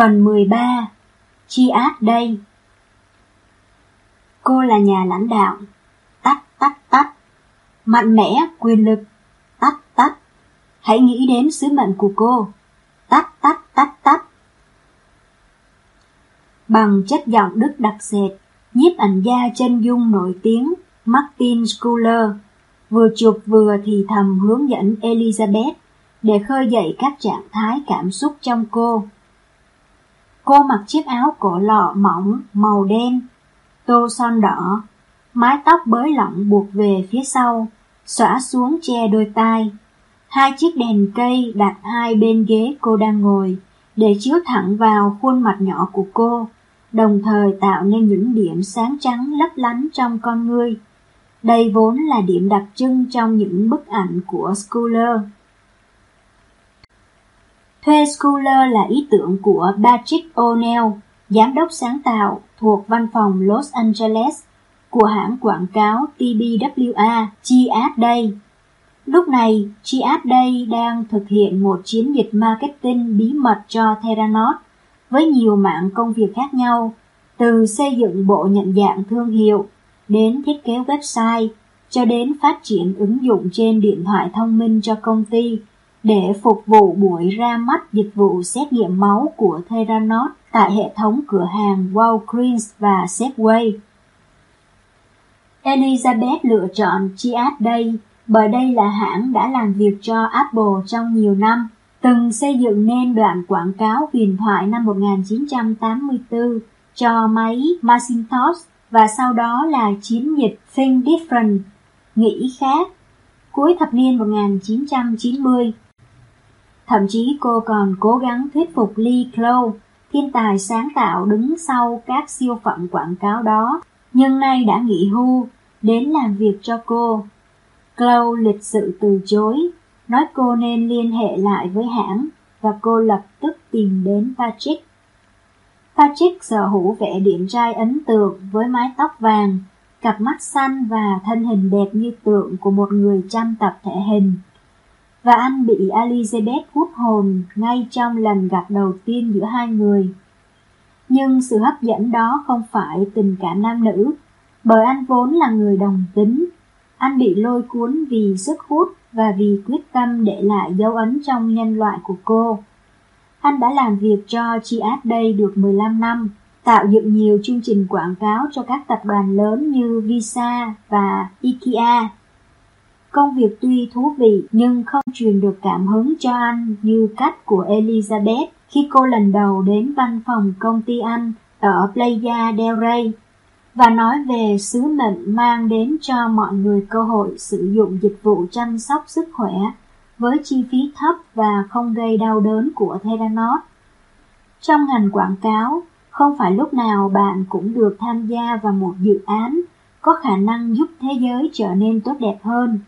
Phần 13 Chiat đây. Cô là nhà lãnh đạo. Tắt tắt tắt. Mạnh mẽ, quyền lực. Tắt tắt. Hãy nghĩ đến sứ mệnh của cô. Tắt tắt tắt tắt. Bằng chất giọng đức đặc sệt nhiếp ảnh gia chân dung nổi tiếng Martin Schuller vừa chụp vừa thì thầm hướng dẫn Elizabeth để khơi dậy các trạng thái cảm xúc trong cô. Cô mặc chiếc áo cổ lọ mỏng màu đen, tô son đỏ, mái tóc bới lỏng buộc về phía sau, xõa xuống che đôi tai. Hai chiếc đèn cây đặt hai bên ghế cô đang ngồi, để chiếu thẳng vào khuôn mặt nhỏ của cô, đồng thời tạo nên những điểm sáng trắng lấp lánh trong con ngươi. Đây vốn là điểm đặc trưng trong những bức ảnh của Schuller. Thuê Schuller là ý tưởng của Patrick O'Neill, giám đốc sáng tạo thuộc văn phòng Los Angeles của hãng quảng cáo TBWA Chiat Day. Lúc này, Chiat Day đang thực hiện một chiến dịch marketing bí mật cho Theranos với nhiều mạng công việc khác nhau, từ xây dựng bộ nhận dạng thương hiệu đến thiết kế website cho đến phát triển ứng dụng trên điện thoại thông minh cho công ty để phục vụ buổi ra mắt dịch vụ xét nghiệm máu của Theranos tại hệ thống cửa hàng Walgreens và Safeway. Elizabeth lựa chọn Chiat đây bởi đây là hãng đã làm việc cho Apple trong nhiều năm, từng xây dựng nên đoạn quảng cáo huyền thoại năm 1984 cho máy Macintosh và sau đó là chiến dịch Think Different, nghĩ khác, cuối thập niên 1990. Thậm chí cô còn cố gắng thuyết phục Lee Clow, thiên tài sáng tạo đứng sau các siêu phẩm quảng cáo đó, nhưng nay đã nghỉ hưu, đến làm việc cho cô. Clow lịch sự từ chối, nói cô nên liên hệ lại với hãng, và cô lập tức tìm đến Patrick. Patrick sở hữu vẻ điển trai ấn tượng với mái tóc vàng, cặp mắt xanh và thân hình đẹp như tượng của một người chăm tập thể hình. Và anh bị Elizabeth hút hồn ngay trong lần gặp đầu tiên giữa hai người. Nhưng sự hấp dẫn đó không phải tình cảm nam nữ, bởi anh vốn là người đồng tính. Anh bị lôi cuốn vì sức hút và vì quyết tâm để lại dấu ấn trong nhân loại của cô. Anh đã làm việc cho Chiat đây được 15 năm, tạo dựng nhiều chương trình quảng cáo cho các tập đoàn lớn như Visa và IKEA. Công việc tuy thú vị nhưng không truyền được cảm hứng cho anh như cách của Elizabeth khi cô lần đầu đến văn phòng công ty anh ở Playa del Rey và nói về sứ mệnh mang đến cho mọi người cơ hội sử dụng dịch vụ chăm sóc sức khỏe với chi phí thấp và không gây đau đớn của Theranos. Trong ngành quảng cáo, không phải lúc nào bạn cũng được tham gia vào một dự án có khả năng giúp thế giới trở nên tốt đẹp hơn.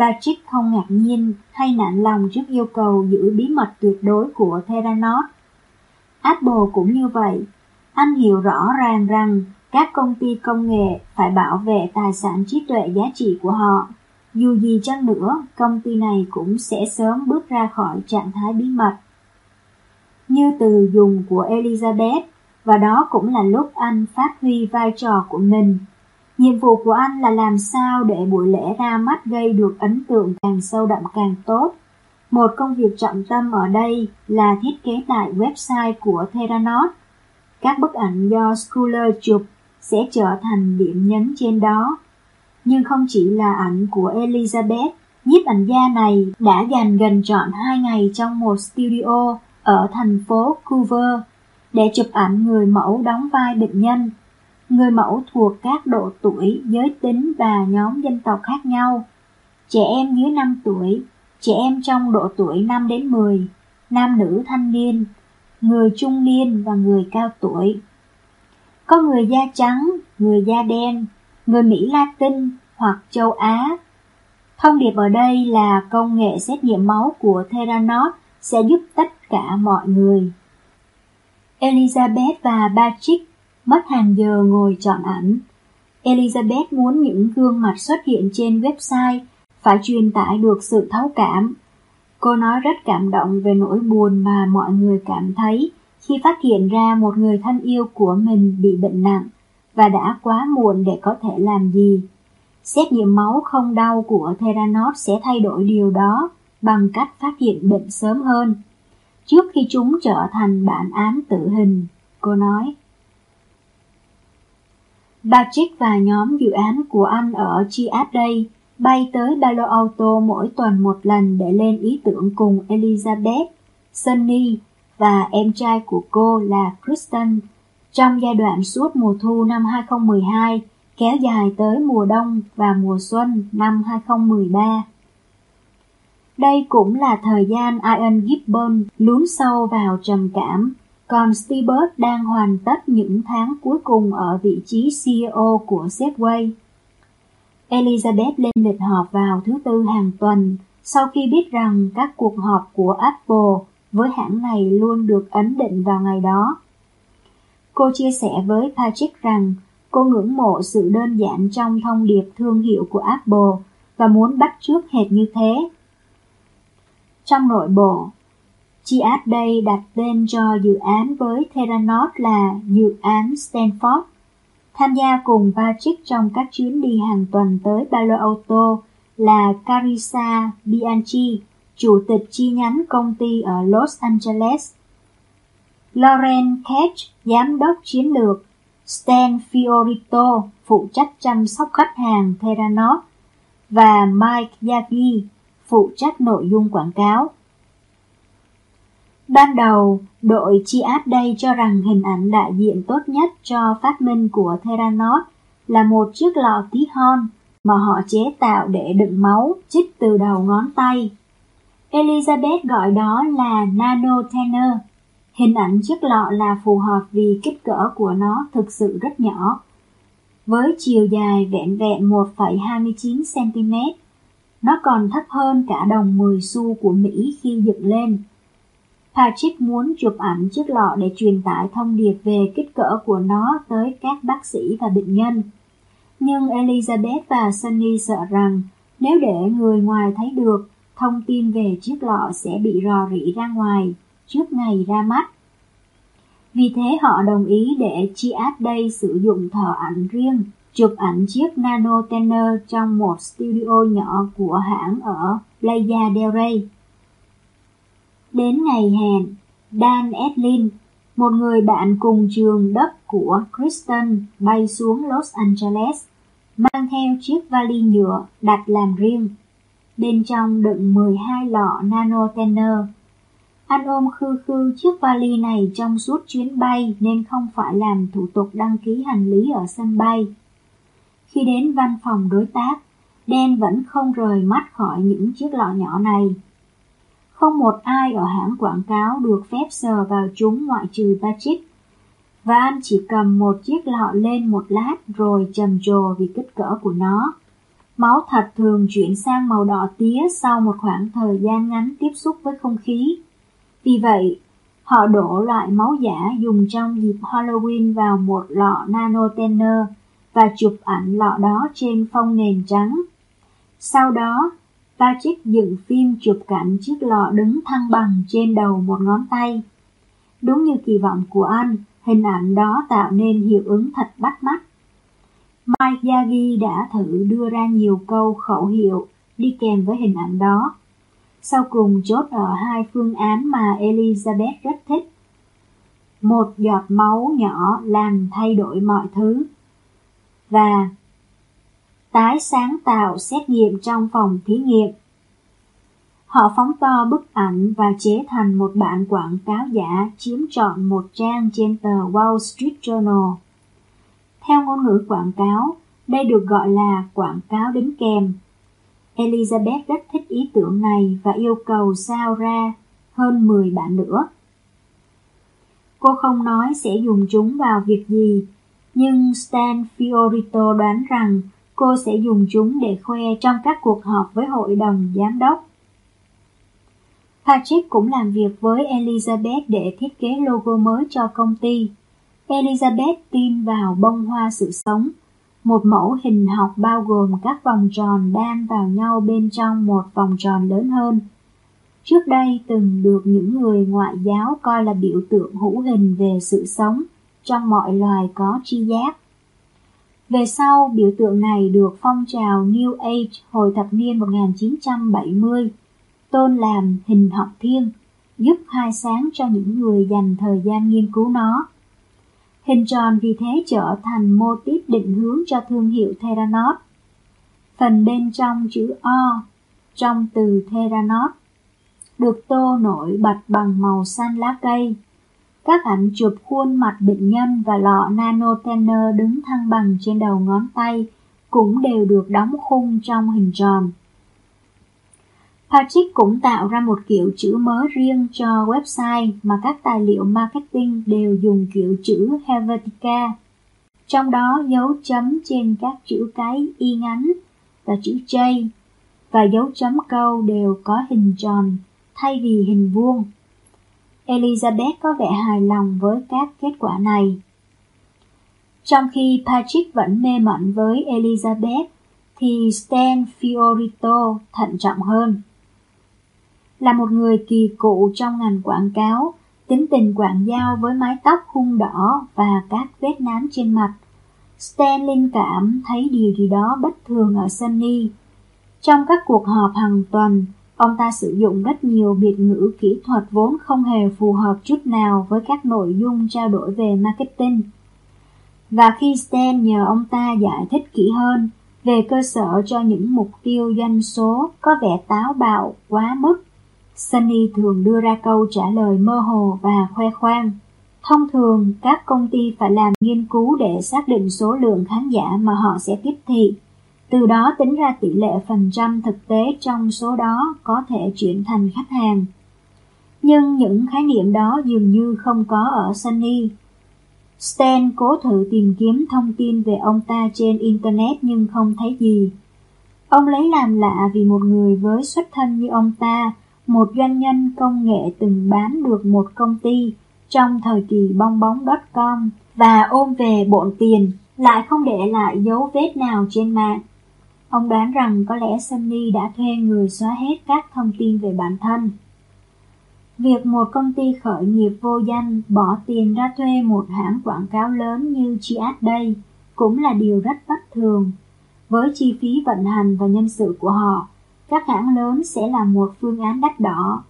Patrick không ngạc nhiên hay nản lòng trước yêu cầu giữ bí mật tuyệt đối của Theranos. Apple cũng như vậy. Anh hiểu rõ ràng rằng các công ty công nghệ phải bảo vệ tài sản trí tuệ giá trị của họ dù gì chăng nữa, công ty này cũng sẽ sớm bước ra khỏi trạng thái bí mật. Như từ dùng của Elizabeth, và đó cũng là lúc anh phát huy vai trò của mình. Nhiệm vụ của anh là làm sao để buổi lễ ra mắt gây được ấn tượng càng sâu đậm càng tốt. Một công việc trọng tâm ở đây là thiết kế lại website của Theranos. Các bức ảnh do Schuller chụp sẽ trở thành điểm nhấn trên đó nhưng không chỉ là ảnh của Elizabeth, nhiếp ảnh gia này đã dành gần trọn hai ngày trong một studio ở thành phố Coover để chụp ảnh người mẫu đóng vai bệnh nhân. Người mẫu thuộc các độ tuổi, giới tính và nhóm dân tộc khác nhau. Trẻ em dưới 5 tuổi, trẻ em trong độ tuổi 5 đến 10, nam nữ thanh niên, người trung niên và người cao tuổi. Có người da trắng, người da đen, người Mỹ Latin hoặc châu Á. Thông điệp ở đây là công nghệ xét nghiệm máu của Theranos sẽ giúp tất cả mọi người. Elizabeth và Patrick mất hàng giờ ngồi chọn ảnh. Elizabeth muốn những gương mặt xuất hiện trên website phải truyền tải được sự thấu cảm. Cô nói rất cảm động về nỗi buồn mà mọi người cảm thấy khi phát hiện ra một người thân yêu của mình bị bệnh nặng và đã quá muộn để có thể làm gì. Xét nghiệm máu không đau của Theranos sẽ thay đổi điều đó bằng cách phát hiện bệnh sớm hơn, trước khi chúng trở thành bản án tử hình, cô nói. Patrick và nhóm dự án của anh ở Chiat bay tới Palo Alto mỗi tuần một lần để lên ý tưởng cùng Elizabeth, Sunny và em trai của cô là Kristen trong giai đoạn suốt mùa thu năm 2012 kéo dài tới mùa đông và mùa xuân năm 2013. Đây cũng là thời gian Ian Gibbon lún sâu vào trầm cảm, còn Steve đang hoàn tất những tháng cuối cùng ở vị trí CEO của Safeway. Elizabeth lên lịch họp vào thứ tư hàng tuần, sau khi biết rằng các cuộc họp của Apple với hãng này luôn được ấn định vào ngày đó. Cô chia sẻ với Patrick rằng cô ngưỡng mộ sự đơn giản trong thông điệp thương hiệu của Apple và muốn bắt chước hệt như thế. Trong nội bộ, Chiat đây đặt tên cho dự án với Theranos là dự án Stanford. Tham gia cùng Patrick trong các chuyến đi hàng tuần tới Palo Alto là Carissa Bianchi, chủ tịch chi nhánh công ty ở Los Angeles. Lauren Ketch, giám đốc chiến lược, Stan Fiorito, phụ trách chăm sóc khách hàng Theranos, và Mike Yagi, phụ trách nội dung quảng cáo. Ban đầu, đội chi áp đây cho rằng hình ảnh đại diện tốt nhất cho phát minh của Theranos là một chiếc lọ tí hon mà họ chế tạo để đựng máu chích từ đầu ngón tay. Elizabeth gọi đó là nano. Hình ảnh chiếc lọ là phù hợp vì kích cỡ của nó thực sự rất nhỏ. Với chiều dài vẹn vẹn 1,29cm, nó còn thấp hơn cả đồng 10 xu của Mỹ khi dựng lên. Patrick muốn chụp ảnh chiếc lọ để truyền tải thông điệp về kích cỡ của nó tới các bác sĩ và bệnh nhân. Nhưng Elizabeth và Sunny sợ rằng nếu để người ngoài thấy được, thông tin về chiếc lọ sẽ bị rò rỉ ra ngoài trước ngày ra mắt. Vì thế họ đồng ý để Chiat đây sử dụng thợ ảnh riêng, chụp ảnh chiếc Nano Tenor trong một studio nhỏ của hãng ở Playa del Rey. Đến ngày hẹn, Dan Edlin, một người bạn cùng trường đất của Kristen, bay xuống Los Angeles, mang theo chiếc vali nhựa đặt làm riêng. Bên trong đựng 12 lọ nanotenner. Anh ôm khư khư chiếc vali này trong suốt chuyến bay nên không phải làm thủ tục đăng ký hành lý ở sân bay. Khi đến văn phòng đối tác, Dan vẫn không rời mắt khỏi những chiếc lọ nhỏ này. Không một ai ở hãng quảng cáo được phép sờ vào chúng ngoại trừ Patrick. Và anh chỉ cầm một chiếc lọ lên một lát rồi trầm trồ vì kích cỡ của nó. Máu thật thường chuyển sang màu đỏ tía sau một khoảng thời gian ngắn tiếp xúc với không khí. Vì vậy, họ đổ loại máu giả dùng trong dịp Halloween vào một lọ nanotainer và chụp ảnh lọ đó trên phông nền trắng. Sau đó, Patrick dựng phim chụp cảnh chiếc lọ đứng thăng bằng trên đầu một ngón tay. Đúng như kỳ vọng của anh, hình ảnh đó tạo nên hiệu ứng thật bắt mắt. Mike Yagi đã thử đưa ra nhiều câu khẩu hiệu đi kèm với hình ảnh đó. Sau cùng chốt ở hai phương án mà Elizabeth rất thích. Một giọt máu nhỏ làm thay đổi mọi thứ. Và tái sáng tạo xét nghiệm trong phòng thí nghiệm. Họ phóng to bức ảnh và chế thành một bản quảng cáo giả chiếm trọn một trang trên tờ Wall Street Journal. Theo ngôn ngữ quảng cáo, đây được gọi là quảng cáo đính kèm. Elizabeth rất thích ý tưởng này và yêu cầu sao ra hơn 10 bản nữa. Cô không nói sẽ dùng chúng vào việc gì, nhưng Stan Fiorito đoán rằng cô sẽ dùng chúng để khoe trong các cuộc họp với hội đồng giám đốc. Patrick cũng làm việc với Elizabeth để thiết kế logo mới cho công ty. Elizabeth tin vào bông hoa sự sống, một mẫu hình học bao gồm các vòng tròn đan vào nhau bên trong một vòng tròn lớn hơn. trước đây từng được những người ngoại giáo coi là biểu tượng hữu hình về sự sống trong mọi loài có tri giác. Về sau, biểu tượng này được phong trào New Age hồi thập niên 1970 tôn làm hình học thiên, giúp khai sáng cho những người dành thời gian nghiên cứu nó. Hình tròn vì thế trở thành mô típ định hướng cho thương hiệu Theranos. Phần bên trong chữ O trong từ Theranos được tô nổi bật bằng màu xanh lá cây. Các ảnh chụp khuôn mặt bệnh nhân và lọ nanotenner đứng thăng bằng trên đầu ngón tay cũng đều được đóng khung trong hình tròn. Patrick cũng tạo ra một kiểu chữ mới riêng cho website mà các tài liệu marketing đều dùng kiểu chữ Helvetica. Trong đó, dấu chấm trên các chữ cái y ngắn và chữ J và dấu chấm câu đều có hình tròn thay vì hình vuông. Elizabeth có vẻ hài lòng với các kết quả này. Trong khi Patrick vẫn mê mẩn với Elizabeth, thì Stan Fiorito thận trọng hơn. Là một người kỳ cụ trong ngành quảng cáo, tính tình quảng giao với mái tóc hung đỏ và các vết nám trên mặt, Stan linh cảm thấy điều gì đó bất thường ở Sunny. Trong các cuộc họp hàng tuần, Ông ta sử dụng rất nhiều biệt ngữ kỹ thuật vốn không hề phù hợp chút nào với các nội dung trao đổi về marketing. Và khi Stan nhờ ông ta giải thích kỹ hơn về cơ sở cho những mục tiêu doanh số có vẻ táo bạo quá mức, Sunny thường đưa ra câu trả lời mơ hồ và khoe khoang. Thông thường, các công ty phải làm nghiên cứu để xác định số lượng khán giả mà họ sẽ tiếp thị từ đó tính ra tỷ lệ phần trăm thực tế trong số đó có thể chuyển thành khách hàng. Nhưng những khái niệm đó dường như không có ở Sunny. Stan cố thử tìm kiếm thông tin về ông ta trên Internet nhưng không thấy gì. Ông lấy làm lạ vì một người với xuất thân như ông ta, một doanh nhân công nghệ từng bán được một công ty trong thời kỳ bong bóng.com và ôm về bộn tiền, lại không để lại dấu vết nào trên mạng. Ông đoán rằng có lẽ Sunny đã thuê người xóa hết các thông tin về bản thân. Việc một công ty khởi nghiệp vô danh bỏ tiền ra thuê một hãng quảng cáo lớn như Chiat đây cũng là điều rất bất thường. Với chi phí vận hành và nhân sự của họ, các hãng lớn sẽ là một phương án đắt đỏ.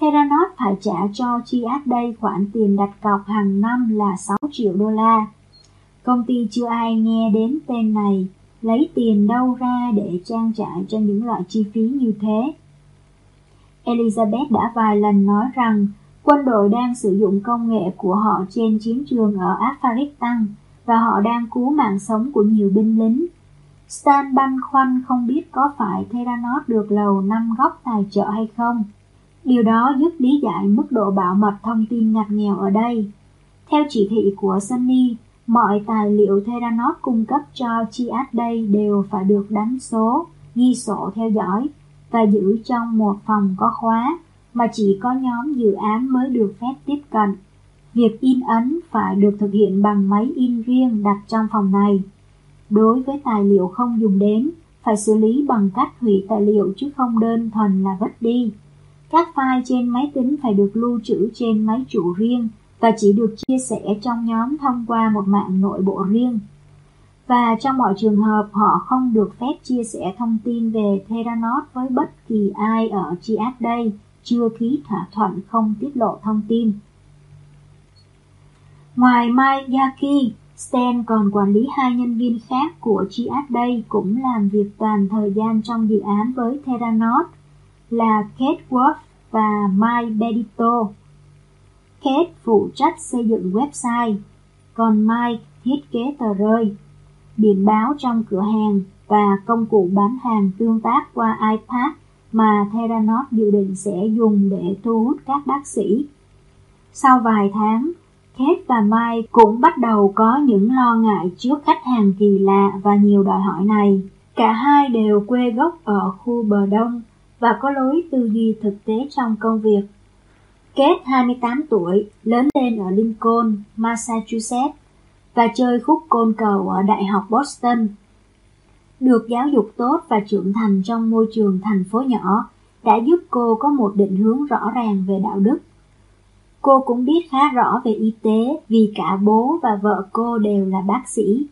Theranos phải trả cho Chiat đây khoản tiền đặt cọc hàng năm là 6 triệu đô la. Công ty chưa ai nghe đến tên này lấy tiền đâu ra để trang trải cho những loại chi phí như thế. Elizabeth đã vài lần nói rằng quân đội đang sử dụng công nghệ của họ trên chiến trường ở Afghanistan và họ đang cứu mạng sống của nhiều binh lính. Stan băn khoăn không biết có phải Theranos được lầu năm góc tài trợ hay không. Điều đó giúp lý giải mức độ bảo mật thông tin ngặt nghèo ở đây. Theo chỉ thị của Sunny, Mọi tài liệu Theranos cung cấp cho Chiat đây đều phải được đánh số, ghi sổ theo dõi và giữ trong một phòng có khóa mà chỉ có nhóm dự án mới được phép tiếp cận. Việc in ấn phải được thực hiện bằng máy in riêng đặt trong phòng này. Đối với tài liệu không dùng đến, phải xử lý bằng cách hủy tài liệu chứ không đơn thuần là vứt đi. Các file trên máy tính phải được lưu trữ trên máy chủ riêng và chỉ được chia sẻ trong nhóm thông qua một mạng nội bộ riêng. Và trong mọi trường hợp họ không được phép chia sẻ thông tin về Theranos với bất kỳ ai ở Chiat đây chưa ký thỏa thuận không tiết lộ thông tin. Ngoài Mike Yaki, Stan còn quản lý hai nhân viên khác của Chiat đây cũng làm việc toàn thời gian trong dự án với Theranos là Kate Wolf và Mike Bedito. Kate phụ trách xây dựng website, còn Mike thiết kế tờ rơi, biển báo trong cửa hàng và công cụ bán hàng tương tác qua iPad mà Theranos dự định sẽ dùng để thu hút các bác sĩ. Sau vài tháng, Kate và Mike cũng bắt đầu có những lo ngại trước khách hàng kỳ lạ và nhiều đòi hỏi này. Cả hai đều quê gốc ở khu bờ đông và có lối tư duy thực tế trong công việc. Kate 28 tuổi, lớn lên ở Lincoln, Massachusetts và chơi khúc côn cầu ở Đại học Boston. Được giáo dục tốt và trưởng thành trong môi trường thành phố nhỏ, đã giúp cô có một định hướng rõ ràng về đạo đức. Cô cũng biết khá rõ về y tế vì cả bố và vợ cô đều là bác sĩ.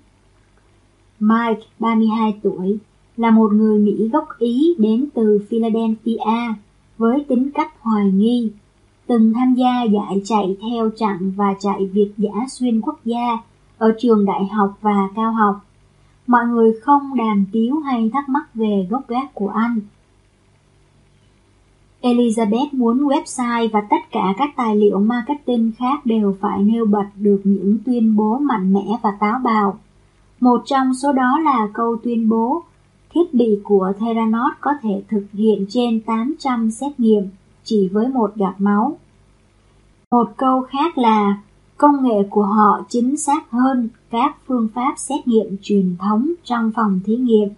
Mike, 32 tuổi, là một người Mỹ gốc Ý đến từ Philadelphia với tính cách hoài nghi, từng tham gia giải chạy theo chặng và chạy Việt giả xuyên quốc gia ở trường đại học và cao học. Mọi người không đàm tiếu hay thắc mắc về gốc gác của anh. Elizabeth muốn website và tất cả các tài liệu marketing khác đều phải nêu bật được những tuyên bố mạnh mẽ và táo bạo. Một trong số đó là câu tuyên bố, thiết bị của Theranos có thể thực hiện trên 800 xét nghiệm chỉ với một giọt máu. Một câu khác là công nghệ của họ chính xác hơn các phương pháp xét nghiệm truyền thống trong phòng thí nghiệm.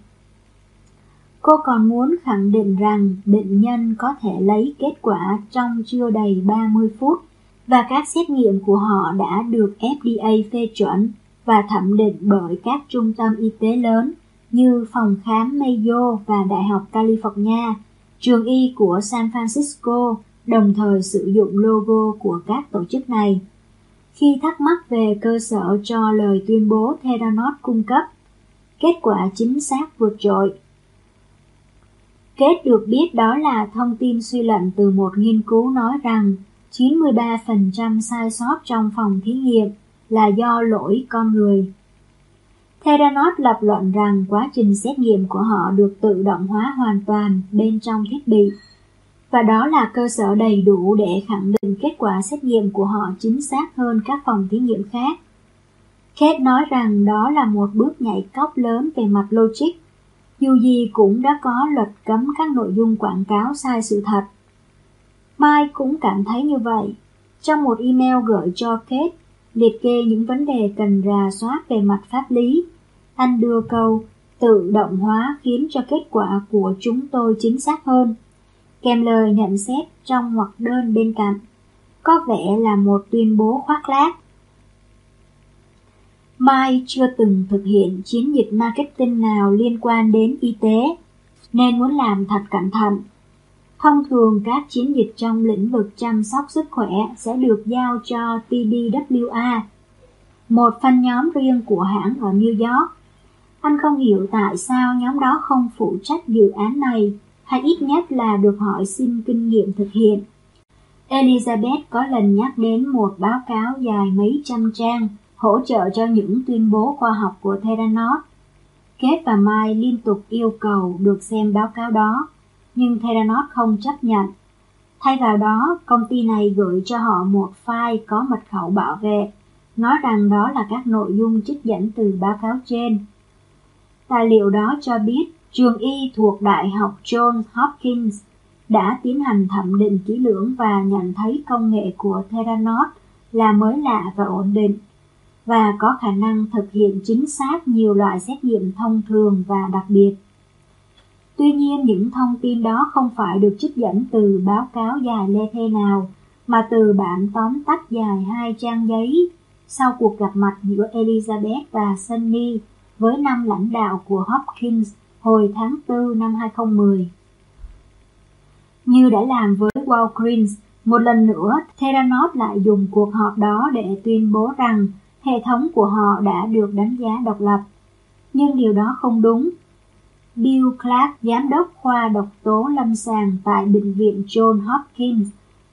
Cô còn muốn khẳng định rằng bệnh nhân có thể lấy kết quả trong chưa đầy 30 phút và các xét nghiệm của họ đã được FDA phê chuẩn và thẩm định bởi các trung tâm y tế lớn như phòng khám Mayo và Đại học California, trường y của San Francisco, đồng thời sử dụng logo của các tổ chức này. Khi thắc mắc về cơ sở cho lời tuyên bố Theranos cung cấp, kết quả chính xác vượt trội. Kết được biết đó là thông tin suy luận từ một nghiên cứu nói rằng 93% sai sót trong phòng thí nghiệm là do lỗi con người. Theranos lập luận rằng quá trình xét nghiệm của họ được tự động hóa hoàn toàn bên trong thiết bị, và đó là cơ sở đầy đủ để khẳng định kết quả xét nghiệm của họ chính xác hơn các phòng thí nghiệm khác. Kate nói rằng đó là một bước nhảy cóc lớn về mặt logic, dù gì cũng đã có luật cấm các nội dung quảng cáo sai sự thật. Mai cũng cảm thấy như vậy. Trong một email gửi cho Kate, liệt kê những vấn đề cần rà soát về mặt pháp lý. Anh đưa câu tự động hóa khiến cho kết quả của chúng tôi chính xác hơn. Kèm lời nhận xét trong ngoặc đơn bên cạnh. Có vẻ là một tuyên bố khoác lác. Mai chưa từng thực hiện chiến dịch marketing nào liên quan đến y tế, nên muốn làm thật cẩn thận Thông thường các chiến dịch trong lĩnh vực chăm sóc sức khỏe sẽ được giao cho TDWA, một phân nhóm riêng của hãng ở New York. Anh không hiểu tại sao nhóm đó không phụ trách dự án này, hay ít nhất là được hỏi xin kinh nghiệm thực hiện. Elizabeth có lần nhắc đến một báo cáo dài mấy trăm trang hỗ trợ cho những tuyên bố khoa học của Theranos. Kate và Mai liên tục yêu cầu được xem báo cáo đó nhưng Theranos không chấp nhận. Thay vào đó, công ty này gửi cho họ một file có mật khẩu bảo vệ, nói rằng đó là các nội dung trích dẫn từ báo cáo trên. Tài liệu đó cho biết trường y thuộc Đại học Johns Hopkins đã tiến hành thẩm định kỹ lưỡng và nhận thấy công nghệ của Theranos là mới lạ và ổn định và có khả năng thực hiện chính xác nhiều loại xét nghiệm thông thường và đặc biệt. Tuy nhiên những thông tin đó không phải được trích dẫn từ báo cáo dài lê thê nào, mà từ bản tóm tắt dài hai trang giấy sau cuộc gặp mặt giữa Elizabeth và Sunny với năm lãnh đạo của Hopkins hồi tháng 4 năm 2010. Như đã làm với Walgreens, một lần nữa Theranos lại dùng cuộc họp đó để tuyên bố rằng hệ thống của họ đã được đánh giá độc lập. Nhưng điều đó không đúng Bill Clark, giám đốc khoa độc tố lâm sàng tại Bệnh viện John Hopkins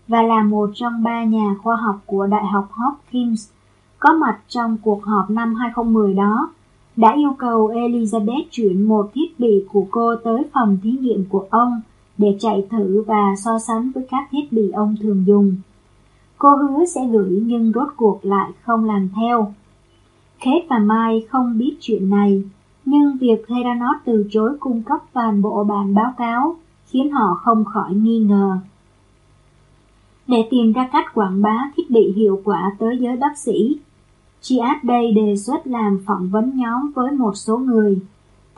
và là một trong ba nhà khoa học của Đại học Hopkins, có mặt trong cuộc họp năm 2010 đó, đã yêu cầu Elizabeth chuyển một thiết bị của cô tới phòng thí nghiệm của ông để chạy thử và so sánh với các thiết bị ông thường dùng. Cô hứa sẽ gửi nhưng rốt cuộc lại không làm theo. Kate và Mai không biết chuyện này, nhưng việc Theranos từ chối cung cấp toàn bộ bản báo cáo khiến họ không khỏi nghi ngờ. Để tìm ra cách quảng bá thiết bị hiệu quả tới giới bác sĩ, Chiat đây đề xuất làm phỏng vấn nhóm với một số người.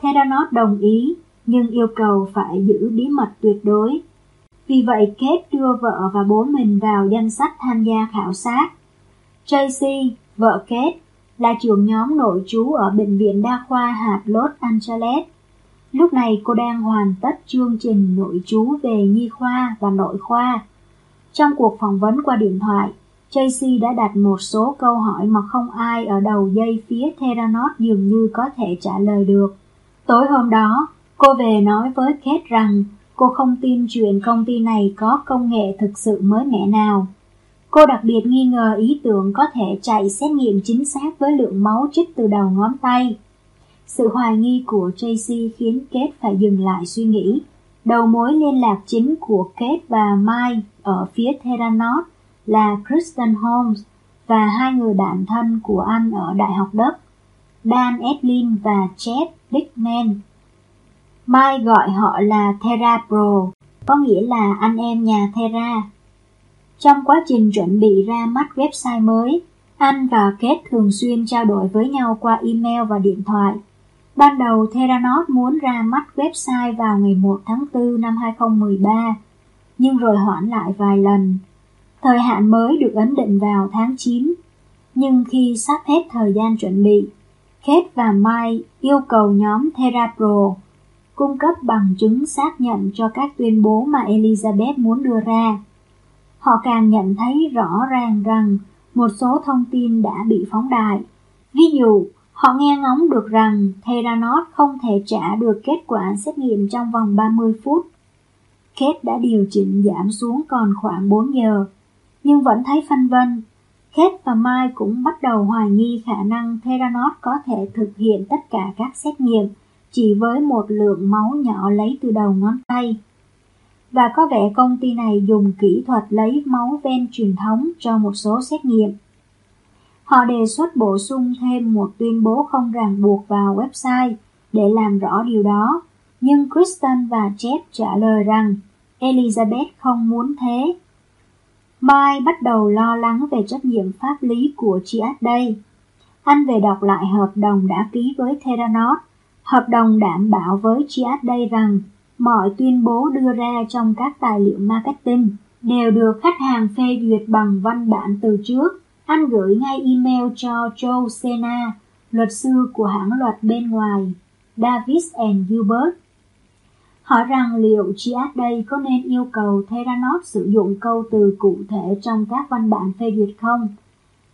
Theranos đồng ý, nhưng yêu cầu phải giữ bí mật tuyệt đối. Vì vậy Kate đưa vợ và bố mình vào danh sách tham gia khảo sát. Tracy, vợ Kate, là trưởng nhóm nội trú ở Bệnh viện Đa khoa hạt Los Angeles. Lúc này cô đang hoàn tất chương trình nội trú về nhi khoa và nội khoa. Trong cuộc phỏng vấn qua điện thoại, Tracy đã đặt một số câu hỏi mà không ai ở đầu dây phía Theranos dường như có thể trả lời được. Tối hôm đó, cô về nói với Kate rằng cô không tin chuyện công ty này có công nghệ thực sự mới mẻ nào. Cô đặc biệt nghi ngờ ý tưởng có thể chạy xét nghiệm chính xác với lượng máu trích từ đầu ngón tay. Sự hoài nghi của Tracy khiến Kate phải dừng lại suy nghĩ. Đầu mối liên lạc chính của Kate và Mike ở phía Theranos là Kristen Holmes và hai người bạn thân của anh ở Đại học Đức, Dan Edlin và Chet Dickman. Mai gọi họ là Terra Pro, có nghĩa là anh em nhà Terra. Trong quá trình chuẩn bị ra mắt website mới, anh và Kate thường xuyên trao đổi với nhau qua email và điện thoại. Ban đầu Theranos muốn ra mắt website vào ngày 1 tháng 4 năm 2013, nhưng rồi hoãn lại vài lần. Thời hạn mới được ấn định vào tháng 9, nhưng khi sắp hết thời gian chuẩn bị, Kate và Mike yêu cầu nhóm Therapro cung cấp bằng chứng xác nhận cho các tuyên bố mà Elizabeth muốn đưa ra. Họ càng nhận thấy rõ ràng rằng một số thông tin đã bị phóng đại. Ví dụ, họ nghe ngóng được rằng Theranos không thể trả được kết quả xét nghiệm trong vòng 30 phút. Kate đã điều chỉnh giảm xuống còn khoảng 4 giờ, nhưng vẫn thấy phân vân. Kate và Mai cũng bắt đầu hoài nghi khả năng Theranos có thể thực hiện tất cả các xét nghiệm chỉ với một lượng máu nhỏ lấy từ đầu ngón tay. Và có vẻ công ty này dùng kỹ thuật lấy máu ven truyền thống cho một số xét nghiệm. Họ đề xuất bổ sung thêm một tuyên bố không ràng buộc vào website để làm rõ điều đó, nhưng Kristen và Jeff trả lời rằng Elizabeth không muốn thế. Mai bắt đầu lo lắng về trách nhiệm pháp lý của Chiat đây. Anh về đọc lại hợp đồng đã ký với Theranos. Hợp đồng đảm bảo với Chiat đây rằng mọi tuyên bố đưa ra trong các tài liệu marketing đều được khách hàng phê duyệt bằng văn bản từ trước anh gửi ngay email cho Joe Sena, luật sư của hãng luật bên ngoài, Davis and Gilbert. Hỏi rằng liệu Chiat đây có nên yêu cầu Theranos sử dụng câu từ cụ thể trong các văn bản phê duyệt không?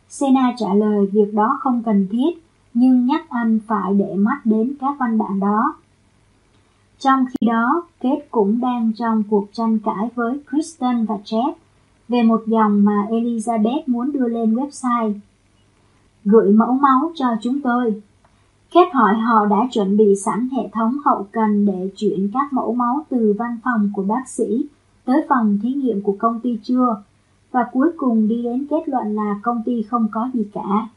Sena trả lời việc đó không cần thiết, nhưng nhắc anh phải để mắt đến các văn bản đó. Trong khi đó, Kết cũng đang trong cuộc tranh cãi với Kristen và Jeff về một dòng mà Elizabeth muốn đưa lên website. Gửi mẫu máu cho chúng tôi. Kết hỏi họ đã chuẩn bị sẵn hệ thống hậu cần để chuyển các mẫu máu từ văn phòng của bác sĩ tới phòng thí nghiệm của công ty chưa, và cuối cùng đi đến kết luận là công ty không có gì cả.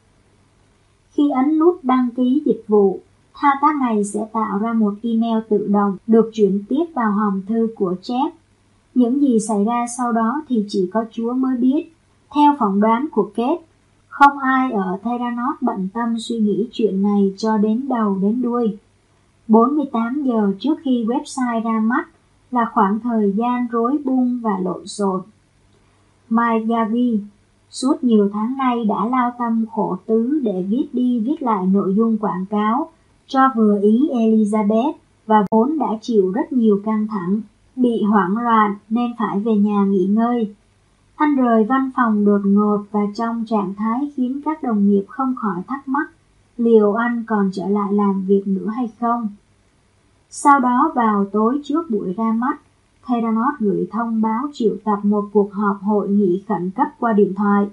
Khi ấn nút đăng ký dịch vụ, thao tác này sẽ tạo ra một email tự động được chuyển tiếp vào hòm thư của Jeff những gì xảy ra sau đó thì chỉ có Chúa mới biết. Theo phỏng đoán của Kết, không ai ở Theranos bận tâm suy nghĩ chuyện này cho đến đầu đến đuôi. 48 giờ trước khi website ra mắt là khoảng thời gian rối bung và lộn xộn. Mike Gavi, suốt nhiều tháng nay đã lao tâm khổ tứ để viết đi viết lại nội dung quảng cáo cho vừa ý Elizabeth và vốn đã chịu rất nhiều căng thẳng, bị hoảng loạn nên phải về nhà nghỉ ngơi. Anh rời văn phòng đột ngột và trong trạng thái khiến các đồng nghiệp không khỏi thắc mắc liệu anh còn trở lại làm việc nữa hay không. Sau đó vào tối trước buổi ra mắt, Theranos gửi thông báo triệu tập một cuộc họp hội nghị khẩn cấp qua điện thoại.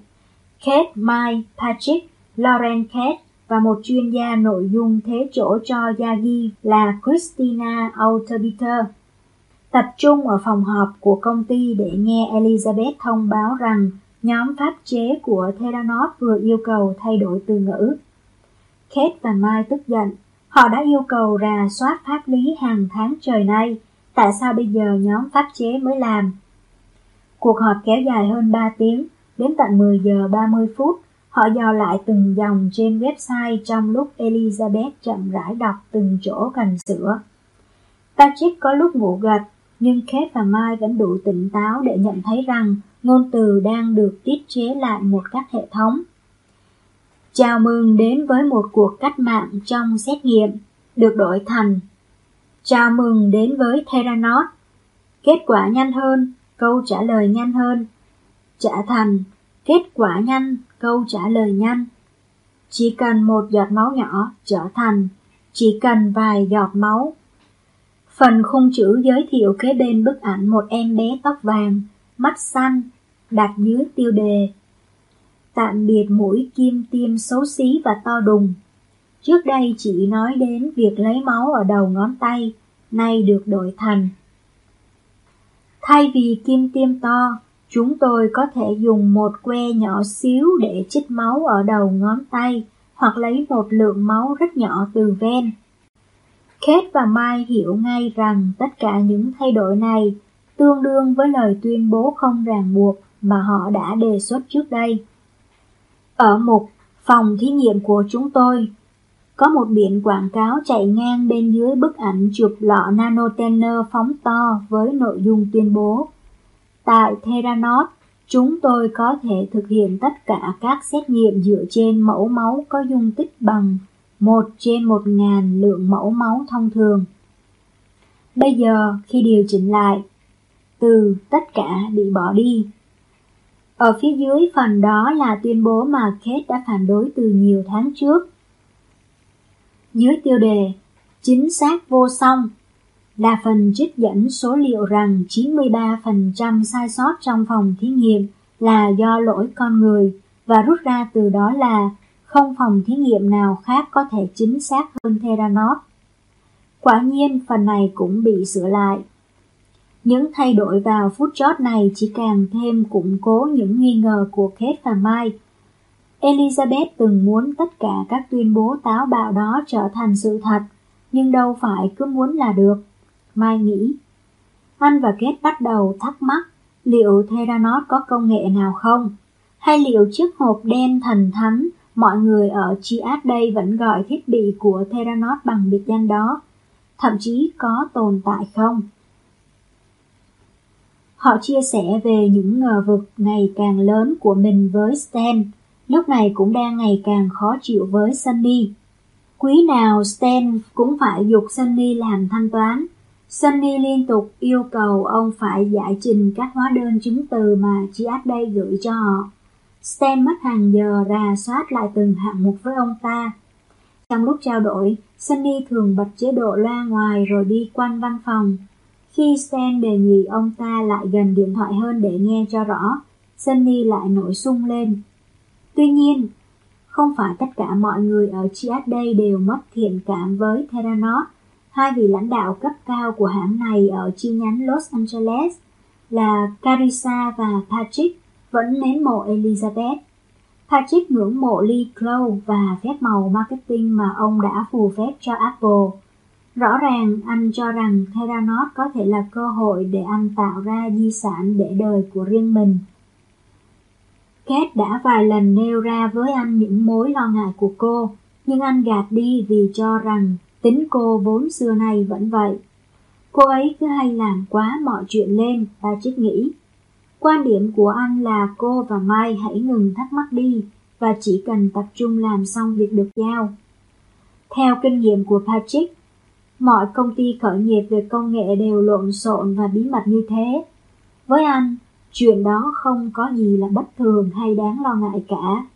Kate, Mike, Patrick, Lauren Kate và một chuyên gia nội dung thế chỗ cho Yagi là Christina Autobiter tập trung ở phòng họp của công ty để nghe Elizabeth thông báo rằng nhóm pháp chế của Theranos vừa yêu cầu thay đổi từ ngữ. Kate và Mai tức giận, họ đã yêu cầu rà soát pháp lý hàng tháng trời nay, tại sao bây giờ nhóm pháp chế mới làm? Cuộc họp kéo dài hơn 3 tiếng, đến tận 10 giờ 30 phút, họ dò lại từng dòng trên website trong lúc Elizabeth chậm rãi đọc từng chỗ cần sửa. Patrick có lúc ngủ gật, nhưng Kate và Mai vẫn đủ tỉnh táo để nhận thấy rằng ngôn từ đang được tiết chế lại một cách hệ thống. Chào mừng đến với một cuộc cách mạng trong xét nghiệm, được đổi thành Chào mừng đến với Theranos. Kết quả nhanh hơn, câu trả lời nhanh hơn. Trả thành, kết quả nhanh, câu trả lời nhanh. Chỉ cần một giọt máu nhỏ trở thành, chỉ cần vài giọt máu. Phần khung chữ giới thiệu kế bên bức ảnh một em bé tóc vàng, mắt xanh, đặt dưới tiêu đề. Tạm biệt mũi kim tiêm xấu xí và to đùng. Trước đây chỉ nói đến việc lấy máu ở đầu ngón tay, nay được đổi thành. Thay vì kim tiêm to, chúng tôi có thể dùng một que nhỏ xíu để chích máu ở đầu ngón tay hoặc lấy một lượng máu rất nhỏ từ ven. Kate và Mai hiểu ngay rằng tất cả những thay đổi này tương đương với lời tuyên bố không ràng buộc mà họ đã đề xuất trước đây. Ở một phòng thí nghiệm của chúng tôi, có một biển quảng cáo chạy ngang bên dưới bức ảnh chụp lọ nanotenner phóng to với nội dung tuyên bố. Tại Theranos, chúng tôi có thể thực hiện tất cả các xét nghiệm dựa trên mẫu máu có dung tích bằng 1 trên 1.000 lượng mẫu máu thông thường. Bây giờ, khi điều chỉnh lại, từ tất cả bị bỏ đi. Ở phía dưới phần đó là tuyên bố mà Kate đã phản đối từ nhiều tháng trước dưới tiêu đề Chính xác vô song là phần trích dẫn số liệu rằng 93% sai sót trong phòng thí nghiệm là do lỗi con người và rút ra từ đó là không phòng thí nghiệm nào khác có thể chính xác hơn Theranos. Quả nhiên phần này cũng bị sửa lại. Những thay đổi vào phút chót này chỉ càng thêm củng cố những nghi ngờ của Kate và Mike Elizabeth từng muốn tất cả các tuyên bố táo bạo đó trở thành sự thật, nhưng đâu phải cứ muốn là được. Mai nghĩ. Anh và Kate bắt đầu thắc mắc liệu Theranos có công nghệ nào không? Hay liệu chiếc hộp đen thần thánh mọi người ở Chiat đây vẫn gọi thiết bị của Theranos bằng biệt danh đó, thậm chí có tồn tại không? Họ chia sẻ về những ngờ vực ngày càng lớn của mình với Stan, lúc này cũng đang ngày càng khó chịu với Sunny. Quý nào Stan cũng phải dục Sunny làm thanh toán. Sunny liên tục yêu cầu ông phải giải trình các hóa đơn chứng từ mà Chiat đây gửi cho họ. Stan mất hàng giờ rà soát lại từng hạng mục với ông ta. Trong lúc trao đổi, Sunny thường bật chế độ loa ngoài rồi đi quanh văn phòng. Khi Stan đề nghị ông ta lại gần điện thoại hơn để nghe cho rõ, Sunny lại nổi sung lên. Tuy nhiên, không phải tất cả mọi người ở Chiat đây đều mất thiện cảm với Theranos. Hai vị lãnh đạo cấp cao của hãng này ở chi nhánh Los Angeles là Carissa và Patrick vẫn mến mộ Elizabeth. Patrick ngưỡng mộ Lee Clow và phép màu marketing mà ông đã phù phép cho Apple. Rõ ràng anh cho rằng Theranos có thể là cơ hội để anh tạo ra di sản để đời của riêng mình. Kate đã vài lần nêu ra với anh những mối lo ngại của cô, nhưng anh gạt đi vì cho rằng tính cô vốn xưa nay vẫn vậy. Cô ấy cứ hay làm quá mọi chuyện lên, Patrick nghĩ. Quan điểm của anh là cô và Mai hãy ngừng thắc mắc đi và chỉ cần tập trung làm xong việc được giao. Theo kinh nghiệm của Patrick, mọi công ty khởi nghiệp về công nghệ đều lộn xộn và bí mật như thế. Với anh, Chuyện đó không có gì là bất thường hay đáng lo ngại cả.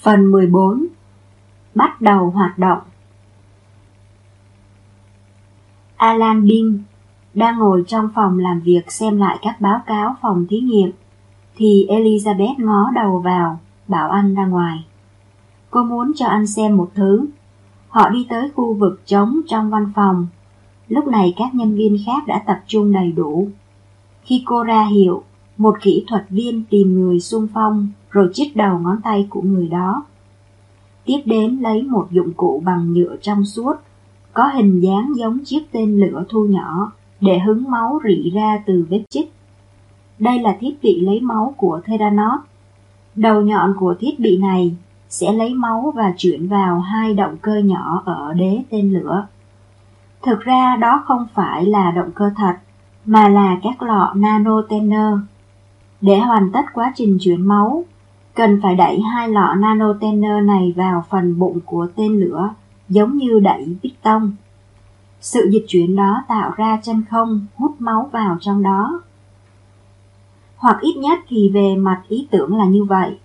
Phần 14 Bắt đầu hoạt động Alan Bing đang ngồi trong phòng làm việc xem lại các báo cáo phòng thí nghiệm, thì Elizabeth ngó đầu vào, bảo anh ra ngoài. Cô muốn cho anh xem một thứ Họ đi tới khu vực trống trong văn phòng. Lúc này các nhân viên khác đã tập trung đầy đủ. Khi cô ra hiệu, một kỹ thuật viên tìm người xung phong rồi chích đầu ngón tay của người đó. Tiếp đến lấy một dụng cụ bằng nhựa trong suốt, có hình dáng giống chiếc tên lửa thu nhỏ để hứng máu rỉ ra từ vết chích. Đây là thiết bị lấy máu của Theranos. Đầu nhọn của thiết bị này sẽ lấy máu và chuyển vào hai động cơ nhỏ ở đế tên lửa. Thực ra đó không phải là động cơ thật, mà là các lọ nanotenner. Để hoàn tất quá trình chuyển máu, cần phải đẩy hai lọ nanotenner này vào phần bụng của tên lửa, giống như đẩy bích tông. Sự dịch chuyển đó tạo ra chân không hút máu vào trong đó. Hoặc ít nhất thì về mặt ý tưởng là như vậy.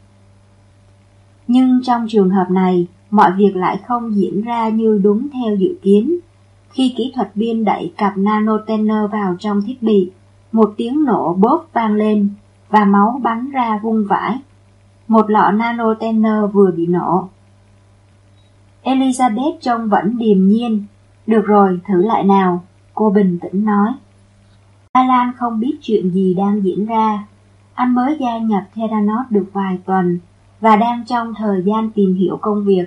Nhưng trong trường hợp này, mọi việc lại không diễn ra như đúng theo dự kiến. Khi kỹ thuật viên đẩy cặp nanotenner vào trong thiết bị, một tiếng nổ bóp vang lên và máu bắn ra vung vãi. Một lọ nanotenner vừa bị nổ. Elizabeth trông vẫn điềm nhiên. Được rồi, thử lại nào, cô bình tĩnh nói. Alan không biết chuyện gì đang diễn ra. Anh mới gia nhập Theranos được vài tuần và đang trong thời gian tìm hiểu công việc.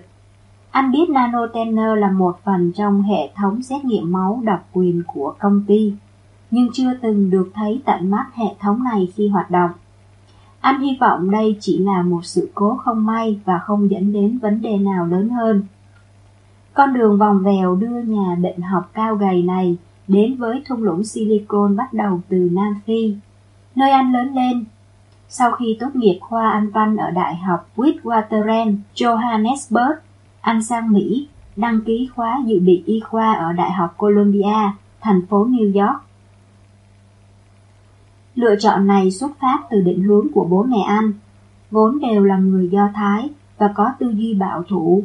Anh biết nanotenner là một phần trong hệ thống xét nghiệm máu độc quyền của công ty, nhưng chưa từng được thấy tận mắt hệ thống này khi hoạt động. Anh hy vọng đây chỉ là một sự cố không may và không dẫn đến vấn đề nào lớn hơn. Con đường vòng vèo đưa nhà bệnh học cao gầy này đến với thung lũng Silicon bắt đầu từ Nam Phi, nơi anh lớn lên sau khi tốt nghiệp khoa Anh văn ở Đại học Witwatersrand, Johannesburg, anh sang Mỹ, đăng ký khóa dự bị y khoa ở Đại học Columbia, thành phố New York. Lựa chọn này xuất phát từ định hướng của bố mẹ anh, vốn đều là người Do Thái và có tư duy bảo thủ.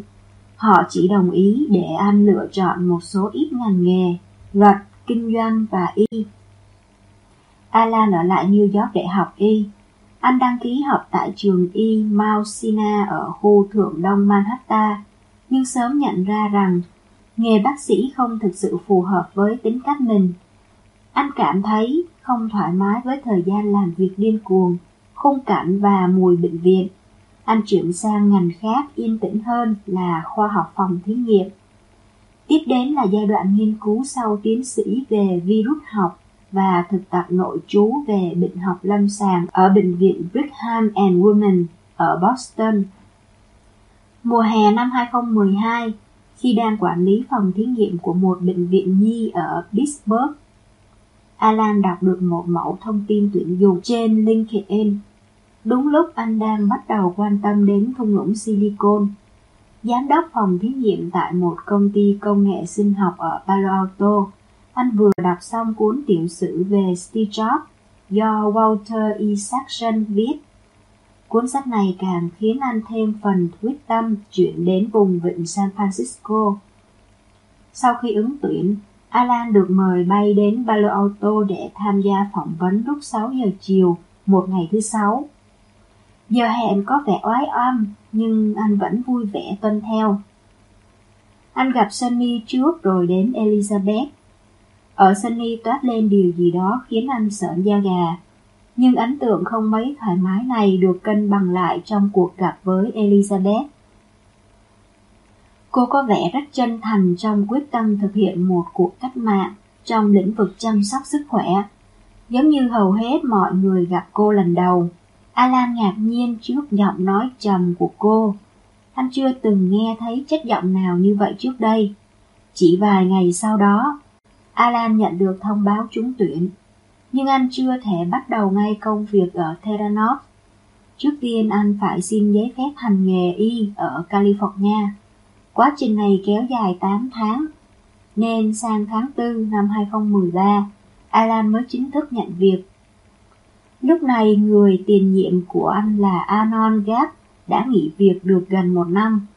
Họ chỉ đồng ý để anh lựa chọn một số ít ngành nghề, luật, kinh doanh và y. Alan ở lại New York để học y, anh đăng ký học tại trường Y Mount Sinai ở khu thượng đông Manhattan, nhưng sớm nhận ra rằng nghề bác sĩ không thực sự phù hợp với tính cách mình. Anh cảm thấy không thoải mái với thời gian làm việc điên cuồng, khung cảnh và mùi bệnh viện. Anh chuyển sang ngành khác yên tĩnh hơn là khoa học phòng thí nghiệm. Tiếp đến là giai đoạn nghiên cứu sau tiến sĩ về virus học và thực tập nội trú về bệnh học lâm sàng ở bệnh viện Brigham and Women ở Boston. Mùa hè năm 2012, khi đang quản lý phòng thí nghiệm của một bệnh viện nhi ở Pittsburgh, Alan đọc được một mẫu thông tin tuyển dụng trên LinkedIn. Đúng lúc anh đang bắt đầu quan tâm đến thung lũng Silicon, giám đốc phòng thí nghiệm tại một công ty công nghệ sinh học ở Palo Alto anh vừa đọc xong cuốn tiểu sử về Steve Jobs do Walter e. Isaacson viết. Cuốn sách này càng khiến anh thêm phần quyết tâm chuyển đến vùng vịnh San Francisco. Sau khi ứng tuyển, Alan được mời bay đến Palo Alto để tham gia phỏng vấn lúc 6 giờ chiều, một ngày thứ sáu. Giờ hẹn có vẻ oái oăm, nhưng anh vẫn vui vẻ tuân theo. Anh gặp Sunny trước rồi đến Elizabeth. Ở Sunny toát lên điều gì đó khiến anh sợn da gà. Nhưng ấn tượng không mấy thoải mái này được cân bằng lại trong cuộc gặp với Elizabeth. Cô có vẻ rất chân thành trong quyết tâm thực hiện một cuộc cách mạng trong lĩnh vực chăm sóc sức khỏe. Giống như hầu hết mọi người gặp cô lần đầu, Alan ngạc nhiên trước giọng nói trầm của cô. Anh chưa từng nghe thấy chất giọng nào như vậy trước đây. Chỉ vài ngày sau đó, Alan nhận được thông báo trúng tuyển, nhưng anh chưa thể bắt đầu ngay công việc ở Theranos. Trước tiên anh phải xin giấy phép hành nghề y ở California. Quá trình này kéo dài 8 tháng, nên sang tháng 4 năm 2013, Alan mới chính thức nhận việc. Lúc này người tiền nhiệm của anh là Anon Gap đã nghỉ việc được gần một năm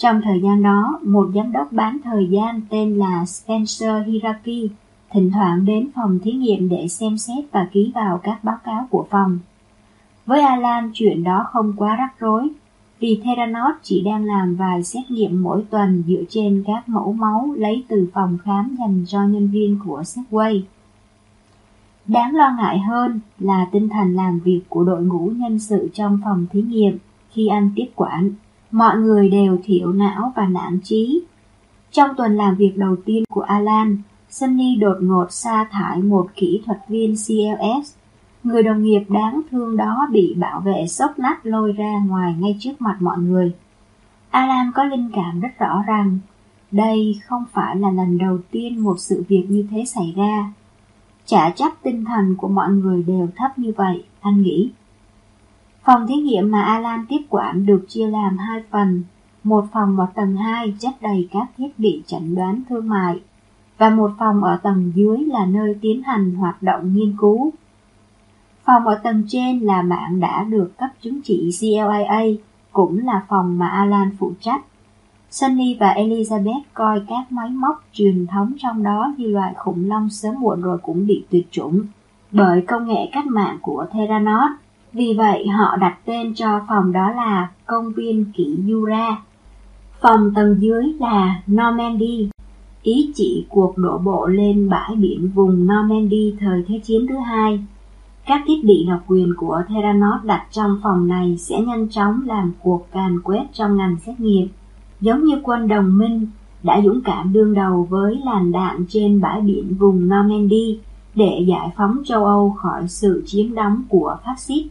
trong thời gian đó, một giám đốc bán thời gian tên là Spencer Hiraki thỉnh thoảng đến phòng thí nghiệm để xem xét và ký vào các báo cáo của phòng. Với Alan, chuyện đó không quá rắc rối, vì Theranos chỉ đang làm vài xét nghiệm mỗi tuần dựa trên các mẫu máu lấy từ phòng khám dành cho nhân viên của Segway. Đáng lo ngại hơn là tinh thần làm việc của đội ngũ nhân sự trong phòng thí nghiệm khi anh tiếp quản. Mọi người đều thiểu não và nản trí. Trong tuần làm việc đầu tiên của Alan, Sunny đột ngột sa thải một kỹ thuật viên CLS. Người đồng nghiệp đáng thương đó bị bảo vệ sốc nát lôi ra ngoài ngay trước mặt mọi người. Alan có linh cảm rất rõ rằng đây không phải là lần đầu tiên một sự việc như thế xảy ra. Chả chắc tinh thần của mọi người đều thấp như vậy, anh nghĩ. Phòng thí nghiệm mà Alan tiếp quản được chia làm hai phần, một phòng ở tầng 2 chất đầy các thiết bị chẩn đoán thương mại, và một phòng ở tầng dưới là nơi tiến hành hoạt động nghiên cứu. Phòng ở tầng trên là mạng đã được cấp chứng chỉ CLIA, cũng là phòng mà Alan phụ trách. Sunny và Elizabeth coi các máy móc truyền thống trong đó như loài khủng long sớm muộn rồi cũng bị tuyệt chủng bởi công nghệ cách mạng của Theranos. Vì vậy họ đặt tên cho phòng đó là công viên kỷ Jura. Phòng tầng dưới là Normandy, ý chỉ cuộc đổ bộ lên bãi biển vùng Normandy thời Thế chiến thứ hai. Các thiết bị độc quyền của Theranos đặt trong phòng này sẽ nhanh chóng làm cuộc càn quét trong ngành xét nghiệm, giống như quân đồng minh đã dũng cảm đương đầu với làn đạn trên bãi biển vùng Normandy để giải phóng châu Âu khỏi sự chiếm đóng của phát xít.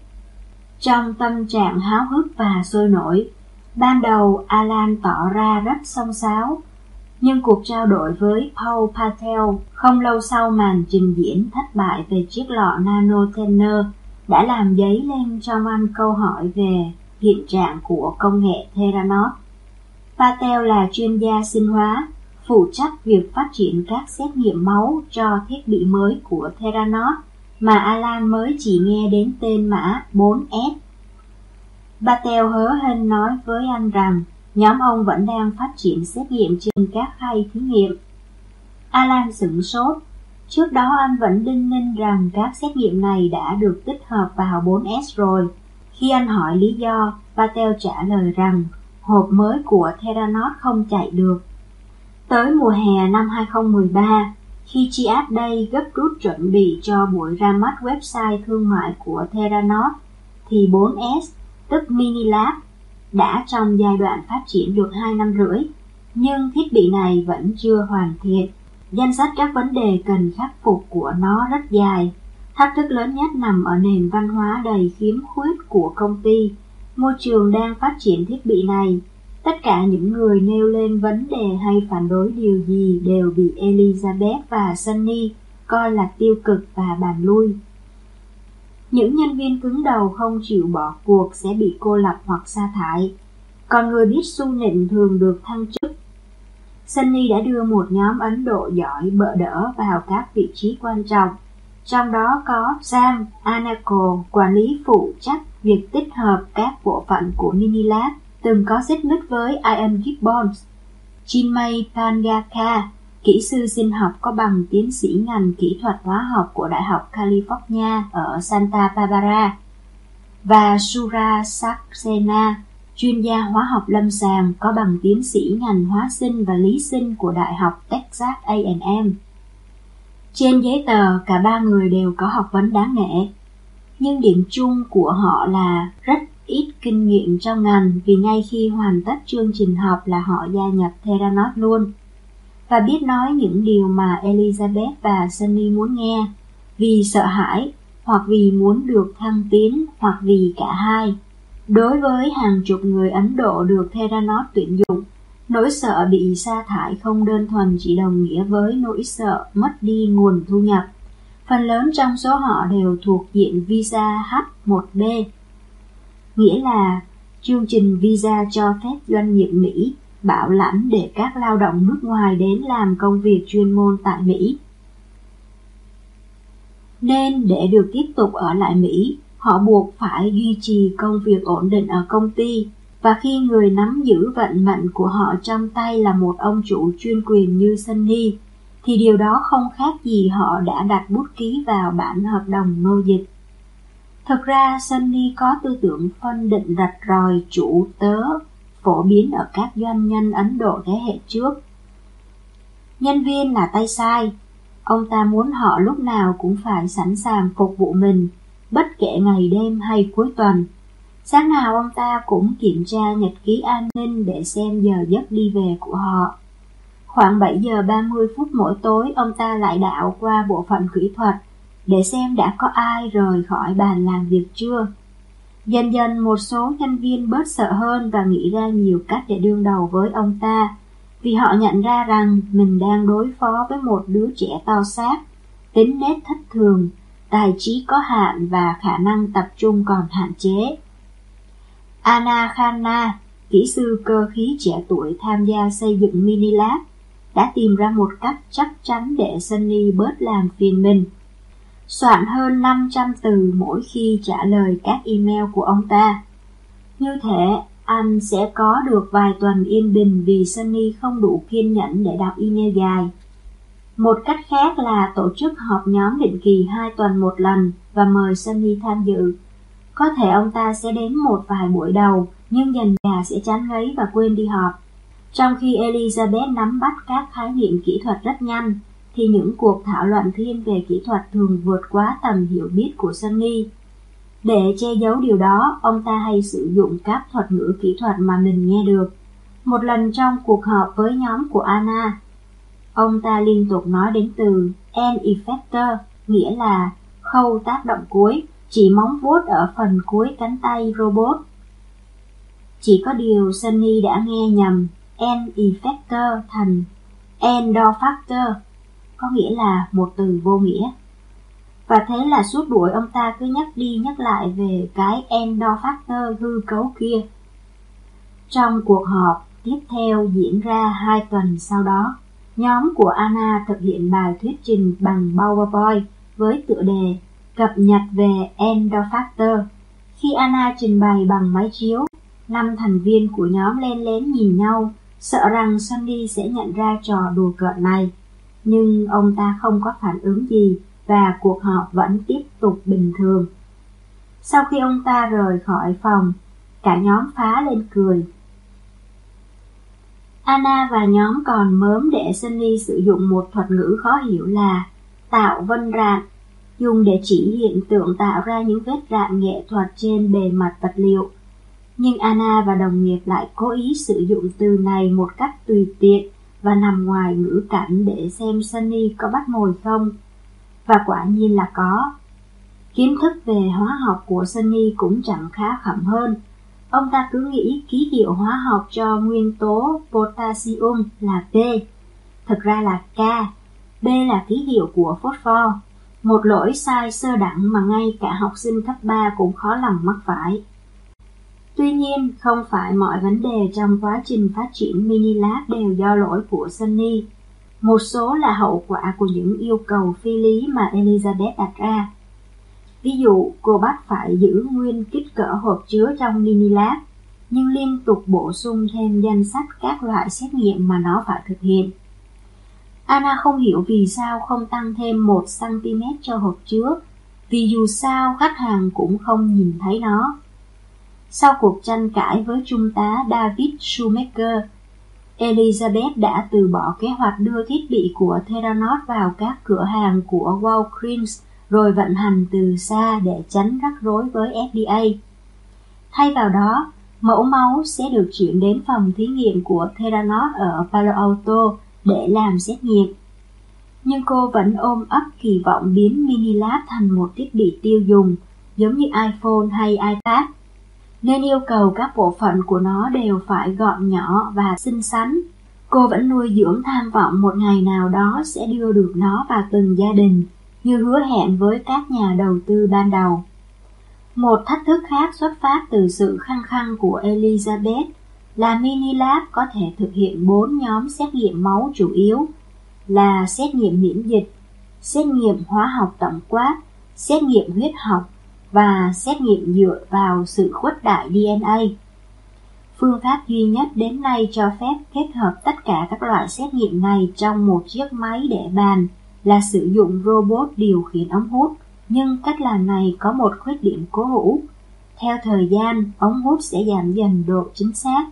Trong tâm trạng háo hức và sôi nổi, ban đầu Alan tỏ ra rất song sáo, nhưng cuộc trao đổi với Paul Patel không lâu sau màn trình diễn thất bại về chiếc lọ nanotainer đã làm dấy lên trong anh câu hỏi về hiện trạng của công nghệ Theranos. Patel là chuyên gia sinh hóa, phụ trách việc phát triển các xét nghiệm máu cho thiết bị mới của Theranos mà Alan mới chỉ nghe đến tên mã 4S. Patel hớ hên nói với anh rằng nhóm ông vẫn đang phát triển xét nghiệm trên các khay thí nghiệm. Alan sửng sốt. Trước đó anh vẫn đinh ninh rằng các xét nghiệm này đã được tích hợp vào 4S rồi. Khi anh hỏi lý do, Patel trả lời rằng hộp mới của Theranos không chạy được. Tới mùa hè năm 2013, khi Chiat Day gấp rút chuẩn bị cho buổi ra mắt website thương mại của Theranos, thì 4S, tức Minilab, đã trong giai đoạn phát triển được 2 năm rưỡi, nhưng thiết bị này vẫn chưa hoàn thiện. Danh sách các vấn đề cần khắc phục của nó rất dài. Thách thức lớn nhất nằm ở nền văn hóa đầy khiếm khuyết của công ty. Môi trường đang phát triển thiết bị này Tất cả những người nêu lên vấn đề hay phản đối điều gì đều bị Elizabeth và Sunny coi là tiêu cực và bàn lui. Những nhân viên cứng đầu không chịu bỏ cuộc sẽ bị cô lập hoặc sa thải, còn người biết su nịnh thường được thăng chức. Sunny đã đưa một nhóm Ấn Độ giỏi bỡ đỡ vào các vị trí quan trọng, trong đó có Sam Anaco, quản lý phụ trách việc tích hợp các bộ phận của Minilab từng có xích mích với Ian Gibbons. Chinmay Pangaka, kỹ sư sinh học có bằng tiến sĩ ngành kỹ thuật hóa học của Đại học California ở Santa Barbara, và Sura Saxena, chuyên gia hóa học lâm sàng có bằng tiến sĩ ngành hóa sinh và lý sinh của Đại học Texas A&M. Trên giấy tờ, cả ba người đều có học vấn đáng nể, nhưng điểm chung của họ là rất ít kinh nghiệm trong ngành vì ngay khi hoàn tất chương trình học là họ gia nhập Theranos luôn. Và biết nói những điều mà Elizabeth và Sunny muốn nghe, vì sợ hãi, hoặc vì muốn được thăng tiến, hoặc vì cả hai. Đối với hàng chục người Ấn Độ được Theranos tuyển dụng, nỗi sợ bị sa thải không đơn thuần chỉ đồng nghĩa với nỗi sợ mất đi nguồn thu nhập. Phần lớn trong số họ đều thuộc diện visa H1B, nghĩa là chương trình visa cho phép doanh nghiệp Mỹ bảo lãnh để các lao động nước ngoài đến làm công việc chuyên môn tại Mỹ. Nên để được tiếp tục ở lại Mỹ, họ buộc phải duy trì công việc ổn định ở công ty và khi người nắm giữ vận mệnh của họ trong tay là một ông chủ chuyên quyền như Sunny, thì điều đó không khác gì họ đã đặt bút ký vào bản hợp đồng nô dịch. Thực ra Sunny có tư tưởng phân định rạch ròi chủ tớ phổ biến ở các doanh nhân Ấn Độ thế hệ trước. Nhân viên là tay sai, ông ta muốn họ lúc nào cũng phải sẵn sàng phục vụ mình, bất kể ngày đêm hay cuối tuần. Sáng nào ông ta cũng kiểm tra nhật ký an ninh để xem giờ giấc đi về của họ. Khoảng 7 giờ 30 phút mỗi tối ông ta lại đạo qua bộ phận kỹ thuật để xem đã có ai rời khỏi bàn làm việc chưa. Dần dần một số nhân viên bớt sợ hơn và nghĩ ra nhiều cách để đương đầu với ông ta, vì họ nhận ra rằng mình đang đối phó với một đứa trẻ to xác, tính nết thất thường, tài trí có hạn và khả năng tập trung còn hạn chế. Anna Khanna, kỹ sư cơ khí trẻ tuổi tham gia xây dựng Minilab, đã tìm ra một cách chắc chắn để Sunny bớt làm phiền mình. Soạn hơn 500 từ mỗi khi trả lời các email của ông ta. Như thế, anh sẽ có được vài tuần yên bình vì Sunny không đủ kiên nhẫn để đọc email dài. Một cách khác là tổ chức họp nhóm định kỳ hai tuần một lần và mời Sunny tham dự. Có thể ông ta sẽ đến một vài buổi đầu, nhưng dần dà sẽ chán ngấy và quên đi họp. Trong khi Elizabeth nắm bắt các khái niệm kỹ thuật rất nhanh, thì những cuộc thảo luận thiên về kỹ thuật thường vượt quá tầm hiểu biết của Sunny. Để che giấu điều đó, ông ta hay sử dụng các thuật ngữ kỹ thuật mà mình nghe được. Một lần trong cuộc họp với nhóm của Anna, ông ta liên tục nói đến từ end effector, nghĩa là khâu tác động cuối, chỉ móng vuốt ở phần cuối cánh tay robot. Chỉ có điều Sunny đã nghe nhầm end effector thành endofactor, có nghĩa là một từ vô nghĩa. Và thế là suốt buổi ông ta cứ nhắc đi nhắc lại về cái endofactor hư cấu kia. Trong cuộc họp tiếp theo diễn ra hai tuần sau đó, nhóm của Anna thực hiện bài thuyết trình bằng PowerPoint với tựa đề cập nhật về Endofactor. Khi Anna trình bày bằng máy chiếu, năm thành viên của nhóm len lén nhìn nhau, sợ rằng Sunny sẽ nhận ra trò đùa cợt này. Nhưng ông ta không có phản ứng gì và cuộc họp vẫn tiếp tục bình thường. Sau khi ông ta rời khỏi phòng, cả nhóm phá lên cười. Anna và nhóm còn mớm để Sunny sử dụng một thuật ngữ khó hiểu là tạo vân rạn, dùng để chỉ hiện tượng tạo ra những vết rạn nghệ thuật trên bề mặt vật liệu. Nhưng Anna và đồng nghiệp lại cố ý sử dụng từ này một cách tùy tiện và nằm ngoài ngữ cảnh để xem Sunny có bắt mồi không. Và quả nhiên là có. Kiến thức về hóa học của Sunny cũng chẳng khá khẩm hơn. Ông ta cứ nghĩ ký hiệu hóa học cho nguyên tố potassium là P, thực ra là K. B là ký hiệu của phosphor, một lỗi sai sơ đẳng mà ngay cả học sinh cấp 3 cũng khó lòng mắc phải. Tuy nhiên, không phải mọi vấn đề trong quá trình phát triển mini lab đều do lỗi của Sunny. Một số là hậu quả của những yêu cầu phi lý mà Elizabeth đặt ra. Ví dụ, cô bắt phải giữ nguyên kích cỡ hộp chứa trong mini lab, nhưng liên tục bổ sung thêm danh sách các loại xét nghiệm mà nó phải thực hiện. Anna không hiểu vì sao không tăng thêm 1cm cho hộp chứa, vì dù sao khách hàng cũng không nhìn thấy nó. Sau cuộc tranh cãi với trung tá David Schumacher, Elizabeth đã từ bỏ kế hoạch đưa thiết bị của Theranos vào các cửa hàng của Walgreens rồi vận hành từ xa để tránh rắc rối với FDA. Thay vào đó, mẫu máu sẽ được chuyển đến phòng thí nghiệm của Theranos ở Palo Alto để làm xét nghiệm. Nhưng cô vẫn ôm ấp kỳ vọng biến Minilab thành một thiết bị tiêu dùng, giống như iPhone hay iPad nên yêu cầu các bộ phận của nó đều phải gọn nhỏ và xinh xắn. Cô vẫn nuôi dưỡng tham vọng một ngày nào đó sẽ đưa được nó vào từng gia đình, như hứa hẹn với các nhà đầu tư ban đầu. Một thách thức khác xuất phát từ sự khăng khăng của Elizabeth là Minilab có thể thực hiện bốn nhóm xét nghiệm máu chủ yếu là xét nghiệm miễn dịch, xét nghiệm hóa học tổng quát, xét nghiệm huyết học và xét nghiệm dựa vào sự khuếch đại DNA. Phương pháp duy nhất đến nay cho phép kết hợp tất cả các loại xét nghiệm này trong một chiếc máy để bàn là sử dụng robot điều khiển ống hút, nhưng cách làm này có một khuyết điểm cố hữu. Theo thời gian, ống hút sẽ giảm dần độ chính xác.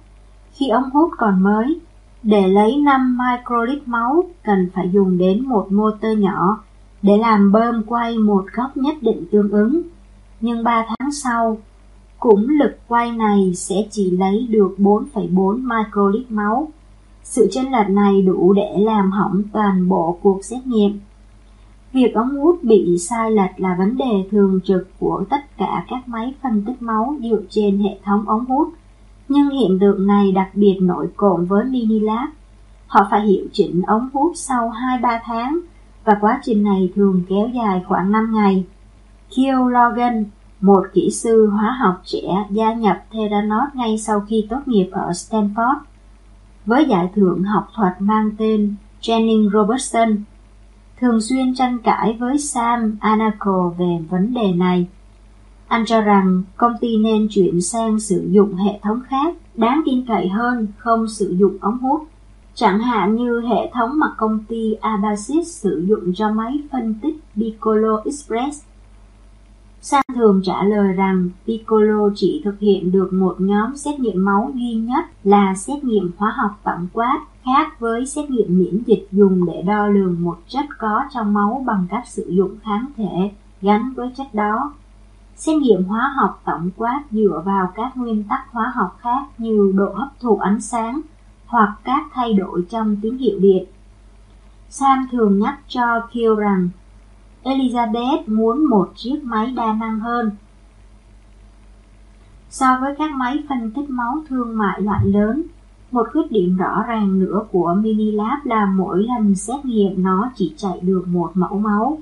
Khi ống hút còn mới, để lấy 5 microlit máu cần phải dùng đến một motor nhỏ để làm bơm quay một góc nhất định tương ứng nhưng 3 tháng sau, cũng lực quay này sẽ chỉ lấy được 4,4 microlit máu. Sự chênh lệch này đủ để làm hỏng toàn bộ cuộc xét nghiệm. Việc ống hút bị sai lệch là vấn đề thường trực của tất cả các máy phân tích máu dựa trên hệ thống ống hút, nhưng hiện tượng này đặc biệt nổi cộm với Minilab. Họ phải hiệu chỉnh ống hút sau 2-3 tháng và quá trình này thường kéo dài khoảng 5 ngày. Kiel Logan, một kỹ sư hóa học trẻ gia nhập Theranos ngay sau khi tốt nghiệp ở Stanford, với giải thưởng học thuật mang tên Jennings Robertson, thường xuyên tranh cãi với Sam Anaco về vấn đề này. Anh cho rằng công ty nên chuyển sang sử dụng hệ thống khác, đáng tin cậy hơn không sử dụng ống hút. Chẳng hạn như hệ thống mà công ty Abasis sử dụng cho máy phân tích Piccolo Express. Sang thường trả lời rằng Piccolo chỉ thực hiện được một nhóm xét nghiệm máu duy nhất là xét nghiệm hóa học tổng quát, khác với xét nghiệm miễn dịch dùng để đo lường một chất có trong máu bằng cách sử dụng kháng thể gắn với chất đó. Xét nghiệm hóa học tổng quát dựa vào các nguyên tắc hóa học khác như độ hấp thụ ánh sáng hoặc các thay đổi trong tín hiệu điện. Sam thường nhắc cho Kiel rằng Elizabeth muốn một chiếc máy đa năng hơn. So với các máy phân tích máu thương mại loại lớn, một khuyết điểm rõ ràng nữa của Minilab là mỗi lần xét nghiệm nó chỉ chạy được một mẫu máu.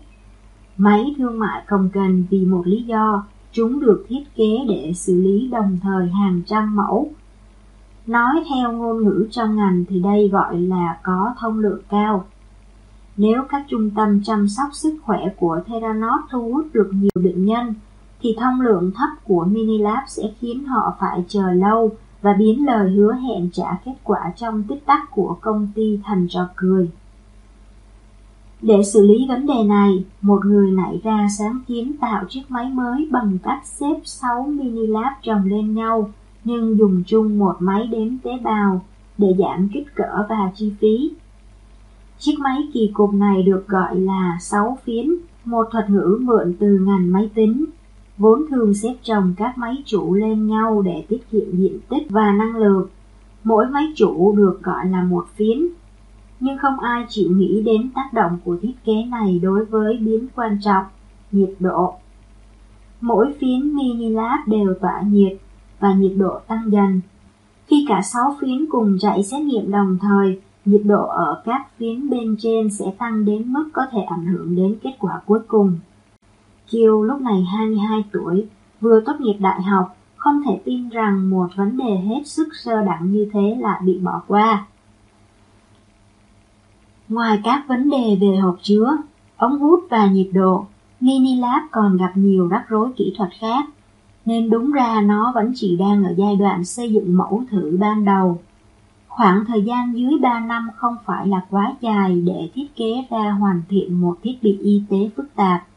Máy thương mại không cần vì một lý do, chúng được thiết kế để xử lý đồng thời hàng trăm mẫu. Nói theo ngôn ngữ trong ngành thì đây gọi là có thông lượng cao. Nếu các trung tâm chăm sóc sức khỏe của Theranos thu hút được nhiều bệnh nhân, thì thông lượng thấp của Minilab sẽ khiến họ phải chờ lâu và biến lời hứa hẹn trả kết quả trong tích tắc của công ty thành trò cười. Để xử lý vấn đề này, một người nảy ra sáng kiến tạo chiếc máy mới bằng cách xếp 6 mini lab chồng lên nhau, nhưng dùng chung một máy đếm tế bào để giảm kích cỡ và chi phí. Chiếc máy kỳ cục này được gọi là 6 phiến, một thuật ngữ mượn từ ngành máy tính, vốn thường xếp chồng các máy chủ lên nhau để tiết kiệm diện tích và năng lượng. Mỗi máy chủ được gọi là một phiến, nhưng không ai chịu nghĩ đến tác động của thiết kế này đối với biến quan trọng, nhiệt độ. Mỗi phiến mini lab đều tỏa nhiệt và nhiệt độ tăng dần. Khi cả 6 phiến cùng chạy xét nghiệm đồng thời, nhiệt độ ở các phiến bên trên sẽ tăng đến mức có thể ảnh hưởng đến kết quả cuối cùng. Kiều lúc này 22 tuổi, vừa tốt nghiệp đại học, không thể tin rằng một vấn đề hết sức sơ đẳng như thế lại bị bỏ qua. Ngoài các vấn đề về hộp chứa, ống hút và nhiệt độ, Minilab còn gặp nhiều rắc rối kỹ thuật khác, nên đúng ra nó vẫn chỉ đang ở giai đoạn xây dựng mẫu thử ban đầu. Khoảng thời gian dưới 3 năm không phải là quá dài để thiết kế ra hoàn thiện một thiết bị y tế phức tạp.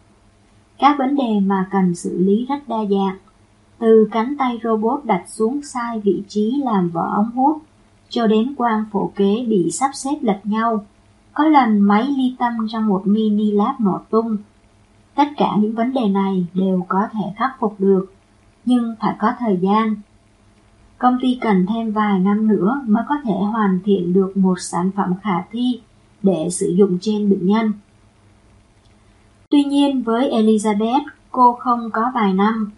Các vấn đề mà cần xử lý rất đa dạng, từ cánh tay robot đặt xuống sai vị trí làm vỏ ống hút, cho đến quang phổ kế bị sắp xếp lệch nhau, có lần máy ly tâm trong một mini lab nổ tung. Tất cả những vấn đề này đều có thể khắc phục được, nhưng phải có thời gian. Công ty cần thêm vài năm nữa mới có thể hoàn thiện được một sản phẩm khả thi để sử dụng trên bệnh nhân. Tuy nhiên với Elizabeth, cô không có vài năm.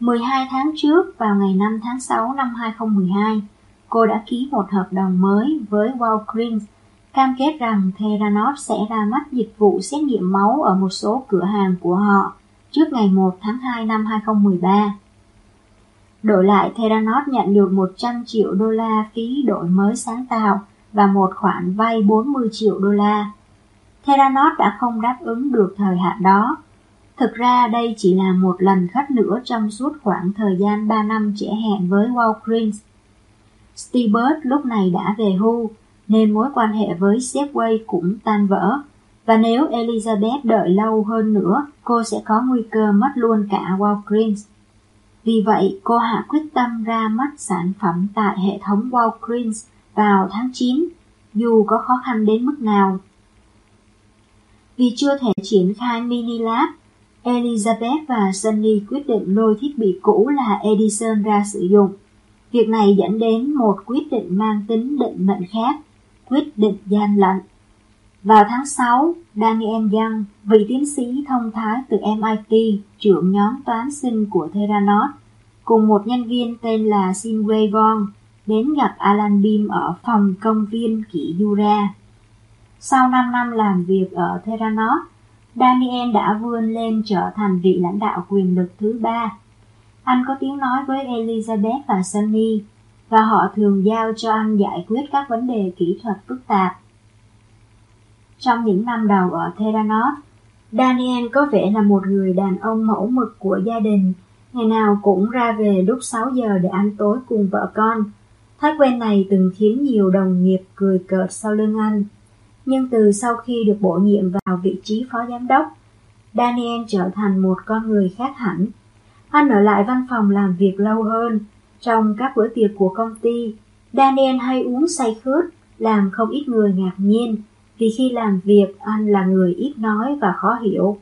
12 tháng trước, vào ngày 5 tháng 6 năm 2012, cô đã ký một hợp đồng mới với Walgreens cam kết rằng Theranos sẽ ra mắt dịch vụ xét nghiệm máu ở một số cửa hàng của họ trước ngày 1 tháng 2 năm 2013. Đổi lại, Theranos nhận được 100 triệu đô la phí đổi mới sáng tạo và một khoản vay 40 triệu đô la. Theranos đã không đáp ứng được thời hạn đó. Thực ra đây chỉ là một lần khách nữa trong suốt khoảng thời gian 3 năm trễ hẹn với Walgreens. Steve lúc này đã về hưu nên mối quan hệ với Safeway cũng tan vỡ. Và nếu Elizabeth đợi lâu hơn nữa, cô sẽ có nguy cơ mất luôn cả Walgreens. Vì vậy, cô hạ quyết tâm ra mắt sản phẩm tại hệ thống Walgreens vào tháng 9, dù có khó khăn đến mức nào. Vì chưa thể triển khai mini lab, Elizabeth và Sunny quyết định lôi thiết bị cũ là Edison ra sử dụng. Việc này dẫn đến một quyết định mang tính định mệnh khác quyết định gian lận. Vào tháng 6, Daniel Young, vị tiến sĩ thông thái từ MIT, trưởng nhóm toán sinh của Theranos, cùng một nhân viên tên là Sinway Von, đến gặp Alan Beam ở phòng công viên Kỷ Jura. Sau 5 năm làm việc ở Theranos, Daniel đã vươn lên trở thành vị lãnh đạo quyền lực thứ ba Anh có tiếng nói với Elizabeth và Sunny, và họ thường giao cho anh giải quyết các vấn đề kỹ thuật phức tạp. Trong những năm đầu ở Theranos, Daniel có vẻ là một người đàn ông mẫu mực của gia đình, ngày nào cũng ra về lúc 6 giờ để ăn tối cùng vợ con. Thói quen này từng khiến nhiều đồng nghiệp cười cợt sau lưng anh. Nhưng từ sau khi được bổ nhiệm vào vị trí phó giám đốc, Daniel trở thành một con người khác hẳn. Anh ở lại văn phòng làm việc lâu hơn. Trong các bữa tiệc của công ty, Daniel hay uống say khướt, làm không ít người ngạc nhiên vì khi làm việc anh là người ít nói và khó hiểu.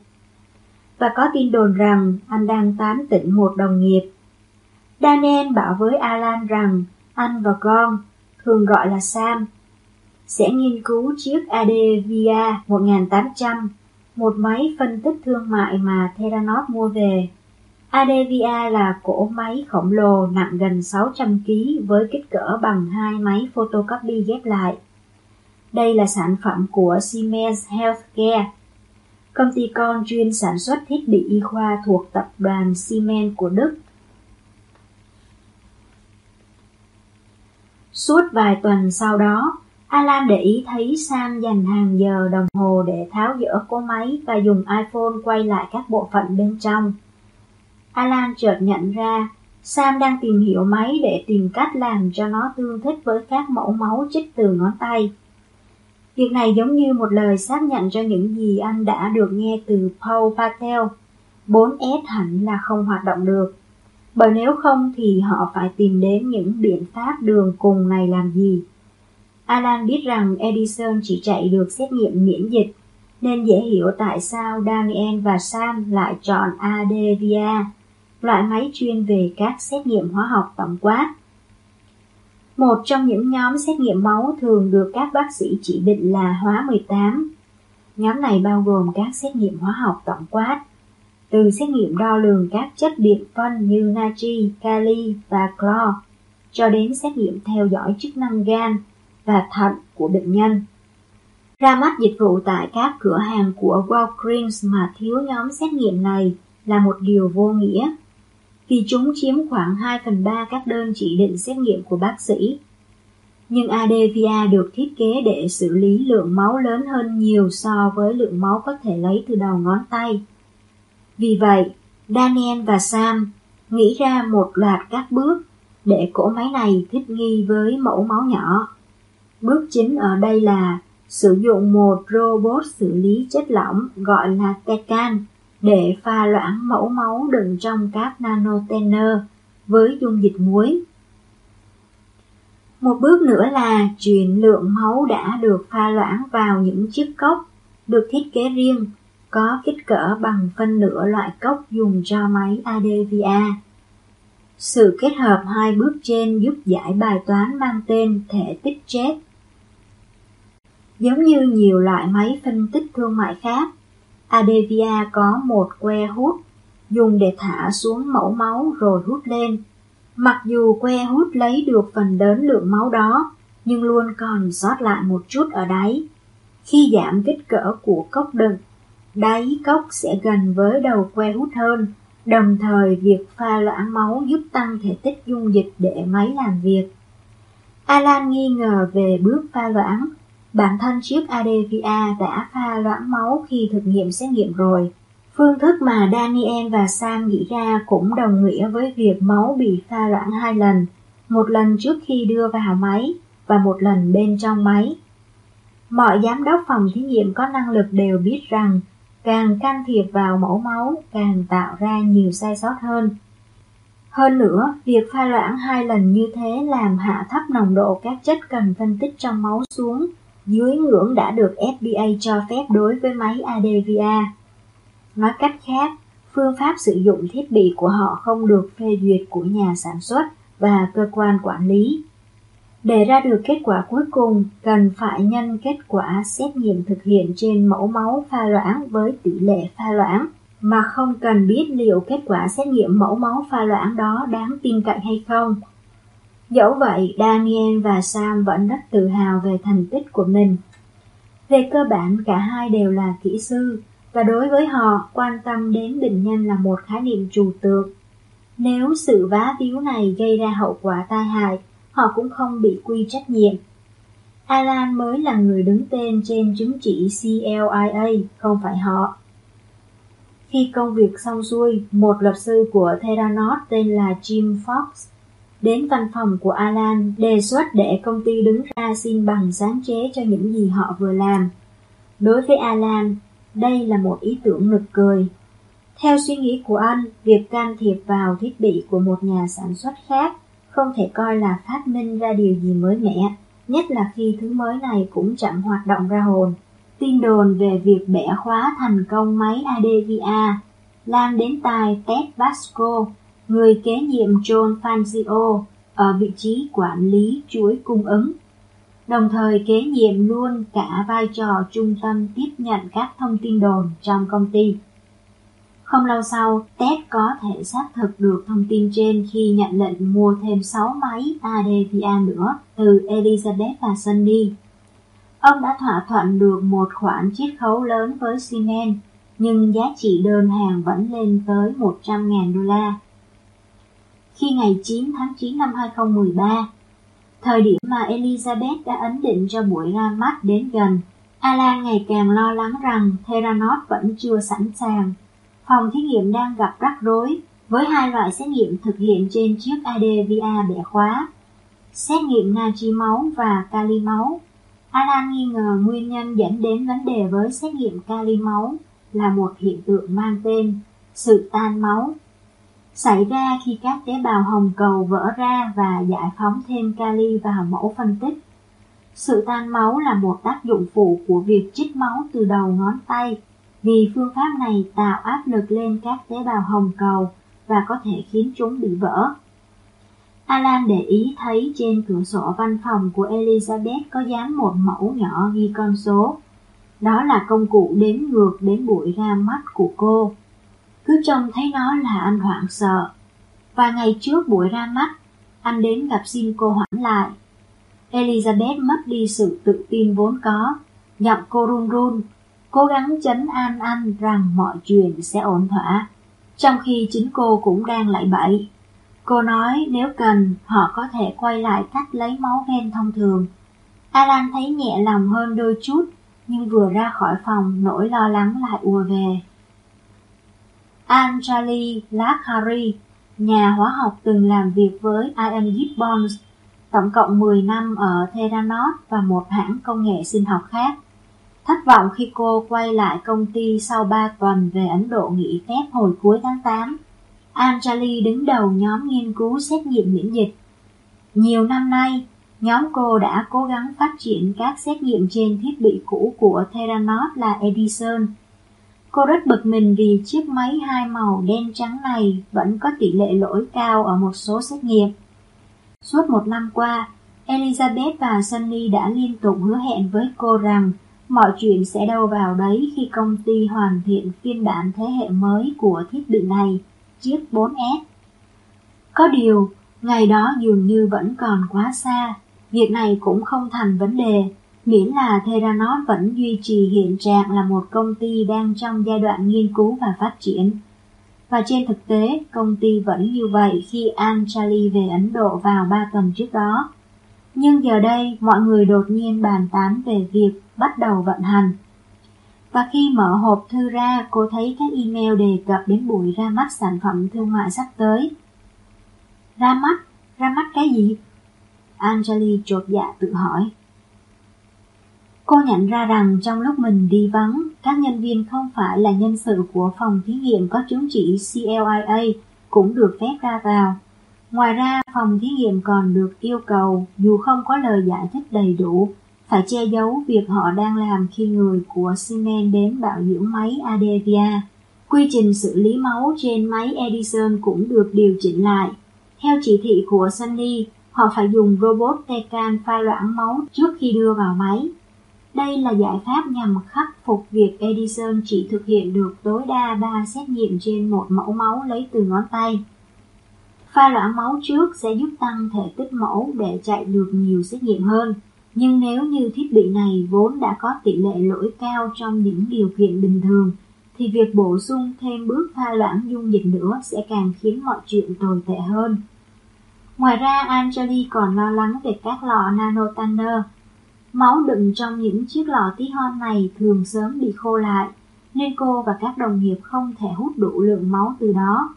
Và có tin đồn rằng anh đang tán tỉnh một đồng nghiệp. Daniel bảo với Alan rằng anh và con, thường gọi là Sam, sẽ nghiên cứu chiếc Adevia 1800, một máy phân tích thương mại mà Theranos mua về. Adevia là cỗ máy khổng lồ nặng gần 600 kg với kích cỡ bằng hai máy photocopy ghép lại. Đây là sản phẩm của Siemens Healthcare, công ty con chuyên sản xuất thiết bị y khoa thuộc tập đoàn Siemens của Đức. Suốt vài tuần sau đó, Alan để ý thấy Sam dành hàng giờ đồng hồ để tháo dỡ cỗ máy và dùng iPhone quay lại các bộ phận bên trong. Alan chợt nhận ra Sam đang tìm hiểu máy để tìm cách làm cho nó tương thích với các mẫu máu chích từ ngón tay. Việc này giống như một lời xác nhận cho những gì anh đã được nghe từ Paul Patel. 4S hẳn là không hoạt động được. Bởi nếu không thì họ phải tìm đến những biện pháp đường cùng này làm gì. Alan biết rằng Edison chỉ chạy được xét nghiệm miễn dịch, nên dễ hiểu tại sao Daniel và Sam lại chọn ADVA loại máy chuyên về các xét nghiệm hóa học tổng quát. Một trong những nhóm xét nghiệm máu thường được các bác sĩ chỉ định là hóa 18. Nhóm này bao gồm các xét nghiệm hóa học tổng quát, từ xét nghiệm đo lường các chất điện phân như natri, kali và clo, cho đến xét nghiệm theo dõi chức năng gan và thận của bệnh nhân. Ra mắt dịch vụ tại các cửa hàng của Walgreens mà thiếu nhóm xét nghiệm này là một điều vô nghĩa vì chúng chiếm khoảng 2 phần 3 các đơn chỉ định xét nghiệm của bác sĩ. Nhưng ADVA được thiết kế để xử lý lượng máu lớn hơn nhiều so với lượng máu có thể lấy từ đầu ngón tay. Vì vậy, Daniel và Sam nghĩ ra một loạt các bước để cỗ máy này thích nghi với mẫu máu nhỏ. Bước chính ở đây là sử dụng một robot xử lý chất lỏng gọi là Tecan để pha loãng mẫu máu đựng trong các nanotener với dung dịch muối. Một bước nữa là chuyển lượng máu đã được pha loãng vào những chiếc cốc được thiết kế riêng, có kích cỡ bằng phân nửa loại cốc dùng cho máy ADVA. Sự kết hợp hai bước trên giúp giải bài toán mang tên thể tích chết. Giống như nhiều loại máy phân tích thương mại khác, Adevia có một que hút dùng để thả xuống mẫu máu rồi hút lên. Mặc dù que hút lấy được phần lớn lượng máu đó, nhưng luôn còn sót lại một chút ở đáy. Khi giảm kích cỡ của cốc đựng, đáy cốc sẽ gần với đầu que hút hơn, đồng thời việc pha loãng máu giúp tăng thể tích dung dịch để máy làm việc. Alan nghi ngờ về bước pha loãng, Bản thân chiếc Adevia đã pha loãng máu khi thực nghiệm xét nghiệm rồi. Phương thức mà Daniel và Sam nghĩ ra cũng đồng nghĩa với việc máu bị pha loãng hai lần, một lần trước khi đưa vào máy và một lần bên trong máy. Mọi giám đốc phòng thí nghiệm có năng lực đều biết rằng càng can thiệp vào mẫu máu càng tạo ra nhiều sai sót hơn. Hơn nữa, việc pha loãng hai lần như thế làm hạ thấp nồng độ các chất cần phân tích trong máu xuống dưới ngưỡng đã được FDA cho phép đối với máy ADVA. Nói cách khác, phương pháp sử dụng thiết bị của họ không được phê duyệt của nhà sản xuất và cơ quan quản lý. Để ra được kết quả cuối cùng, cần phải nhân kết quả xét nghiệm thực hiện trên mẫu máu pha loãng với tỷ lệ pha loãng, mà không cần biết liệu kết quả xét nghiệm mẫu máu pha loãng đó đáng tin cậy hay không Dẫu vậy, Daniel và Sam vẫn rất tự hào về thành tích của mình. Về cơ bản, cả hai đều là kỹ sư, và đối với họ, quan tâm đến bệnh nhân là một khái niệm trừu tượng. Nếu sự vá víu này gây ra hậu quả tai hại, họ cũng không bị quy trách nhiệm. Alan mới là người đứng tên trên chứng chỉ CLIA, không phải họ. Khi công việc xong xuôi, một luật sư của Theranos tên là Jim Fox đến văn phòng của Alan đề xuất để công ty đứng ra xin bằng sáng chế cho những gì họ vừa làm. Đối với Alan, đây là một ý tưởng nực cười. Theo suy nghĩ của anh, việc can thiệp vào thiết bị của một nhà sản xuất khác không thể coi là phát minh ra điều gì mới mẻ, nhất là khi thứ mới này cũng chẳng hoạt động ra hồn. Tin đồn về việc bẻ khóa thành công máy ADVA lan đến tai Ted Basco, người kế nhiệm John Fangio ở vị trí quản lý chuỗi cung ứng, đồng thời kế nhiệm luôn cả vai trò trung tâm tiếp nhận các thông tin đồn trong công ty. Không lâu sau, Ted có thể xác thực được thông tin trên khi nhận lệnh mua thêm 6 máy ADVA nữa từ Elizabeth và Sunny. Ông đã thỏa thuận được một khoản chiết khấu lớn với Siemens, nhưng giá trị đơn hàng vẫn lên tới 100.000 đô la. Khi ngày 9 tháng 9 năm 2013, thời điểm mà Elizabeth đã ấn định cho buổi ra mắt đến gần, Alan ngày càng lo lắng rằng Theranos vẫn chưa sẵn sàng. Phòng thí nghiệm đang gặp rắc rối với hai loại xét nghiệm thực hiện trên chiếc ADVA bẻ khóa, xét nghiệm natri máu và kali máu. Alan nghi ngờ nguyên nhân dẫn đến vấn đề với xét nghiệm kali máu là một hiện tượng mang tên sự tan máu xảy ra khi các tế bào hồng cầu vỡ ra và giải phóng thêm kali vào mẫu phân tích. Sự tan máu là một tác dụng phụ của việc trích máu từ đầu ngón tay, vì phương pháp này tạo áp lực lên các tế bào hồng cầu và có thể khiến chúng bị vỡ. Alan để ý thấy trên cửa sổ văn phòng của Elizabeth có dán một mẫu nhỏ ghi con số. Đó là công cụ đếm ngược đến buổi ra mắt của cô. Cứ trông thấy nó là anh hoảng sợ. Vài ngày trước buổi ra mắt, anh đến gặp xin cô hoãn lại. Elizabeth mất đi sự tự tin vốn có, giọng cô run run, cố gắng chấn an anh rằng mọi chuyện sẽ ổn thỏa, trong khi chính cô cũng đang lại bậy. Cô nói nếu cần, họ có thể quay lại cách lấy máu ven thông thường. Alan thấy nhẹ lòng hơn đôi chút, nhưng vừa ra khỏi phòng, nỗi lo lắng lại ùa về. Anjali Lakhari, nhà hóa học từng làm việc với Ian Gibbons, tổng cộng 10 năm ở Theranos và một hãng công nghệ sinh học khác. Thất vọng khi cô quay lại công ty sau 3 tuần về Ấn Độ nghỉ phép hồi cuối tháng 8 Anjali đứng đầu nhóm nghiên cứu xét nghiệm miễn dịch. Nhiều năm nay, nhóm cô đã cố gắng phát triển các xét nghiệm trên thiết bị cũ của Theranos là Edison. Cô rất bực mình vì chiếc máy hai màu đen trắng này vẫn có tỷ lệ lỗi cao ở một số xét nghiệm. Suốt một năm qua, Elizabeth và Sunny đã liên tục hứa hẹn với cô rằng mọi chuyện sẽ đâu vào đấy khi công ty hoàn thiện phiên bản thế hệ mới của thiết bị này chiếc 4S. Có điều, ngày đó dường như vẫn còn quá xa, việc này cũng không thành vấn đề, miễn là Theranos vẫn duy trì hiện trạng là một công ty đang trong giai đoạn nghiên cứu và phát triển. Và trên thực tế, công ty vẫn như vậy khi Anjali về Ấn Độ vào 3 tuần trước đó. Nhưng giờ đây, mọi người đột nhiên bàn tán về việc bắt đầu vận hành. Và khi mở hộp thư ra, cô thấy các email đề cập đến buổi ra mắt sản phẩm thương mại sắp tới. Ra mắt? Ra mắt cái gì? Anjali chột dạ tự hỏi. Cô nhận ra rằng trong lúc mình đi vắng, các nhân viên không phải là nhân sự của phòng thí nghiệm có chứng chỉ CLIA cũng được phép ra vào. Ngoài ra, phòng thí nghiệm còn được yêu cầu, dù không có lời giải thích đầy đủ, phải che giấu việc họ đang làm khi người của Siemens đến bảo dưỡng máy Adevia. Quy trình xử lý máu trên máy Edison cũng được điều chỉnh lại. Theo chỉ thị của Sunny, họ phải dùng robot Tecan pha loãng máu trước khi đưa vào máy. Đây là giải pháp nhằm khắc phục việc Edison chỉ thực hiện được tối đa 3 xét nghiệm trên một mẫu máu lấy từ ngón tay. Pha loãng máu trước sẽ giúp tăng thể tích mẫu để chạy được nhiều xét nghiệm hơn. Nhưng nếu như thiết bị này vốn đã có tỷ lệ lỗi cao trong những điều kiện bình thường, thì việc bổ sung thêm bước pha loãng dung dịch nữa sẽ càng khiến mọi chuyện tồi tệ hơn. Ngoài ra, Angeli còn lo lắng về các lọ nanotanner. Máu đựng trong những chiếc lọ tí hon này thường sớm bị khô lại, nên cô và các đồng nghiệp không thể hút đủ lượng máu từ đó.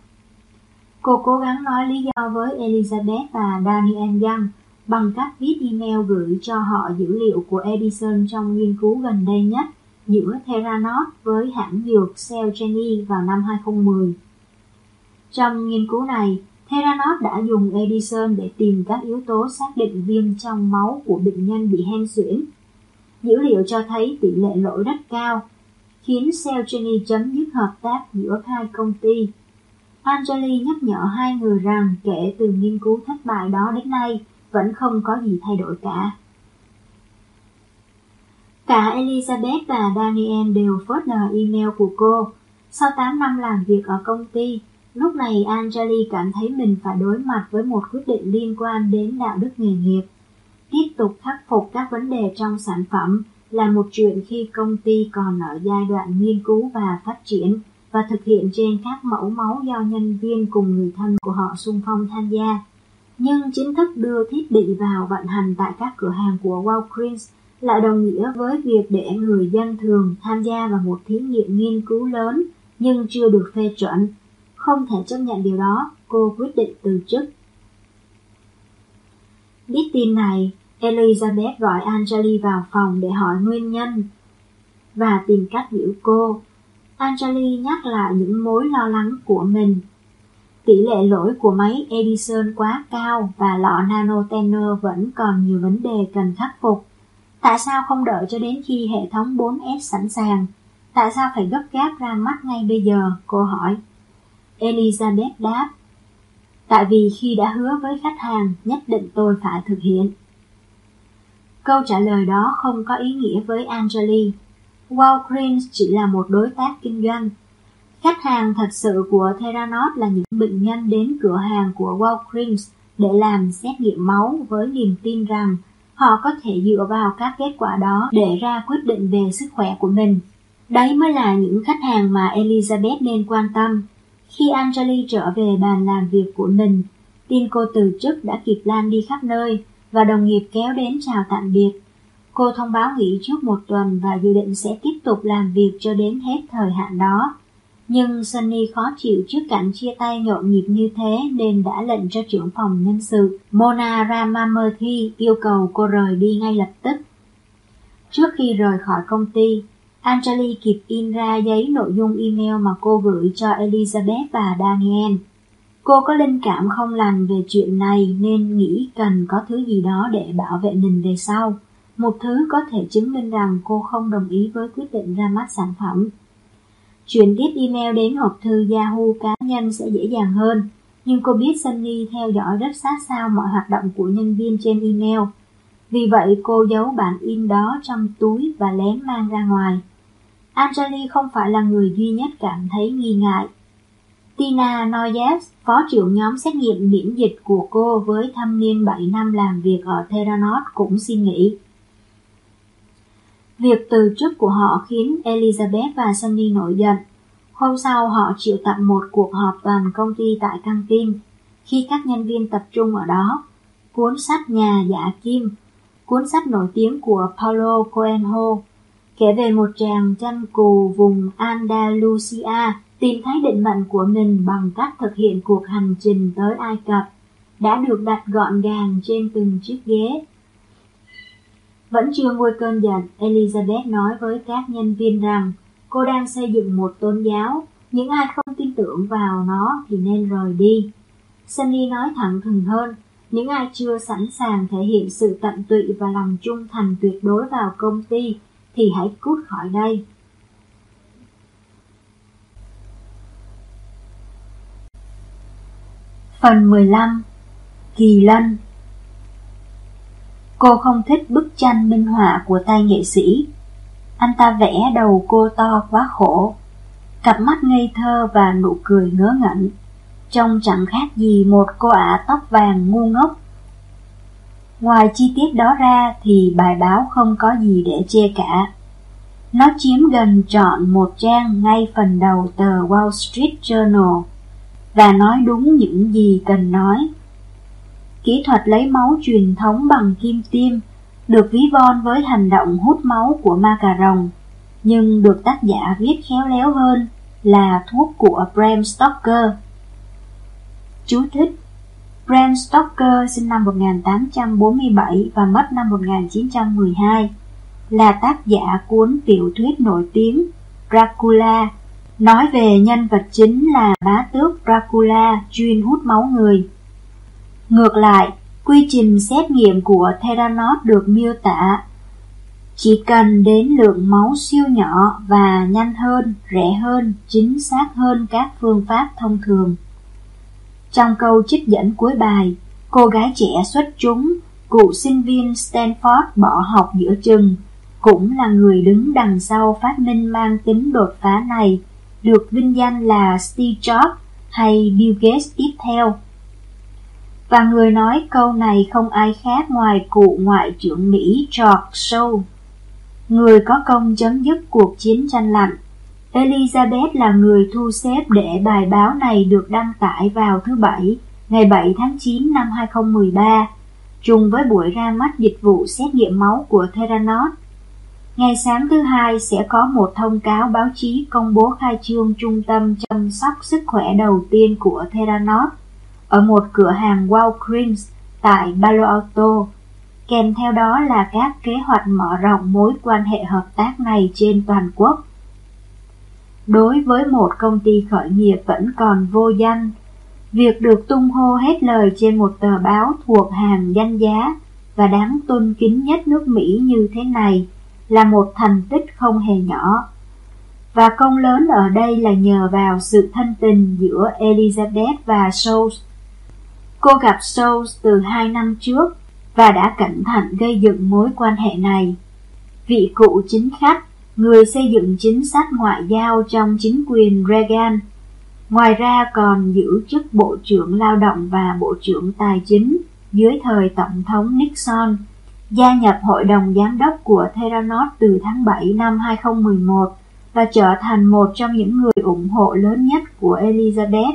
Cô cố gắng nói lý do với Elizabeth và Daniel Young bằng cách viết email gửi cho họ dữ liệu của Edison trong nghiên cứu gần đây nhất giữa Theranos với hãng dược Celgene vào năm 2010. Trong nghiên cứu này, Theranos đã dùng Edison để tìm các yếu tố xác định viêm trong máu của bệnh nhân bị hen suyễn. Dữ liệu cho thấy tỷ lệ lỗi rất cao, khiến Celgene chấm dứt hợp tác giữa hai công ty. Angeli nhắc nhở hai người rằng kể từ nghiên cứu thất bại đó đến nay, vẫn không có gì thay đổi cả. Cả Elizabeth và Daniel đều phớt lờ email của cô. Sau 8 năm làm việc ở công ty, lúc này Angeli cảm thấy mình phải đối mặt với một quyết định liên quan đến đạo đức nghề nghiệp. Tiếp tục khắc phục các vấn đề trong sản phẩm là một chuyện khi công ty còn ở giai đoạn nghiên cứu và phát triển và thực hiện trên các mẫu máu do nhân viên cùng người thân của họ xung phong tham gia. Nhưng chính thức đưa thiết bị vào vận hành tại các cửa hàng của Walgreens lại đồng nghĩa với việc để người dân thường tham gia vào một thí nghiệm nghiên cứu lớn nhưng chưa được phê chuẩn. Không thể chấp nhận điều đó, cô quyết định từ chức. Biết tin này, Elizabeth gọi Angeli vào phòng để hỏi nguyên nhân và tìm cách giữ cô. Angeli nhắc lại những mối lo lắng của mình. Tỷ lệ lỗi của máy Edison quá cao và lọ nanotenner vẫn còn nhiều vấn đề cần khắc phục. Tại sao không đợi cho đến khi hệ thống 4S sẵn sàng? Tại sao phải gấp gáp ra mắt ngay bây giờ? Cô hỏi. Elizabeth đáp. Tại vì khi đã hứa với khách hàng, nhất định tôi phải thực hiện. Câu trả lời đó không có ý nghĩa với Angeli. Walgreens chỉ là một đối tác kinh doanh. Khách hàng thật sự của Theranos là những bệnh nhân đến cửa hàng của Walgreens để làm xét nghiệm máu với niềm tin rằng họ có thể dựa vào các kết quả đó để ra quyết định về sức khỏe của mình. Đấy mới là những khách hàng mà Elizabeth nên quan tâm. Khi Anjali trở về bàn làm việc của mình, tin cô từ chức đã kịp lan đi khắp nơi và đồng nghiệp kéo đến chào tạm biệt. Cô thông báo nghỉ trước một tuần và dự định sẽ tiếp tục làm việc cho đến hết thời hạn đó. Nhưng Sunny khó chịu trước cảnh chia tay nhộn nhịp như thế nên đã lệnh cho trưởng phòng nhân sự Mona Ramamurthy yêu cầu cô rời đi ngay lập tức. Trước khi rời khỏi công ty, Anjali kịp in ra giấy nội dung email mà cô gửi cho Elizabeth và Daniel. Cô có linh cảm không lành về chuyện này nên nghĩ cần có thứ gì đó để bảo vệ mình về sau. Một thứ có thể chứng minh rằng cô không đồng ý với quyết định ra mắt sản phẩm. Chuyển tiếp email đến hộp thư Yahoo cá nhân sẽ dễ dàng hơn, nhưng cô biết Sunny theo dõi rất sát sao mọi hoạt động của nhân viên trên email. Vì vậy cô giấu bản in đó trong túi và lén mang ra ngoài. Anjali không phải là người duy nhất cảm thấy nghi ngại. Tina Noyes, phó trưởng nhóm xét nghiệm miễn dịch của cô với thâm niên 7 năm làm việc ở Theranos cũng suy nghĩ. Việc từ chức của họ khiến Elizabeth và Sunny nổi giận. Hôm sau họ triệu tập một cuộc họp toàn công ty tại căng tin. Khi các nhân viên tập trung ở đó, cuốn sách Nhà giả kim, cuốn sách nổi tiếng của Paulo Coelho, kể về một chàng chăn cù vùng Andalusia tìm thấy định mệnh của mình bằng cách thực hiện cuộc hành trình tới Ai Cập, đã được đặt gọn gàng trên từng chiếc ghế vẫn chưa nguôi cơn giận, Elizabeth nói với các nhân viên rằng cô đang xây dựng một tôn giáo, những ai không tin tưởng vào nó thì nên rời đi. Sunny nói thẳng thừng hơn, những ai chưa sẵn sàng thể hiện sự tận tụy và lòng trung thành tuyệt đối vào công ty thì hãy cút khỏi đây. Phần 15 Kỳ Lân Cô không thích bức tranh minh họa của tay nghệ sĩ. Anh ta vẽ đầu cô to quá khổ, cặp mắt ngây thơ và nụ cười ngớ ngẩn, trông chẳng khác gì một cô ả tóc vàng ngu ngốc. Ngoài chi tiết đó ra thì bài báo không có gì để chê cả. Nó chiếm gần trọn một trang ngay phần đầu tờ Wall Street Journal và nói đúng những gì cần nói. Kỹ thuật lấy máu truyền thống bằng kim tiêm được ví von với hành động hút máu của ma cà rồng, nhưng được tác giả viết khéo léo hơn là thuốc của Bram Stoker. Chú thích Bram Stoker sinh năm 1847 và mất năm 1912 là tác giả cuốn tiểu thuyết nổi tiếng Dracula, nói về nhân vật chính là bá tước Dracula chuyên hút máu người. Ngược lại, quy trình xét nghiệm của Theranos được miêu tả chỉ cần đến lượng máu siêu nhỏ và nhanh hơn, rẻ hơn, chính xác hơn các phương pháp thông thường. Trong câu trích dẫn cuối bài, cô gái trẻ xuất chúng, cụ sinh viên Stanford bỏ học giữa chừng, cũng là người đứng đằng sau phát minh mang tính đột phá này, được vinh danh là Steve Jobs hay Bill Gates tiếp theo. Và người nói câu này không ai khác ngoài cụ ngoại trưởng Mỹ George Shultz, người có công chấm dứt cuộc chiến tranh lạnh. Elizabeth là người thu xếp để bài báo này được đăng tải vào thứ Bảy, ngày 7 tháng 9 năm 2013, trùng với buổi ra mắt dịch vụ xét nghiệm máu của Theranos. Ngày sáng thứ hai sẽ có một thông cáo báo chí công bố khai trương trung tâm chăm sóc sức khỏe đầu tiên của Theranos ở một cửa hàng Walgreens tại Palo Alto. Kèm theo đó là các kế hoạch mở rộng mối quan hệ hợp tác này trên toàn quốc. Đối với một công ty khởi nghiệp vẫn còn vô danh, việc được tung hô hết lời trên một tờ báo thuộc hàng danh giá và đáng tôn kính nhất nước Mỹ như thế này là một thành tích không hề nhỏ. Và công lớn ở đây là nhờ vào sự thân tình giữa Elizabeth và Schultz. Cô gặp Schultz từ hai năm trước và đã cẩn thận gây dựng mối quan hệ này. Vị cụ chính khách, người xây dựng chính sách ngoại giao trong chính quyền Reagan, ngoài ra còn giữ chức Bộ trưởng Lao động và Bộ trưởng Tài chính dưới thời Tổng thống Nixon gia nhập hội đồng giám đốc của Theranos từ tháng 7 năm 2011 và trở thành một trong những người ủng hộ lớn nhất của Elizabeth.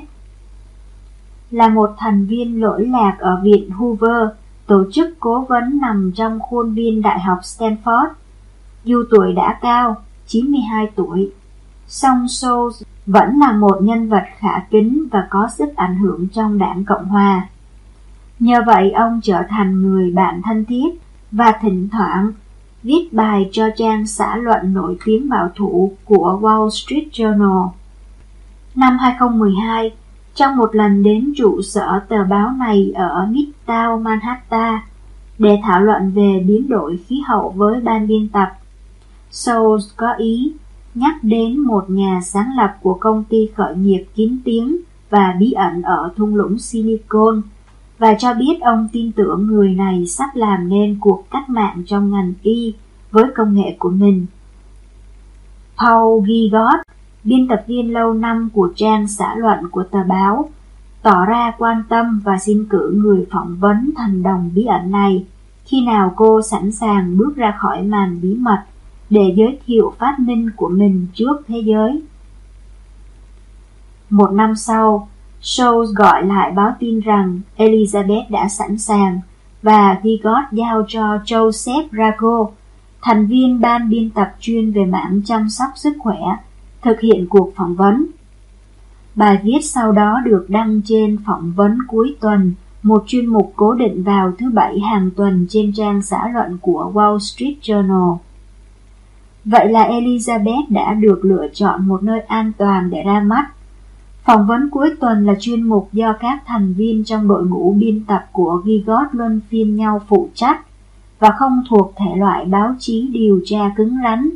Là một thành viên lỗi lạc ở Viện Hoover, tổ chức cố vấn nằm trong khuôn viên Đại học Stanford. Dù tuổi đã cao, 92 tuổi, song Scholes vẫn là một nhân vật khả kính và có sức ảnh hưởng trong đảng Cộng Hòa. Nhờ vậy ông trở thành người bạn thân thiết và thỉnh thoảng viết bài cho trang xã luận nổi tiếng bảo thủ của Wall Street Journal. Năm 2012, trong một lần đến trụ sở tờ báo này ở Midtown Manhattan để thảo luận về biến đổi khí hậu với ban biên tập, Souls có ý nhắc đến một nhà sáng lập của công ty khởi nghiệp kín tiếng và bí ẩn ở thung lũng Silicon – và cho biết ông tin tưởng người này sắp làm nên cuộc cách mạng trong ngành y với công nghệ của mình. Paul Gigot, biên tập viên lâu năm của trang xã luận của tờ báo, tỏ ra quan tâm và xin cử người phỏng vấn thành đồng bí ẩn này khi nào cô sẵn sàng bước ra khỏi màn bí mật để giới thiệu phát minh của mình trước thế giới. Một năm sau, Scholes gọi lại báo tin rằng Elizabeth đã sẵn sàng và Gigot giao cho Joseph Rago, thành viên ban biên tập chuyên về mảng chăm sóc sức khỏe, thực hiện cuộc phỏng vấn. Bài viết sau đó được đăng trên phỏng vấn cuối tuần, một chuyên mục cố định vào thứ bảy hàng tuần trên trang xã luận của Wall Street Journal. Vậy là Elizabeth đã được lựa chọn một nơi an toàn để ra mắt Phỏng vấn cuối tuần là chuyên mục do các thành viên trong đội ngũ biên tập của Gigot luân phiên nhau phụ trách và không thuộc thể loại báo chí điều tra cứng rắn.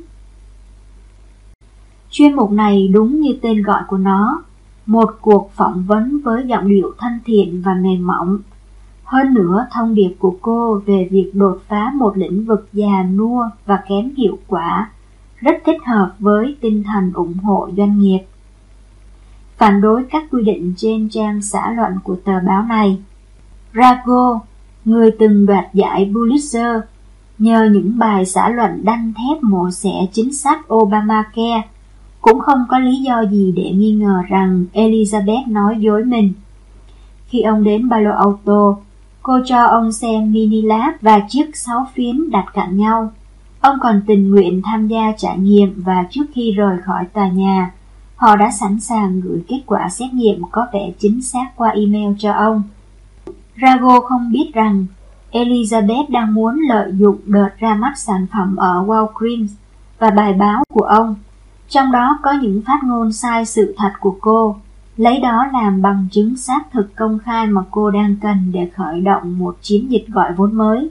Chuyên mục này đúng như tên gọi của nó, một cuộc phỏng vấn với giọng điệu thân thiện và mềm mỏng. Hơn nữa, thông điệp của cô về việc đột phá một lĩnh vực già nua và kém hiệu quả rất thích hợp với tinh thần ủng hộ doanh nghiệp phản đối các quy định trên trang xã luận của tờ báo này. Rago, người từng đoạt giải Pulitzer, nhờ những bài xã luận đanh thép mổ xẻ chính sách Obamacare, cũng không có lý do gì để nghi ngờ rằng Elizabeth nói dối mình. Khi ông đến Palo Alto, cô cho ông xem mini lab và chiếc sáu phiến đặt cạnh nhau. Ông còn tình nguyện tham gia trải nghiệm và trước khi rời khỏi tòa nhà, họ đã sẵn sàng gửi kết quả xét nghiệm có vẻ chính xác qua email cho ông. Rago không biết rằng Elizabeth đang muốn lợi dụng đợt ra mắt sản phẩm ở Walgreens và bài báo của ông, trong đó có những phát ngôn sai sự thật của cô, lấy đó làm bằng chứng xác thực công khai mà cô đang cần để khởi động một chiến dịch gọi vốn mới.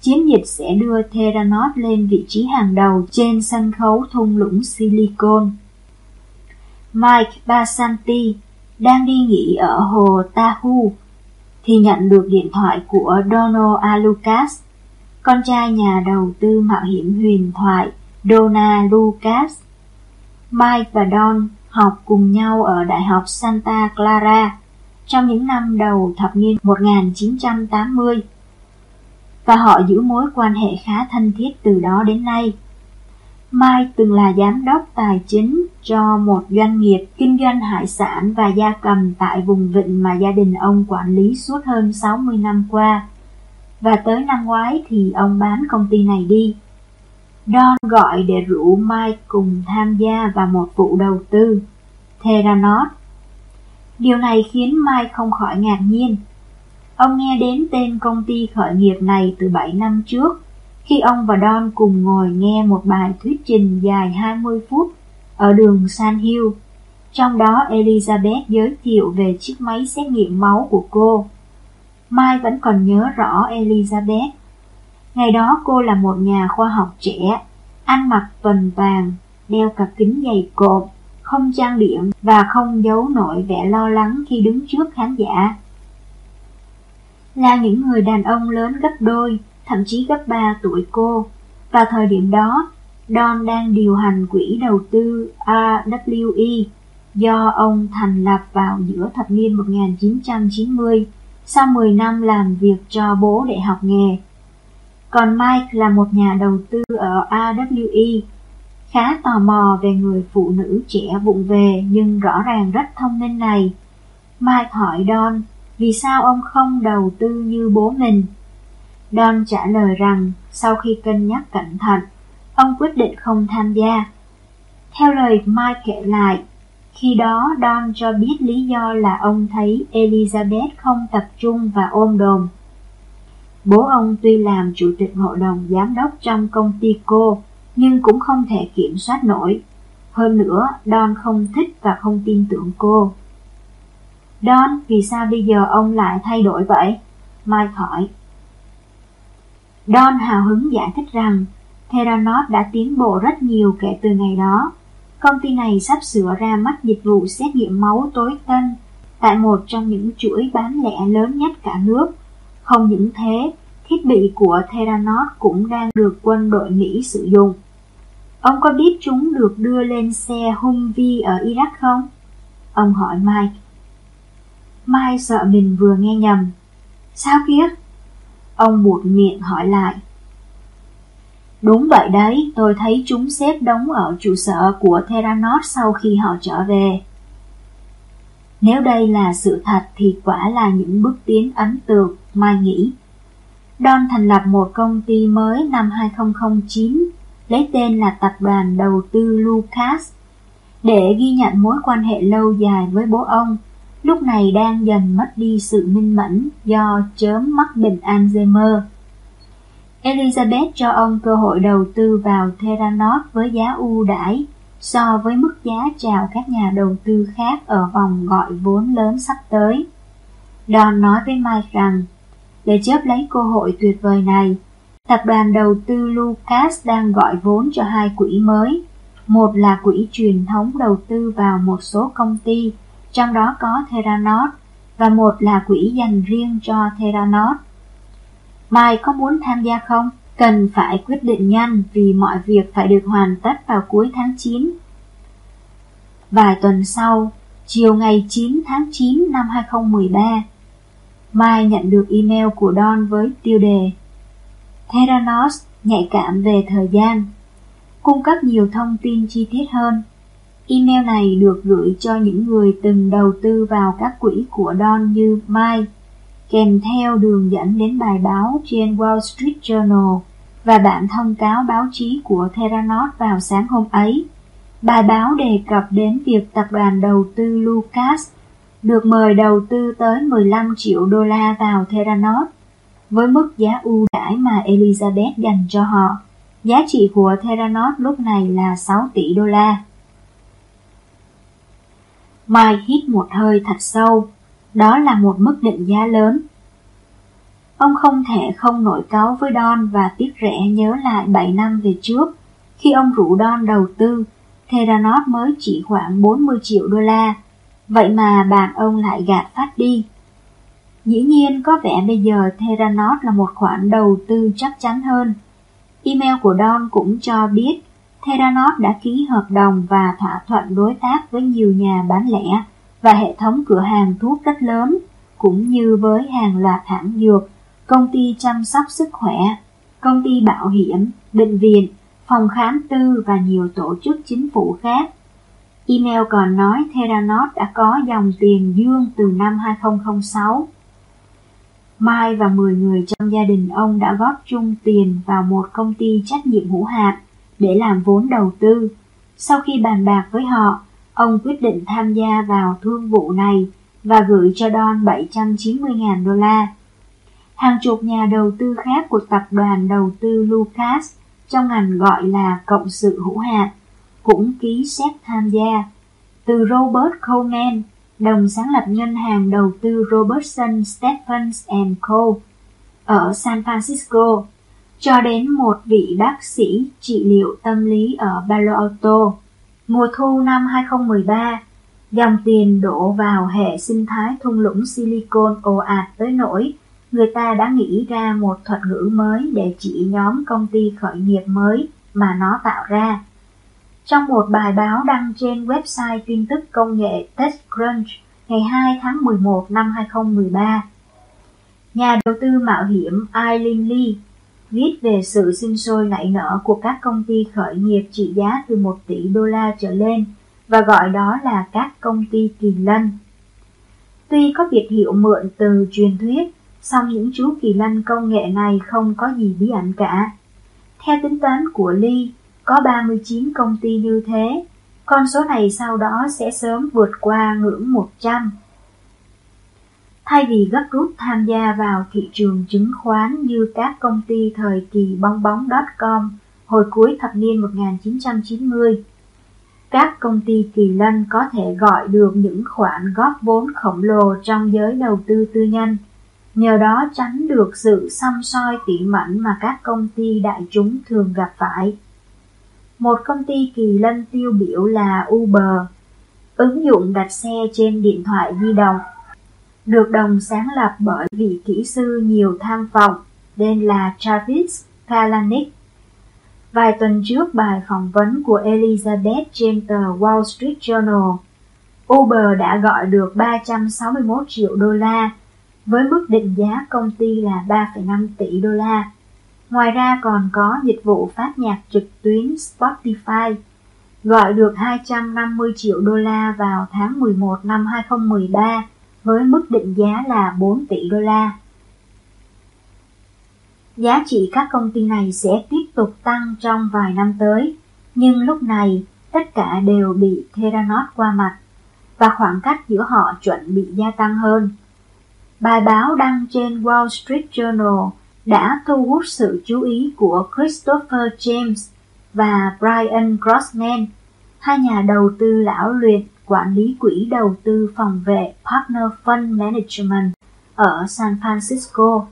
Chiến dịch sẽ đưa Theranos lên vị trí hàng đầu trên sân khấu thung lũng Silicon. Mike Basanti đang đi nghỉ ở hồ Tahoe thì nhận được điện thoại của Donald Alucas, Lucas, con trai nhà đầu tư mạo hiểm huyền thoại Donna Lucas. Mike và Don học cùng nhau ở Đại học Santa Clara trong những năm đầu thập niên 1980 và họ giữ mối quan hệ khá thân thiết từ đó đến nay. Mai từng là giám đốc tài chính cho một doanh nghiệp kinh doanh hải sản và gia cầm tại vùng vịnh mà gia đình ông quản lý suốt hơn 60 năm qua. Và tới năm ngoái thì ông bán công ty này đi. Don gọi để rủ Mike cùng tham gia vào một vụ đầu tư, Theranos. Điều này khiến Mike không khỏi ngạc nhiên. Ông nghe đến tên công ty khởi nghiệp này từ 7 năm trước khi ông và Don cùng ngồi nghe một bài thuyết trình dài 20 phút ở đường San Hill. Trong đó Elizabeth giới thiệu về chiếc máy xét nghiệm máu của cô. Mai vẫn còn nhớ rõ Elizabeth. Ngày đó cô là một nhà khoa học trẻ, ăn mặc tuần vàng đeo cặp kính dày cộp, không trang điểm và không giấu nổi vẻ lo lắng khi đứng trước khán giả. Là những người đàn ông lớn gấp đôi, thậm chí gấp 3 tuổi cô. Vào thời điểm đó, Don đang điều hành quỹ đầu tư AWE do ông thành lập vào giữa thập niên 1990 sau 10 năm làm việc cho bố để học nghề. Còn Mike là một nhà đầu tư ở AWE, khá tò mò về người phụ nữ trẻ vụng về nhưng rõ ràng rất thông minh này. Mike hỏi Don vì sao ông không đầu tư như bố mình. Don trả lời rằng sau khi cân nhắc cẩn thận, ông quyết định không tham gia. Theo lời Mike kể lại, khi đó Don cho biết lý do là ông thấy Elizabeth không tập trung và ôm đồm. Bố ông tuy làm chủ tịch hội đồng giám đốc trong công ty cô, nhưng cũng không thể kiểm soát nổi. Hơn nữa, Don không thích và không tin tưởng cô. Don, vì sao bây giờ ông lại thay đổi vậy? Mike hỏi. Don hào hứng giải thích rằng Theranos đã tiến bộ rất nhiều kể từ ngày đó. Công ty này sắp sửa ra mắt dịch vụ xét nghiệm máu tối tân tại một trong những chuỗi bán lẻ lớn nhất cả nước. Không những thế, thiết bị của Theranos cũng đang được quân đội Mỹ sử dụng. Ông có biết chúng được đưa lên xe Humvee ở Iraq không? Ông hỏi Mike mai sợ mình vừa nghe nhầm. Sao kia? Ông buột miệng hỏi lại. Đúng vậy đấy, tôi thấy chúng xếp đóng ở trụ sở của Theranos sau khi họ trở về. Nếu đây là sự thật thì quả là những bước tiến ấn tượng, Mai nghĩ. Don thành lập một công ty mới năm 2009, lấy tên là Tập đoàn Đầu tư Lucas, để ghi nhận mối quan hệ lâu dài với bố ông, lúc này đang dần mất đi sự minh mẫn do chớm mắc bệnh Alzheimer. Elizabeth cho ông cơ hội đầu tư vào Theranos với giá ưu đãi so với mức giá chào các nhà đầu tư khác ở vòng gọi vốn lớn sắp tới. Don nói với Mike rằng, để chớp lấy cơ hội tuyệt vời này, tập đoàn đầu tư Lucas đang gọi vốn cho hai quỹ mới. Một là quỹ truyền thống đầu tư vào một số công ty, trong đó có Theranos, và một là quỹ dành riêng cho Theranos. Mai có muốn tham gia không? Cần phải quyết định nhanh vì mọi việc phải được hoàn tất vào cuối tháng 9. Vài tuần sau, chiều ngày 9 tháng 9 năm 2013, Mai nhận được email của Don với tiêu đề Theranos nhạy cảm về thời gian, cung cấp nhiều thông tin chi tiết hơn. Email này được gửi cho những người từng đầu tư vào các quỹ của Don như Mike, kèm theo đường dẫn đến bài báo trên Wall Street Journal và bản thông cáo báo chí của Theranos vào sáng hôm ấy. Bài báo đề cập đến việc tập đoàn đầu tư Lucas được mời đầu tư tới 15 triệu đô la vào Theranos với mức giá ưu đãi mà Elizabeth dành cho họ. Giá trị của Theranos lúc này là 6 tỷ đô la mai hít một hơi thật sâu, đó là một mức định giá lớn. Ông không thể không nổi cáu với Don và tiếc rẻ nhớ lại 7 năm về trước, khi ông rủ Don đầu tư, Theranos mới chỉ khoảng 40 triệu đô la, vậy mà bạn ông lại gạt phát đi. Dĩ nhiên có vẻ bây giờ Theranos là một khoản đầu tư chắc chắn hơn. Email của Don cũng cho biết Theranos đã ký hợp đồng và thỏa thuận đối tác với nhiều nhà bán lẻ và hệ thống cửa hàng thuốc rất lớn, cũng như với hàng loạt hãng dược, công ty chăm sóc sức khỏe, công ty bảo hiểm, bệnh viện, phòng khám tư và nhiều tổ chức chính phủ khác. Email còn nói Theranos đã có dòng tiền dương từ năm 2006. Mai và 10 người trong gia đình ông đã góp chung tiền vào một công ty trách nhiệm hữu hạn để làm vốn đầu tư. Sau khi bàn bạc với họ, ông quyết định tham gia vào thương vụ này và gửi cho Don 790.000 đô la. Hàng chục nhà đầu tư khác của tập đoàn đầu tư Lucas trong ngành gọi là cộng sự hữu hạn cũng ký xét tham gia. Từ Robert Coleman, đồng sáng lập ngân hàng đầu tư Robertson Stephens Co. ở San Francisco, cho đến một vị bác sĩ trị liệu tâm lý ở Palo Alto. Mùa thu năm 2013, dòng tiền đổ vào hệ sinh thái thung lũng Silicon ồ ạt tới nỗi người ta đã nghĩ ra một thuật ngữ mới để chỉ nhóm công ty khởi nghiệp mới mà nó tạo ra. Trong một bài báo đăng trên website tin tức công nghệ TechCrunch ngày 2 tháng 11 năm 2013, nhà đầu tư mạo hiểm Eileen Lee viết về sự sinh sôi nảy nở của các công ty khởi nghiệp trị giá từ 1 tỷ đô la trở lên và gọi đó là các công ty kỳ lân. Tuy có biệt hiệu mượn từ truyền thuyết, song những chú kỳ lân công nghệ này không có gì bí ẩn cả. Theo tính toán của Lee, có 39 công ty như thế, con số này sau đó sẽ sớm vượt qua ngưỡng 100. Thay vì gấp rút tham gia vào thị trường chứng khoán như các công ty thời kỳ bong bóng.com hồi cuối thập niên 1990, các công ty kỳ lân có thể gọi được những khoản góp vốn khổng lồ trong giới đầu tư tư nhân, nhờ đó tránh được sự xăm soi tỉ mẩn mà các công ty đại chúng thường gặp phải. Một công ty kỳ lân tiêu biểu là Uber, ứng dụng đặt xe trên điện thoại di động, được đồng sáng lập bởi vị kỹ sư nhiều tham vọng tên là Travis Kalanick. Vài tuần trước bài phỏng vấn của Elizabeth trên tờ Wall Street Journal, Uber đã gọi được 361 triệu đô la với mức định giá công ty là 3,5 tỷ đô la. Ngoài ra còn có dịch vụ phát nhạc trực tuyến Spotify, gọi được 250 triệu đô la vào tháng 11 năm 2013 với mức định giá là 4 tỷ đô la. Giá trị các công ty này sẽ tiếp tục tăng trong vài năm tới, nhưng lúc này tất cả đều bị Theranos qua mặt và khoảng cách giữa họ chuẩn bị gia tăng hơn. Bài báo đăng trên Wall Street Journal đã thu hút sự chú ý của Christopher James và Brian Grossman, hai nhà đầu tư lão luyện quản lý quỹ đầu tư phòng vệ Partner Fund Management ở San Francisco.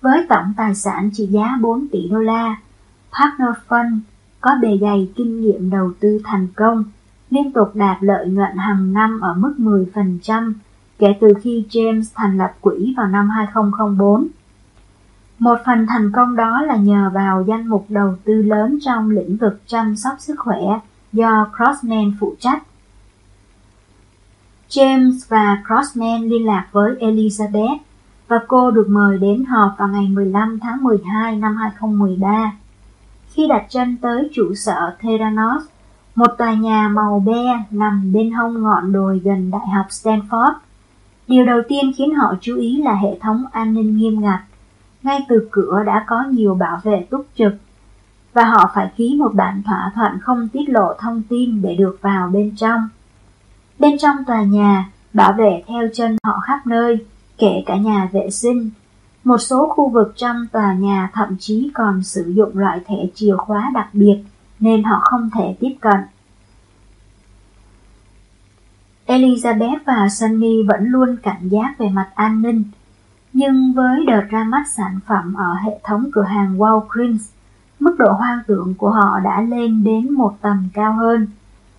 Với tổng tài sản trị giá 4 tỷ đô la, Partner Fund có bề dày kinh nghiệm đầu tư thành công, liên tục đạt lợi nhuận hàng năm ở mức 10% kể từ khi James thành lập quỹ vào năm 2004. Một phần thành công đó là nhờ vào danh mục đầu tư lớn trong lĩnh vực chăm sóc sức khỏe do Crossman phụ trách. James và Crossman liên lạc với Elizabeth và cô được mời đến họp vào ngày 15 tháng 12 năm 2013. Khi đặt chân tới trụ sở Theranos, một tòa nhà màu be nằm bên hông ngọn đồi gần Đại học Stanford, điều đầu tiên khiến họ chú ý là hệ thống an ninh nghiêm ngặt. Ngay từ cửa đã có nhiều bảo vệ túc trực, và họ phải ký một bản thỏa thuận không tiết lộ thông tin để được vào bên trong. Bên trong tòa nhà, bảo vệ theo chân họ khắp nơi, kể cả nhà vệ sinh. Một số khu vực trong tòa nhà thậm chí còn sử dụng loại thẻ chìa khóa đặc biệt nên họ không thể tiếp cận. Elizabeth và Sunny vẫn luôn cảnh giác về mặt an ninh, nhưng với đợt ra mắt sản phẩm ở hệ thống cửa hàng Walgreens, mức độ hoang tưởng của họ đã lên đến một tầm cao hơn.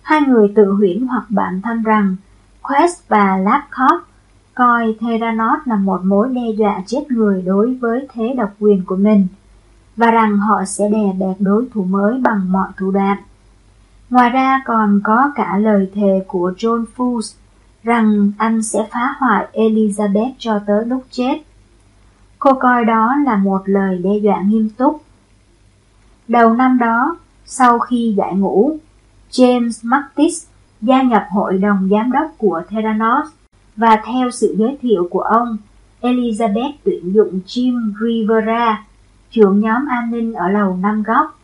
Hai người tự huyễn hoặc bản thân rằng Quest và Lapcop coi Theranos là một mối đe dọa chết người đối với thế độc quyền của mình, và rằng họ sẽ đè bẹp đối thủ mới bằng mọi thủ đoạn. Ngoài ra còn có cả lời thề của John Fools rằng anh sẽ phá hoại Elizabeth cho tới lúc chết. Cô coi đó là một lời đe dọa nghiêm túc. Đầu năm đó, sau khi giải ngũ, James Mattis gia nhập hội đồng giám đốc của Theranos và theo sự giới thiệu của ông, Elizabeth tuyển dụng Jim Rivera, trưởng nhóm an ninh ở lầu Năm Góc.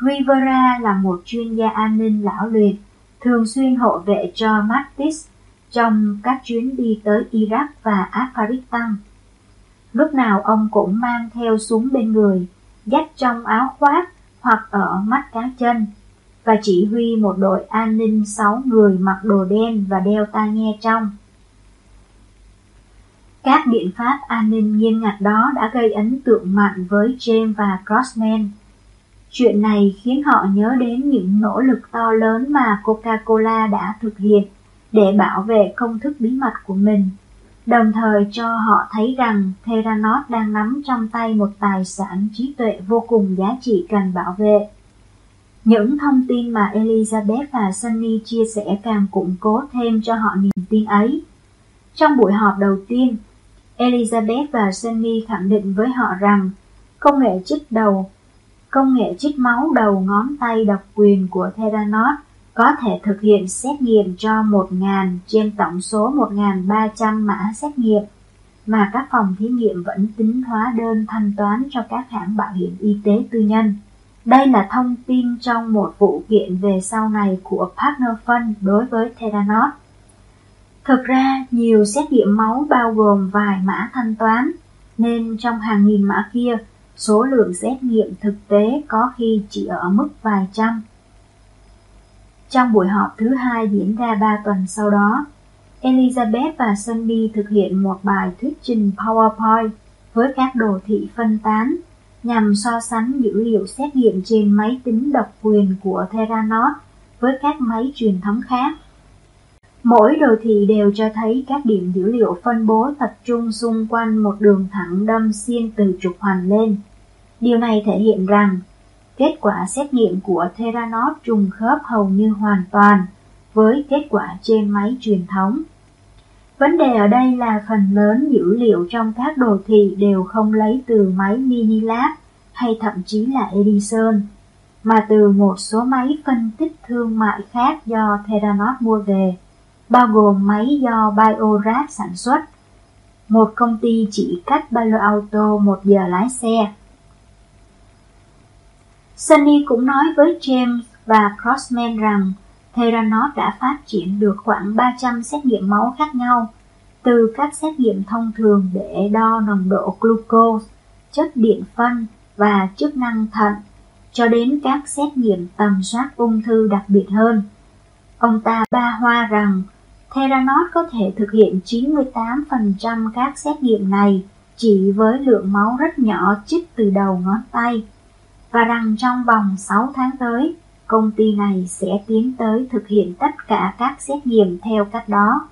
Rivera là một chuyên gia an ninh lão luyện, thường xuyên hộ vệ cho Mattis trong các chuyến đi tới Iraq và Afghanistan. Lúc nào ông cũng mang theo súng bên người, dắt trong áo khoác hoặc ở mắt cá chân, và chỉ huy một đội an ninh 6 người mặc đồ đen và đeo tai nghe trong. Các biện pháp an ninh nghiêm ngặt đó đã gây ấn tượng mạnh với James và Crossman. Chuyện này khiến họ nhớ đến những nỗ lực to lớn mà Coca-Cola đã thực hiện để bảo vệ công thức bí mật của mình, đồng thời cho họ thấy rằng Theranos đang nắm trong tay một tài sản trí tuệ vô cùng giá trị cần bảo vệ. Những thông tin mà Elizabeth và Sunny chia sẻ càng củng cố thêm cho họ niềm tin ấy. Trong buổi họp đầu tiên, Elizabeth và Sunny khẳng định với họ rằng công nghệ chích đầu, công nghệ chích máu đầu ngón tay độc quyền của Theranos có thể thực hiện xét nghiệm cho 1.000 trên tổng số 1.300 mã xét nghiệm mà các phòng thí nghiệm vẫn tính hóa đơn thanh toán cho các hãng bảo hiểm y tế tư nhân. Đây là thông tin trong một vụ kiện về sau này của Partner Fund đối với Theranos. Thực ra, nhiều xét nghiệm máu bao gồm vài mã thanh toán, nên trong hàng nghìn mã kia, số lượng xét nghiệm thực tế có khi chỉ ở mức vài trăm. Trong buổi họp thứ hai diễn ra 3 tuần sau đó, Elizabeth và Sunny thực hiện một bài thuyết trình PowerPoint với các đồ thị phân tán nhằm so sánh dữ liệu xét nghiệm trên máy tính độc quyền của Theranos với các máy truyền thống khác. Mỗi đồ thị đều cho thấy các điểm dữ liệu phân bố tập trung xung quanh một đường thẳng đâm xuyên từ trục hoành lên. Điều này thể hiện rằng, kết quả xét nghiệm của Theranos trùng khớp hầu như hoàn toàn với kết quả trên máy truyền thống. Vấn đề ở đây là phần lớn dữ liệu trong các đồ thị đều không lấy từ máy Minilab hay thậm chí là Edison, mà từ một số máy phân tích thương mại khác do Theranos mua về, bao gồm máy do Biorad sản xuất, một công ty chỉ cách Palo Alto một giờ lái xe. Sunny cũng nói với James và Crossman rằng Theranos đã phát triển được khoảng 300 xét nghiệm máu khác nhau, từ các xét nghiệm thông thường để đo nồng độ glucose, chất điện phân và chức năng thận, cho đến các xét nghiệm tầm soát ung thư đặc biệt hơn. Ông ta ba hoa rằng Theranos có thể thực hiện 98% các xét nghiệm này chỉ với lượng máu rất nhỏ chích từ đầu ngón tay, và rằng trong vòng 6 tháng tới, công ty này sẽ tiến tới thực hiện tất cả các xét nghiệm theo cách đó.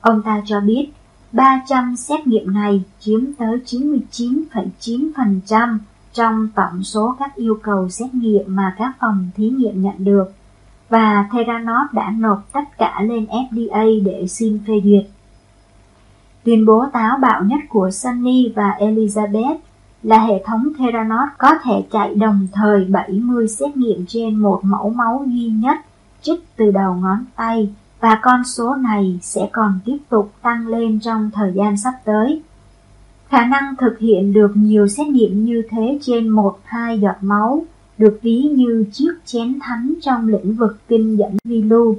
Ông ta cho biết 300 xét nghiệm này chiếm tới 99,9% trong tổng số các yêu cầu xét nghiệm mà các phòng thí nghiệm nhận được và Theranos đã nộp tất cả lên FDA để xin phê duyệt. Tuyên bố táo bạo nhất của Sunny và Elizabeth là hệ thống Theranos có thể chạy đồng thời 70 xét nghiệm trên một mẫu máu duy nhất trích từ đầu ngón tay và con số này sẽ còn tiếp tục tăng lên trong thời gian sắp tới. Khả năng thực hiện được nhiều xét nghiệm như thế trên một hai giọt máu được ví như chiếc chén thánh trong lĩnh vực kinh dẫn vi lưu.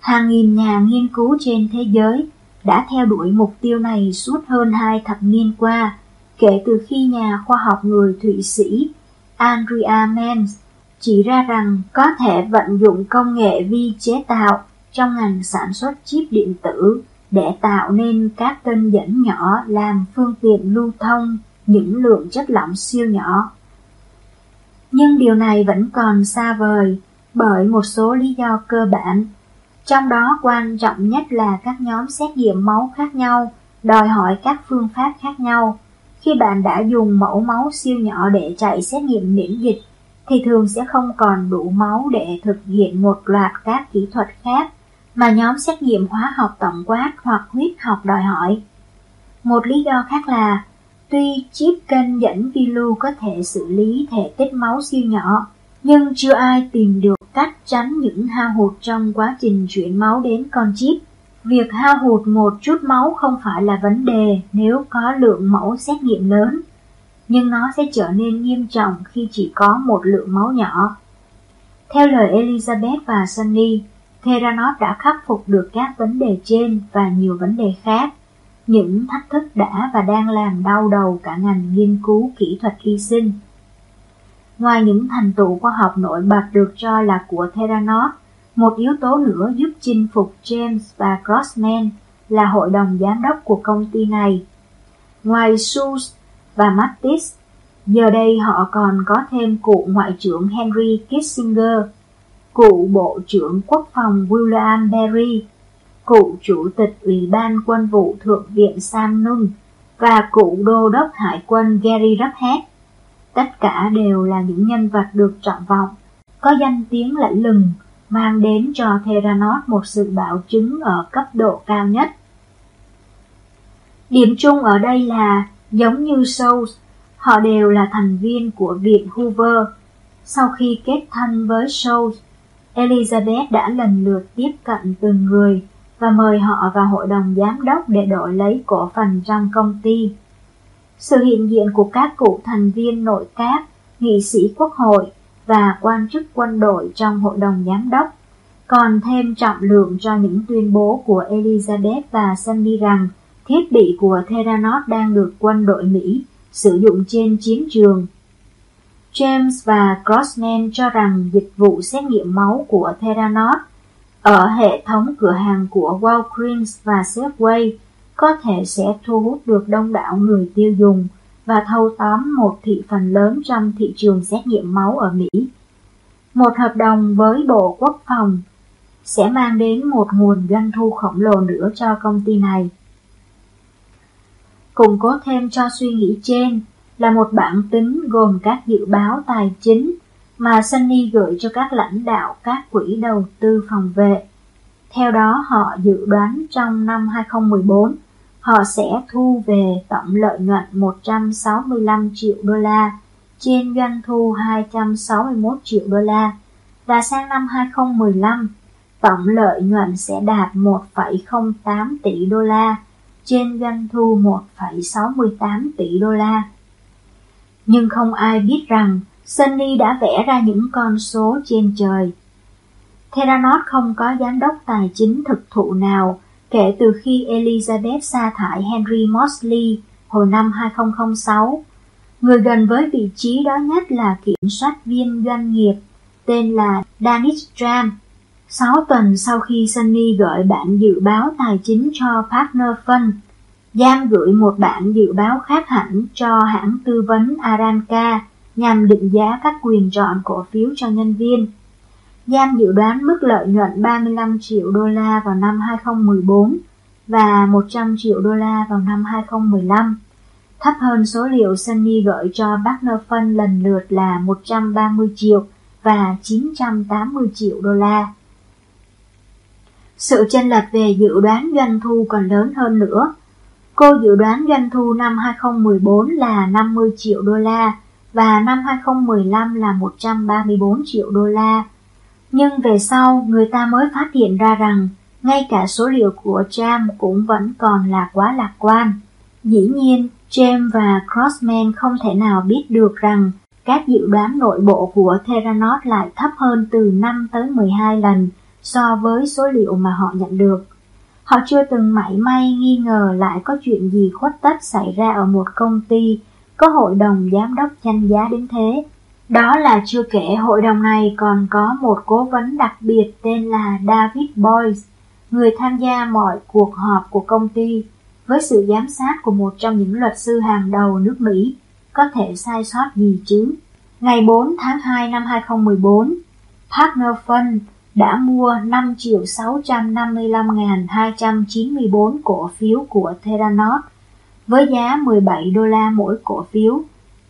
Hàng nghìn nhà nghiên cứu trên thế giới đã theo đuổi mục tiêu này suốt hơn hai thập niên qua, kể từ khi nhà khoa học người Thụy Sĩ Andrea Mens chỉ ra rằng có thể vận dụng công nghệ vi chế tạo trong ngành sản xuất chip điện tử để tạo nên các kênh dẫn nhỏ làm phương tiện lưu thông những lượng chất lỏng siêu nhỏ. Nhưng điều này vẫn còn xa vời bởi một số lý do cơ bản. Trong đó quan trọng nhất là các nhóm xét nghiệm máu khác nhau, đòi hỏi các phương pháp khác nhau. Khi bạn đã dùng mẫu máu siêu nhỏ để chạy xét nghiệm miễn dịch, thì thường sẽ không còn đủ máu để thực hiện một loạt các kỹ thuật khác mà nhóm xét nghiệm hóa học tổng quát hoặc huyết học đòi hỏi. Một lý do khác là, tuy chip kênh dẫn vi lưu có thể xử lý thể tích máu siêu nhỏ, nhưng chưa ai tìm được cách tránh những hao hụt trong quá trình chuyển máu đến con chip. Việc hao hụt một chút máu không phải là vấn đề nếu có lượng mẫu xét nghiệm lớn, nhưng nó sẽ trở nên nghiêm trọng khi chỉ có một lượng máu nhỏ. Theo lời Elizabeth và Sunny, Theranos đã khắc phục được các vấn đề trên và nhiều vấn đề khác, những thách thức đã và đang làm đau đầu cả ngành nghiên cứu kỹ thuật y sinh. Ngoài những thành tựu khoa học nổi bật được cho là của Theranos, một yếu tố nữa giúp chinh phục James và Grossman là hội đồng giám đốc của công ty này. Ngoài Seuss và Mattis, giờ đây họ còn có thêm cụ ngoại trưởng Henry Kissinger, cụ Bộ trưởng Quốc phòng William Berry, cụ Chủ tịch Ủy ban Quân vụ Thượng viện Sam Nunn và cụ Đô đốc Hải quân Gary Ruffhead. Tất cả đều là những nhân vật được trọng vọng, có danh tiếng lẫy lừng, mang đến cho Theranos một sự bảo chứng ở cấp độ cao nhất. Điểm chung ở đây là, giống như Souls, họ đều là thành viên của Viện Hoover. Sau khi kết thân với Souls, Elizabeth đã lần lượt tiếp cận từng người và mời họ vào hội đồng giám đốc để đổi lấy cổ phần trong công ty. Sự hiện diện của các cụ thành viên nội các, nghị sĩ quốc hội và quan chức quân đội trong hội đồng giám đốc, còn thêm trọng lượng cho những tuyên bố của Elizabeth và Sunny rằng thiết bị của Theranos đang được quân đội Mỹ sử dụng trên chiến trường. James và Grossman cho rằng dịch vụ xét nghiệm máu của Theranos ở hệ thống cửa hàng của Walgreens và Safeway có thể sẽ thu hút được đông đảo người tiêu dùng và thâu tóm một thị phần lớn trong thị trường xét nghiệm máu ở Mỹ. Một hợp đồng với Bộ Quốc phòng sẽ mang đến một nguồn doanh thu khổng lồ nữa cho công ty này. Củng cố thêm cho suy nghĩ trên, là một bản tính gồm các dự báo tài chính mà Sunny gửi cho các lãnh đạo các quỹ đầu tư phòng vệ. Theo đó họ dự đoán trong năm 2014, họ sẽ thu về tổng lợi nhuận 165 triệu đô la trên doanh thu 261 triệu đô la và sang năm 2015, tổng lợi nhuận sẽ đạt 1,08 tỷ đô la trên doanh thu 1,68 tỷ đô la. Nhưng không ai biết rằng Sunny đã vẽ ra những con số trên trời. Theranos không có giám đốc tài chính thực thụ nào kể từ khi Elizabeth sa thải Henry Mosley hồi năm 2006. Người gần với vị trí đó nhất là kiểm soát viên doanh nghiệp tên là Danish Tram. Sáu tuần sau khi Sunny gửi bản dự báo tài chính cho Partner Fund, Giam gửi một bản dự báo khác hẳn cho hãng tư vấn Aranca nhằm định giá các quyền chọn cổ phiếu cho nhân viên. Giam dự đoán mức lợi nhuận 35 triệu đô la vào năm 2014 và 100 triệu đô la vào năm 2015, thấp hơn số liệu Sunny gửi cho Partner Fund lần lượt là 130 triệu và 980 triệu đô la. Sự chênh lệch về dự đoán doanh thu còn lớn hơn nữa. Cô dự đoán doanh thu năm 2014 là 50 triệu đô la và năm 2015 là 134 triệu đô la. Nhưng về sau, người ta mới phát hiện ra rằng ngay cả số liệu của Jam cũng vẫn còn là quá lạc quan. Dĩ nhiên, James và Crossman không thể nào biết được rằng các dự đoán nội bộ của Theranos lại thấp hơn từ 5 tới 12 lần so với số liệu mà họ nhận được. Họ chưa từng mảy may nghi ngờ lại có chuyện gì khuất tất xảy ra ở một công ty có hội đồng giám đốc danh giá đến thế. Đó là chưa kể hội đồng này còn có một cố vấn đặc biệt tên là David Boyce, người tham gia mọi cuộc họp của công ty với sự giám sát của một trong những luật sư hàng đầu nước Mỹ, có thể sai sót gì chứ. Ngày 4 tháng 2 năm 2014, Partner Fund đã mua 5 triệu 655.294 cổ phiếu của Theranos với giá 17 đô la mỗi cổ phiếu,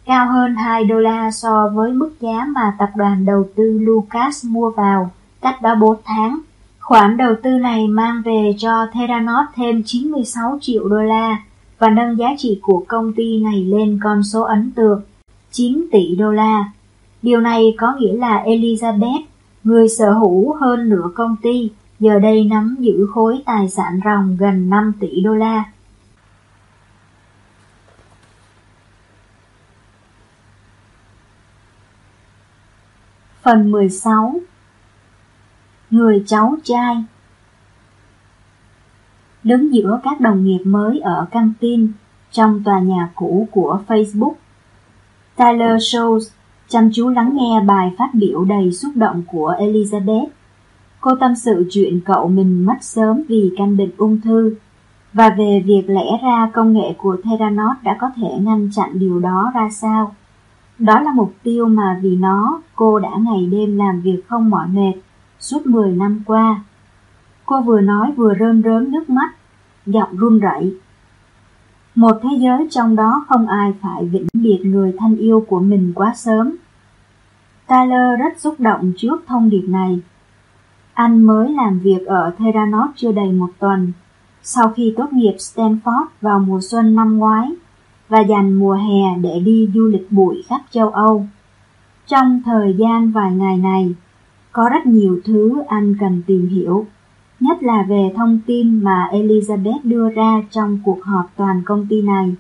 cao hơn 2 đô la so với mức giá mà tập đoàn đầu tư Lucas mua vào cách đó 4 tháng. Khoản đầu tư này mang về cho Theranos thêm 96 triệu đô la và nâng giá trị của công ty này lên con số ấn tượng 9 tỷ đô la. Điều này có nghĩa là Elizabeth, người sở hữu hơn nửa công ty, giờ đây nắm giữ khối tài sản ròng gần 5 tỷ đô la. Phần 16 Người cháu trai Đứng giữa các đồng nghiệp mới ở căng tin trong tòa nhà cũ của Facebook, Tyler Scholes chăm chú lắng nghe bài phát biểu đầy xúc động của Elizabeth. Cô tâm sự chuyện cậu mình mất sớm vì căn bệnh ung thư và về việc lẽ ra công nghệ của Theranos đã có thể ngăn chặn điều đó ra sao. Đó là mục tiêu mà vì nó cô đã ngày đêm làm việc không mỏi mệt suốt 10 năm qua. Cô vừa nói vừa rơm rớm nước mắt, giọng run rẩy. Một thế giới trong đó không ai phải vĩnh biệt người thân yêu của mình quá sớm. Tyler rất xúc động trước thông điệp này. Anh mới làm việc ở Theranos chưa đầy một tuần, sau khi tốt nghiệp Stanford vào mùa xuân năm ngoái và dành mùa hè để đi du lịch bụi khắp châu Âu. Trong thời gian vài ngày này, có rất nhiều thứ anh cần tìm hiểu, nhất là về thông tin mà Elizabeth đưa ra trong cuộc họp toàn công ty này.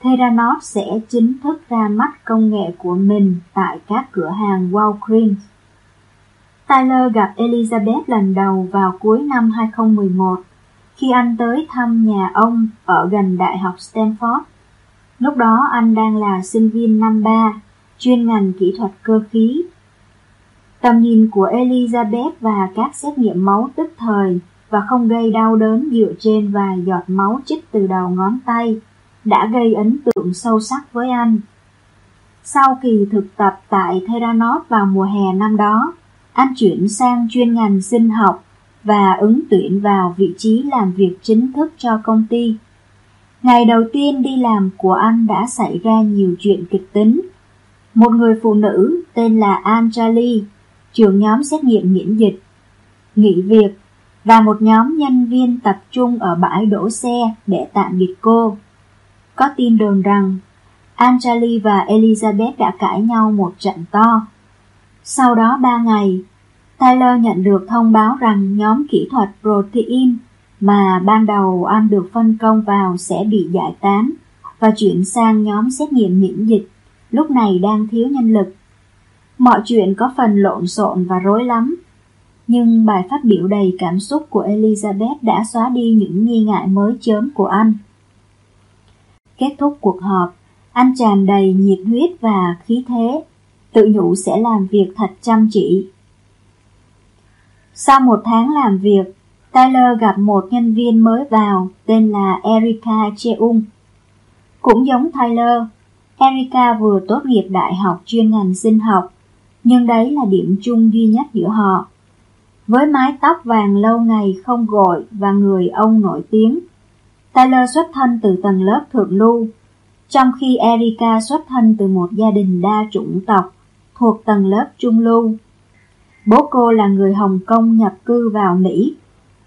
Theranos sẽ chính thức ra mắt công nghệ của mình tại các cửa hàng Walgreens. Tyler gặp Elizabeth lần đầu vào cuối năm 2011 khi anh tới thăm nhà ông ở gần Đại học Stanford. Lúc đó anh đang là sinh viên năm ba, chuyên ngành kỹ thuật cơ khí. Tầm nhìn của Elizabeth và các xét nghiệm máu tức thời và không gây đau đớn dựa trên vài giọt máu chích từ đầu ngón tay đã gây ấn tượng sâu sắc với anh. Sau kỳ thực tập tại Theranos vào mùa hè năm đó, anh chuyển sang chuyên ngành sinh học và ứng tuyển vào vị trí làm việc chính thức cho công ty. Ngày đầu tiên đi làm của anh đã xảy ra nhiều chuyện kịch tính. Một người phụ nữ tên là Anjali, trưởng nhóm xét nghiệm miễn dịch, nghỉ việc và một nhóm nhân viên tập trung ở bãi đổ xe để tạm biệt cô. Có tin đồn rằng Anjali và Elizabeth đã cãi nhau một trận to. Sau đó ba ngày, Tyler nhận được thông báo rằng nhóm kỹ thuật protein mà ban đầu anh được phân công vào sẽ bị giải tán và chuyển sang nhóm xét nghiệm miễn dịch, lúc này đang thiếu nhân lực. Mọi chuyện có phần lộn xộn và rối lắm, nhưng bài phát biểu đầy cảm xúc của Elizabeth đã xóa đi những nghi ngại mới chớm của anh. Kết thúc cuộc họp, anh tràn đầy nhiệt huyết và khí thế, tự nhủ sẽ làm việc thật chăm chỉ. Sau một tháng làm việc, Tyler gặp một nhân viên mới vào tên là Erika Cheung. Cũng giống Tyler, Erika vừa tốt nghiệp đại học chuyên ngành sinh học, nhưng đấy là điểm chung duy nhất giữa họ. Với mái tóc vàng lâu ngày không gội và người ông nổi tiếng, Tyler xuất thân từ tầng lớp thượng lưu, trong khi Erika xuất thân từ một gia đình đa chủng tộc thuộc tầng lớp trung lưu. Bố cô là người Hồng Kông nhập cư vào Mỹ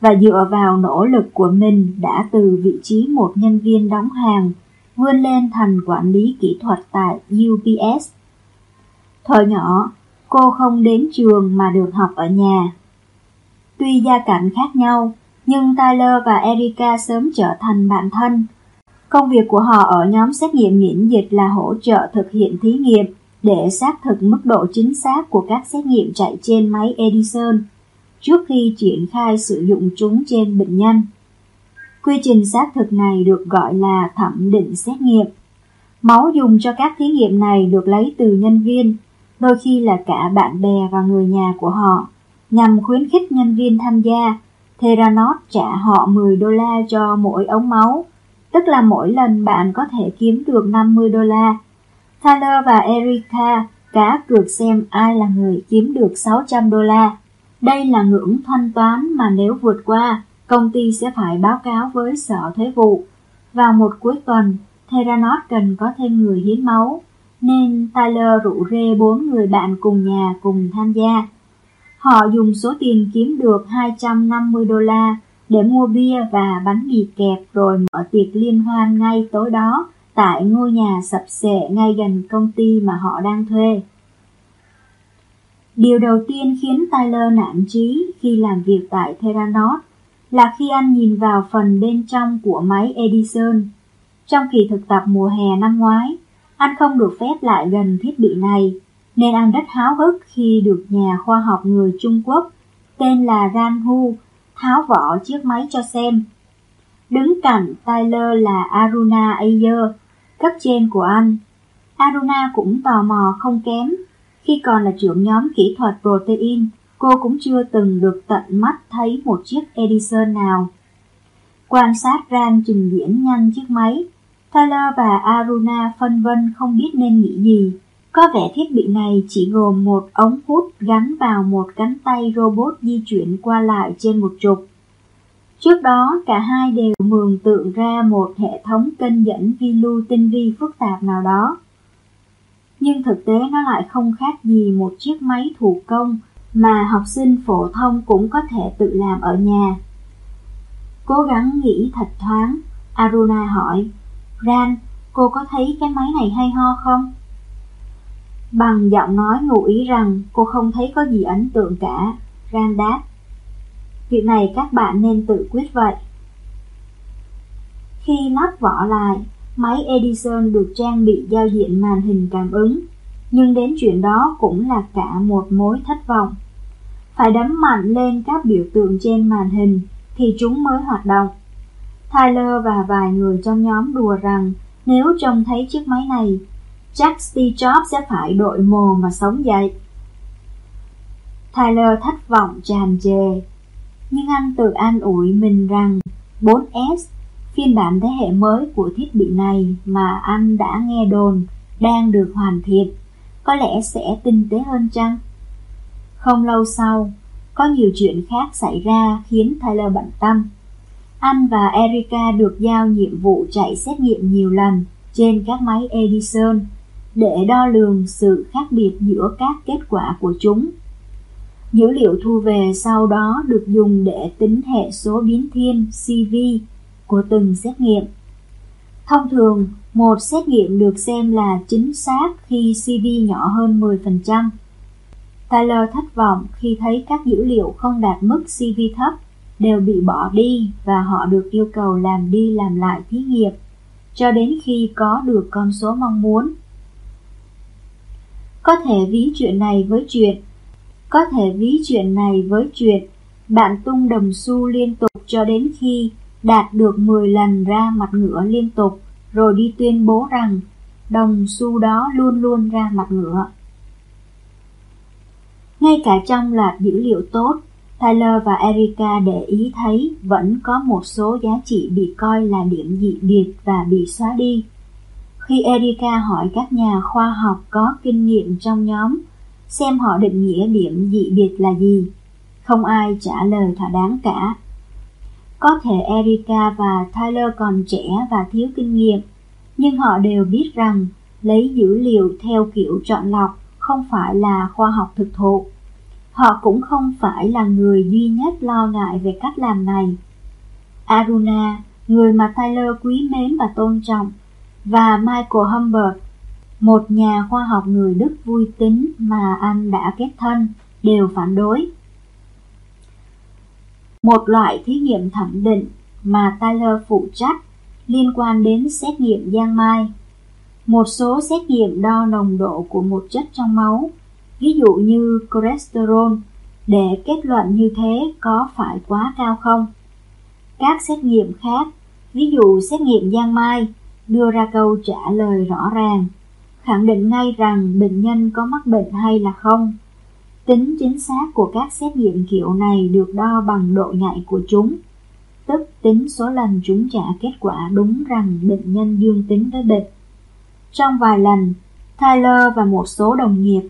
và dựa vào nỗ lực của mình đã từ vị trí một nhân viên đóng hàng vươn lên thành quản lý kỹ thuật tại UPS. Thời nhỏ, cô không đến trường mà được học ở nhà. Tuy gia cảnh khác nhau, nhưng Tyler và Erica sớm trở thành bạn thân. Công việc của họ ở nhóm xét nghiệm miễn dịch là hỗ trợ thực hiện thí nghiệm để xác thực mức độ chính xác của các xét nghiệm chạy trên máy Edison trước khi triển khai sử dụng chúng trên bệnh nhân. Quy trình xác thực này được gọi là thẩm định xét nghiệm. Máu dùng cho các thí nghiệm này được lấy từ nhân viên, đôi khi là cả bạn bè và người nhà của họ, nhằm khuyến khích nhân viên tham gia. Theranos trả họ 10 đô la cho mỗi ống máu, tức là mỗi lần bạn có thể kiếm được 50 đô la. Tyler và Erica cá cược xem ai là người kiếm được 600 đô la. Đây là ngưỡng thanh toán mà nếu vượt qua, công ty sẽ phải báo cáo với sở thuế vụ. Vào một cuối tuần, Theranos cần có thêm người hiến máu, nên Tyler rủ rê bốn người bạn cùng nhà cùng tham gia. Họ dùng số tiền kiếm được 250 đô la để mua bia và bánh mì kẹp rồi mở tiệc liên hoan ngay tối đó tại ngôi nhà sập sệ ngay gần công ty mà họ đang thuê. Điều đầu tiên khiến Tyler nản trí khi làm việc tại Theranos là khi anh nhìn vào phần bên trong của máy Edison. Trong kỳ thực tập mùa hè năm ngoái, anh không được phép lại gần thiết bị này, nên anh rất háo hức khi được nhà khoa học người Trung Quốc tên là Ran Hu tháo vỏ chiếc máy cho xem. Đứng cạnh Tyler là Aruna Ayer, cấp trên của anh. Aruna cũng tò mò không kém. Khi còn là trưởng nhóm kỹ thuật protein, cô cũng chưa từng được tận mắt thấy một chiếc Edison nào. Quan sát Ran trình diễn nhanh chiếc máy, Tyler và Aruna phân vân không biết nên nghĩ gì. Có vẻ thiết bị này chỉ gồm một ống hút gắn vào một cánh tay robot di chuyển qua lại trên một trục. Trước đó, cả hai đều mường tượng ra một hệ thống kênh dẫn vi lưu tinh vi phức tạp nào đó. Nhưng thực tế nó lại không khác gì một chiếc máy thủ công mà học sinh phổ thông cũng có thể tự làm ở nhà. Cố gắng nghĩ thật thoáng, Aruna hỏi, Ran, cô có thấy cái máy này hay ho không? Bằng giọng nói ngụ ý rằng cô không thấy có gì ấn tượng cả, Ran đáp. Việc này các bạn nên tự quyết vậy. Khi lắp vỏ lại, máy Edison được trang bị giao diện màn hình cảm ứng, nhưng đến chuyện đó cũng là cả một mối thất vọng. Phải đấm mạnh lên các biểu tượng trên màn hình thì chúng mới hoạt động. Tyler và vài người trong nhóm đùa rằng nếu trông thấy chiếc máy này, chắc Steve Jobs sẽ phải đội mồ mà sống dậy. Tyler thất vọng tràn trề nhưng anh tự an ủi mình rằng 4S, phiên bản thế hệ mới của thiết bị này mà anh đã nghe đồn đang được hoàn thiện, có lẽ sẽ tinh tế hơn chăng? Không lâu sau, có nhiều chuyện khác xảy ra khiến Tyler bận tâm. Anh và Erica được giao nhiệm vụ chạy xét nghiệm nhiều lần trên các máy Edison để đo lường sự khác biệt giữa các kết quả của chúng Dữ liệu thu về sau đó được dùng để tính hệ số biến thiên CV của từng xét nghiệm. Thông thường, một xét nghiệm được xem là chính xác khi CV nhỏ hơn 10%. Tyler thất vọng khi thấy các dữ liệu không đạt mức CV thấp đều bị bỏ đi và họ được yêu cầu làm đi làm lại thí nghiệm cho đến khi có được con số mong muốn. Có thể ví chuyện này với chuyện có thể ví chuyện này với chuyện bạn tung đồng xu liên tục cho đến khi đạt được 10 lần ra mặt ngựa liên tục rồi đi tuyên bố rằng đồng xu đó luôn luôn ra mặt ngựa. Ngay cả trong loạt dữ liệu tốt, Tyler và Erica để ý thấy vẫn có một số giá trị bị coi là điểm dị biệt và bị xóa đi. Khi Erica hỏi các nhà khoa học có kinh nghiệm trong nhóm xem họ định nghĩa điểm dị biệt là gì. Không ai trả lời thỏa đáng cả. Có thể Erica và Tyler còn trẻ và thiếu kinh nghiệm, nhưng họ đều biết rằng lấy dữ liệu theo kiểu chọn lọc không phải là khoa học thực thụ. Họ cũng không phải là người duy nhất lo ngại về cách làm này. Aruna, người mà Tyler quý mến và tôn trọng, và Michael Humbert, một nhà khoa học người Đức vui tính mà anh đã kết thân, đều phản đối. Một loại thí nghiệm thẩm định mà Tyler phụ trách liên quan đến xét nghiệm giang mai. Một số xét nghiệm đo nồng độ của một chất trong máu, ví dụ như cholesterol, để kết luận như thế có phải quá cao không. Các xét nghiệm khác, ví dụ xét nghiệm giang mai, đưa ra câu trả lời rõ ràng, khẳng định ngay rằng bệnh nhân có mắc bệnh hay là không. Tính chính xác của các xét nghiệm kiểu này được đo bằng độ nhạy của chúng, tức tính số lần chúng trả kết quả đúng rằng bệnh nhân dương tính với bệnh. Trong vài lần, Tyler và một số đồng nghiệp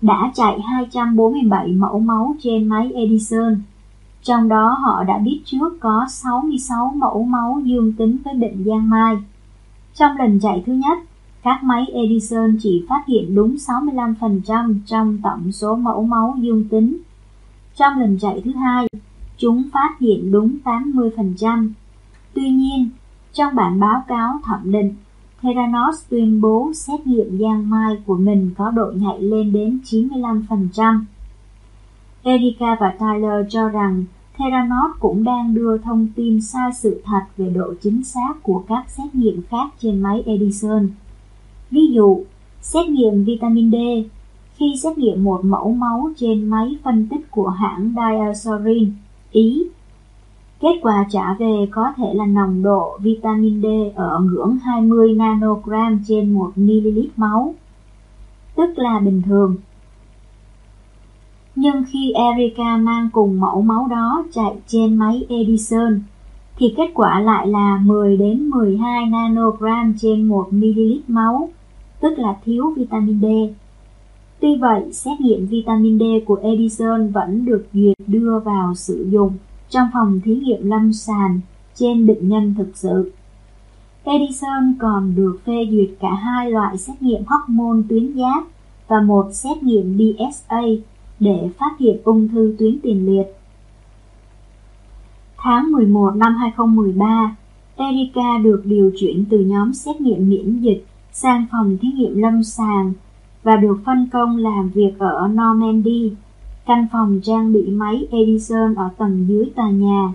đã chạy 247 mẫu máu trên máy Edison. Trong đó họ đã biết trước có 66 mẫu máu dương tính với bệnh giang mai. Trong lần chạy thứ nhất, các máy Edison chỉ phát hiện đúng 65% trong tổng số mẫu máu dương tính. Trong lần chạy thứ hai, chúng phát hiện đúng 80%. Tuy nhiên, trong bản báo cáo thẩm định, Theranos tuyên bố xét nghiệm giang mai của mình có độ nhạy lên đến 95%. Erika và Tyler cho rằng Theranos cũng đang đưa thông tin sai sự thật về độ chính xác của các xét nghiệm khác trên máy Edison. Ví dụ, xét nghiệm vitamin D, khi xét nghiệm một mẫu máu trên máy phân tích của hãng Diasorin, Ý, kết quả trả về có thể là nồng độ vitamin D ở ngưỡng 20 nanogram trên 1 ml máu, tức là bình thường. Nhưng khi Erika mang cùng mẫu máu đó chạy trên máy Edison, thì kết quả lại là 10 đến 12 nanogram trên 1 ml máu, tức là thiếu vitamin D. Tuy vậy, xét nghiệm vitamin D của Edison vẫn được duyệt đưa vào sử dụng trong phòng thí nghiệm lâm sàng trên bệnh nhân thực sự. Edison còn được phê duyệt cả hai loại xét nghiệm hormone tuyến giáp và một xét nghiệm DSA để phát hiện ung thư tuyến tiền liệt. Tháng 11 năm 2013, Erika được điều chuyển từ nhóm xét nghiệm miễn dịch sang phòng thí nghiệm lâm sàng và được phân công làm việc ở Normandy, căn phòng trang bị máy Edison ở tầng dưới tòa nhà.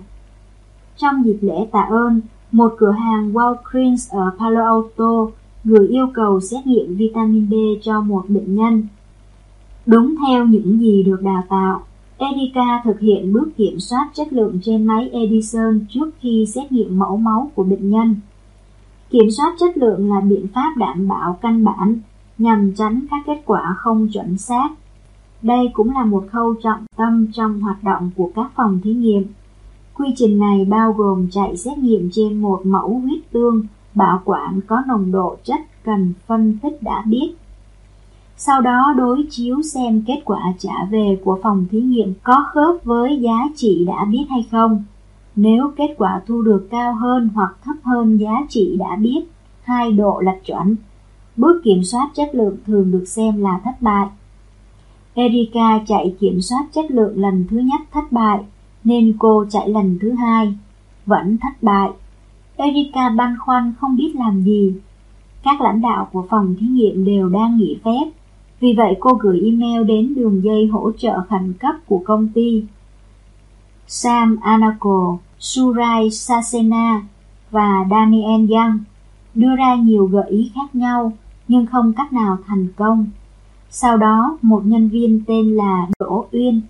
Trong dịp lễ tạ ơn, một cửa hàng Walgreens ở Palo Alto gửi yêu cầu xét nghiệm vitamin D cho một bệnh nhân. Đúng theo những gì được đào tạo, Erika thực hiện bước kiểm soát chất lượng trên máy Edison trước khi xét nghiệm mẫu máu của bệnh nhân. Kiểm soát chất lượng là biện pháp đảm bảo căn bản, nhằm tránh các kết quả không chuẩn xác. Đây cũng là một khâu trọng tâm trong hoạt động của các phòng thí nghiệm. Quy trình này bao gồm chạy xét nghiệm trên một mẫu huyết tương, bảo quản có nồng độ chất cần phân tích đã biết. Sau đó đối chiếu xem kết quả trả về của phòng thí nghiệm có khớp với giá trị đã biết hay không. Nếu kết quả thu được cao hơn hoặc thấp hơn giá trị đã biết, hai độ lệch chuẩn, bước kiểm soát chất lượng thường được xem là thất bại. Erika chạy kiểm soát chất lượng lần thứ nhất thất bại, nên cô chạy lần thứ hai, vẫn thất bại. Erika băn khoăn không biết làm gì. Các lãnh đạo của phòng thí nghiệm đều đang nghỉ phép, vì vậy cô gửi email đến đường dây hỗ trợ khẩn cấp của công ty. Sam Anako, Surai Sasena và Daniel Young đưa ra nhiều gợi ý khác nhau nhưng không cách nào thành công. Sau đó, một nhân viên tên là Đỗ Uyên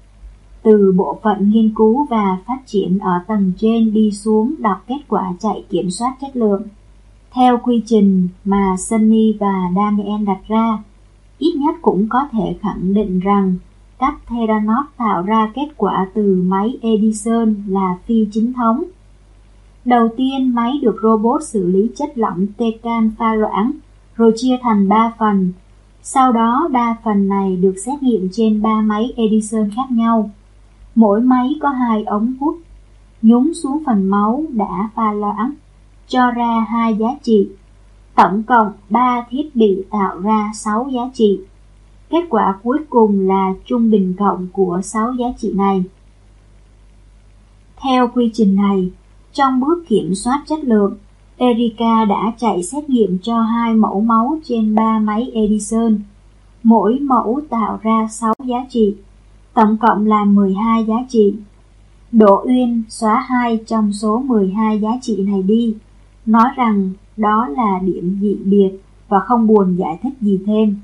từ bộ phận nghiên cứu và phát triển ở tầng trên đi xuống đọc kết quả chạy kiểm soát chất lượng. Theo quy trình mà Sunny và Daniel đặt ra, ít nhất cũng có thể khẳng định rằng cách Theranos tạo ra kết quả từ máy Edison là phi chính thống. Đầu tiên, máy được robot xử lý chất lỏng tecan pha loãng, rồi chia thành 3 phần. Sau đó, ba phần này được xét nghiệm trên ba máy Edison khác nhau. Mỗi máy có hai ống hút, nhúng xuống phần máu đã pha loãng, cho ra hai giá trị. Tổng cộng 3 thiết bị tạo ra 6 giá trị. Kết quả cuối cùng là trung bình cộng của 6 giá trị này. Theo quy trình này, trong bước kiểm soát chất lượng, Erika đã chạy xét nghiệm cho hai mẫu máu trên 3 máy Edison. Mỗi mẫu tạo ra 6 giá trị, tổng cộng là 12 giá trị. Đỗ Uyên xóa hai trong số 12 giá trị này đi, nói rằng đó là điểm dị biệt và không buồn giải thích gì thêm.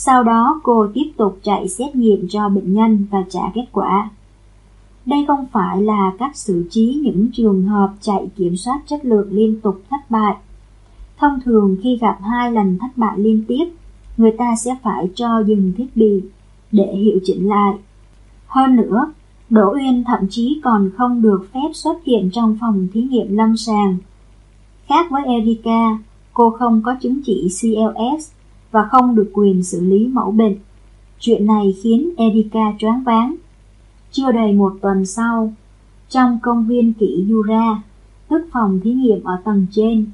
Sau đó cô tiếp tục chạy xét nghiệm cho bệnh nhân và trả kết quả. Đây không phải là cách xử trí những trường hợp chạy kiểm soát chất lượng liên tục thất bại. Thông thường khi gặp hai lần thất bại liên tiếp, người ta sẽ phải cho dừng thiết bị để hiệu chỉnh lại. Hơn nữa, Đỗ Uyên thậm chí còn không được phép xuất hiện trong phòng thí nghiệm lâm sàng. Khác với Erika, cô không có chứng chỉ CLS và không được quyền xử lý mẫu bệnh. Chuyện này khiến Erika choáng váng. Chưa đầy một tuần sau, trong công viên kỷ Yura, tức phòng thí nghiệm ở tầng trên,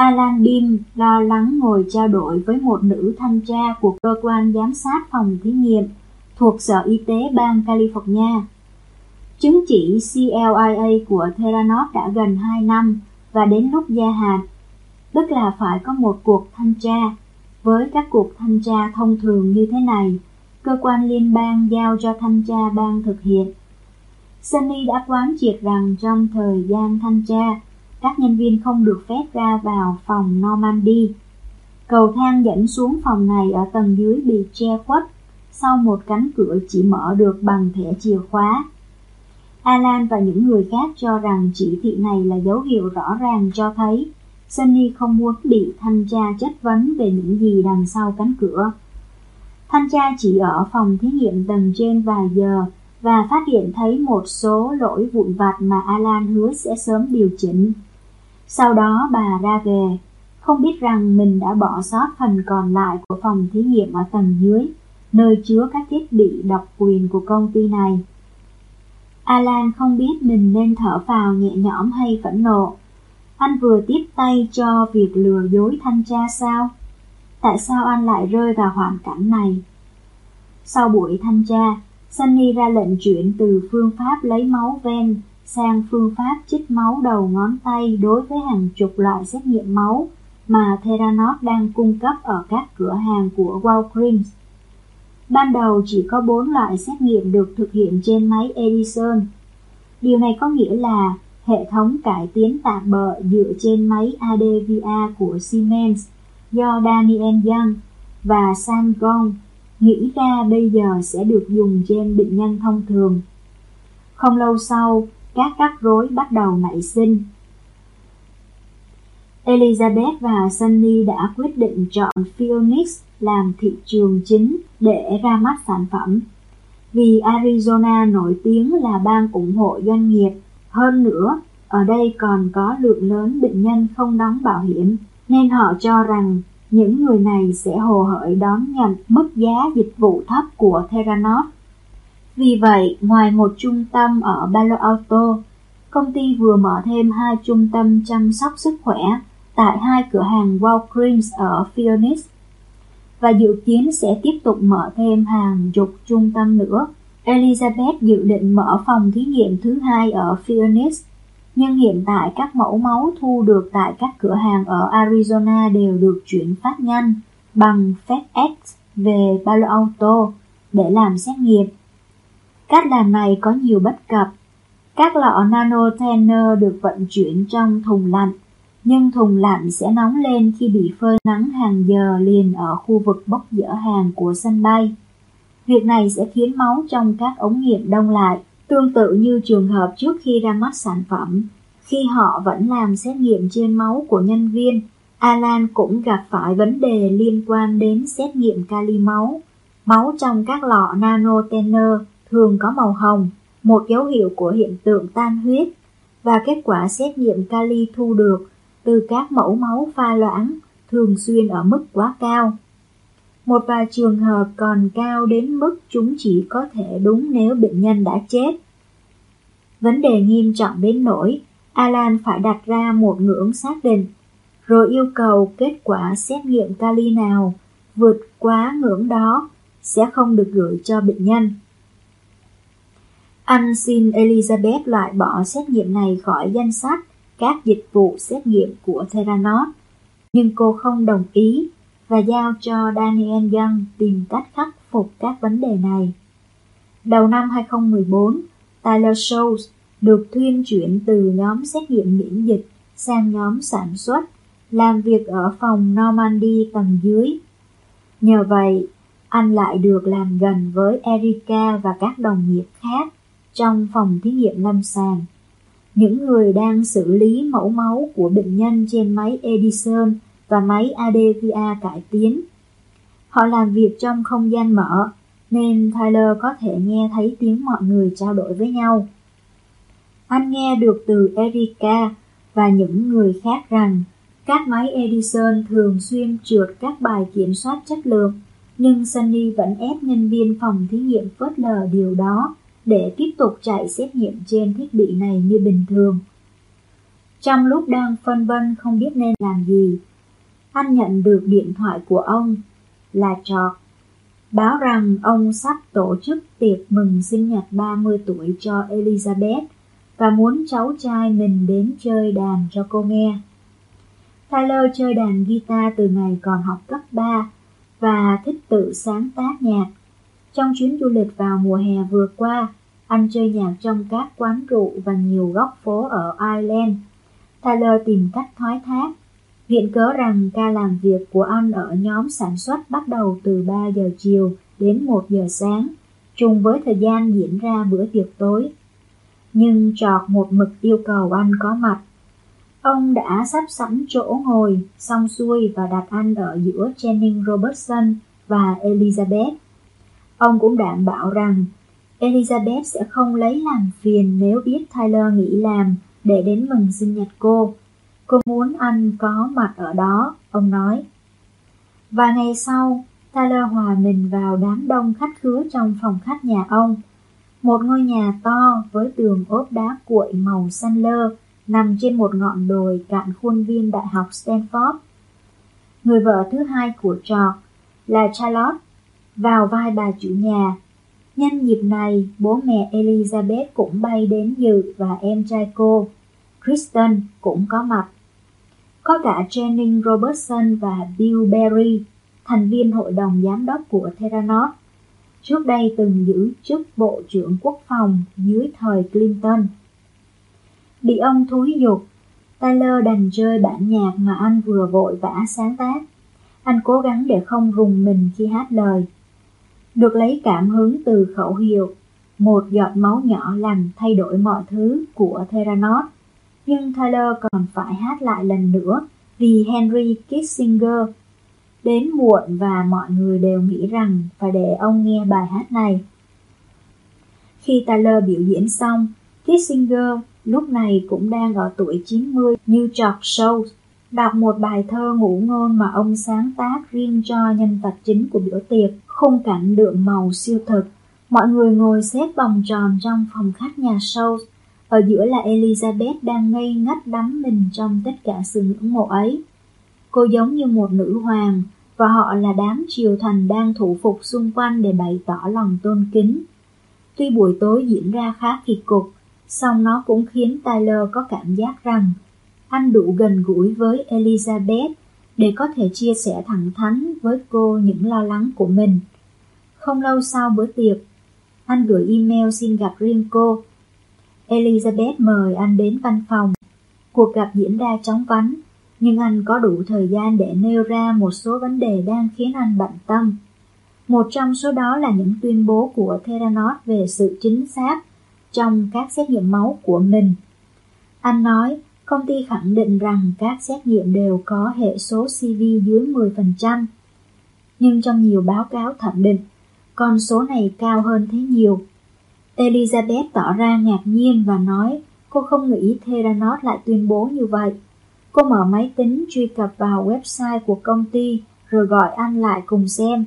Alan dim lo lắng ngồi trao đổi với một nữ thanh tra của cơ quan giám sát phòng thí nghiệm thuộc Sở Y tế bang California. Chứng chỉ CLIA của Theranos đã gần 2 năm và đến lúc gia hạn, tức là phải có một cuộc thanh tra. Với các cuộc thanh tra thông thường như thế này, cơ quan liên bang giao cho thanh tra bang thực hiện. Sunny đã quán triệt rằng trong thời gian thanh tra, các nhân viên không được phép ra vào phòng Normandy. Cầu thang dẫn xuống phòng này ở tầng dưới bị che khuất, sau một cánh cửa chỉ mở được bằng thẻ chìa khóa. Alan và những người khác cho rằng chỉ thị này là dấu hiệu rõ ràng cho thấy Sunny không muốn bị thanh tra chất vấn về những gì đằng sau cánh cửa. Thanh tra chỉ ở phòng thí nghiệm tầng trên vài giờ và phát hiện thấy một số lỗi vụn vặt mà Alan hứa sẽ sớm điều chỉnh. Sau đó bà ra về, không biết rằng mình đã bỏ sót phần còn lại của phòng thí nghiệm ở tầng dưới, nơi chứa các thiết bị độc quyền của công ty này. Alan không biết mình nên thở vào nhẹ nhõm hay phẫn nộ. Anh vừa tiếp tay cho việc lừa dối thanh tra sao? Tại sao anh lại rơi vào hoàn cảnh này? Sau buổi thanh tra, Sunny ra lệnh chuyển từ phương pháp lấy máu ven sang phương pháp chích máu đầu ngón tay đối với hàng chục loại xét nghiệm máu mà Theranos đang cung cấp ở các cửa hàng của Walgreens. Ban đầu chỉ có 4 loại xét nghiệm được thực hiện trên máy Edison. Điều này có nghĩa là hệ thống cải tiến tạm bợ dựa trên máy ADVA của Siemens do Daniel Young và Sam Gong nghĩ ra bây giờ sẽ được dùng trên bệnh nhân thông thường. Không lâu sau, các rắc rối bắt đầu nảy sinh. Elizabeth và Sunny đã quyết định chọn Phoenix làm thị trường chính để ra mắt sản phẩm. Vì Arizona nổi tiếng là bang ủng hộ doanh nghiệp, hơn nữa ở đây còn có lượng lớn bệnh nhân không đóng bảo hiểm, nên họ cho rằng những người này sẽ hồ hởi đón nhận mức giá dịch vụ thấp của Theranos. Vì vậy, ngoài một trung tâm ở Palo Alto, công ty vừa mở thêm hai trung tâm chăm sóc sức khỏe tại hai cửa hàng Walgreens ở Phoenix và dự kiến sẽ tiếp tục mở thêm hàng chục trung tâm nữa. Elizabeth dự định mở phòng thí nghiệm thứ hai ở Phoenix, nhưng hiện tại các mẫu máu thu được tại các cửa hàng ở Arizona đều được chuyển phát nhanh bằng FedEx về Palo Alto để làm xét nghiệm. Cách làm này có nhiều bất cập. Các lọ Nanotainer được vận chuyển trong thùng lạnh nhưng thùng lạnh sẽ nóng lên khi bị phơi nắng hàng giờ liền ở khu vực bốc dỡ hàng của sân bay. Việc này sẽ khiến máu trong các ống nghiệm đông lại, tương tự như trường hợp trước khi ra mắt sản phẩm. Khi họ vẫn làm xét nghiệm trên máu của nhân viên, Alan cũng gặp phải vấn đề liên quan đến xét nghiệm kali máu. Máu trong các lọ nanotenner thường có màu hồng, một dấu hiệu của hiện tượng tan huyết, và kết quả xét nghiệm kali thu được từ các mẫu máu pha loãng thường xuyên ở mức quá cao. Một vài trường hợp còn cao đến mức chúng chỉ có thể đúng nếu bệnh nhân đã chết. Vấn đề nghiêm trọng đến nỗi Alan phải đặt ra một ngưỡng xác định, rồi yêu cầu kết quả xét nghiệm kali nào vượt quá ngưỡng đó sẽ không được gửi cho bệnh nhân. Anh xin Elizabeth loại bỏ xét nghiệm này khỏi danh sách các dịch vụ xét nghiệm của Theranos, nhưng cô không đồng ý và giao cho Daniel Young tìm cách khắc phục các vấn đề này. Đầu năm 2014, Tyler shows được thuyên chuyển từ nhóm xét nghiệm miễn dịch sang nhóm sản xuất, làm việc ở phòng Normandy tầng dưới. Nhờ vậy, anh lại được làm gần với Erika và các đồng nghiệp khác trong phòng thí nghiệm lâm sàng. Những người đang xử lý mẫu máu của bệnh nhân trên máy Edison và máy ADVA cải tiến. Họ làm việc trong không gian mở, nên Tyler có thể nghe thấy tiếng mọi người trao đổi với nhau. Anh nghe được từ Erika và những người khác rằng các máy Edison thường xuyên trượt các bài kiểm soát chất lượng, nhưng Sunny vẫn ép nhân viên phòng thí nghiệm phớt lờ điều đó để tiếp tục chạy xét nghiệm trên thiết bị này như bình thường. Trong lúc đang phân vân không biết nên làm gì, anh nhận được điện thoại của ông là Trọt, báo rằng ông sắp tổ chức tiệc mừng sinh nhật 30 tuổi cho Elizabeth và muốn cháu trai mình đến chơi đàn cho cô nghe. Tyler chơi đàn guitar từ ngày còn học cấp 3 và thích tự sáng tác nhạc. Trong chuyến du lịch vào mùa hè vừa qua, anh chơi nhạc trong các quán rượu và nhiều góc phố ở Ireland. Tyler tìm cách thoái thác, viện cớ rằng ca làm việc của anh ở nhóm sản xuất bắt đầu từ 3 giờ chiều đến 1 giờ sáng, trùng với thời gian diễn ra bữa tiệc tối. Nhưng trọt một mực yêu cầu anh có mặt. Ông đã sắp sẵn chỗ ngồi, xong xuôi và đặt anh ở giữa Channing Robertson và Elizabeth. Ông cũng đảm bảo rằng Elizabeth sẽ không lấy làm phiền nếu biết Tyler nghỉ làm để đến mừng sinh nhật cô. Cô muốn anh có mặt ở đó, ông nói. Và ngày sau, Tyler hòa mình vào đám đông khách khứa trong phòng khách nhà ông. Một ngôi nhà to với tường ốp đá cuội màu xanh lơ nằm trên một ngọn đồi cạn khuôn viên Đại học Stanford. Người vợ thứ hai của trò là Charlotte, vào vai bà chủ nhà Nhân dịp này, bố mẹ Elizabeth cũng bay đến dự và em trai cô, Kristen, cũng có mặt. Có cả Jennings Robertson và Bill Berry, thành viên hội đồng giám đốc của Theranos, trước đây từng giữ chức Bộ trưởng Quốc phòng dưới thời Clinton. Bị ông thúi dục, Tyler đành chơi bản nhạc mà anh vừa vội vã sáng tác. Anh cố gắng để không rùng mình khi hát lời được lấy cảm hứng từ khẩu hiệu một giọt máu nhỏ làm thay đổi mọi thứ của Theranos. Nhưng Tyler còn phải hát lại lần nữa vì Henry Kissinger đến muộn và mọi người đều nghĩ rằng phải để ông nghe bài hát này. Khi Tyler biểu diễn xong, Kissinger lúc này cũng đang ở tuổi 90 như George Show, đọc một bài thơ ngũ ngôn mà ông sáng tác riêng cho nhân vật chính của bữa tiệc khung cảnh đượm màu siêu thực. Mọi người ngồi xếp vòng tròn trong phòng khách nhà show. Ở giữa là Elizabeth đang ngây ngất đắm mình trong tất cả sự ngưỡng mộ ấy. Cô giống như một nữ hoàng, và họ là đám triều thần đang thủ phục xung quanh để bày tỏ lòng tôn kính. Tuy buổi tối diễn ra khá kỳ cục, song nó cũng khiến Tyler có cảm giác rằng anh đủ gần gũi với Elizabeth để có thể chia sẻ thẳng thắn với cô những lo lắng của mình. Không lâu sau bữa tiệc, anh gửi email xin gặp riêng cô. Elizabeth mời anh đến văn phòng. Cuộc gặp diễn ra chóng vánh, nhưng anh có đủ thời gian để nêu ra một số vấn đề đang khiến anh bận tâm. Một trong số đó là những tuyên bố của Theranos về sự chính xác trong các xét nghiệm máu của mình. Anh nói, công ty khẳng định rằng các xét nghiệm đều có hệ số CV dưới 10%, nhưng trong nhiều báo cáo thẩm định, con số này cao hơn thế nhiều. Elizabeth tỏ ra ngạc nhiên và nói, cô không nghĩ Theranos lại tuyên bố như vậy. Cô mở máy tính truy cập vào website của công ty rồi gọi anh lại cùng xem.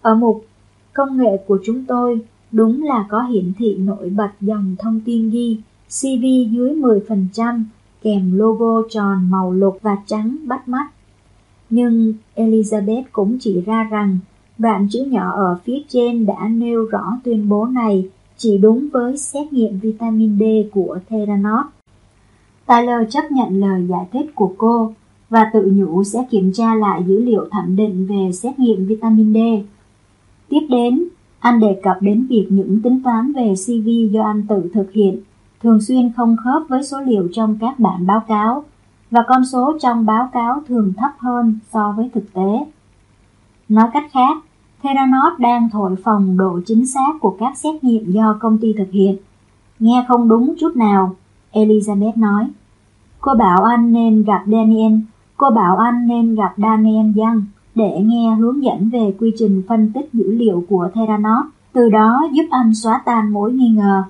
Ở mục Công nghệ của chúng tôi, đúng là có hiển thị nổi bật dòng thông tin ghi CV dưới 10% kèm logo tròn màu lục và trắng bắt mắt. Nhưng Elizabeth cũng chỉ ra rằng, đoạn chữ nhỏ ở phía trên đã nêu rõ tuyên bố này chỉ đúng với xét nghiệm vitamin D của Theranos. Tyler chấp nhận lời giải thích của cô và tự nhủ sẽ kiểm tra lại dữ liệu thẩm định về xét nghiệm vitamin D. Tiếp đến, anh đề cập đến việc những tính toán về CV do anh tự thực hiện thường xuyên không khớp với số liệu trong các bản báo cáo và con số trong báo cáo thường thấp hơn so với thực tế. Nói cách khác, Theranos đang thổi phồng độ chính xác của các xét nghiệm do công ty thực hiện. Nghe không đúng chút nào, Elizabeth nói. Cô bảo anh nên gặp Daniel, cô bảo anh nên gặp Daniel Young để nghe hướng dẫn về quy trình phân tích dữ liệu của Theranos, từ đó giúp anh xóa tan mối nghi ngờ.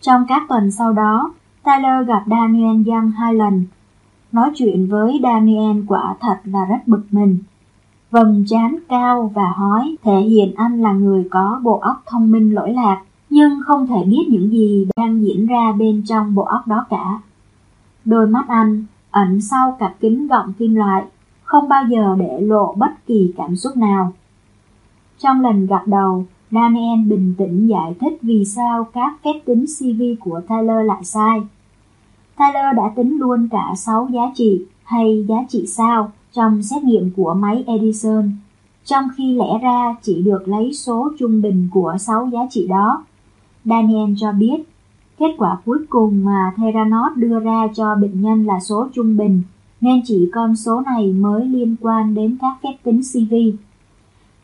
Trong các tuần sau đó, Tyler gặp Daniel Young hai lần. Nói chuyện với Daniel quả thật là rất bực mình. Vầng trán cao và hói thể hiện anh là người có bộ óc thông minh lỗi lạc, nhưng không thể biết những gì đang diễn ra bên trong bộ óc đó cả. Đôi mắt anh ẩn sau cặp kính gọng kim loại, không bao giờ để lộ bất kỳ cảm xúc nào. Trong lần gặp đầu, Daniel bình tĩnh giải thích vì sao các phép tính CV của Tyler lại sai. Tyler đã tính luôn cả 6 giá trị hay giá trị sao trong xét nghiệm của máy Edison, trong khi lẽ ra chỉ được lấy số trung bình của 6 giá trị đó. Daniel cho biết, kết quả cuối cùng mà Theranos đưa ra cho bệnh nhân là số trung bình, nên chỉ con số này mới liên quan đến các phép tính CV.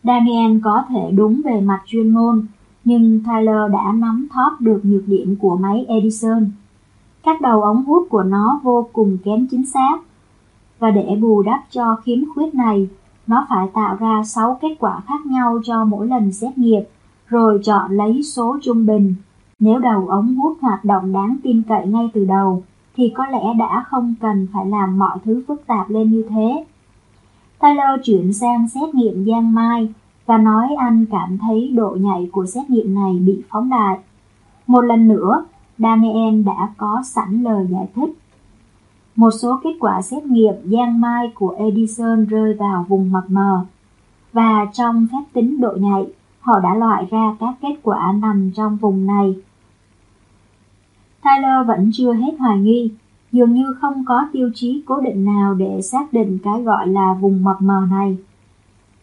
Daniel có thể đúng về mặt chuyên môn, nhưng Tyler đã nắm thóp được nhược điểm của máy Edison. Các đầu ống hút của nó vô cùng kém chính xác, và để bù đắp cho khiếm khuyết này, nó phải tạo ra 6 kết quả khác nhau cho mỗi lần xét nghiệm, rồi chọn lấy số trung bình. Nếu đầu ống hút hoạt động đáng tin cậy ngay từ đầu, thì có lẽ đã không cần phải làm mọi thứ phức tạp lên như thế. Tyler chuyển sang xét nghiệm giang mai và nói anh cảm thấy độ nhạy của xét nghiệm này bị phóng đại. Một lần nữa, Daniel đã có sẵn lời giải thích. Một số kết quả xét nghiệm giang mai của Edison rơi vào vùng mập mờ, và trong phép tính độ nhạy, họ đã loại ra các kết quả nằm trong vùng này. Tyler vẫn chưa hết hoài nghi, dường như không có tiêu chí cố định nào để xác định cái gọi là vùng mập mờ này.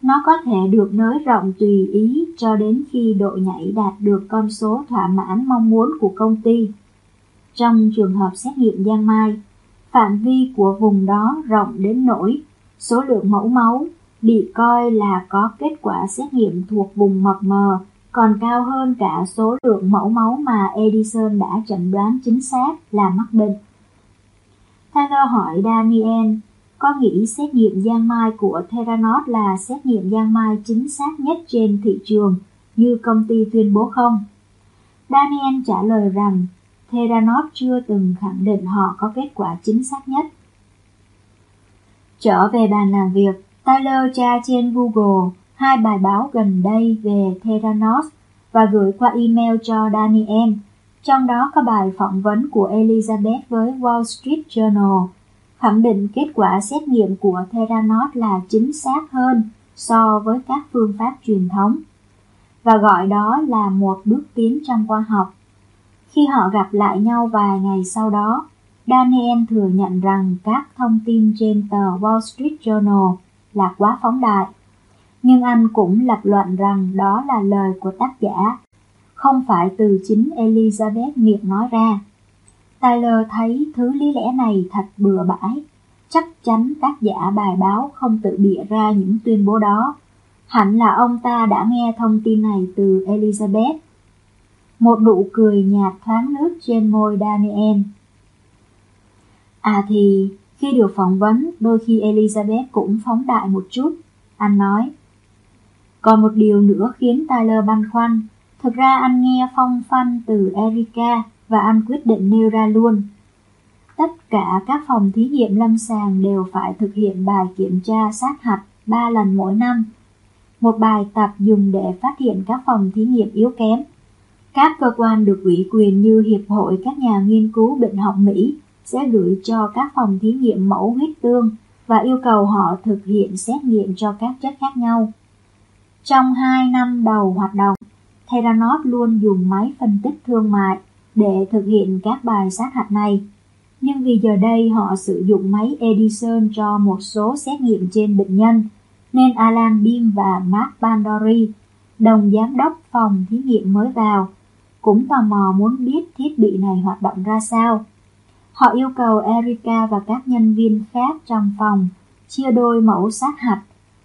Nó có thể được nới rộng tùy ý cho đến khi độ nhảy đạt được con số thỏa mãn mong muốn của công ty. Trong trường hợp xét nghiệm giang mai, phạm vi của vùng đó rộng đến nỗi, số lượng mẫu máu bị coi là có kết quả xét nghiệm thuộc vùng mập mờ, còn cao hơn cả số lượng mẫu máu mà Edison đã chẩn đoán chính xác là mắc bệnh. Taylor hỏi Daniel, có nghĩ xét nghiệm giang mai của Theranos là xét nghiệm giang mai chính xác nhất trên thị trường như công ty tuyên bố không? Daniel trả lời rằng Theranos chưa từng khẳng định họ có kết quả chính xác nhất. Trở về bàn làm việc, Tyler tra trên Google hai bài báo gần đây về Theranos và gửi qua email cho Daniel. Trong đó có bài phỏng vấn của Elizabeth với Wall Street Journal, khẳng định kết quả xét nghiệm của Theranos là chính xác hơn so với các phương pháp truyền thống, và gọi đó là một bước tiến trong khoa học. Khi họ gặp lại nhau vài ngày sau đó, Daniel thừa nhận rằng các thông tin trên tờ Wall Street Journal là quá phóng đại. Nhưng anh cũng lập luận rằng đó là lời của tác giả, không phải từ chính Elizabeth miệng nói ra. Tyler thấy thứ lý lẽ này thật bừa bãi. Chắc chắn tác giả bài báo không tự bịa ra những tuyên bố đó. Hẳn là ông ta đã nghe thông tin này từ Elizabeth một nụ cười nhạt thoáng nước trên môi Daniel. À thì, khi được phỏng vấn, đôi khi Elizabeth cũng phóng đại một chút, anh nói. Còn một điều nữa khiến Tyler băn khoăn, thực ra anh nghe phong phanh từ Erica và anh quyết định nêu ra luôn. Tất cả các phòng thí nghiệm lâm sàng đều phải thực hiện bài kiểm tra sát hạch 3 lần mỗi năm. Một bài tập dùng để phát hiện các phòng thí nghiệm yếu kém các cơ quan được ủy quyền như Hiệp hội các nhà nghiên cứu bệnh học Mỹ sẽ gửi cho các phòng thí nghiệm mẫu huyết tương và yêu cầu họ thực hiện xét nghiệm cho các chất khác nhau. Trong 2 năm đầu hoạt động, Theranos luôn dùng máy phân tích thương mại để thực hiện các bài sát hạch này. Nhưng vì giờ đây họ sử dụng máy Edison cho một số xét nghiệm trên bệnh nhân, nên Alan Beam và Mark Bandori, đồng giám đốc phòng thí nghiệm mới vào, cũng tò mò muốn biết thiết bị này hoạt động ra sao. Họ yêu cầu Erika và các nhân viên khác trong phòng chia đôi mẫu sát hạch,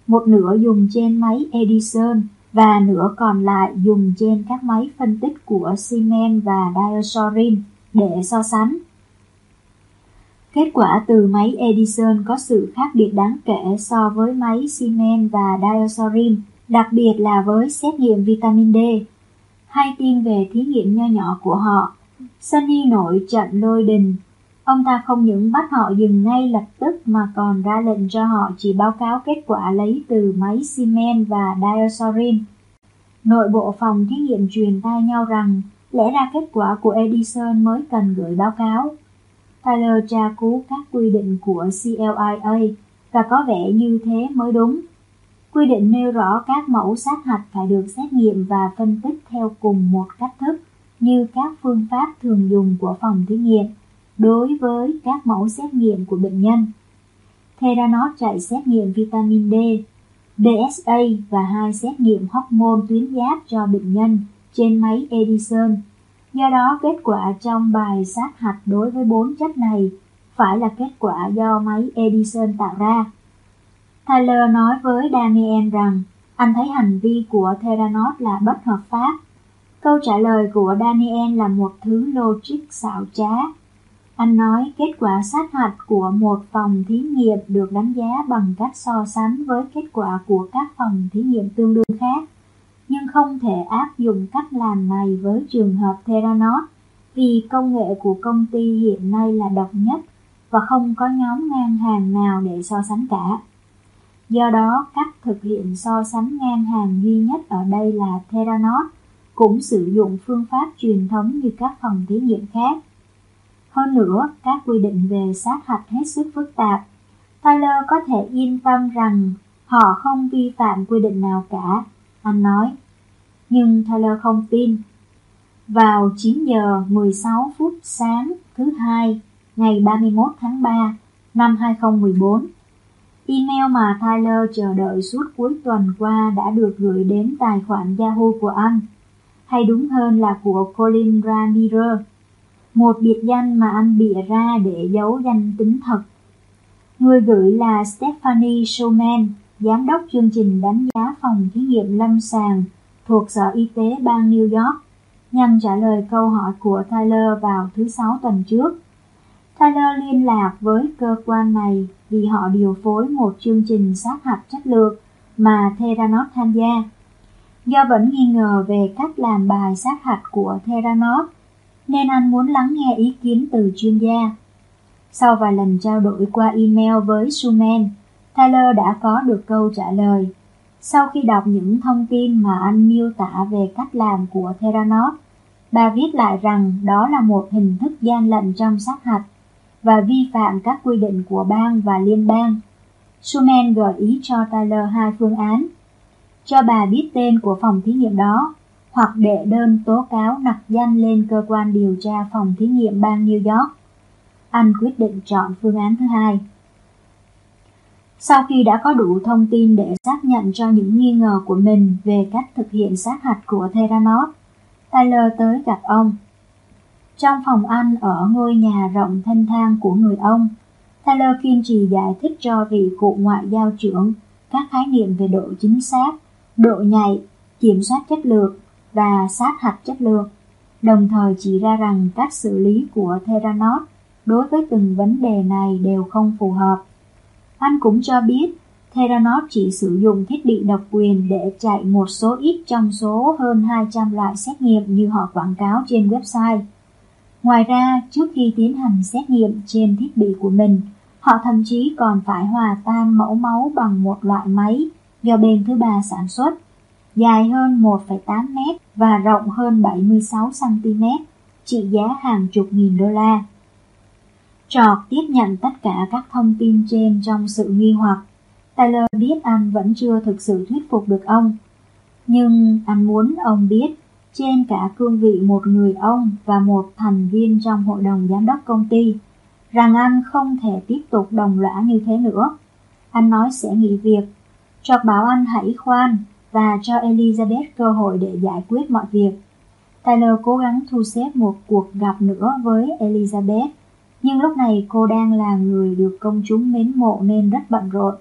một nửa dùng trên máy Edison và nửa còn lại dùng trên các máy phân tích của Siemens và Diosorin để so sánh. Kết quả từ máy Edison có sự khác biệt đáng kể so với máy Siemens và Diosorin, đặc biệt là với xét nghiệm vitamin D. Hay tin về thí nghiệm nho nhỏ của họ, Sunny nổi trận lôi đình. Ông ta không những bắt họ dừng ngay lập tức mà còn ra lệnh cho họ chỉ báo cáo kết quả lấy từ máy Siemens và Diosorin. Nội bộ phòng thí nghiệm truyền tai nhau rằng lẽ ra kết quả của Edison mới cần gửi báo cáo. Tyler tra cứu các quy định của CLIA và có vẻ như thế mới đúng. Quy định nêu rõ các mẫu sát hạch phải được xét nghiệm và phân tích theo cùng một cách thức như các phương pháp thường dùng của phòng thí nghiệm đối với các mẫu xét nghiệm của bệnh nhân. Theranos chạy xét nghiệm vitamin D, DSA và hai xét nghiệm hormone tuyến giáp cho bệnh nhân trên máy Edison Do đó, kết quả trong bài sát hạch đối với bốn chất này phải là kết quả do máy Edison tạo ra. Tyler nói với Daniel rằng, anh thấy hành vi của Theranos là bất hợp pháp. Câu trả lời của Daniel là một thứ logic xảo trá. Anh nói, kết quả sát hạch của một phòng thí nghiệm được đánh giá bằng cách so sánh với kết quả của các phòng thí nghiệm tương đương khác, nhưng không thể áp dụng cách làm này với trường hợp Theranos, vì công nghệ của công ty hiện nay là độc nhất và không có nhóm ngang hàng nào để so sánh cả. Do đó, cách thực hiện so sánh ngang hàng duy nhất ở đây là Theranos, cũng sử dụng phương pháp truyền thống như các phòng thí nghiệm khác. Hơn nữa, các quy định về sát hạch hết sức phức tạp. Tyler có thể yên tâm rằng họ không vi phạm quy định nào cả anh nói. Nhưng Tyler không tin. Vào 9 giờ 16 phút sáng thứ hai, ngày 31 tháng 3 năm 2014, email mà Tyler chờ đợi suốt cuối tuần qua đã được gửi đến tài khoản Yahoo của anh, hay đúng hơn là của Colin Ramirez, một biệt danh mà anh bịa ra để giấu danh tính thật. Người gửi là Stephanie Showman, giám đốc chương trình đánh giá phòng thí nghiệm lâm sàng thuộc Sở Y tế bang New York, nhằm trả lời câu hỏi của Tyler vào thứ Sáu tuần trước. Tyler liên lạc với cơ quan này vì họ điều phối một chương trình sát hạch chất lượng mà Theranos tham gia. Do vẫn nghi ngờ về cách làm bài sát hạch của Theranos, nên anh muốn lắng nghe ý kiến từ chuyên gia. Sau vài lần trao đổi qua email với Suman, Tyler đã có được câu trả lời. Sau khi đọc những thông tin mà anh miêu tả về cách làm của Theranos, bà viết lại rằng đó là một hình thức gian lận trong sát hạch và vi phạm các quy định của bang và liên bang. Suman gợi ý cho Tyler hai phương án. Cho bà biết tên của phòng thí nghiệm đó, hoặc đệ đơn tố cáo nặc danh lên cơ quan điều tra phòng thí nghiệm bang New York. Anh quyết định chọn phương án thứ hai. Sau khi đã có đủ thông tin để xác nhận cho những nghi ngờ của mình về cách thực hiện sát hạch của Theranos, Tyler tới gặp ông. Trong phòng ăn ở ngôi nhà rộng thanh thang của người ông, Taylor kiên trì giải thích cho vị cụ ngoại giao trưởng các khái niệm về độ chính xác, độ nhạy, kiểm soát chất lượng và sát hạch chất lượng, đồng thời chỉ ra rằng cách xử lý của Theranos đối với từng vấn đề này đều không phù hợp. Anh cũng cho biết Theranos chỉ sử dụng thiết bị độc quyền để chạy một số ít trong số hơn 200 loại xét nghiệm như họ quảng cáo trên website. Ngoài ra, trước khi tiến hành xét nghiệm trên thiết bị của mình, họ thậm chí còn phải hòa tan mẫu máu bằng một loại máy do bên thứ ba sản xuất, dài hơn 1,8 mét và rộng hơn 76 cm, trị giá hàng chục nghìn đô la. Trọt tiếp nhận tất cả các thông tin trên trong sự nghi hoặc. Tyler biết anh vẫn chưa thực sự thuyết phục được ông. Nhưng anh muốn ông biết, trên cả cương vị một người ông và một thành viên trong hội đồng giám đốc công ty, rằng anh không thể tiếp tục đồng lõa như thế nữa. Anh nói sẽ nghỉ việc. Cho bảo anh hãy khoan và cho Elizabeth cơ hội để giải quyết mọi việc. Tyler cố gắng thu xếp một cuộc gặp nữa với Elizabeth, nhưng lúc này cô đang là người được công chúng mến mộ nên rất bận rộn.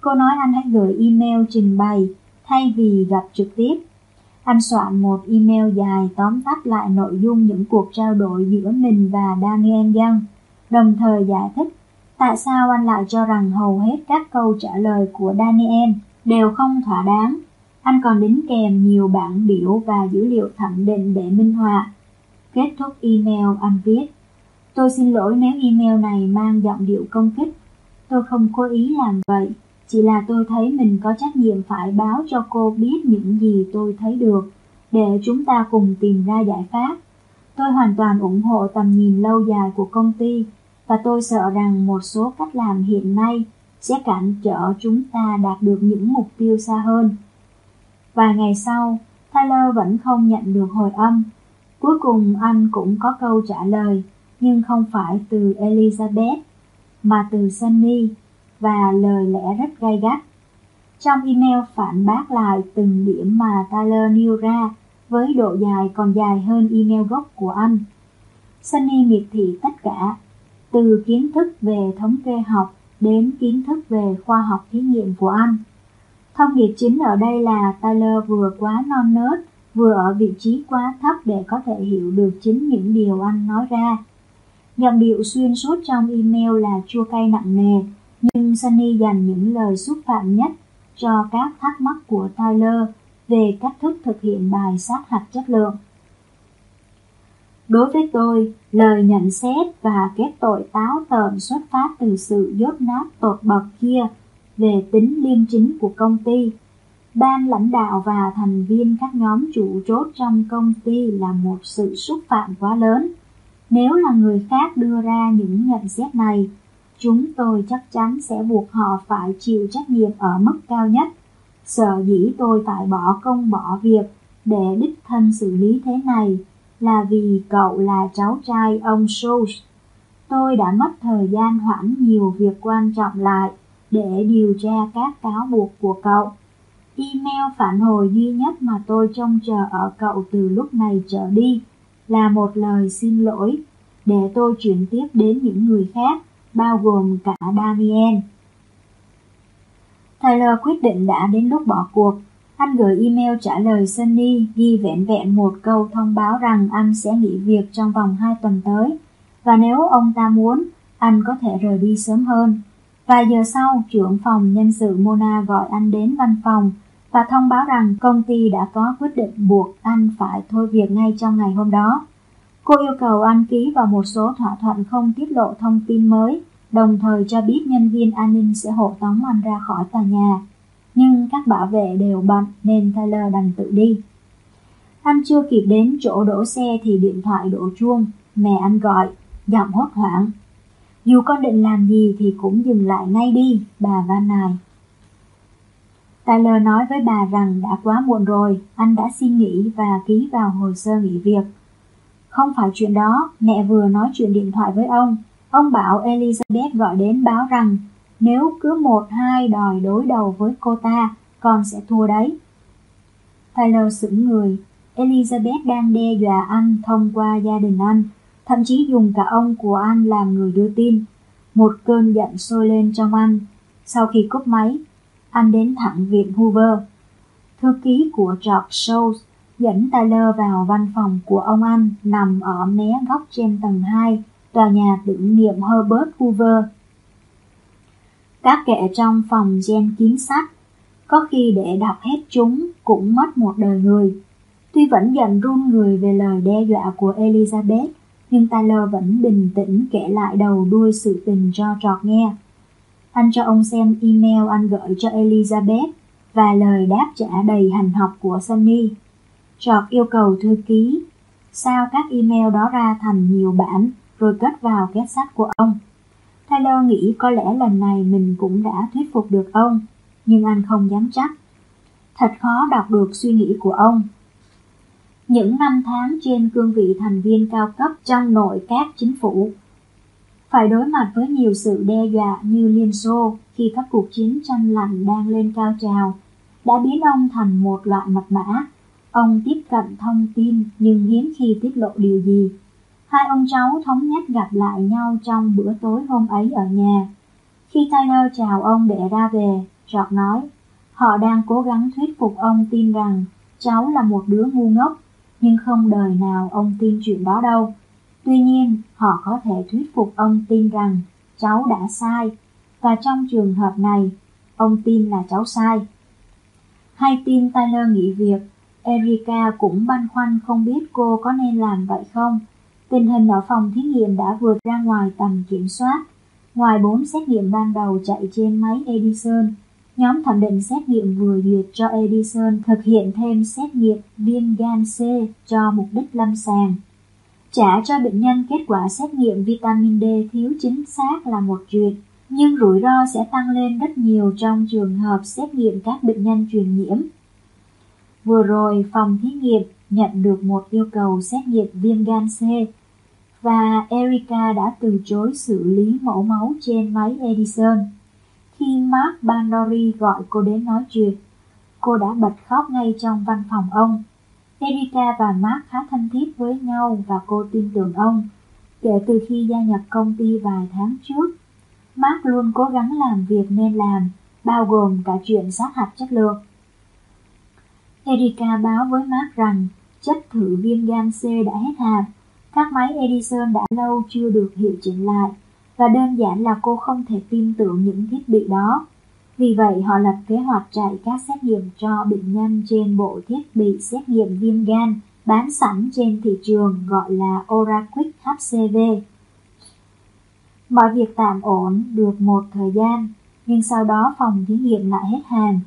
Cô nói anh hãy gửi email trình bày thay vì gặp trực tiếp. Anh soạn một email dài tóm tắt lại nội dung những cuộc trao đổi giữa mình và Daniel Young, đồng thời giải thích tại sao anh lại cho rằng hầu hết các câu trả lời của Daniel đều không thỏa đáng anh còn đính kèm nhiều bảng biểu và dữ liệu thẩm định để minh họa. Kết thúc email anh viết Tôi xin lỗi nếu email này mang giọng điệu công kích. Tôi không cố ý làm vậy, chỉ là tôi thấy mình có trách nhiệm phải báo cho cô biết những gì tôi thấy được, để chúng ta cùng tìm ra giải pháp. Tôi hoàn toàn ủng hộ tầm nhìn lâu dài của công ty, và tôi sợ rằng một số cách làm hiện nay sẽ cản trở chúng ta đạt được những mục tiêu xa hơn. Vài ngày sau, Tyler vẫn không nhận được hồi âm. Cuối cùng anh cũng có câu trả lời, nhưng không phải từ Elizabeth, mà từ Sunny, và lời lẽ rất gay gắt. Trong email phản bác lại từng điểm mà Tyler nêu ra, với độ dài còn dài hơn email gốc của anh. Sunny miệt thị tất cả, từ kiến thức về thống kê học đến kiến thức về khoa học thí nghiệm của anh. Thông điệp chính ở đây là Tyler vừa quá non nớt, vừa ở vị trí quá thấp để có thể hiểu được chính những điều anh nói ra. Giọng điệu xuyên suốt trong email là chua cay nặng nề, nhưng Sunny dành những lời xúc phạm nhất cho các thắc mắc của Tyler về cách thức thực hiện bài sát hạch chất lượng. Đối với tôi, lời nhận xét và kết tội táo tợn xuất phát từ sự dốt nát tột bậc kia về tính liêm chính của công ty. Ban lãnh đạo và thành viên các nhóm chủ chốt trong công ty là một sự xúc phạm quá lớn. Nếu là người khác đưa ra những nhận xét này, chúng tôi chắc chắn sẽ buộc họ phải chịu trách nhiệm ở mức cao nhất. Sợ dĩ tôi phải bỏ công bỏ việc để đích thân xử lý thế này là vì cậu là cháu trai ông Schultz. Tôi đã mất thời gian hoãn nhiều việc quan trọng lại để điều tra các cáo buộc của cậu. Email phản hồi duy nhất mà tôi trông chờ ở cậu từ lúc này trở đi là một lời xin lỗi để tôi chuyển tiếp đến những người khác, bao gồm cả Daniel. Tyler quyết định đã đến lúc bỏ cuộc. Anh gửi email trả lời Sunny ghi vẹn vẹn một câu thông báo rằng anh sẽ nghỉ việc trong vòng 2 tuần tới. Và nếu ông ta muốn, anh có thể rời đi sớm hơn. Vài giờ sau, trưởng phòng nhân sự Mona gọi anh đến văn phòng và thông báo rằng công ty đã có quyết định buộc anh phải thôi việc ngay trong ngày hôm đó. Cô yêu cầu anh ký vào một số thỏa thuận không tiết lộ thông tin mới, đồng thời cho biết nhân viên an ninh sẽ hộ tống anh ra khỏi tòa nhà. Nhưng các bảo vệ đều bận nên Tyler đành tự đi. Anh chưa kịp đến chỗ đổ xe thì điện thoại đổ chuông, mẹ anh gọi, giọng hốt hoảng. Dù con định làm gì thì cũng dừng lại ngay đi, bà van nài. Tyler nói với bà rằng đã quá muộn rồi, anh đã xin nghỉ và ký vào hồ sơ nghỉ việc. Không phải chuyện đó, mẹ vừa nói chuyện điện thoại với ông. Ông bảo Elizabeth gọi đến báo rằng nếu cứ một hai đòi đối đầu với cô ta, con sẽ thua đấy. Tyler sững người. Elizabeth đang đe dọa anh thông qua gia đình anh thậm chí dùng cả ông của anh làm người đưa tin. Một cơn giận sôi lên trong anh. Sau khi cúp máy, anh đến thẳng viện Hoover. Thư ký của George Sholes dẫn Tyler vào văn phòng của ông anh nằm ở mé góc trên tầng 2, tòa nhà tưởng niệm Herbert Hoover. Các kệ trong phòng gen kiến sách, có khi để đọc hết chúng cũng mất một đời người. Tuy vẫn giận run người về lời đe dọa của Elizabeth, nhưng Tyler vẫn bình tĩnh kể lại đầu đuôi sự tình cho trọt nghe. Anh cho ông xem email anh gửi cho Elizabeth và lời đáp trả đầy hành học của Sunny. Trọt yêu cầu thư ký sao các email đó ra thành nhiều bản rồi cất vào két sắt của ông. Tyler nghĩ có lẽ lần này mình cũng đã thuyết phục được ông, nhưng anh không dám chắc. Thật khó đọc được suy nghĩ của ông. Những năm tháng trên cương vị thành viên cao cấp trong nội các chính phủ, phải đối mặt với nhiều sự đe dọa như Liên Xô khi các cuộc chiến tranh lạnh đang lên cao trào, đã biến ông thành một loại mật mã. Ông tiếp cận thông tin nhưng hiếm khi tiết lộ điều gì. Hai ông cháu thống nhất gặp lại nhau trong bữa tối hôm ấy ở nhà. Khi Tyler chào ông để ra về, George nói, họ đang cố gắng thuyết phục ông tin rằng cháu là một đứa ngu ngốc, nhưng không đời nào ông tin chuyện đó đâu. Tuy nhiên, họ có thể thuyết phục ông tin rằng cháu đã sai, và trong trường hợp này, ông tin là cháu sai. Hay tin Tyler nghỉ việc, Erika cũng băn khoăn không biết cô có nên làm vậy không. Tình hình ở phòng thí nghiệm đã vượt ra ngoài tầm kiểm soát. Ngoài bốn xét nghiệm ban đầu chạy trên máy Edison, nhóm thẩm định xét nghiệm vừa duyệt cho Edison thực hiện thêm xét nghiệm viêm gan C cho mục đích lâm sàng. Trả cho bệnh nhân kết quả xét nghiệm vitamin D thiếu chính xác là một chuyện, nhưng rủi ro sẽ tăng lên rất nhiều trong trường hợp xét nghiệm các bệnh nhân truyền nhiễm. Vừa rồi, phòng thí nghiệm nhận được một yêu cầu xét nghiệm viêm gan C và Erica đã từ chối xử lý mẫu máu trên máy Edison. Khi Mark Bandori gọi cô đến nói chuyện, cô đã bật khóc ngay trong văn phòng ông. Erika và Mark khá thân thiết với nhau và cô tin tưởng ông. Kể từ khi gia nhập công ty vài tháng trước, Mark luôn cố gắng làm việc nên làm, bao gồm cả chuyện sát hạch chất lượng. Erika báo với Mark rằng chất thử viêm gan C đã hết hạn. Các máy Edison đã lâu chưa được hiệu chỉnh lại và đơn giản là cô không thể tin tưởng những thiết bị đó. Vì vậy họ lập kế hoạch chạy các xét nghiệm cho bệnh nhân trên bộ thiết bị xét nghiệm viêm gan bán sẵn trên thị trường gọi là Oraquick HCV. Mọi việc tạm ổn được một thời gian, nhưng sau đó phòng thí nghiệm lại hết hàng.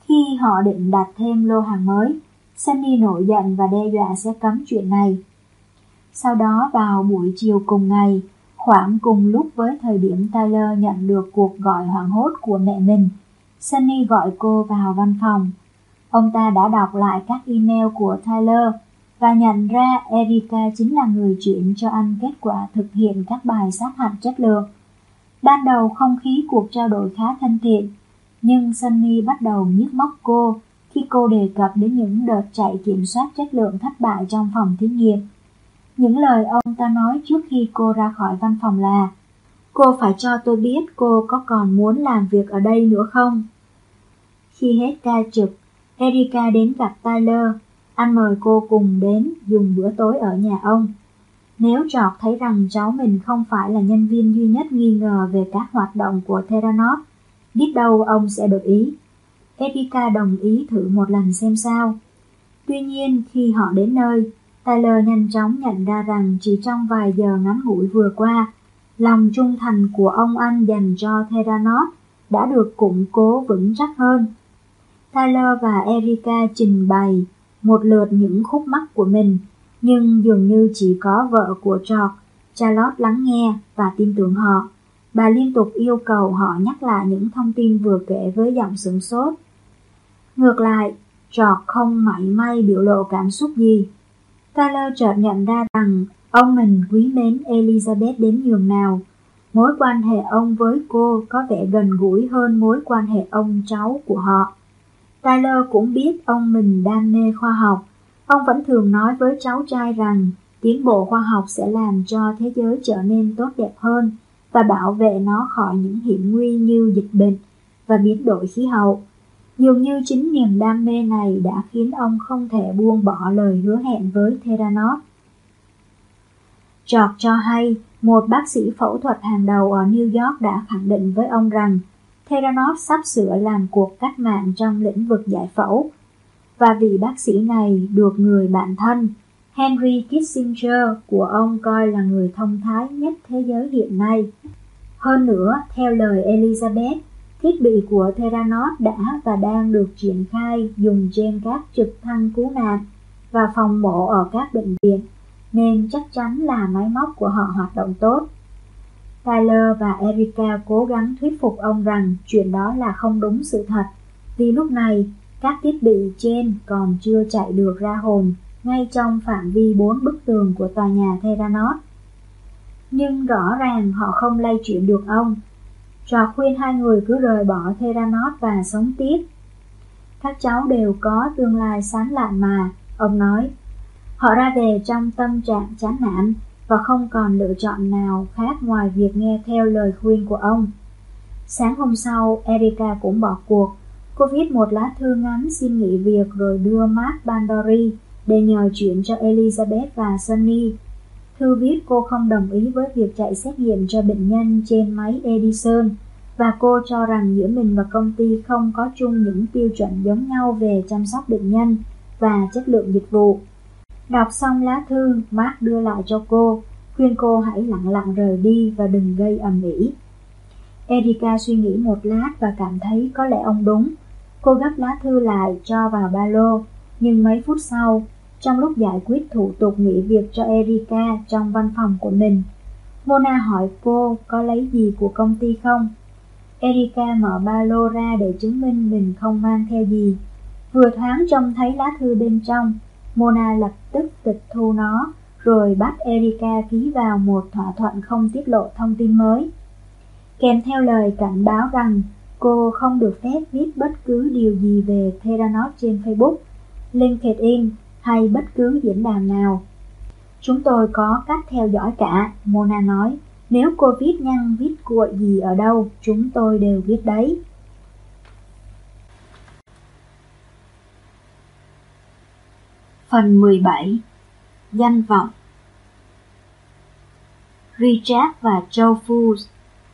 Khi họ định đặt thêm lô hàng mới, Sunny nổi giận và đe dọa sẽ cấm chuyện này. Sau đó vào buổi chiều cùng ngày, khoảng cùng lúc với thời điểm Tyler nhận được cuộc gọi hoảng hốt của mẹ mình, Sunny gọi cô vào văn phòng. Ông ta đã đọc lại các email của Tyler và nhận ra Erika chính là người chuyển cho anh kết quả thực hiện các bài sát hạch chất lượng. Ban đầu không khí cuộc trao đổi khá thân thiện, nhưng Sunny bắt đầu nhức móc cô khi cô đề cập đến những đợt chạy kiểm soát chất lượng thất bại trong phòng thí nghiệm. Những lời ông ta nói trước khi cô ra khỏi văn phòng là Cô phải cho tôi biết cô có còn muốn làm việc ở đây nữa không? Khi hết ca trực, Erika đến gặp Tyler. Anh mời cô cùng đến dùng bữa tối ở nhà ông. Nếu George thấy rằng cháu mình không phải là nhân viên duy nhất nghi ngờ về các hoạt động của Theranos, biết đâu ông sẽ được ý. Epica đồng ý thử một lần xem sao. Tuy nhiên, khi họ đến nơi, Tyler nhanh chóng nhận ra rằng chỉ trong vài giờ ngắn ngủi vừa qua, lòng trung thành của ông anh dành cho Theranos đã được củng cố vững chắc hơn. Tyler và Erika trình bày một lượt những khúc mắc của mình, nhưng dường như chỉ có vợ của George, Charlotte lắng nghe và tin tưởng họ. Bà liên tục yêu cầu họ nhắc lại những thông tin vừa kể với giọng sửng sốt. Ngược lại, Trọt không mảy may biểu lộ cảm xúc gì. Tyler chợt nhận ra rằng ông mình quý mến Elizabeth đến nhường nào. Mối quan hệ ông với cô có vẻ gần gũi hơn mối quan hệ ông cháu của họ. Tyler cũng biết ông mình đam mê khoa học. Ông vẫn thường nói với cháu trai rằng tiến bộ khoa học sẽ làm cho thế giới trở nên tốt đẹp hơn và bảo vệ nó khỏi những hiểm nguy như dịch bệnh và biến đổi khí hậu. Dường như chính niềm đam mê này đã khiến ông không thể buông bỏ lời hứa hẹn với Theranos. George cho hay, một bác sĩ phẫu thuật hàng đầu ở New York đã khẳng định với ông rằng Theranos sắp sửa làm cuộc cách mạng trong lĩnh vực giải phẫu. Và vị bác sĩ này được người bạn thân, Henry Kissinger của ông coi là người thông thái nhất thế giới hiện nay. Hơn nữa, theo lời Elizabeth, thiết bị của Theranos đã và đang được triển khai dùng trên các trực thăng cứu nạn và phòng mổ ở các bệnh viện nên chắc chắn là máy móc của họ hoạt động tốt. Tyler và Erica cố gắng thuyết phục ông rằng chuyện đó là không đúng sự thật, vì lúc này các thiết bị trên còn chưa chạy được ra hồn ngay trong phạm vi bốn bức tường của tòa nhà Theranos. Nhưng rõ ràng họ không lay chuyển được ông. Trò khuyên hai người cứ rời bỏ Theranos và sống tiếp. Các cháu đều có tương lai sáng lạn mà, ông nói. Họ ra về trong tâm trạng chán nản và không còn lựa chọn nào khác ngoài việc nghe theo lời khuyên của ông. Sáng hôm sau, Erika cũng bỏ cuộc. Cô viết một lá thư ngắn xin nghỉ việc rồi đưa Mark Bandori để nhờ chuyện cho Elizabeth và Sunny. Thư viết cô không đồng ý với việc chạy xét nghiệm cho bệnh nhân trên máy Edison và cô cho rằng giữa mình và công ty không có chung những tiêu chuẩn giống nhau về chăm sóc bệnh nhân và chất lượng dịch vụ. Đọc xong lá thư, Mark đưa lại cho cô, khuyên cô hãy lặng lặng rời đi và đừng gây ầm ĩ. Erika suy nghĩ một lát và cảm thấy có lẽ ông đúng. Cô gấp lá thư lại cho vào ba lô, nhưng mấy phút sau, trong lúc giải quyết thủ tục nghỉ việc cho Erika trong văn phòng của mình, Mona hỏi cô có lấy gì của công ty không. Erika mở ba lô ra để chứng minh mình không mang theo gì. Vừa thoáng trông thấy lá thư bên trong, Mona lập tức tịch thu nó, rồi bắt Erika ký vào một thỏa thuận không tiết lộ thông tin mới. Kèm theo lời cảnh báo rằng cô không được phép viết bất cứ điều gì về Theranos trên Facebook, LinkedIn hay bất cứ diễn đàn nào. Chúng tôi có cách theo dõi cả, Mona nói. Nếu cô viết nhăn viết cuội gì ở đâu, chúng tôi đều viết đấy. Phần 17 Danh vọng Richard và Joe Fools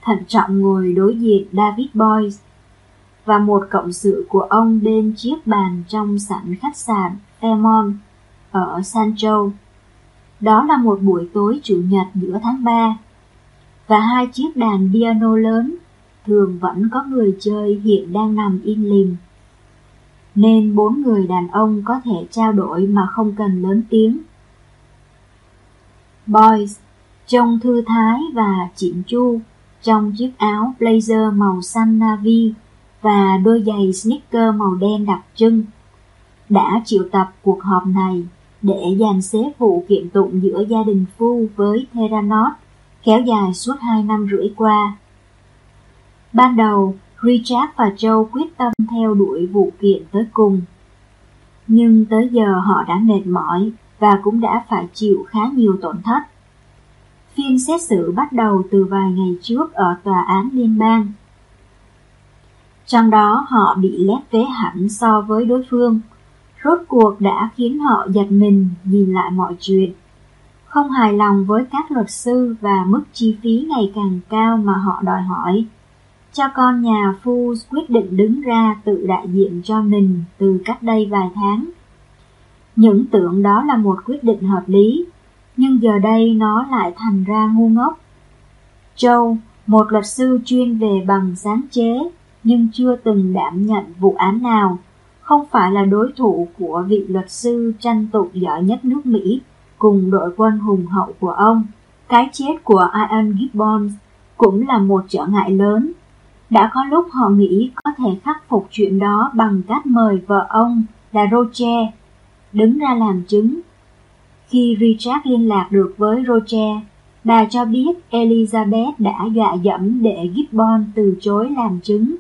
thận trọng ngồi đối diện David Boyce và một cộng sự của ông bên chiếc bàn trong sảnh khách sạn Elmont ở San Joe. Đó là một buổi tối chủ nhật giữa tháng 3 và hai chiếc đàn piano lớn thường vẫn có người chơi hiện đang nằm im lìm nên bốn người đàn ông có thể trao đổi mà không cần lớn tiếng. Boys, trông thư thái và chỉnh chu trong chiếc áo blazer màu xanh navy và đôi giày sneaker màu đen đặc trưng đã triệu tập cuộc họp này để dàn xếp vụ kiện tụng giữa gia đình Phu với Theranos kéo dài suốt hai năm rưỡi qua. Ban đầu, Richard và Joe quyết tâm theo đuổi vụ kiện tới cùng. Nhưng tới giờ họ đã mệt mỏi và cũng đã phải chịu khá nhiều tổn thất. Phiên xét xử bắt đầu từ vài ngày trước ở tòa án liên bang. Trong đó họ bị lép vế hẳn so với đối phương. Rốt cuộc đã khiến họ giật mình nhìn lại mọi chuyện. Không hài lòng với các luật sư và mức chi phí ngày càng cao mà họ đòi hỏi cho con nhà Phu quyết định đứng ra tự đại diện cho mình từ cách đây vài tháng. Những tưởng đó là một quyết định hợp lý, nhưng giờ đây nó lại thành ra ngu ngốc. Châu, một luật sư chuyên về bằng sáng chế, nhưng chưa từng đảm nhận vụ án nào, không phải là đối thủ của vị luật sư tranh tụng giỏi nhất nước Mỹ cùng đội quân hùng hậu của ông. Cái chết của Ian Gibbons cũng là một trở ngại lớn đã có lúc họ nghĩ có thể khắc phục chuyện đó bằng cách mời vợ ông là Roger đứng ra làm chứng. Khi Richard liên lạc được với Roger, bà cho biết Elizabeth đã dọa dẫm để Gibbon từ chối làm chứng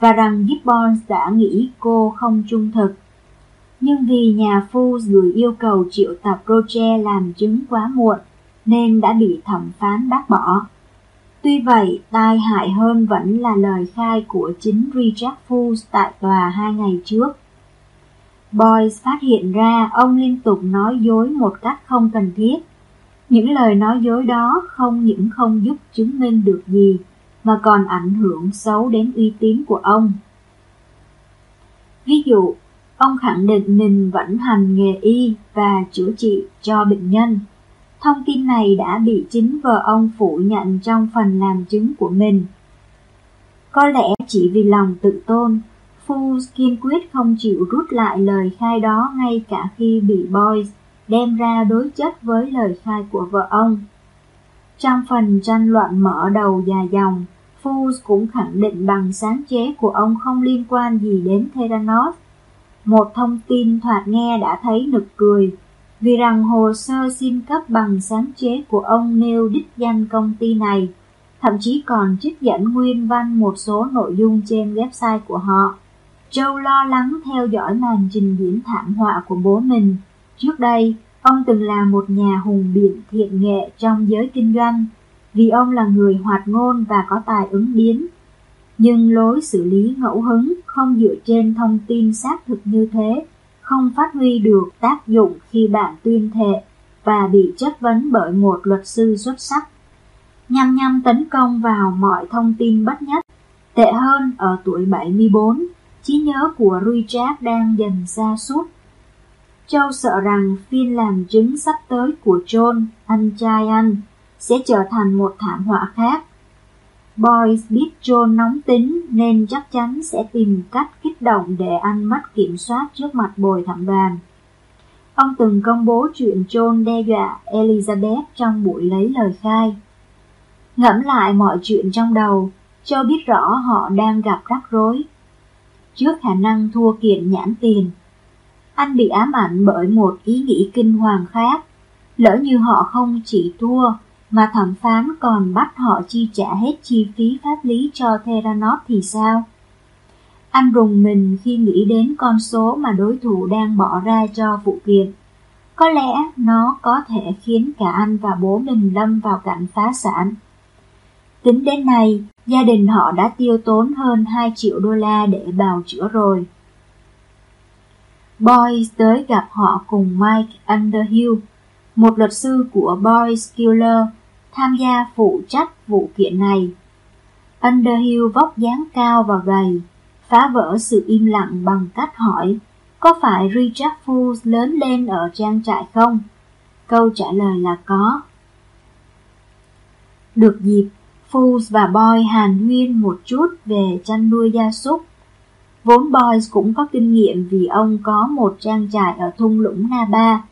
và rằng Gibbons đã nghĩ cô không trung thực. Nhưng vì nhà phu gửi yêu cầu triệu tập Roger làm chứng quá muộn, nên đã bị thẩm phán bác bỏ. Tuy vậy, tai hại hơn vẫn là lời khai của chính Richard Fools tại tòa hai ngày trước. Boyce phát hiện ra ông liên tục nói dối một cách không cần thiết. Những lời nói dối đó không những không giúp chứng minh được gì, mà còn ảnh hưởng xấu đến uy tín của ông. Ví dụ, ông khẳng định mình vẫn hành nghề y và chữa trị cho bệnh nhân Thông tin này đã bị chính vợ ông phủ nhận trong phần làm chứng của mình. Có lẽ chỉ vì lòng tự tôn, Fu kiên quyết không chịu rút lại lời khai đó ngay cả khi bị Boyce đem ra đối chất với lời khai của vợ ông. Trong phần tranh luận mở đầu dài dòng, Fools cũng khẳng định bằng sáng chế của ông không liên quan gì đến Theranos. Một thông tin thoạt nghe đã thấy nực cười, vì rằng hồ sơ xin cấp bằng sáng chế của ông nêu đích danh công ty này, thậm chí còn trích dẫn nguyên văn một số nội dung trên website của họ. Joe lo lắng theo dõi màn trình diễn thảm họa của bố mình. Trước đây, ông từng là một nhà hùng biện thiện nghệ trong giới kinh doanh, vì ông là người hoạt ngôn và có tài ứng biến. Nhưng lối xử lý ngẫu hứng không dựa trên thông tin xác thực như thế, không phát huy được tác dụng khi bạn tuyên thệ và bị chất vấn bởi một luật sư xuất sắc. Nhằm nhằm tấn công vào mọi thông tin bất nhất, tệ hơn ở tuổi 74, trí nhớ của Richard đang dần xa suốt. Châu sợ rằng phiên làm chứng sắp tới của John, anh trai anh, sẽ trở thành một thảm họa khác. Boys biết John nóng tính nên chắc chắn sẽ tìm cách kích động để anh mất kiểm soát trước mặt bồi thẩm đoàn. Ông từng công bố chuyện John đe dọa Elizabeth trong buổi lấy lời khai. Ngẫm lại mọi chuyện trong đầu, cho biết rõ họ đang gặp rắc rối. Trước khả năng thua kiện nhãn tiền, anh bị ám ảnh bởi một ý nghĩ kinh hoàng khác. Lỡ như họ không chỉ thua, mà thẩm phán còn bắt họ chi trả hết chi phí pháp lý cho Theranos thì sao? Anh rùng mình khi nghĩ đến con số mà đối thủ đang bỏ ra cho vụ kiện. Có lẽ nó có thể khiến cả anh và bố mình lâm vào cảnh phá sản. Tính đến nay, gia đình họ đã tiêu tốn hơn 2 triệu đô la để bào chữa rồi. Boys tới gặp họ cùng Mike Underhill, một luật sư của Boys Killer, tham gia phụ trách vụ kiện này. Underhill vóc dáng cao và gầy, phá vỡ sự im lặng bằng cách hỏi có phải Richard Fools lớn lên ở trang trại không? Câu trả lời là có. Được dịp, Fools và Boy hàn huyên một chút về chăn nuôi gia súc. Vốn Boys cũng có kinh nghiệm vì ông có một trang trại ở thung lũng Naba.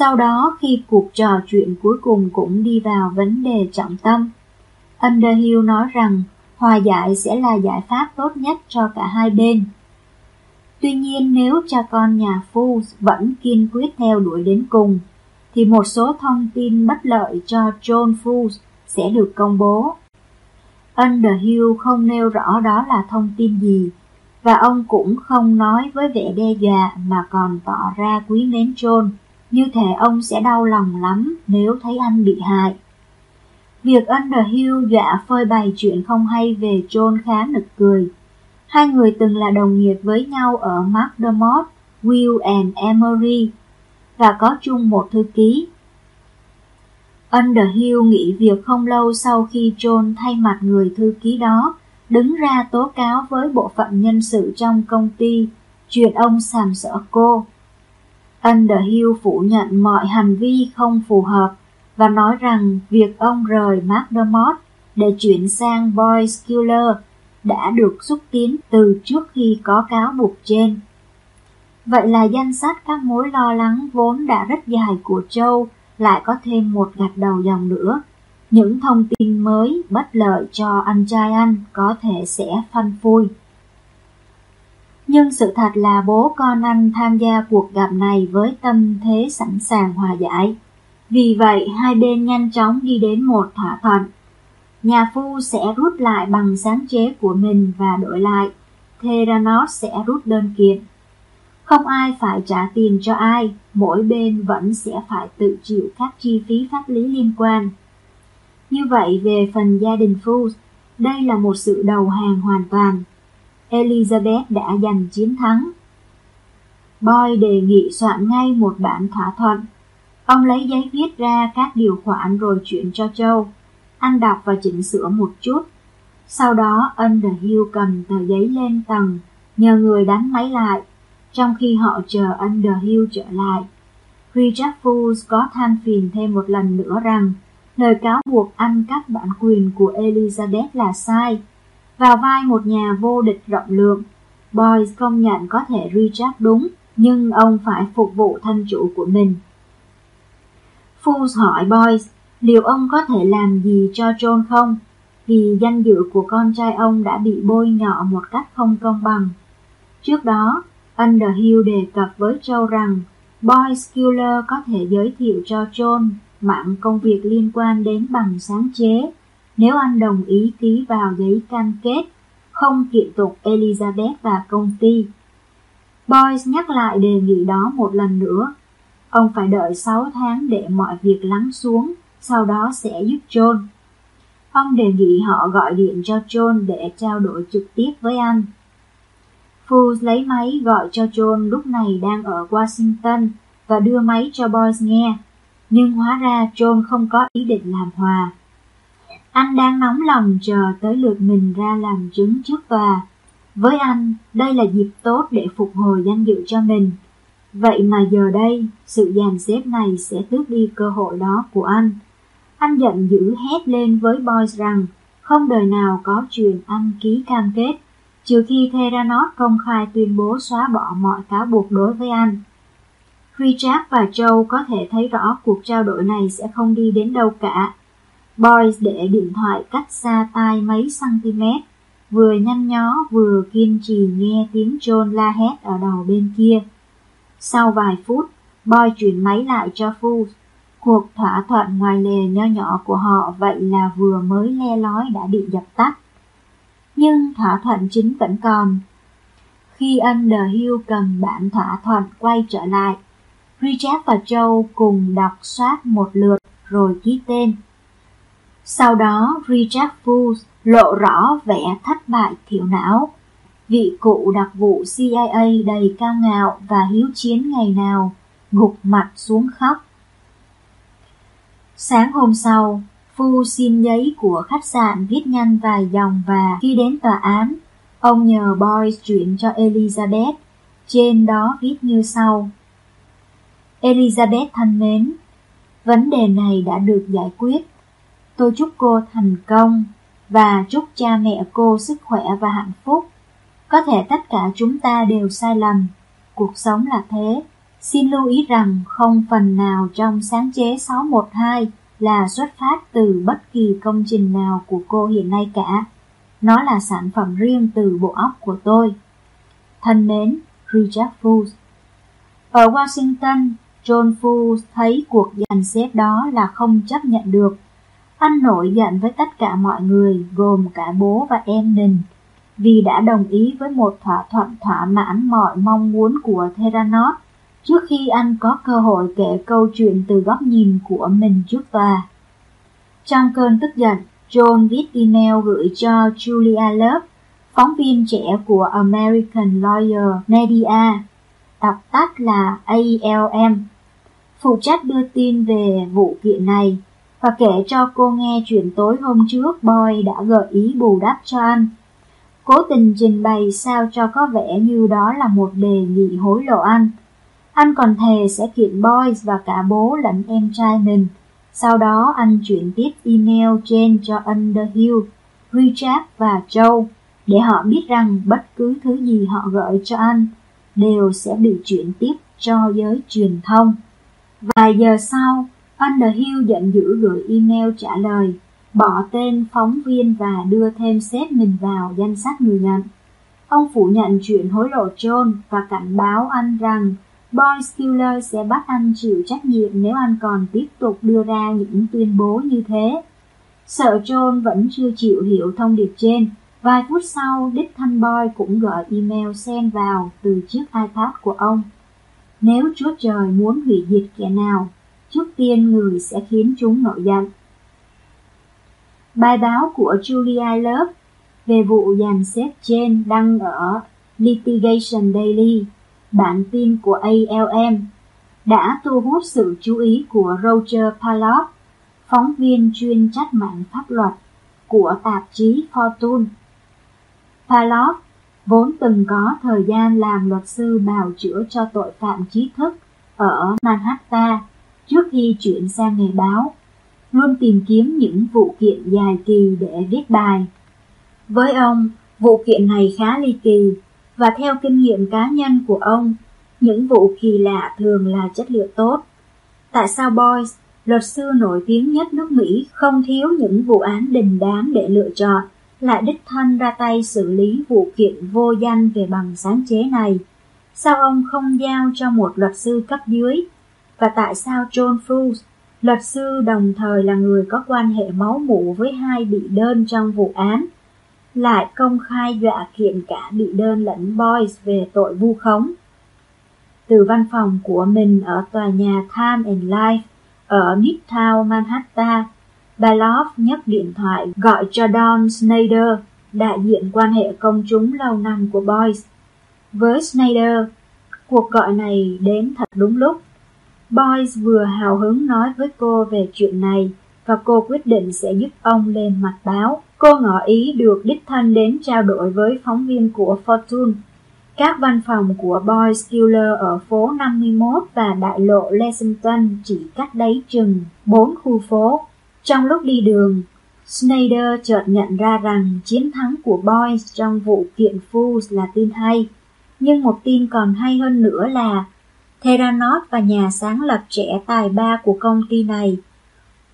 Sau đó khi cuộc trò chuyện cuối cùng cũng đi vào vấn đề trọng tâm. Underhill nói rằng hòa giải sẽ là giải pháp tốt nhất cho cả hai bên. Tuy nhiên nếu cha con nhà Phu vẫn kiên quyết theo đuổi đến cùng, thì một số thông tin bất lợi cho John Phu sẽ được công bố. Underhill không nêu rõ đó là thông tin gì, và ông cũng không nói với vẻ đe dọa mà còn tỏ ra quý mến John, như thể ông sẽ đau lòng lắm nếu thấy anh bị hại. Việc Underhill dọa phơi bày chuyện không hay về John khá nực cười. Hai người từng là đồng nghiệp với nhau ở McDermott, Will and Emery và có chung một thư ký. Underhill nghỉ việc không lâu sau khi John thay mặt người thư ký đó đứng ra tố cáo với bộ phận nhân sự trong công ty chuyện ông sàm sỡ cô. Underhill phủ nhận mọi hành vi không phù hợp và nói rằng việc ông rời McDermott để chuyển sang Boyce Killer đã được xúc tiến từ trước khi có cáo buộc trên. Vậy là danh sách các mối lo lắng vốn đã rất dài của Châu lại có thêm một gạch đầu dòng nữa. Những thông tin mới bất lợi cho anh trai anh có thể sẽ phanh phui. Nhưng sự thật là bố con anh tham gia cuộc gặp này với tâm thế sẵn sàng hòa giải. Vì vậy, hai bên nhanh chóng đi đến một thỏa thuận. Nhà phu sẽ rút lại bằng sáng chế của mình và đổi lại, Theranos sẽ rút đơn kiện. Không ai phải trả tiền cho ai, mỗi bên vẫn sẽ phải tự chịu các chi phí pháp lý liên quan. Như vậy về phần gia đình Phu, đây là một sự đầu hàng hoàn toàn. Elizabeth đã giành chiến thắng. Boy đề nghị soạn ngay một bản thỏa thuận. Ông lấy giấy viết ra các điều khoản rồi chuyển cho Châu. Anh đọc và chỉnh sửa một chút. Sau đó Underhill cầm tờ giấy lên tầng, nhờ người đánh máy lại, trong khi họ chờ Underhill trở lại. Richard Fools có than phiền thêm một lần nữa rằng lời cáo buộc anh cắt bản quyền của Elizabeth là sai. Vào vai một nhà vô địch rộng lượng, Boyce công nhận có thể Richard đúng, nhưng ông phải phục vụ thân chủ của mình. Fools hỏi Boyce liệu ông có thể làm gì cho John không? Vì danh dự của con trai ông đã bị bôi nhọ một cách không công bằng. Trước đó, Underhill đề cập với Châu rằng Boyce Killer có thể giới thiệu cho John mạng công việc liên quan đến bằng sáng chế nếu anh đồng ý ký vào giấy cam kết không kiện tục Elizabeth và công ty. Boyce nhắc lại đề nghị đó một lần nữa. Ông phải đợi 6 tháng để mọi việc lắng xuống, sau đó sẽ giúp John. Ông đề nghị họ gọi điện cho John để trao đổi trực tiếp với anh. Fools lấy máy gọi cho John lúc này đang ở Washington và đưa máy cho Boyce nghe. Nhưng hóa ra John không có ý định làm hòa. Anh đang nóng lòng chờ tới lượt mình ra làm chứng trước tòa. Với anh, đây là dịp tốt để phục hồi danh dự cho mình. Vậy mà giờ đây, sự dàn xếp này sẽ tước đi cơ hội đó của anh. Anh giận dữ hét lên với Boyce rằng không đời nào có chuyện anh ký cam kết, trừ khi Theranos công khai tuyên bố xóa bỏ mọi cáo buộc đối với anh. Richard và Joe có thể thấy rõ cuộc trao đổi này sẽ không đi đến đâu cả. Boyce để điện thoại cách xa tai mấy cm, vừa nhăn nhó vừa kiên trì nghe tiếng John la hét ở đầu bên kia. Sau vài phút, Boy chuyển máy lại cho Fools. Cuộc thỏa thuận ngoài lề nho nhỏ của họ vậy là vừa mới le lói đã bị dập tắt. Nhưng thỏa thuận chính vẫn còn. Khi Underhill cầm bản thỏa thuận quay trở lại, Richard và Joe cùng đọc soát một lượt rồi ký tên. Sau đó Richard Fools lộ rõ vẻ thất bại thiểu não. Vị cụ đặc vụ CIA đầy cao ngạo và hiếu chiến ngày nào gục mặt xuống khóc. Sáng hôm sau, Phu xin giấy của khách sạn viết nhanh vài dòng và khi đến tòa án, ông nhờ Boyce chuyển cho Elizabeth, trên đó viết như sau. Elizabeth thân mến, vấn đề này đã được giải quyết. Tôi chúc cô thành công và chúc cha mẹ cô sức khỏe và hạnh phúc. Có thể tất cả chúng ta đều sai lầm, cuộc sống là thế. Xin lưu ý rằng không phần nào trong sáng chế 612 là xuất phát từ bất kỳ công trình nào của cô hiện nay cả. Nó là sản phẩm riêng từ bộ óc của tôi. Thân mến, Richard Fools Ở Washington, John Fools thấy cuộc dàn xếp đó là không chấp nhận được. Anh nổi giận với tất cả mọi người, gồm cả bố và em mình, vì đã đồng ý với một thỏa thuận thỏa mãn mọi mong muốn của Theranos trước khi anh có cơ hội kể câu chuyện từ góc nhìn của mình trước tòa. Trong cơn tức giận, John viết email gửi cho Julia Love, phóng viên trẻ của American Lawyer Media, đọc tắt là ALM, phụ trách đưa tin về vụ kiện này và kể cho cô nghe chuyện tối hôm trước Boy đã gợi ý bù đắp cho anh. Cố tình trình bày sao cho có vẻ như đó là một đề nghị hối lộ anh. Anh còn thề sẽ kiện Boy và cả bố lẫn em trai mình. Sau đó anh chuyển tiếp email trên cho Underhill, Richard và Joe để họ biết rằng bất cứ thứ gì họ gửi cho anh đều sẽ bị chuyển tiếp cho giới truyền thông. Vài giờ sau, Underhill giận dữ gửi email trả lời, bỏ tên phóng viên và đưa thêm sếp mình vào danh sách người nhận. Ông phủ nhận chuyện hối lộ John và cảnh báo anh rằng Boy Skiller sẽ bắt anh chịu trách nhiệm nếu anh còn tiếp tục đưa ra những tuyên bố như thế. Sợ John vẫn chưa chịu hiểu thông điệp trên, vài phút sau đích thanh Boy cũng gửi email xen vào từ chiếc iPad của ông. Nếu Chúa Trời muốn hủy diệt kẻ nào, trước tiên người sẽ khiến chúng nổi giận. Bài báo của Julia Love về vụ dàn xếp trên đăng ở Litigation Daily bản tin của ALM đã thu hút sự chú ý của Roger Palop, phóng viên chuyên trách mạng pháp luật của tạp chí Fortune. Palop vốn từng có thời gian làm luật sư bào chữa cho tội phạm trí thức ở Manhattan trước khi chuyển sang nghề báo, luôn tìm kiếm những vụ kiện dài kỳ để viết bài. Với ông, vụ kiện này khá ly kỳ và theo kinh nghiệm cá nhân của ông, những vụ kỳ lạ thường là chất liệu tốt. Tại sao Boyce, luật sư nổi tiếng nhất nước Mỹ không thiếu những vụ án đình đám để lựa chọn, lại đích thân ra tay xử lý vụ kiện vô danh về bằng sáng chế này. Sao ông không giao cho một luật sư cấp dưới? Và tại sao John Frost, luật sư đồng thời là người có quan hệ máu mủ với hai bị đơn trong vụ án, lại công khai dọa kiện cả bị đơn lẫn Boyce về tội vu khống? Từ văn phòng của mình ở tòa nhà Time and Life ở Midtown Manhattan, Baloff nhấc điện thoại gọi cho Don Snyder, đại diện quan hệ công chúng lâu năm của Boyce. Với Snyder, cuộc gọi này đến thật đúng lúc. Boyce vừa hào hứng nói với cô về chuyện này và cô quyết định sẽ giúp ông lên mặt báo. Cô ngỏ ý được đích thân đến trao đổi với phóng viên của Fortune. Các văn phòng của Boyce Killer ở phố 51 và đại lộ Lexington chỉ cách đấy chừng 4 khu phố. Trong lúc đi đường, Snyder chợt nhận ra rằng chiến thắng của Boyce trong vụ kiện Fools là tin hay. Nhưng một tin còn hay hơn nữa là Theranos và nhà sáng lập trẻ tài ba của công ty này.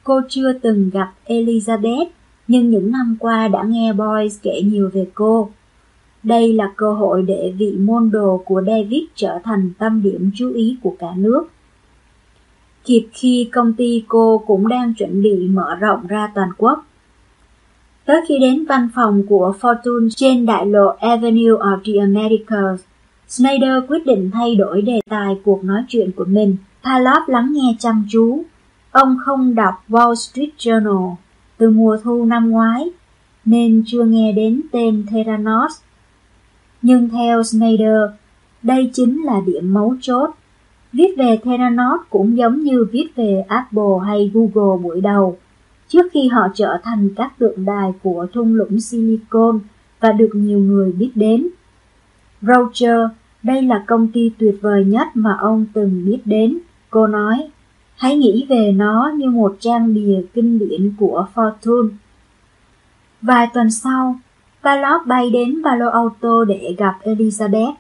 Cô chưa từng gặp Elizabeth, nhưng những năm qua đã nghe Boyce kể nhiều về cô. Đây là cơ hội để vị môn đồ của David trở thành tâm điểm chú ý của cả nước. Kịp khi công ty cô cũng đang chuẩn bị mở rộng ra toàn quốc. Tới khi đến văn phòng của Fortune trên đại lộ Avenue of the Americas, Snyder quyết định thay đổi đề tài cuộc nói chuyện của mình. Palop lắng nghe chăm chú. Ông không đọc Wall Street Journal từ mùa thu năm ngoái, nên chưa nghe đến tên Theranos. Nhưng theo Snyder, đây chính là điểm mấu chốt. Viết về Theranos cũng giống như viết về Apple hay Google buổi đầu, trước khi họ trở thành các tượng đài của thung lũng Silicon và được nhiều người biết đến. Roger, đây là công ty tuyệt vời nhất mà ông từng biết đến, cô nói. Hãy nghĩ về nó như một trang bìa kinh điển của Fortune. Vài tuần sau, Palop bay đến Palo Alto để gặp Elizabeth.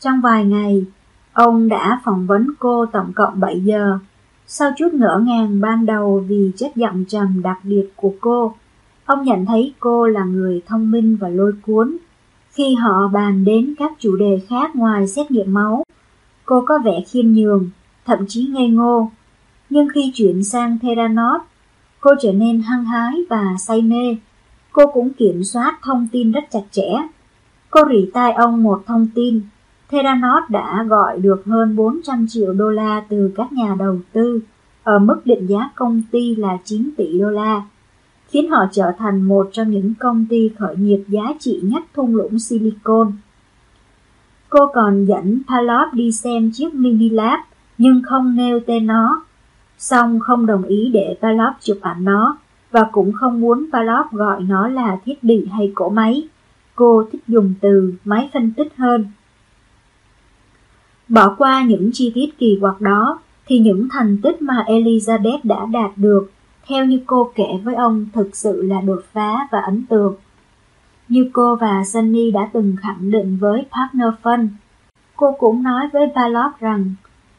Trong vài ngày, ông đã phỏng vấn cô tổng cộng 7 giờ. Sau chút ngỡ ngàng ban đầu vì chất giọng trầm đặc biệt của cô, ông nhận thấy cô là người thông minh và lôi cuốn. Khi họ bàn đến các chủ đề khác ngoài xét nghiệm máu, cô có vẻ khiêm nhường, thậm chí ngây ngô. Nhưng khi chuyển sang Theranos, cô trở nên hăng hái và say mê. Cô cũng kiểm soát thông tin rất chặt chẽ. Cô rỉ tai ông một thông tin. Theranos đã gọi được hơn 400 triệu đô la từ các nhà đầu tư, ở mức định giá công ty là 9 tỷ đô la khiến họ trở thành một trong những công ty khởi nghiệp giá trị nhất thung lũng Silicon. Cô còn dẫn Palop đi xem chiếc mini lab nhưng không nêu tên nó, song không đồng ý để Palop chụp ảnh nó và cũng không muốn Palop gọi nó là thiết bị hay cỗ máy. Cô thích dùng từ máy phân tích hơn. Bỏ qua những chi tiết kỳ quặc đó, thì những thành tích mà Elizabeth đã đạt được theo như cô kể với ông thực sự là đột phá và ấn tượng. Như cô và Sunny đã từng khẳng định với Partner Fund, cô cũng nói với Balot rằng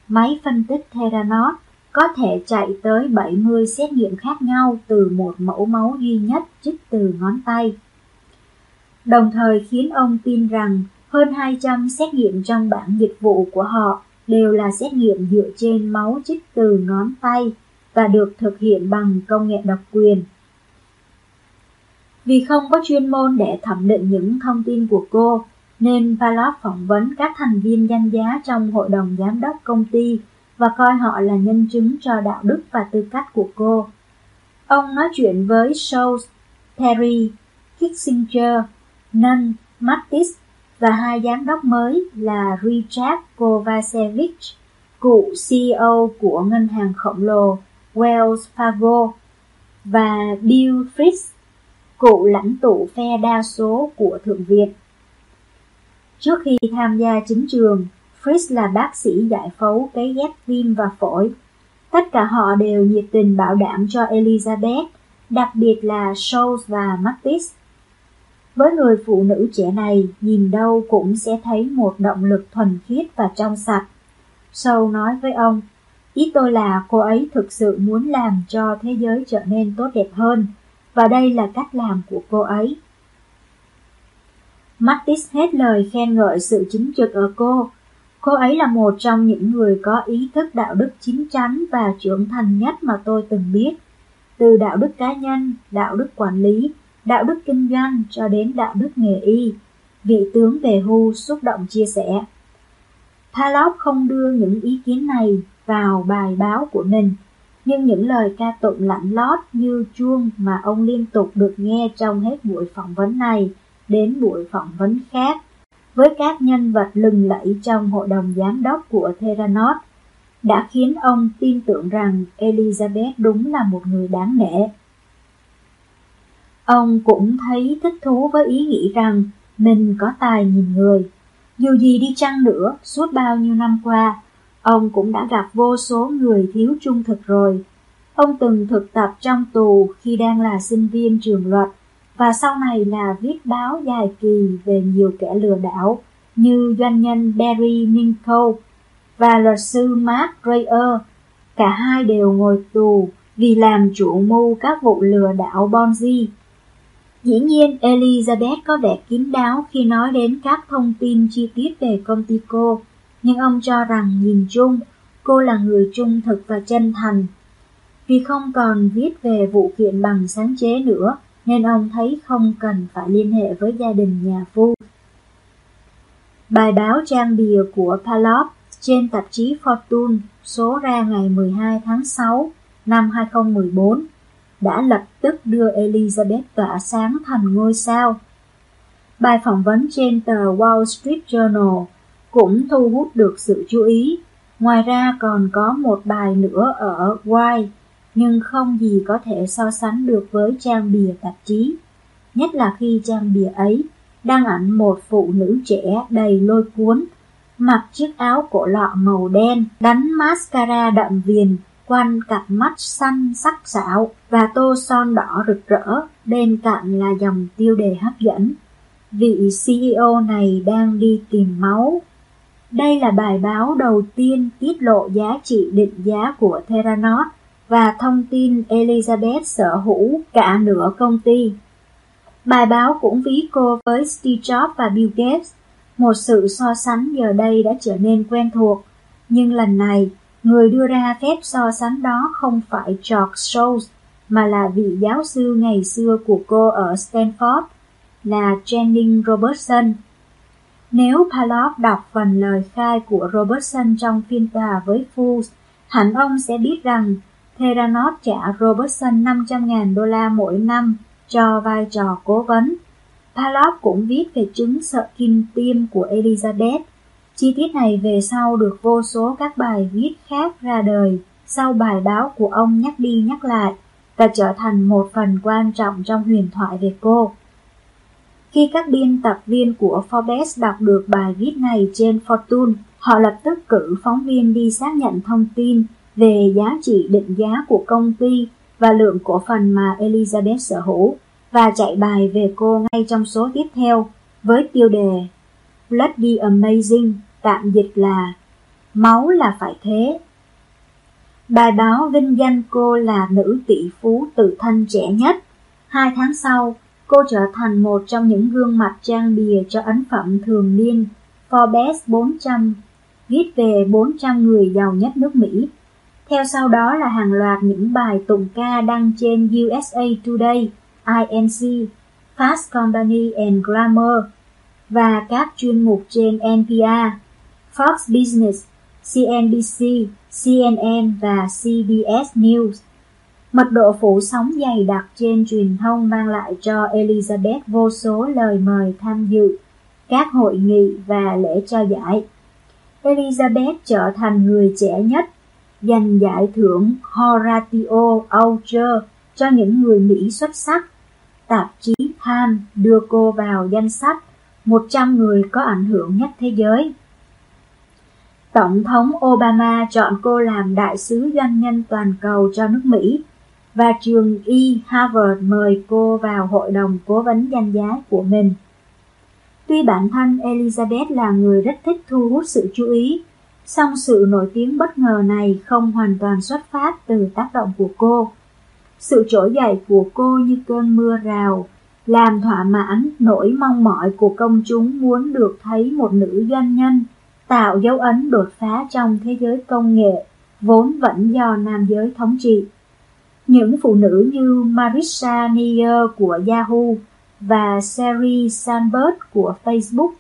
máy phân tích Theranos có thể chạy tới 70 xét nghiệm khác nhau từ một mẫu máu duy nhất trích từ ngón tay. Đồng thời khiến ông tin rằng hơn 200 xét nghiệm trong bản dịch vụ của họ đều là xét nghiệm dựa trên máu trích từ ngón tay và được thực hiện bằng công nghệ độc quyền. Vì không có chuyên môn để thẩm định những thông tin của cô, nên Palop phỏng vấn các thành viên danh giá trong hội đồng giám đốc công ty và coi họ là nhân chứng cho đạo đức và tư cách của cô. Ông nói chuyện với Scholes, Perry, Kissinger, Nunn, Mattis và hai giám đốc mới là Richard Kovacevic, cựu CEO của ngân hàng khổng lồ Wells Fargo và Bill Fritz, cựu lãnh tụ phe đa số của Thượng viện. Trước khi tham gia chính trường, Fritz là bác sĩ giải phẫu cấy ghép tim và phổi. Tất cả họ đều nhiệt tình bảo đảm cho Elizabeth, đặc biệt là Scholes và Mattis. Với người phụ nữ trẻ này, nhìn đâu cũng sẽ thấy một động lực thuần khiết và trong sạch. Sâu nói với ông, Ý tôi là cô ấy thực sự muốn làm cho thế giới trở nên tốt đẹp hơn, và đây là cách làm của cô ấy. Mattis hết lời khen ngợi sự chính trực ở cô. Cô ấy là một trong những người có ý thức đạo đức chính chắn và trưởng thành nhất mà tôi từng biết. Từ đạo đức cá nhân, đạo đức quản lý, đạo đức kinh doanh cho đến đạo đức nghề y. Vị tướng về hưu xúc động chia sẻ. Palop không đưa những ý kiến này vào bài báo của mình, nhưng những lời ca tụng lạnh lót như chuông mà ông liên tục được nghe trong hết buổi phỏng vấn này đến buổi phỏng vấn khác với các nhân vật lừng lẫy trong hội đồng giám đốc của Theranos đã khiến ông tin tưởng rằng Elizabeth đúng là một người đáng nể. Ông cũng thấy thích thú với ý nghĩ rằng mình có tài nhìn người. Dù gì đi chăng nữa, suốt bao nhiêu năm qua, ông cũng đã gặp vô số người thiếu trung thực rồi. Ông từng thực tập trong tù khi đang là sinh viên trường luật và sau này là viết báo dài kỳ về nhiều kẻ lừa đảo như doanh nhân Barry Ninko và luật sư Mark Dreyer. Cả hai đều ngồi tù vì làm chủ mưu các vụ lừa đảo bonzi. Dĩ nhiên Elizabeth có vẻ kín đáo khi nói đến các thông tin chi tiết về công ty cô, nhưng ông cho rằng nhìn chung, cô là người trung thực và chân thành. Vì không còn viết về vụ kiện bằng sáng chế nữa, nên ông thấy không cần phải liên hệ với gia đình nhà phu. Bài báo trang bìa của Palop trên tạp chí Fortune số ra ngày 12 tháng 6 năm 2014 đã lập tức đưa Elizabeth tỏa sáng thành ngôi sao. Bài phỏng vấn trên tờ Wall Street Journal cũng thu hút được sự chú ý. Ngoài ra còn có một bài nữa ở Why, nhưng không gì có thể so sánh được với trang bìa tạp chí. Nhất là khi trang bìa ấy đăng ảnh một phụ nữ trẻ đầy lôi cuốn, mặc chiếc áo cổ lọ màu đen, đánh mascara đậm viền, quanh cặp mắt xanh sắc sảo và tô son đỏ rực rỡ, bên cạnh là dòng tiêu đề hấp dẫn. Vị CEO này đang đi tìm máu. Đây là bài báo đầu tiên tiết lộ giá trị định giá của Theranos và thông tin Elizabeth sở hữu cả nửa công ty. Bài báo cũng ví cô với Steve Jobs và Bill Gates. Một sự so sánh giờ đây đã trở nên quen thuộc, nhưng lần này người đưa ra phép so sánh đó không phải George Soros mà là vị giáo sư ngày xưa của cô ở Stanford là Jennings Robertson. Nếu Palop đọc phần lời khai của Robertson trong phiên tòa với Fools, hẳn ông sẽ biết rằng Theranos trả Robertson 500.000 đô la mỗi năm cho vai trò cố vấn. Palop cũng viết về chứng sợ kim tiêm của Elizabeth. Chi tiết này về sau được vô số các bài viết khác ra đời sau bài báo của ông nhắc đi nhắc lại và trở thành một phần quan trọng trong huyền thoại về cô. Khi các biên tập viên của Forbes đọc được bài viết này trên Fortune, họ lập tức cử phóng viên đi xác nhận thông tin về giá trị định giá của công ty và lượng cổ phần mà Elizabeth sở hữu và chạy bài về cô ngay trong số tiếp theo với tiêu đề Bloody Amazing, tạm dịch là Máu là phải thế. Bài báo vinh danh cô là nữ tỷ phú tự thân trẻ nhất. Hai tháng sau, cô trở thành một trong những gương mặt trang bìa cho ấn phẩm thường niên Forbes 400, viết về 400 người giàu nhất nước Mỹ theo sau đó là hàng loạt những bài tụng ca đăng trên USA Today, INC, Fast Company and Glamour và các chuyên mục trên NPR, Fox Business, CNBC, CNN và CBS News. Mật độ phủ sóng dày đặc trên truyền thông mang lại cho Elizabeth vô số lời mời tham dự các hội nghị và lễ trao giải. Elizabeth trở thành người trẻ nhất, giành giải thưởng Horatio Alger cho những người Mỹ xuất sắc. Tạp chí Time đưa cô vào danh sách 100 người có ảnh hưởng nhất thế giới. Tổng thống Obama chọn cô làm đại sứ doanh nhân toàn cầu cho nước Mỹ và trường Y Harvard mời cô vào hội đồng cố vấn danh giá của mình. Tuy bản thân Elizabeth là người rất thích thu hút sự chú ý, Song sự nổi tiếng bất ngờ này không hoàn toàn xuất phát từ tác động của cô. Sự trỗi dậy của cô như cơn mưa rào, làm thỏa mãn nỗi mong mỏi của công chúng muốn được thấy một nữ doanh nhân tạo dấu ấn đột phá trong thế giới công nghệ vốn vẫn do nam giới thống trị. Những phụ nữ như Marissa Mayer của Yahoo và Sherry Sandberg của Facebook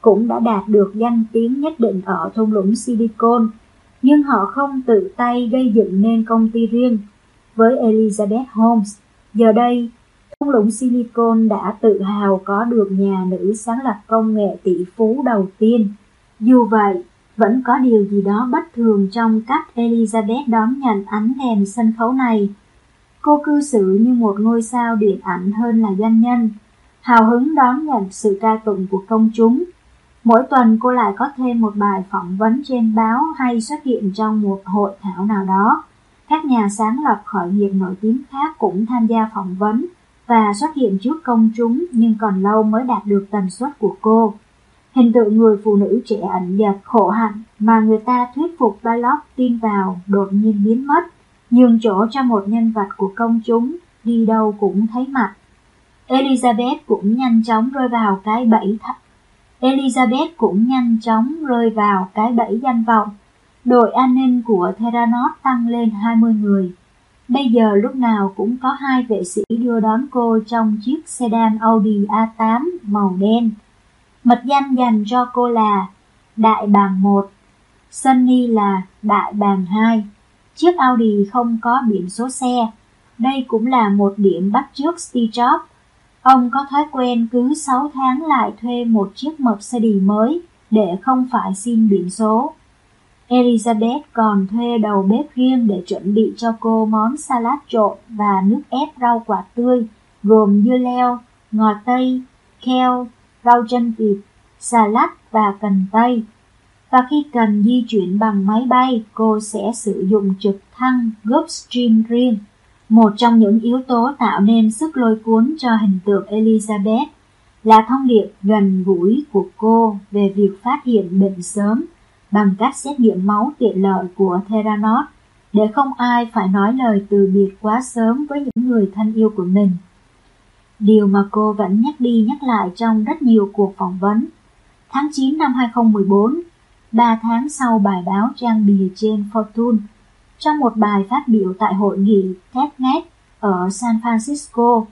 cũng đã đạt được danh tiếng nhất định ở thung lũng Silicon, nhưng họ không tự tay gây dựng nên công ty riêng. Với Elizabeth Holmes, giờ đây, thung lũng Silicon đã tự hào có được nhà nữ sáng lập công nghệ tỷ phú đầu tiên. Dù vậy, vẫn có điều gì đó bất thường trong cách Elizabeth đón nhận ánh đèn sân khấu này. Cô cư xử như một ngôi sao điện ảnh hơn là doanh nhân, hào hứng đón nhận sự ca tụng của công chúng. Mỗi tuần cô lại có thêm một bài phỏng vấn trên báo hay xuất hiện trong một hội thảo nào đó. Các nhà sáng lập khởi nghiệp nổi tiếng khác cũng tham gia phỏng vấn và xuất hiện trước công chúng nhưng còn lâu mới đạt được tần suất của cô. Hình tượng người phụ nữ trẻ ẩn dật khổ hạnh mà người ta thuyết phục Balog tin vào đột nhiên biến mất, nhường chỗ cho một nhân vật của công chúng, đi đâu cũng thấy mặt. Elizabeth cũng nhanh chóng rơi vào cái bẫy th... Elizabeth cũng nhanh chóng rơi vào cái bẫy danh vọng. Đội an ninh của Theranos tăng lên 20 người. Bây giờ lúc nào cũng có hai vệ sĩ đưa đón cô trong chiếc sedan Audi A8 màu đen. Mật danh dành cho cô là Đại bàng 1, Sunny là Đại bàng 2. Chiếc Audi không có biển số xe. Đây cũng là một điểm bắt trước Steve Jobs. Ông có thói quen cứ 6 tháng lại thuê một chiếc Mercedes mới để không phải xin biển số. Elizabeth còn thuê đầu bếp riêng để chuẩn bị cho cô món salad trộn và nước ép rau quả tươi gồm dưa leo, ngò tây, keo, rau chân vịt, xà lách và cần tây. Và khi cần di chuyển bằng máy bay, cô sẽ sử dụng trực thăng Gulfstream riêng, một trong những yếu tố tạo nên sức lôi cuốn cho hình tượng Elizabeth là thông điệp gần gũi của cô về việc phát hiện bệnh sớm bằng cách xét nghiệm máu tiện lợi của Theranos để không ai phải nói lời từ biệt quá sớm với những người thân yêu của mình. Điều mà cô vẫn nhắc đi nhắc lại trong rất nhiều cuộc phỏng vấn. Tháng 9 năm 2014, 3 tháng sau bài báo trang bìa trên Fortune, trong một bài phát biểu tại hội nghị TEDnet ở San Francisco,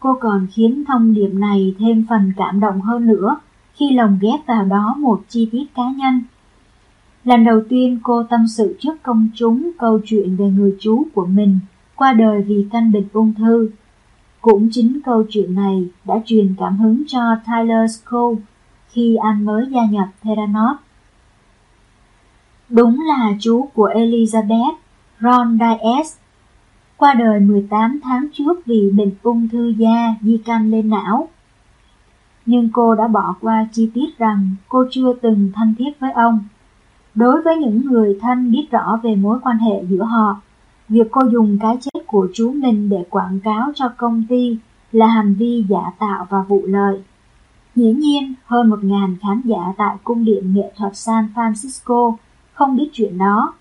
cô còn khiến thông điệp này thêm phần cảm động hơn nữa khi lồng ghép vào đó một chi tiết cá nhân. Lần đầu tiên cô tâm sự trước công chúng câu chuyện về người chú của mình qua đời vì căn bệnh ung thư cũng chính câu chuyện này đã truyền cảm hứng cho Tyler Cole khi anh mới gia nhập Theranos. Đúng là chú của Elizabeth, Ron Diaz, qua đời 18 tháng trước vì bệnh ung thư da di căn lên não. Nhưng cô đã bỏ qua chi tiết rằng cô chưa từng thân thiết với ông. Đối với những người thân biết rõ về mối quan hệ giữa họ, Việc cô dùng cái chết của chú mình để quảng cáo cho công ty là hành vi giả tạo và vụ lợi. Dĩ nhiên, hơn một ngàn khán giả tại cung điện nghệ thuật San Francisco không biết chuyện đó.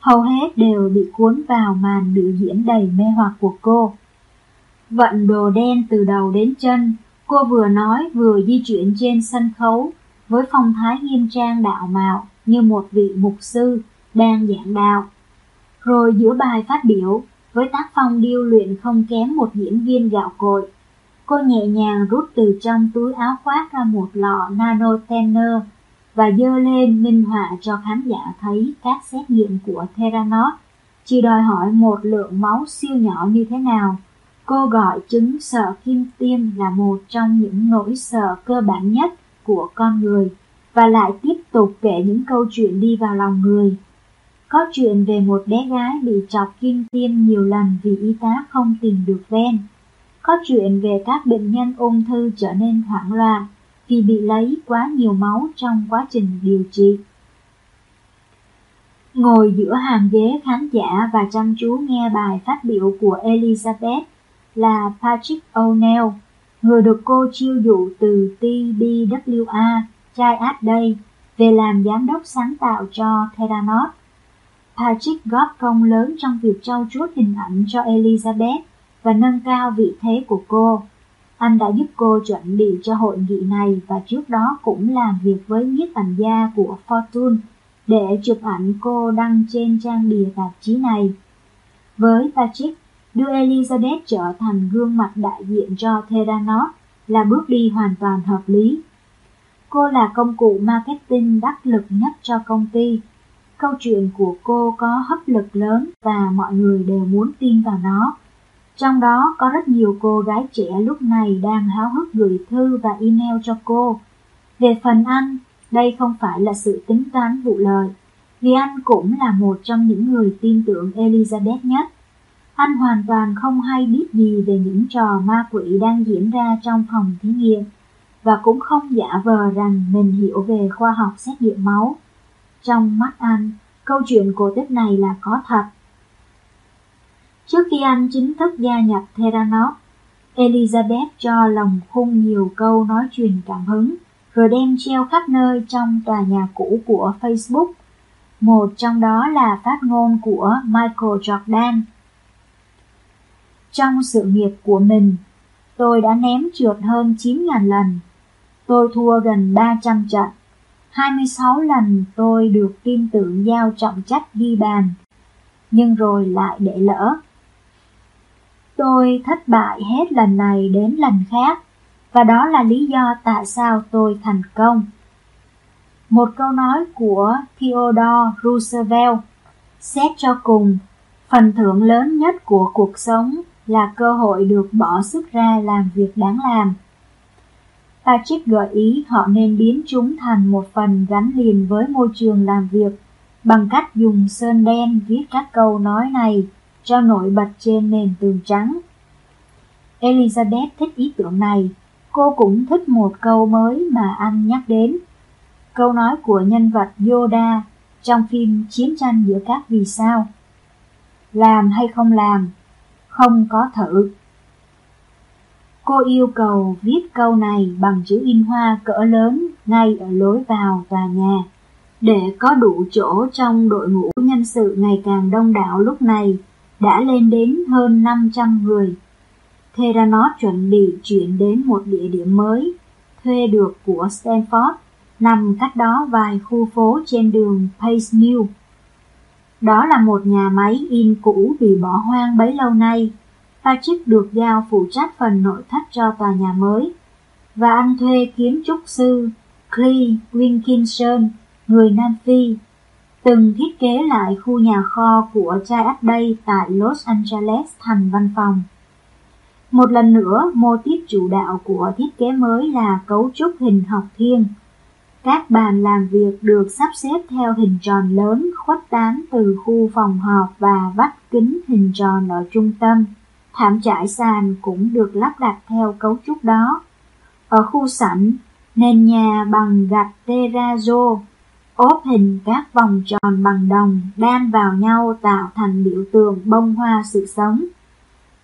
Hầu hết đều bị cuốn vào màn biểu diễn đầy mê hoặc của cô. Vận đồ đen từ đầu đến chân, cô vừa nói vừa di chuyển trên sân khấu với phong thái nghiêm trang đạo mạo như một vị mục sư đang giảng đạo. Rồi giữa bài phát biểu, với tác phong điêu luyện không kém một diễn viên gạo cội, cô nhẹ nhàng rút từ trong túi áo khoác ra một lọ nano tenner và dơ lên minh họa cho khán giả thấy các xét nghiệm của Theranos chỉ đòi hỏi một lượng máu siêu nhỏ như thế nào. Cô gọi chứng sợ kim tiêm là một trong những nỗi sợ cơ bản nhất của con người, và lại tiếp tục kể những câu chuyện đi vào lòng người có chuyện về một bé gái bị chọc kim tiêm nhiều lần vì y tá không tìm được ven. Có chuyện về các bệnh nhân ung thư trở nên hoảng loạn vì bị lấy quá nhiều máu trong quá trình điều trị. Ngồi giữa hàng ghế khán giả và chăm chú nghe bài phát biểu của Elizabeth là Patrick O'Neill, người được cô chiêu dụ từ TBWA, trai áp đây, về làm giám đốc sáng tạo cho Theranos. Patrick góp công lớn trong việc trau chuốt hình ảnh cho Elizabeth và nâng cao vị thế của cô. Anh đã giúp cô chuẩn bị cho hội nghị này và trước đó cũng làm việc với nhiếp ảnh gia của Fortune để chụp ảnh cô đăng trên trang bìa tạp chí này. Với Patrick, đưa Elizabeth trở thành gương mặt đại diện cho Theranos là bước đi hoàn toàn hợp lý. Cô là công cụ marketing đắc lực nhất cho công ty. Câu chuyện của cô có hấp lực lớn và mọi người đều muốn tin vào nó. Trong đó có rất nhiều cô gái trẻ lúc này đang háo hức gửi thư và email cho cô. Về phần anh, đây không phải là sự tính toán vụ lợi vì anh cũng là một trong những người tin tưởng Elizabeth nhất. Anh hoàn toàn không hay biết gì về những trò ma quỷ đang diễn ra trong phòng thí nghiệm, và cũng không giả vờ rằng mình hiểu về khoa học xét nghiệm máu. Trong mắt anh, câu chuyện cổ tích này là có thật. Trước khi anh chính thức gia nhập Theranos, Elizabeth cho lòng khung nhiều câu nói truyền cảm hứng, rồi đem treo khắp nơi trong tòa nhà cũ của Facebook. Một trong đó là phát ngôn của Michael Jordan. Trong sự nghiệp của mình, tôi đã ném trượt hơn 9.000 lần. Tôi thua gần 300 trận. 26 lần tôi được tin tưởng giao trọng trách ghi bàn, nhưng rồi lại để lỡ. Tôi thất bại hết lần này đến lần khác, và đó là lý do tại sao tôi thành công. Một câu nói của Theodore Roosevelt Xét cho cùng, phần thưởng lớn nhất của cuộc sống là cơ hội được bỏ sức ra làm việc đáng làm. Patrick gợi ý họ nên biến chúng thành một phần gắn liền với môi trường làm việc bằng cách dùng sơn đen viết các câu nói này cho nổi bật trên nền tường trắng. Elizabeth thích ý tưởng này, cô cũng thích một câu mới mà anh nhắc đến. Câu nói của nhân vật Yoda trong phim Chiến tranh giữa các vì sao. Làm hay không làm, không có thử. Cô yêu cầu viết câu này bằng chữ in hoa cỡ lớn ngay ở lối vào tòa nhà, để có đủ chỗ trong đội ngũ nhân sự ngày càng đông đảo lúc này đã lên đến hơn 500 người. Theranos chuẩn bị chuyển đến một địa điểm mới, thuê được của Stanford, nằm cách đó vài khu phố trên đường Pace New. Đó là một nhà máy in cũ bị bỏ hoang bấy lâu nay. Patrick được giao phụ trách phần nội thất cho tòa nhà mới, và anh thuê kiến trúc sư Clay Wilkinson, người Nam Phi, từng thiết kế lại khu nhà kho của Chai Day tại Los Angeles thành văn phòng. Một lần nữa, mô típ chủ đạo của thiết kế mới là cấu trúc hình học thiên. Các bàn làm việc được sắp xếp theo hình tròn lớn khuếch tán từ khu phòng họp và vách kính hình tròn ở trung tâm. Thảm trải sàn cũng được lắp đặt theo cấu trúc đó. Ở khu sảnh, nền nhà bằng gạch terrazzo, ốp hình các vòng tròn bằng đồng đan vào nhau tạo thành biểu tượng bông hoa sự sống.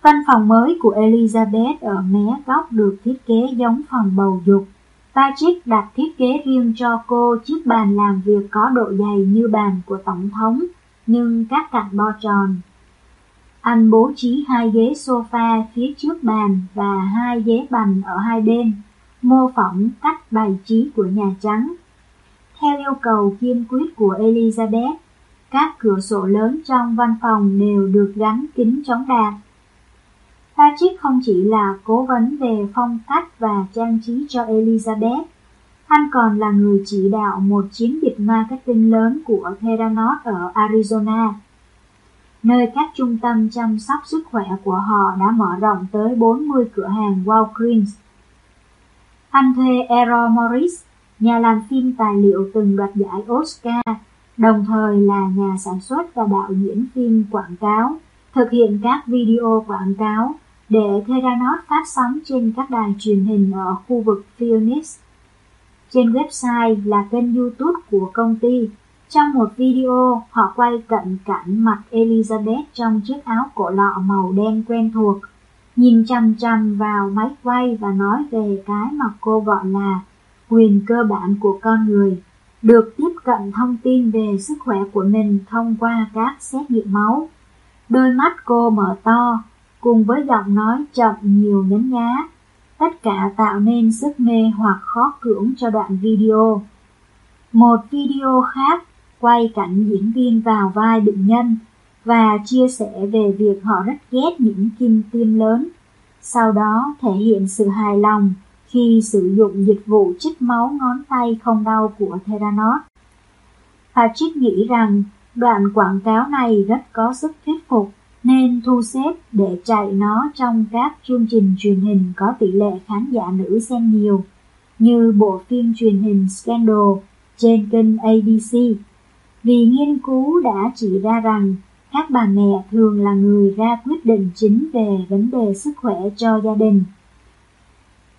Văn phòng mới của Elizabeth ở mé góc được thiết kế giống phòng bầu dục. Patrick đặt thiết kế riêng cho cô chiếc bàn làm việc có độ dày như bàn của Tổng thống, nhưng các cạnh bo tròn. Anh bố trí hai ghế sofa phía trước bàn và hai ghế bành ở hai bên, mô phỏng cách bài trí của Nhà Trắng. Theo yêu cầu kiên quyết của Elizabeth, các cửa sổ lớn trong văn phòng đều được gắn kính chống đạn Patrick không chỉ là cố vấn về phong cách và trang trí cho Elizabeth, anh còn là người chỉ đạo một chiến dịch marketing lớn của Theranos ở Arizona, nơi các trung tâm chăm sóc sức khỏe của họ đã mở rộng tới 40 cửa hàng Walgreens. Anh thuê Errol Morris, nhà làm phim tài liệu từng đoạt giải Oscar, đồng thời là nhà sản xuất và đạo diễn phim quảng cáo, thực hiện các video quảng cáo để Theranos phát sóng trên các đài truyền hình ở khu vực Phoenix. Trên website là kênh YouTube của công ty. Trong một video, họ quay cận cảnh mặt Elizabeth trong chiếc áo cổ lọ màu đen quen thuộc, nhìn chăm chăm vào máy quay và nói về cái mà cô gọi là quyền cơ bản của con người, được tiếp cận thông tin về sức khỏe của mình thông qua các xét nghiệm máu. Đôi mắt cô mở to, cùng với giọng nói chậm nhiều nhấn nhá. Tất cả tạo nên sức mê hoặc khó cưỡng cho đoạn video. Một video khác quay cảnh diễn viên vào vai bệnh nhân và chia sẻ về việc họ rất ghét những kim tiêm lớn. Sau đó thể hiện sự hài lòng khi sử dụng dịch vụ chích máu ngón tay không đau của Theranos. Patrick nghĩ rằng đoạn quảng cáo này rất có sức thuyết phục nên thu xếp để chạy nó trong các chương trình truyền hình có tỷ lệ khán giả nữ xem nhiều, như bộ phim truyền hình Scandal trên kênh ABC. Vì nghiên cứu đã chỉ ra rằng các bà mẹ thường là người ra quyết định chính về vấn đề sức khỏe cho gia đình.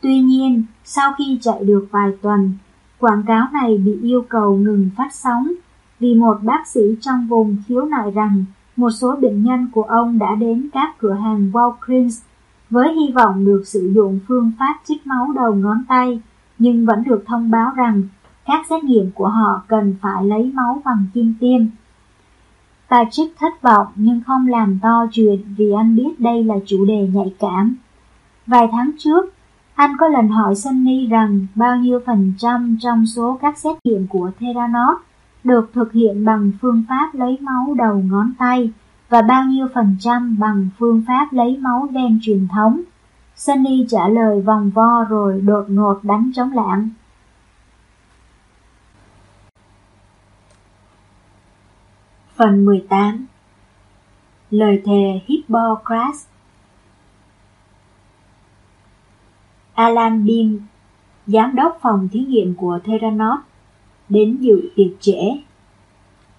Tuy nhiên, sau khi chạy được vài tuần, quảng cáo này bị yêu cầu ngừng phát sóng vì một bác sĩ trong vùng khiếu nại rằng một số bệnh nhân của ông đã đến các cửa hàng Walgreens với hy vọng được sử dụng phương pháp chích máu đầu ngón tay, nhưng vẫn được thông báo rằng các xét nghiệm của họ cần phải lấy máu bằng kim tiêm. Patrick thất vọng nhưng không làm to chuyện vì anh biết đây là chủ đề nhạy cảm. Vài tháng trước, anh có lần hỏi Sunny rằng bao nhiêu phần trăm trong số các xét nghiệm của Theranos được thực hiện bằng phương pháp lấy máu đầu ngón tay và bao nhiêu phần trăm bằng phương pháp lấy máu đen truyền thống. Sunny trả lời vòng vo rồi đột ngột đánh trống lạng. Phần 18 Lời thề Hippocrates Alan Bean, giám đốc phòng thí nghiệm của Theranos, đến dự tiệc trễ.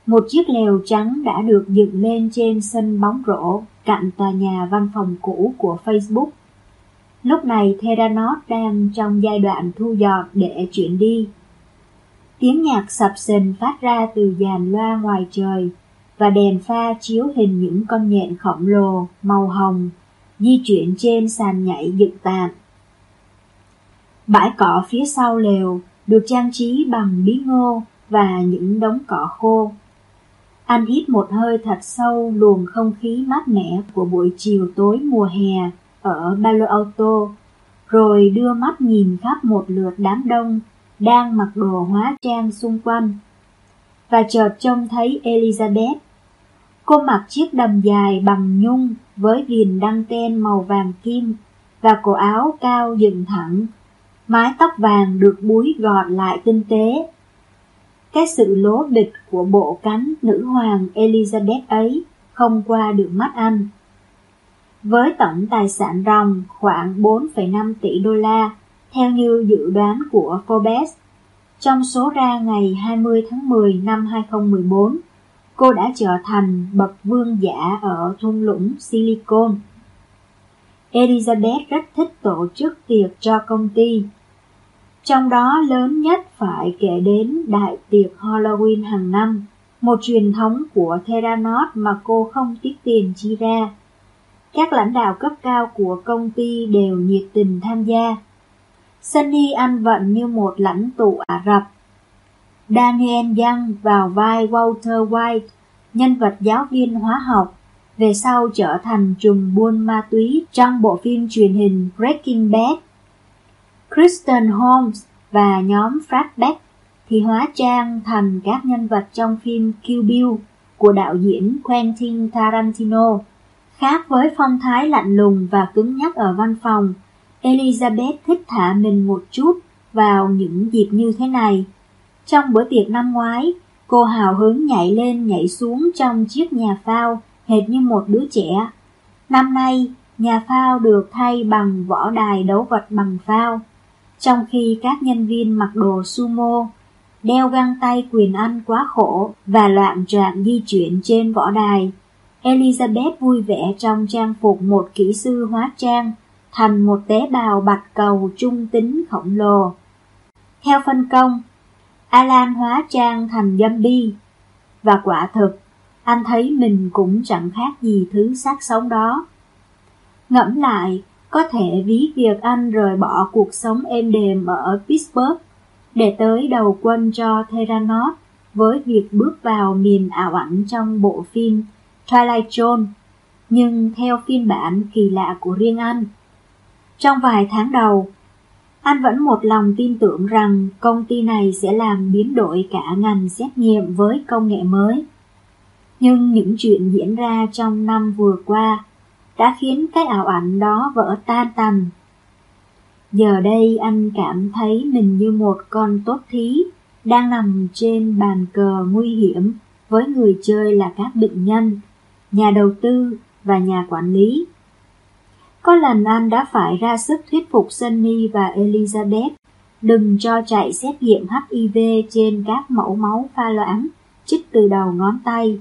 Một chiếc lều trắng đã được dựng lên trên sân bóng rổ cạnh tòa nhà văn phòng cũ của Facebook. Lúc này Theranos đang trong giai đoạn thu dọn để chuyển đi. Tiếng nhạc sập sình phát ra từ dàn loa ngoài trời và đèn pha chiếu hình những con nhện khổng lồ màu hồng di chuyển trên sàn nhảy dựng tạm. Bãi cỏ phía sau lều được trang trí bằng bí ngô và những đống cỏ khô. Anh hít một hơi thật sâu luồng không khí mát mẻ của buổi chiều tối mùa hè ở Palo Alto, rồi đưa mắt nhìn khắp một lượt đám đông đang mặc đồ hóa trang xung quanh. Và chợt trông thấy Elizabeth. Cô mặc chiếc đầm dài bằng nhung với viền đăng ten màu vàng kim và cổ áo cao dựng thẳng mái tóc vàng được búi gọn lại tinh tế. Cái sự lố bịch của bộ cánh nữ hoàng Elizabeth ấy không qua được mắt anh. Với tổng tài sản ròng khoảng 4,5 tỷ đô la, theo như dự đoán của Forbes, trong số ra ngày 20 tháng 10 năm 2014, cô đã trở thành bậc vương giả ở thung lũng Silicon. Elizabeth rất thích tổ chức tiệc cho công ty trong đó lớn nhất phải kể đến đại tiệc Halloween hàng năm, một truyền thống của Theranos mà cô không tiếc tiền chi ra. Các lãnh đạo cấp cao của công ty đều nhiệt tình tham gia. Sunny ăn vận như một lãnh tụ Ả Rập. Daniel Young vào vai Walter White, nhân vật giáo viên hóa học, về sau trở thành trùm buôn ma túy trong bộ phim truyền hình Breaking Bad Kristen Holmes và nhóm Fratbeck thì hóa trang thành các nhân vật trong phim Kill Bill của đạo diễn Quentin Tarantino. Khác với phong thái lạnh lùng và cứng nhắc ở văn phòng, Elizabeth thích thả mình một chút vào những dịp như thế này. Trong bữa tiệc năm ngoái, cô hào hứng nhảy lên nhảy xuống trong chiếc nhà phao hệt như một đứa trẻ. Năm nay, nhà phao được thay bằng võ đài đấu vật bằng phao trong khi các nhân viên mặc đồ sumo, đeo găng tay quyền Anh quá khổ và loạn trạng di chuyển trên võ đài. Elizabeth vui vẻ trong trang phục một kỹ sư hóa trang, thành một tế bào bạch cầu trung tính khổng lồ. Theo phân công, Alan hóa trang thành zombie, và quả thực, anh thấy mình cũng chẳng khác gì thứ xác sống đó. Ngẫm lại, có thể ví việc anh rời bỏ cuộc sống êm đềm ở Pittsburgh để tới đầu quân cho Theranos với việc bước vào miền ảo ảnh trong bộ phim Twilight Zone, nhưng theo phiên bản kỳ lạ của riêng anh. Trong vài tháng đầu, anh vẫn một lòng tin tưởng rằng công ty này sẽ làm biến đổi cả ngành xét nghiệm với công nghệ mới. Nhưng những chuyện diễn ra trong năm vừa qua đã khiến cái ảo ảnh đó vỡ tan tành. Giờ đây anh cảm thấy mình như một con tốt thí đang nằm trên bàn cờ nguy hiểm với người chơi là các bệnh nhân, nhà đầu tư và nhà quản lý. Có lần anh đã phải ra sức thuyết phục Sunny và Elizabeth đừng cho chạy xét nghiệm HIV trên các mẫu máu pha loãng chích từ đầu ngón tay.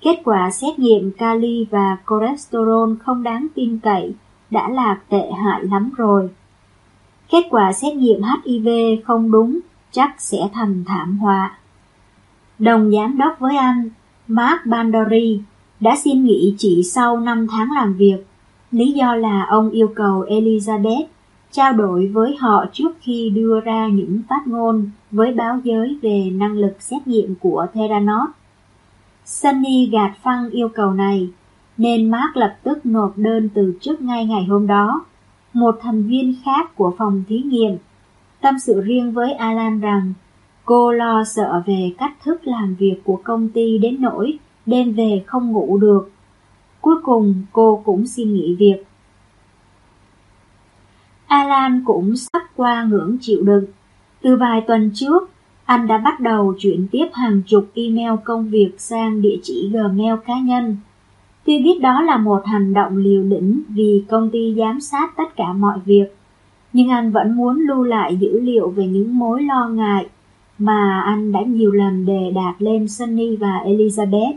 Kết quả xét nghiệm kali và cholesterol không đáng tin cậy đã là tệ hại lắm rồi. Kết quả xét nghiệm HIV không đúng chắc sẽ thành thảm họa. Đồng giám đốc với anh, Mark Bandori, đã xin nghỉ chỉ sau 5 tháng làm việc. Lý do là ông yêu cầu Elizabeth trao đổi với họ trước khi đưa ra những phát ngôn với báo giới về năng lực xét nghiệm của Theranos. Sunny gạt phăng yêu cầu này, nên Mark lập tức nộp đơn từ trước ngay ngày hôm đó. Một thành viên khác của phòng thí nghiệm tâm sự riêng với Alan rằng cô lo sợ về cách thức làm việc của công ty đến nỗi đêm về không ngủ được. Cuối cùng cô cũng xin nghỉ việc. Alan cũng sắp qua ngưỡng chịu đựng. Từ vài tuần trước, anh đã bắt đầu chuyển tiếp hàng chục email công việc sang địa chỉ Gmail cá nhân. Tuy biết đó là một hành động liều lĩnh vì công ty giám sát tất cả mọi việc, nhưng anh vẫn muốn lưu lại dữ liệu về những mối lo ngại mà anh đã nhiều lần đề đạt lên Sunny và Elizabeth.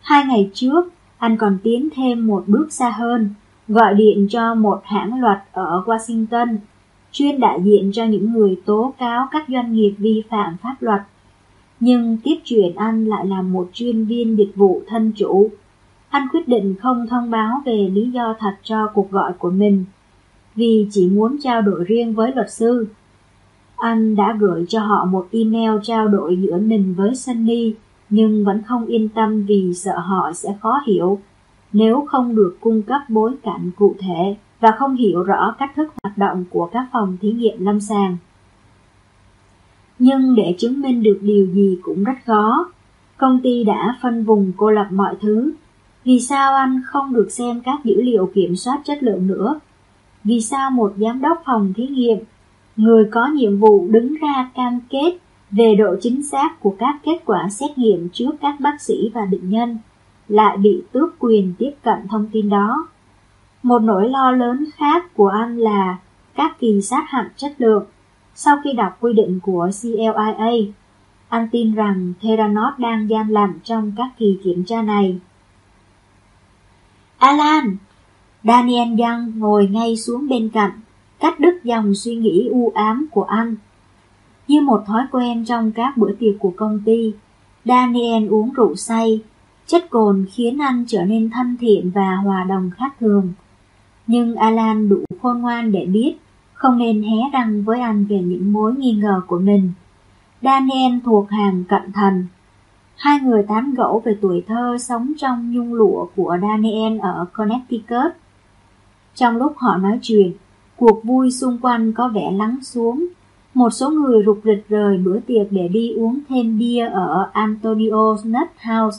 Hai ngày trước, anh còn tiến thêm một bước xa hơn, gọi điện cho một hãng luật ở Washington, chuyên đại diện cho những người tố cáo các doanh nghiệp vi phạm pháp luật. Nhưng tiếp chuyện anh lại là một chuyên viên dịch vụ thân chủ. Anh quyết định không thông báo về lý do thật cho cuộc gọi của mình vì chỉ muốn trao đổi riêng với luật sư. Anh đã gửi cho họ một email trao đổi giữa mình với Sunny, nhưng vẫn không yên tâm vì sợ họ sẽ khó hiểu nếu không được cung cấp bối cảnh cụ thể và không hiểu rõ cách thức hoạt động của các phòng thí nghiệm lâm sàng. Nhưng để chứng minh được điều gì cũng rất khó. Công ty đã phân vùng cô lập mọi thứ. Vì sao anh không được xem các dữ liệu kiểm soát chất lượng nữa vì sao một giám đốc phòng thí nghiệm, người có nhiệm vụ đứng ra cam kết về độ chính xác của các kết quả xét nghiệm trước các bác sĩ và bệnh nhân, lại bị tước quyền tiếp cận thông tin đó. Một nỗi lo lớn khác của anh là các kỳ sát hạch chất lượng. Sau khi đọc quy định của CLIA, anh tin rằng Theranos đang gian lận trong các kỳ kiểm tra này. Alan, Daniel Young ngồi ngay xuống bên cạnh, cắt đứt dòng suy nghĩ u ám của anh. Như một thói quen trong các bữa tiệc của công ty, Daniel uống rượu say, chất cồn khiến anh trở nên thân thiện và hòa đồng khác thường. Nhưng Alan đủ khôn ngoan để biết không nên hé răng với anh về những mối nghi ngờ của mình. Daniel thuộc hàng cận thần. Hai người tán gẫu về tuổi thơ sống trong nhung lụa của Daniel ở Connecticut trong lúc họ nói chuyện, cuộc vui xung quanh có vẻ lắng xuống. Một số người rục rịch rời bữa tiệc để đi uống thêm bia ở Antonio's Nut House,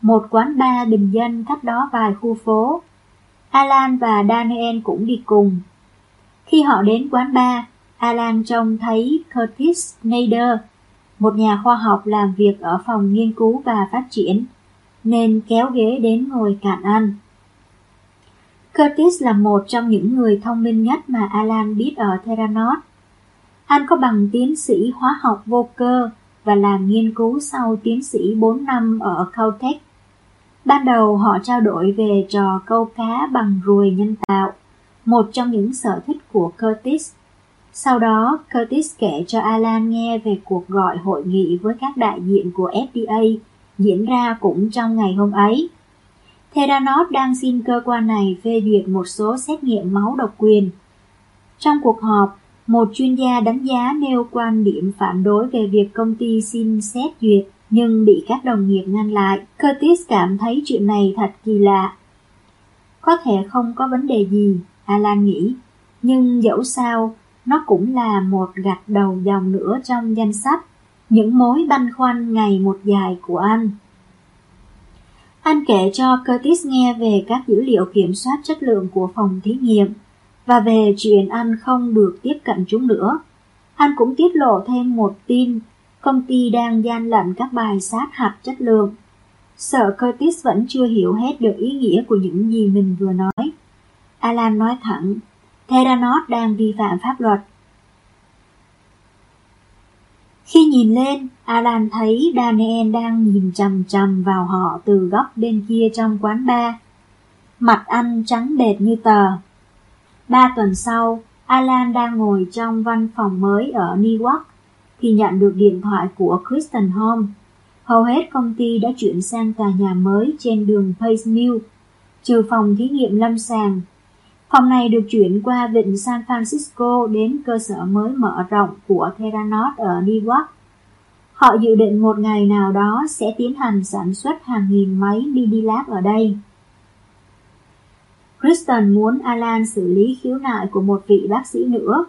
một quán bar bình dân cách đó vài khu phố. Alan và Daniel cũng đi cùng. Khi họ đến quán bar, Alan trông thấy Curtis Nader, một nhà khoa học làm việc ở phòng nghiên cứu và phát triển, nên kéo ghế đến ngồi cạnh anh. Curtis là một trong những người thông minh nhất mà Alan biết ở Theranos. Anh có bằng tiến sĩ hóa học vô cơ và làm nghiên cứu sau tiến sĩ 4 năm ở Caltech. Ban đầu họ trao đổi về trò câu cá bằng ruồi nhân tạo, một trong những sở thích của Curtis. Sau đó, Curtis kể cho Alan nghe về cuộc gọi hội nghị với các đại diện của FDA diễn ra cũng trong ngày hôm ấy. Theranos đang xin cơ quan này phê duyệt một số xét nghiệm máu độc quyền. Trong cuộc họp, một chuyên gia đánh giá nêu quan điểm phản đối về việc công ty xin xét duyệt, nhưng bị các đồng nghiệp ngăn lại. Curtis cảm thấy chuyện này thật kỳ lạ. Có thể không có vấn đề gì, Alan nghĩ, nhưng dẫu sao, nó cũng là một gạch đầu dòng nữa trong danh sách, những mối băn khoăn ngày một dài của anh. Anh kể cho Curtis nghe về các dữ liệu kiểm soát chất lượng của phòng thí nghiệm và về chuyện anh không được tiếp cận chúng nữa. Anh cũng tiết lộ thêm một tin, công ty đang gian lận các bài sát hạch chất lượng. Sợ Curtis vẫn chưa hiểu hết được ý nghĩa của những gì mình vừa nói. Alan nói thẳng, Theranos đang vi phạm pháp luật. Khi nhìn lên, Alan thấy Daniel đang nhìn chằm chằm vào họ từ góc bên kia trong quán bar. Mặt anh trắng bệt như tờ, Ba tuần sau, Alan đang ngồi trong văn phòng mới ở Newark thì nhận được điện thoại của Kristen Home. Hầu hết công ty đã chuyển sang tòa nhà mới trên đường Pace Mill, trừ phòng thí nghiệm lâm sàng. Phòng này được chuyển qua vịnh San Francisco đến cơ sở mới mở rộng của Theranos ở Newark. Họ dự định một ngày nào đó sẽ tiến hành sản xuất hàng nghìn máy BD-Lab ở đây. Kristen muốn Alan xử lý khiếu nại của một vị bác sĩ nữa,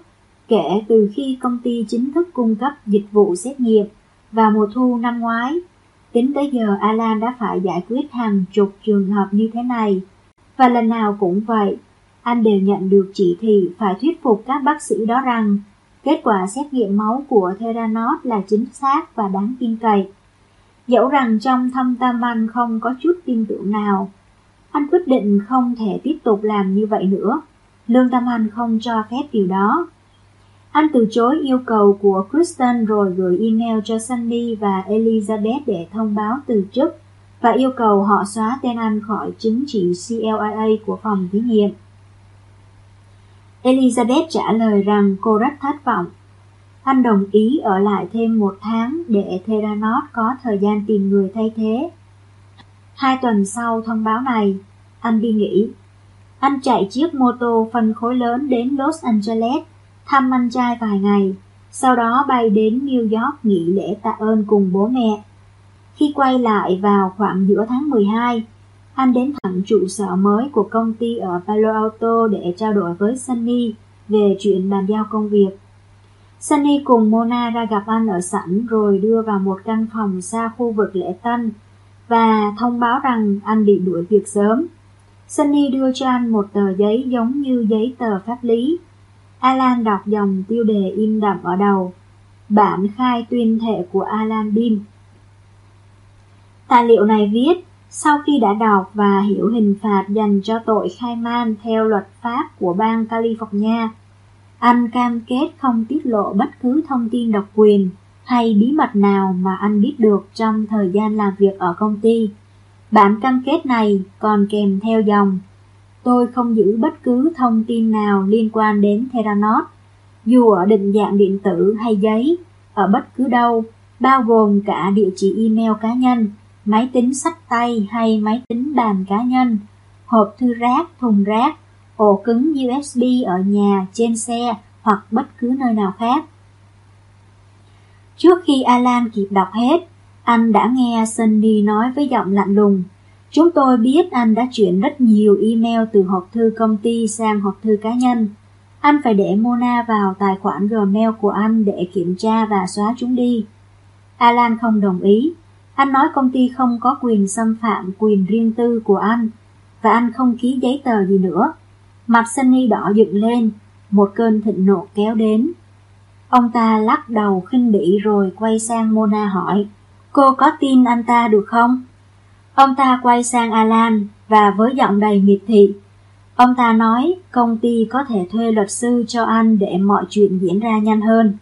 kể từ khi công ty chính thức cung cấp dịch vụ xét nghiệm vào mùa thu năm ngoái. Tính tới giờ Alan đã phải giải quyết hàng chục trường hợp như thế này, và lần nào cũng vậy, anh đều nhận được chỉ thị phải thuyết phục các bác sĩ đó rằng kết quả xét nghiệm máu của Theranos là chính xác và đáng tin cậy. Dẫu rằng trong thâm tâm anh không có chút tin tưởng nào, anh quyết định không thể tiếp tục làm như vậy nữa. Lương tâm anh không cho phép điều đó. Anh từ chối yêu cầu của Kristen rồi gửi email cho Sunny và Elizabeth để thông báo từ chức và yêu cầu họ xóa tên anh khỏi chứng chỉ CLIA của phòng thí nghiệm. Elizabeth trả lời rằng cô rất thất vọng. Anh đồng ý ở lại thêm một tháng để Theranos có thời gian tìm người thay thế Hai tuần sau thông báo này, anh đi nghỉ. Anh chạy chiếc mô tô phân khối lớn đến Los Angeles, thăm anh trai vài ngày, sau đó bay đến New York nghỉ lễ tạ ơn cùng bố mẹ. Khi quay lại vào khoảng giữa tháng 12, anh đến thẳng trụ sở mới của công ty ở Palo Alto để trao đổi với Sunny về chuyện bàn giao công việc. Sunny cùng Mona ra gặp anh ở sảnh rồi đưa vào một căn phòng xa khu vực lễ tân và thông báo rằng anh bị đuổi việc sớm. Sunny đưa cho anh một tờ giấy giống như giấy tờ pháp lý. Alan đọc dòng tiêu đề in đậm ở đầu. Bản khai tuyên thệ của Alan Bean. Tài liệu này viết, sau khi đã đọc và hiểu hình phạt dành cho tội khai man theo luật pháp của bang California, anh cam kết không tiết lộ bất cứ thông tin độc quyền hay bí mật nào mà anh biết được trong thời gian làm việc ở công ty. Bản cam kết này còn kèm theo dòng Tôi không giữ bất cứ thông tin nào liên quan đến Theranos, dù ở định dạng điện tử hay giấy, ở bất cứ đâu, bao gồm cả địa chỉ email cá nhân, máy tính sách tay hay máy tính bàn cá nhân, hộp thư rác, thùng rác, ổ cứng USB ở nhà, trên xe hoặc bất cứ nơi nào khác. Trước khi Alan kịp đọc hết, anh đã nghe Sunny nói với giọng lạnh lùng. Chúng tôi biết anh đã chuyển rất nhiều email từ hộp thư công ty sang hộp thư cá nhân. Anh phải để Mona vào tài khoản Gmail của anh để kiểm tra và xóa chúng đi. Alan không đồng ý. Anh nói công ty không có quyền xâm phạm quyền riêng tư của anh và anh không ký giấy tờ gì nữa. Mặt Sunny đỏ dựng lên, một cơn thịnh nộ kéo đến. Ông ta lắc đầu khinh bỉ rồi quay sang Mona hỏi, cô có tin anh ta được không? Ông ta quay sang Alan và với giọng đầy miệt thị, ông ta nói công ty có thể thuê luật sư cho anh để mọi chuyện diễn ra nhanh hơn.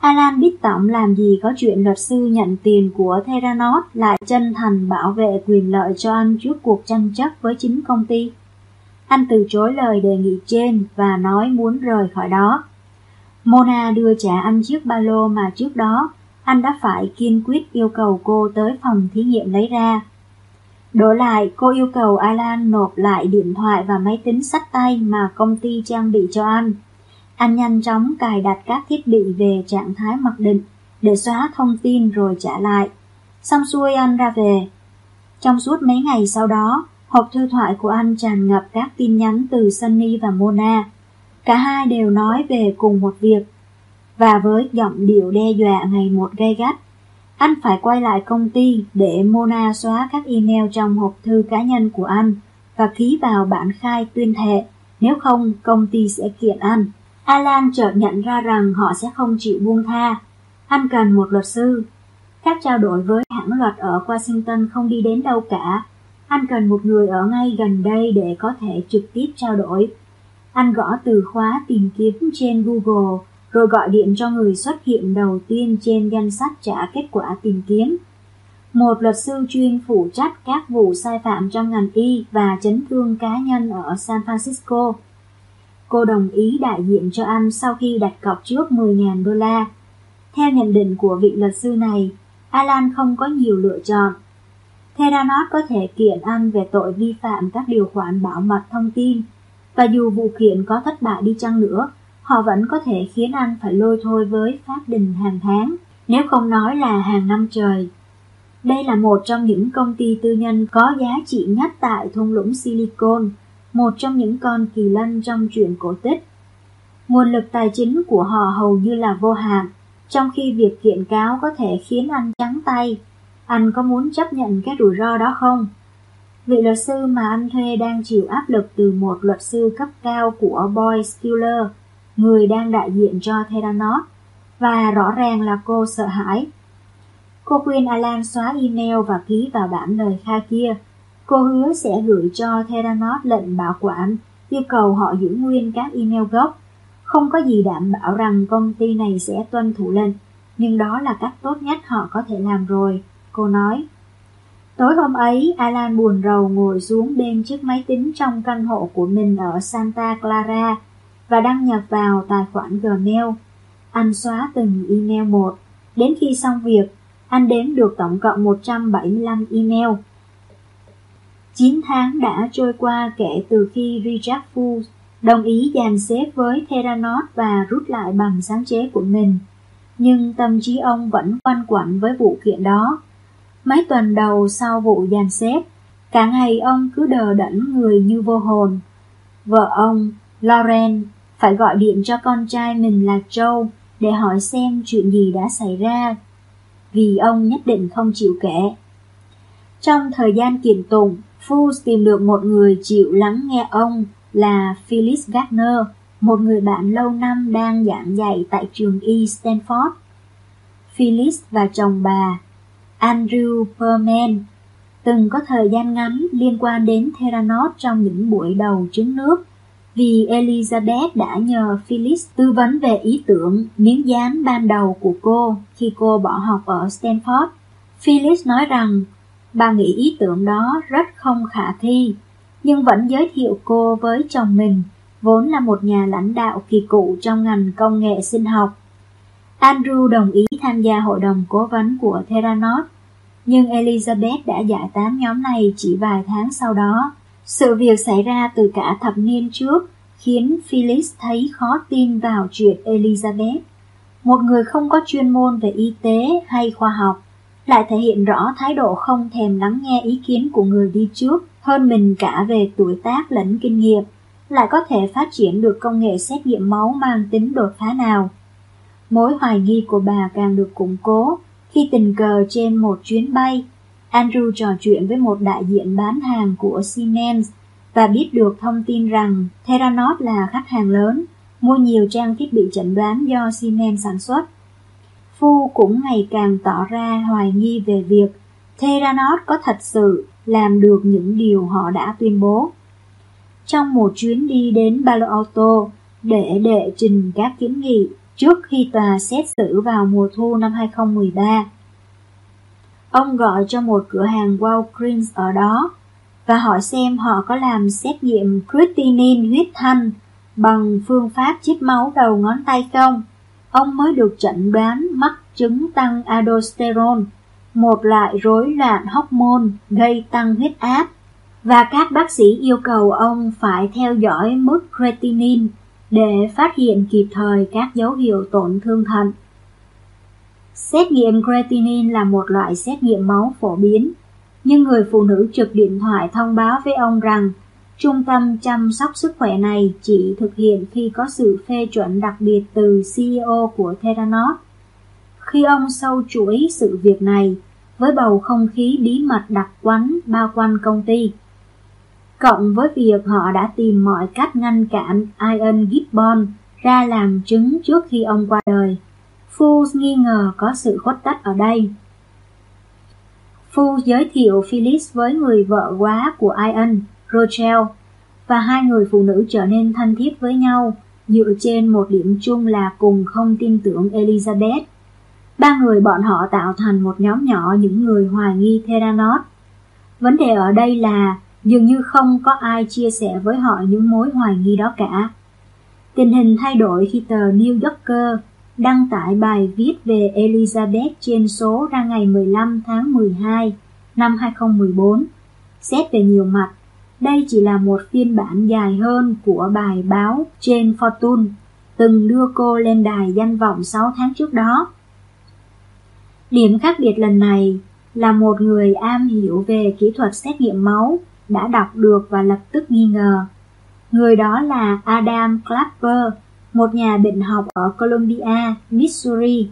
Alan biết tổng làm gì có chuyện luật sư nhận tiền của Theranos lại chân thành bảo vệ quyền lợi cho anh trước cuộc tranh chấp với chính công ty. Anh từ chối lời đề nghị trên và nói muốn rời khỏi đó. Mona đưa trả anh chiếc ba lô mà trước đó anh đã phải kiên quyết yêu cầu cô tới phòng thí nghiệm lấy ra. Đổi lại, cô yêu cầu Alan nộp lại điện thoại và máy tính sách tay mà công ty trang bị cho anh. Anh nhanh chóng cài đặt các thiết bị về trạng thái mặc định để xóa thông tin rồi trả lại. Xong xuôi anh ra về. Trong suốt mấy ngày sau đó, hộp thư thoại của anh tràn ngập các tin nhắn từ Sunny và Mona. Cả hai đều nói về cùng một việc, và với giọng điệu đe dọa ngày một gay gắt. Anh phải quay lại công ty để Mona xóa các email trong hộp thư cá nhân của anh và ký vào bản khai tuyên thệ, nếu không công ty sẽ kiện anh. Alan chợt nhận ra rằng họ sẽ không chịu buông tha. Anh cần một luật sư. Các trao đổi với hãng luật ở Washington không đi đến đâu cả. Anh cần một người ở ngay gần đây để có thể trực tiếp trao đổi. Anh gõ từ khóa tìm kiếm trên Google rồi gọi điện cho người xuất hiện đầu tiên trên danh sách trả kết quả tìm kiếm. Một luật sư chuyên phụ trách các vụ sai phạm trong ngành y và chấn thương cá nhân ở San Francisco. Cô đồng ý đại diện cho anh sau khi đặt cọc trước 10.000 đô la. Theo nhận định của vị luật sư này, Alan không có nhiều lựa chọn. Theranos có thể kiện anh về tội vi phạm các điều khoản bảo mật thông tin, và dù vụ kiện có thất bại đi chăng nữa, họ vẫn có thể khiến anh phải lôi thôi với pháp đình hàng tháng, nếu không nói là hàng năm trời. Đây là một trong những công ty tư nhân có giá trị nhất tại thung lũng Silicon, một trong những con kỳ lân trong truyện cổ tích. Nguồn lực tài chính của họ hầu như là vô hạn, trong khi việc kiện cáo có thể khiến anh trắng tay. Anh có muốn chấp nhận cái rủi ro đó không? Vị luật sư mà anh thuê đang chịu áp lực từ một luật sư cấp cao của Boy Stiller, người đang đại diện cho Theranos, và rõ ràng là cô sợ hãi. Cô khuyên Alan xóa email và ký vào bản lời khai kia. Cô hứa sẽ gửi cho Theranos lệnh bảo quản, yêu cầu họ giữ nguyên các email gốc. Không có gì đảm bảo rằng công ty này sẽ tuân thủ lệnh, nhưng đó là cách tốt nhất họ có thể làm rồi, cô nói. Tối hôm ấy, Alan buồn rầu ngồi xuống bên chiếc máy tính trong căn hộ của mình ở Santa Clara và đăng nhập vào tài khoản Gmail. Anh xóa từng email một. Đến khi xong việc, anh đếm được tổng cộng 175 email. 9 tháng đã trôi qua kể từ khi Richard Fu đồng ý dàn xếp với Theranos và rút lại bằng sáng chế của mình. Nhưng tâm trí ông vẫn quanh quẩn với vụ kiện đó. Mấy tuần đầu sau vụ dàn xếp, cả ngày ông cứ đờ đẫn người như vô hồn. Vợ ông, Lauren, phải gọi điện cho con trai mình là châu để hỏi xem chuyện gì đã xảy ra, vì ông nhất định không chịu kể. Trong thời gian kiện tụng, Fools tìm được một người chịu lắng nghe ông là Phyllis Gardner, một người bạn lâu năm đang giảng dạy tại trường Y Stanford. Phyllis và chồng bà, Andrew Perman, từng có thời gian ngắn liên quan đến Theranos trong những buổi đầu trứng nước vì Elizabeth đã nhờ Phyllis tư vấn về ý tưởng miếng dán ban đầu của cô khi cô bỏ học ở Stanford. Phyllis nói rằng bà nghĩ ý tưởng đó rất không khả thi, nhưng vẫn giới thiệu cô với chồng mình, vốn là một nhà lãnh đạo kỳ cựu trong ngành công nghệ sinh học. Andrew đồng ý tham gia hội đồng cố vấn của Theranos, nhưng Elizabeth đã giải tán nhóm này chỉ vài tháng sau đó. Sự việc xảy ra từ cả thập niên trước khiến Phyllis thấy khó tin vào chuyện Elizabeth. Một người không có chuyên môn về y tế hay khoa học lại thể hiện rõ thái độ không thèm lắng nghe ý kiến của người đi trước hơn mình cả về tuổi tác lẫn kinh nghiệm, lại có thể phát triển được công nghệ xét nghiệm máu mang tính đột phá nào. Mối hoài nghi của bà càng được củng cố khi tình cờ trên một chuyến bay, Andrew trò chuyện với một đại diện bán hàng của Siemens và biết được thông tin rằng Theranos là khách hàng lớn, mua nhiều trang thiết bị chẩn đoán do Siemens sản xuất. Phu cũng ngày càng tỏ ra hoài nghi về việc Theranos có thật sự làm được những điều họ đã tuyên bố. Trong một chuyến đi đến Palo Alto để đệ trình các kiến nghị trước khi tòa xét xử vào mùa thu năm 2013, ông gọi cho một cửa hàng Walgreens ở đó và hỏi xem họ có làm xét nghiệm creatinine huyết thanh bằng phương pháp chích máu đầu ngón tay không. Ông mới được chẩn đoán mắc chứng tăng aldosterone, một loại rối loạn hormone gây tăng huyết áp. Và các bác sĩ yêu cầu ông phải theo dõi mức creatinine để phát hiện kịp thời các dấu hiệu tổn thương thận. Xét nghiệm creatinine là một loại xét nghiệm máu phổ biến, nhưng người phụ nữ trực điện thoại thông báo với ông rằng trung tâm chăm sóc sức khỏe này chỉ thực hiện khi có sự phê chuẩn đặc biệt từ CEO của Theranos. Khi ông sâu chuỗi sự việc này với bầu không khí bí mật đặc quánh bao quanh công ty, cộng với việc họ đã tìm mọi cách ngăn cản Ian Gibbon ra làm chứng trước khi ông qua đời. Phu nghi ngờ có sự khuất tất ở đây. Phu giới thiệu Phyllis với người vợ quá của Ian, Rochelle, và hai người phụ nữ trở nên thân thiết với nhau dựa trên một điểm chung là cùng không tin tưởng Elizabeth. Ba người bọn họ tạo thành một nhóm nhỏ những người hoài nghi Theranos. Vấn đề ở đây là dường như không có ai chia sẻ với họ những mối hoài nghi đó cả. Tình hình thay đổi khi tờ New Yorker đăng tải bài viết về Elizabeth trên số ra ngày 15 tháng 12 năm 2014. Xét về nhiều mặt, đây chỉ là một phiên bản dài hơn của bài báo trên Fortune từng đưa cô lên đài danh vọng 6 tháng trước đó. Điểm khác biệt lần này là một người am hiểu về kỹ thuật xét nghiệm máu đã đọc được và lập tức nghi ngờ. Người đó là Adam Clapper, một nhà bệnh học ở Columbia, Missouri.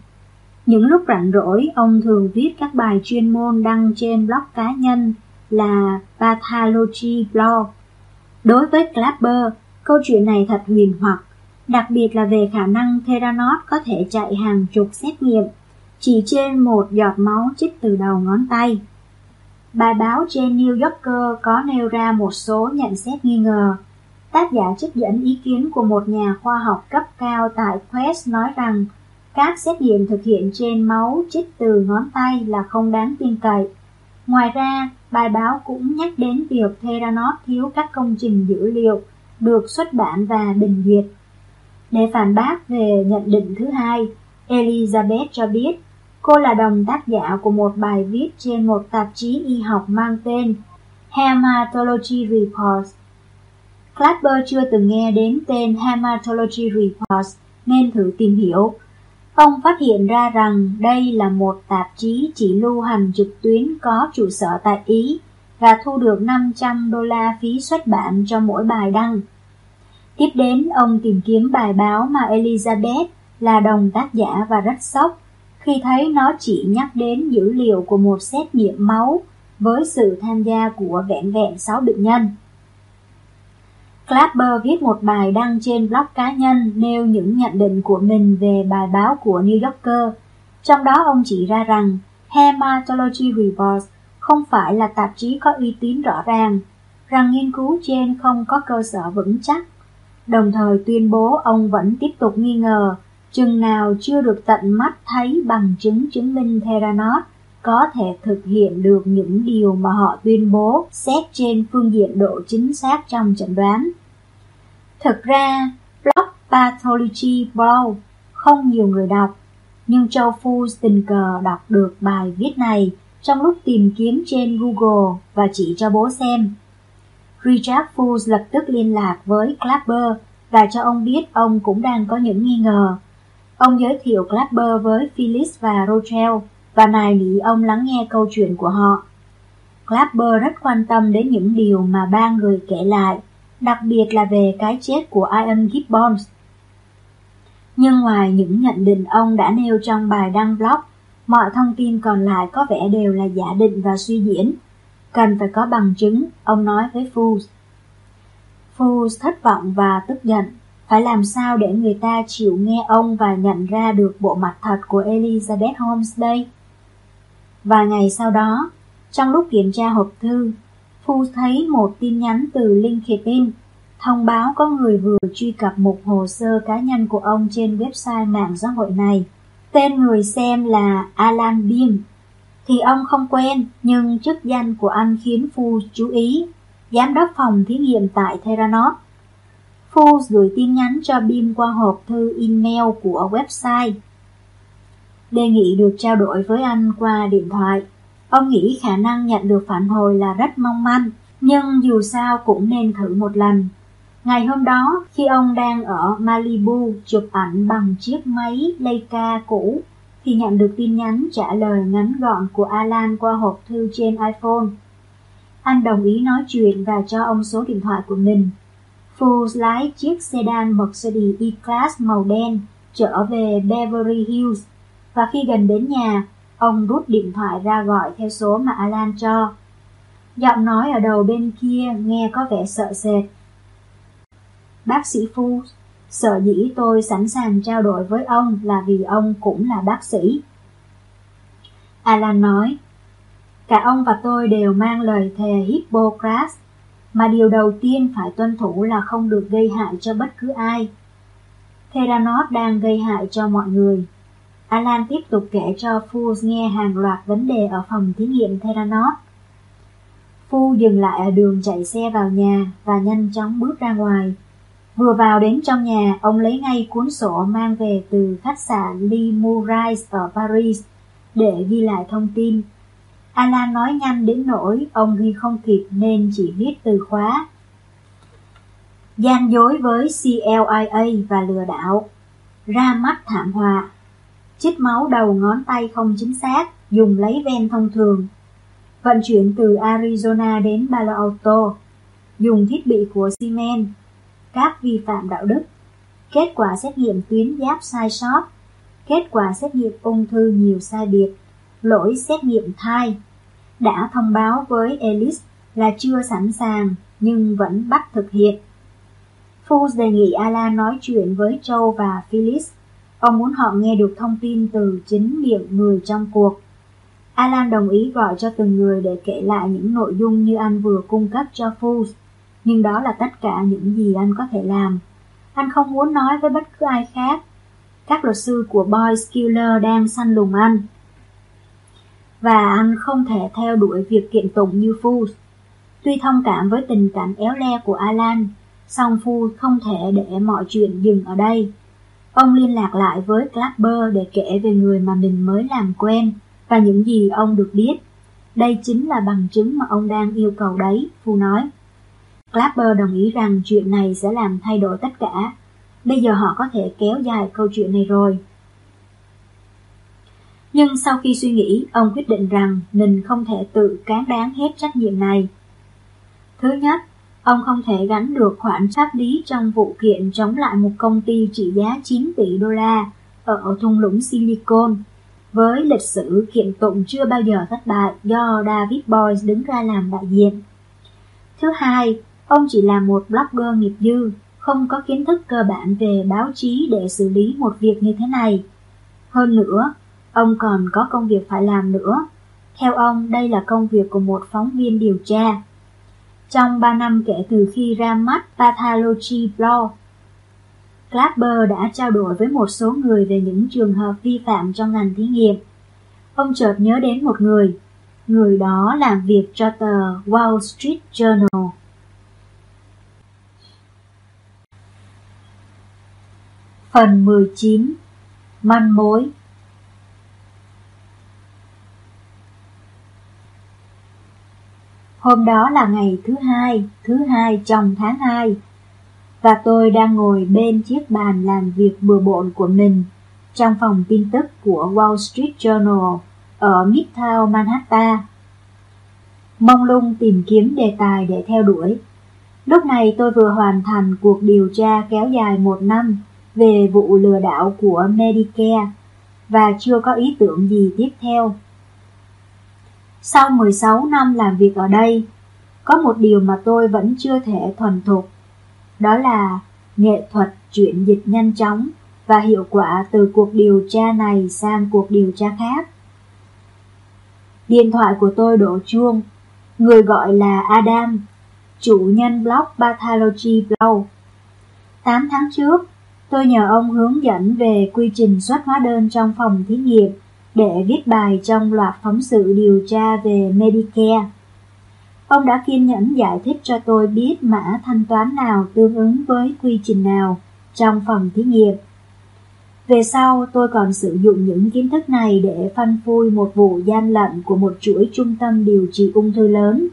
Những lúc rảnh rỗi, ông thường viết các bài chuyên môn đăng trên blog cá nhân là Pathology Blog. Đối với Clapper, câu chuyện này thật huyền hoặc, đặc biệt là về khả năng Theranos có thể chạy hàng chục xét nghiệm chỉ trên một giọt máu chích từ đầu ngón tay. Bài báo trên New Yorker có nêu ra một số nhận xét nghi ngờ. Tác giả trích dẫn ý kiến của một nhà khoa học cấp cao tại Quest nói rằng các xét nghiệm thực hiện trên máu chích từ ngón tay là không đáng tin cậy. Ngoài ra, bài báo cũng nhắc đến việc Theranos thiếu các công trình dữ liệu được xuất bản và bình duyệt. Để phản bác về nhận định thứ hai, Elizabeth cho biết Cô là đồng tác giả của một bài viết trên một tạp chí y học mang tên Hematology Reports. Clapper chưa từng nghe đến tên Hematology Reports nên thử tìm hiểu. Ông phát hiện ra rằng đây là một tạp chí chỉ lưu hành trực tuyến có trụ sở tại Ý và thu được 500 đô la phí xuất bản cho mỗi bài đăng. Tiếp đến, ông tìm kiếm bài báo mà Elizabeth là đồng tác giả và rất sốc khi thấy nó chỉ nhắc đến dữ liệu của một xét nghiệm máu với sự tham gia của vẹn vẹn 6 bệnh nhân. Clapper viết một bài đăng trên blog cá nhân nêu những nhận định của mình về bài báo của New Yorker. Trong đó ông chỉ ra rằng Hematology Reports không phải là tạp chí có uy tín rõ ràng, rằng nghiên cứu trên không có cơ sở vững chắc. Đồng thời tuyên bố ông vẫn tiếp tục nghi ngờ chừng nào chưa được tận mắt thấy bằng chứng chứng minh Theranos có thể thực hiện được những điều mà họ tuyên bố xét trên phương diện độ chính xác trong chẩn đoán. Thực ra, blog Pathology Blog không nhiều người đọc, nhưng Châu Phu tình cờ đọc được bài viết này trong lúc tìm kiếm trên Google và chỉ cho bố xem. Richard Fools lập tức liên lạc với Clapper và cho ông biết ông cũng đang có những nghi ngờ Ông giới thiệu Clapper với Phyllis và Rochelle và nài nỉ ông lắng nghe câu chuyện của họ. Clapper rất quan tâm đến những điều mà ba người kể lại, đặc biệt là về cái chết của Ian Gibbons. Nhưng ngoài những nhận định ông đã nêu trong bài đăng blog, mọi thông tin còn lại có vẻ đều là giả định và suy diễn. Cần phải có bằng chứng, ông nói với Fools. Fools thất vọng và tức giận phải làm sao để người ta chịu nghe ông và nhận ra được bộ mặt thật của Elizabeth Holmes đây? Vài ngày sau đó, trong lúc kiểm tra hộp thư, Phu thấy một tin nhắn từ LinkedIn thông báo có người vừa truy cập một hồ sơ cá nhân của ông trên website mạng xã hội này. Tên người xem là Alan Beam. Thì ông không quen, nhưng chức danh của anh khiến Phu chú ý. Giám đốc phòng thí nghiệm tại Theranos Phu gửi tin nhắn cho Bean qua hộp thư email của website. Đề nghị được trao đổi với anh qua điện thoại. Ông nghĩ khả năng nhận được phản hồi là rất mong manh, nhưng dù sao cũng nên thử một lần. Ngày hôm đó, khi ông đang ở Malibu chụp ảnh bằng chiếc máy Leica cũ, thì nhận được tin nhắn trả lời ngắn gọn của Alan qua hộp thư trên iPhone. Anh đồng ý nói chuyện và cho ông số điện thoại của mình. Fools lái chiếc sedan Mercedes E-Class màu đen trở về Beverly Hills và khi gần đến nhà, ông rút điện thoại ra gọi theo số mà Alan cho. Giọng nói ở đầu bên kia nghe có vẻ sợ sệt. Bác sĩ Phu sợ dĩ tôi sẵn sàng trao đổi với ông là vì ông cũng là bác sĩ. Alan nói, cả ông và tôi đều mang lời thề Hippocrates, mà điều đầu tiên phải tuân thủ là không được gây hại cho bất cứ ai. Theranos đang gây hại cho mọi người. Alan tiếp tục kể cho Fools nghe hàng loạt vấn đề ở phòng thí nghiệm Theranos. Phu dừng lại ở đường chạy xe vào nhà và nhanh chóng bước ra ngoài. Vừa vào đến trong nhà, ông lấy ngay cuốn sổ mang về từ khách sạn Lee Mourais ở Paris để ghi lại thông tin. Alan nói nhanh đến nỗi ông ghi không kịp nên chỉ viết từ khóa. Gian dối với CLIA và lừa đảo. Ra mắt thảm họa. Chích máu đầu ngón tay không chính xác, dùng lấy ven thông thường. Vận chuyển từ Arizona đến Palo Alto. Dùng thiết bị của Siemens các vi phạm đạo đức, kết quả xét nghiệm tuyến giáp sai sót, kết quả xét nghiệm ung thư nhiều sai biệt, lỗi xét nghiệm thai. Đã thông báo với Ellis là chưa sẵn sàng nhưng vẫn bắt thực hiện. Fools đề nghị Alan nói chuyện với Joe và Phyllis. Ông muốn họ nghe được thông tin từ chính miệng người trong cuộc. Alan đồng ý gọi cho từng người để kể lại những nội dung như anh vừa cung cấp cho Fools nhưng đó là tất cả những gì anh có thể làm. Anh không muốn nói với bất cứ ai khác. Các luật sư của Boyce Killer đang săn lùng anh. Và anh không thể theo đuổi việc kiện tụng như Fools. Tuy thông cảm với tình cảnh éo le của Alan, song Fools không thể để mọi chuyện dừng ở đây. Ông liên lạc lại với Clapper để kể về người mà mình mới làm quen và những gì ông được biết. Đây chính là bằng chứng mà ông đang yêu cầu đấy, Phu nói. Clapper đồng ý rằng chuyện này sẽ làm thay đổi tất cả. Bây giờ họ có thể kéo dài câu chuyện này rồi. Nhưng sau khi suy nghĩ, ông quyết định rằng mình không thể tự cán đáng hết trách nhiệm này. Thứ nhất, ông không thể gánh được khoản pháp lý trong vụ kiện chống lại một công ty trị giá 9 tỷ đô la ở thung lũng Silicon, với lịch sử kiện tụng chưa bao giờ thất bại do David Boyce đứng ra làm đại diện. Thứ hai, Ông chỉ là một blogger nghiệp dư, không có kiến thức cơ bản về báo chí để xử lý một việc như thế này. Hơn nữa, ông còn có công việc phải làm nữa. Theo ông, đây là công việc của một phóng viên điều tra. Trong 3 năm kể từ khi ra mắt Pathology Blog, Clapper đã trao đổi với một số người về những trường hợp vi phạm trong ngành thí nghiệm. Ông chợt nhớ đến một người, người đó làm việc cho tờ Wall Street Journal. Phần 19 Manh mối Hôm đó là ngày thứ hai, thứ hai trong tháng 2 Và tôi đang ngồi bên chiếc bàn làm việc bừa bộn của mình Trong phòng tin tức của Wall Street Journal ở Midtown Manhattan. Mong lung tìm kiếm đề tài để theo đuổi. Lúc này tôi vừa hoàn thành cuộc điều tra kéo dài một năm về vụ lừa đảo của Medicare và chưa có ý tưởng gì tiếp theo. Sau 16 năm làm việc ở đây, có một điều mà tôi vẫn chưa thể thuần thục, đó là nghệ thuật chuyển dịch nhanh chóng và hiệu quả từ cuộc điều tra này sang cuộc điều tra khác. Điện thoại của tôi đổ chuông, người gọi là Adam, chủ nhân blog Pathology Blog. 8 tháng trước, Tôi nhờ ông hướng dẫn về quy trình xuất hóa đơn trong phòng thí nghiệm để viết bài trong loạt phóng sự điều tra về Medicare. Ông đã kiên nhẫn giải thích cho tôi biết mã thanh toán nào tương ứng với quy trình nào trong phòng thí nghiệm. Về sau, tôi còn sử dụng những kiến thức này để phanh phui một vụ gian lận của một chuỗi trung tâm điều trị ung thư lớn.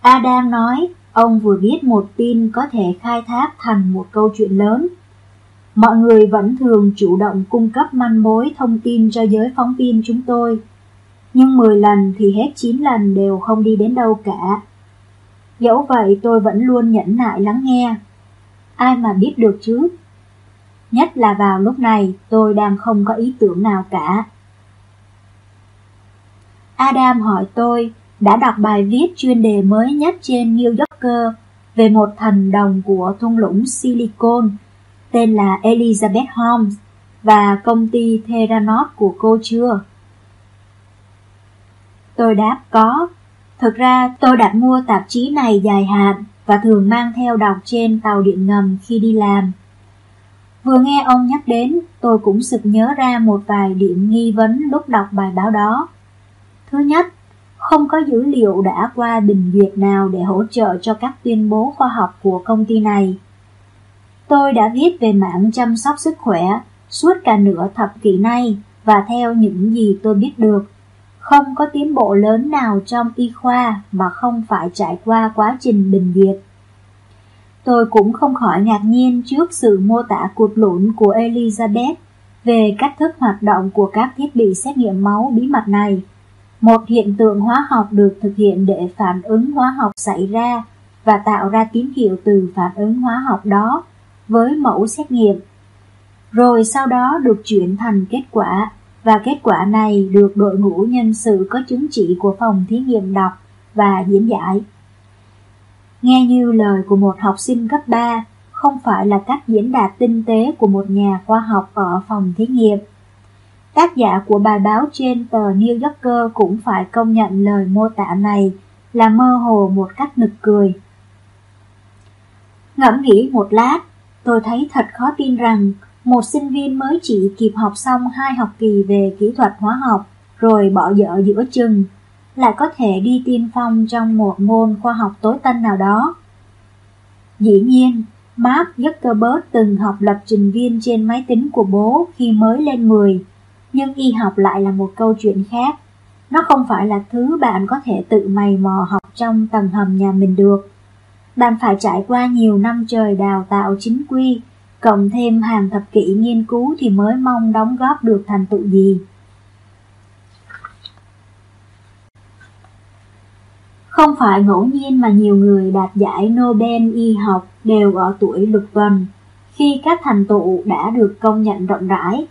Adam nói, Ông vừa biết một tin có thể khai thác thành một câu chuyện lớn. Mọi người vẫn thường chủ động cung cấp manh mối thông tin cho giới phóng viên chúng tôi. Nhưng 10 lần thì hết 9 lần đều không đi đến đâu cả. Dẫu vậy tôi vẫn luôn nhẫn nại lắng nghe. Ai mà biết được chứ? Nhất là vào lúc này, tôi đang không có ý tưởng nào cả. Adam hỏi tôi đã đọc bài viết chuyên đề mới nhất trên New Yorker về một thần đồng của thung lũng Silicon tên là Elizabeth Holmes và công ty Theranos của cô chưa? Tôi đáp có. Thực ra tôi đã mua tạp chí này dài hạn và thường mang theo đọc trên tàu điện ngầm khi đi làm. Vừa nghe ông nhắc đến, tôi cũng sực nhớ ra một vài điểm nghi vấn lúc đọc bài báo đó. Thứ nhất, không có dữ liệu đã qua bình duyệt nào để hỗ trợ cho các tuyên bố khoa học của công ty này. Tôi đã viết về mạng chăm sóc sức khỏe suốt cả nửa thập kỷ nay và theo những gì tôi biết được, không có tiến bộ lớn nào trong y khoa mà không phải trải qua quá trình bình duyệt. Tôi cũng không khỏi ngạc nhiên trước sự mô tả cuột lũn của Elizabeth về cách thức hoạt động của các thiết bị xét nghiệm máu bí mật này. Một hiện tượng hóa học được thực hiện để phản ứng hóa học xảy ra và tạo ra tín hiệu từ phản ứng hóa học đó với mẫu xét nghiệm. Rồi sau đó được chuyển thành kết quả và kết quả này được đội ngũ nhân sự có chứng chỉ của phòng thí nghiệm đọc và diễn giải. Nghe như lời của một học sinh cấp 3, không phải là cách diễn đạt tinh tế của một nhà khoa học ở phòng thí nghiệm. Tác giả của bài báo trên tờ New Yorker cũng phải công nhận lời mô tả này là mơ hồ một cách nực cười. Ngẫm nghĩ một lát, tôi thấy thật khó tin rằng một sinh viên mới chỉ kịp học xong hai học kỳ về kỹ thuật hóa học rồi bỏ dở giữa chừng lại có thể đi tiên phong trong một môn khoa học tối tân nào đó. Dĩ nhiên, Mark Zuckerberg từng học lập trình viên trên máy tính của bố khi mới lên 10, nhưng y học lại là một câu chuyện khác. Nó không phải là thứ bạn có thể tự mày mò học trong tầng hầm nhà mình được. Bạn phải trải qua nhiều năm trời đào tạo chính quy, cộng thêm hàng thập kỷ nghiên cứu thì mới mong đóng góp được thành tựu gì. Không phải ngẫu nhiên mà nhiều người đạt giải Nobel y học đều ở tuổi lục tuần, khi các thành tựu đã được công nhận rộng rãi.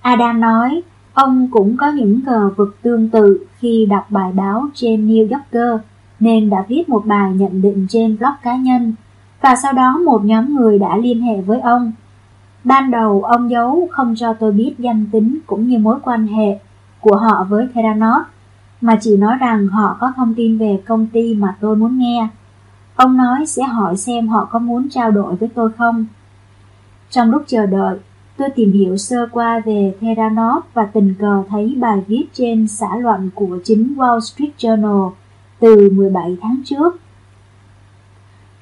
Adam nói, ông cũng có những ngờ vực tương tự khi đọc bài báo trên New Yorker, nên đã viết một bài nhận định trên blog cá nhân, và sau đó một nhóm người đã liên hệ với ông. Ban đầu ông giấu không cho tôi biết danh tính cũng như mối quan hệ của họ với Theranos, mà chỉ nói rằng họ có thông tin về công ty mà tôi muốn nghe. Ông nói sẽ hỏi xem họ có muốn trao đổi với tôi không. Trong lúc chờ đợi, tôi tìm hiểu sơ qua về Theranos và tình cờ thấy bài viết trên xã luận của chính Wall Street Journal từ 17 tháng trước.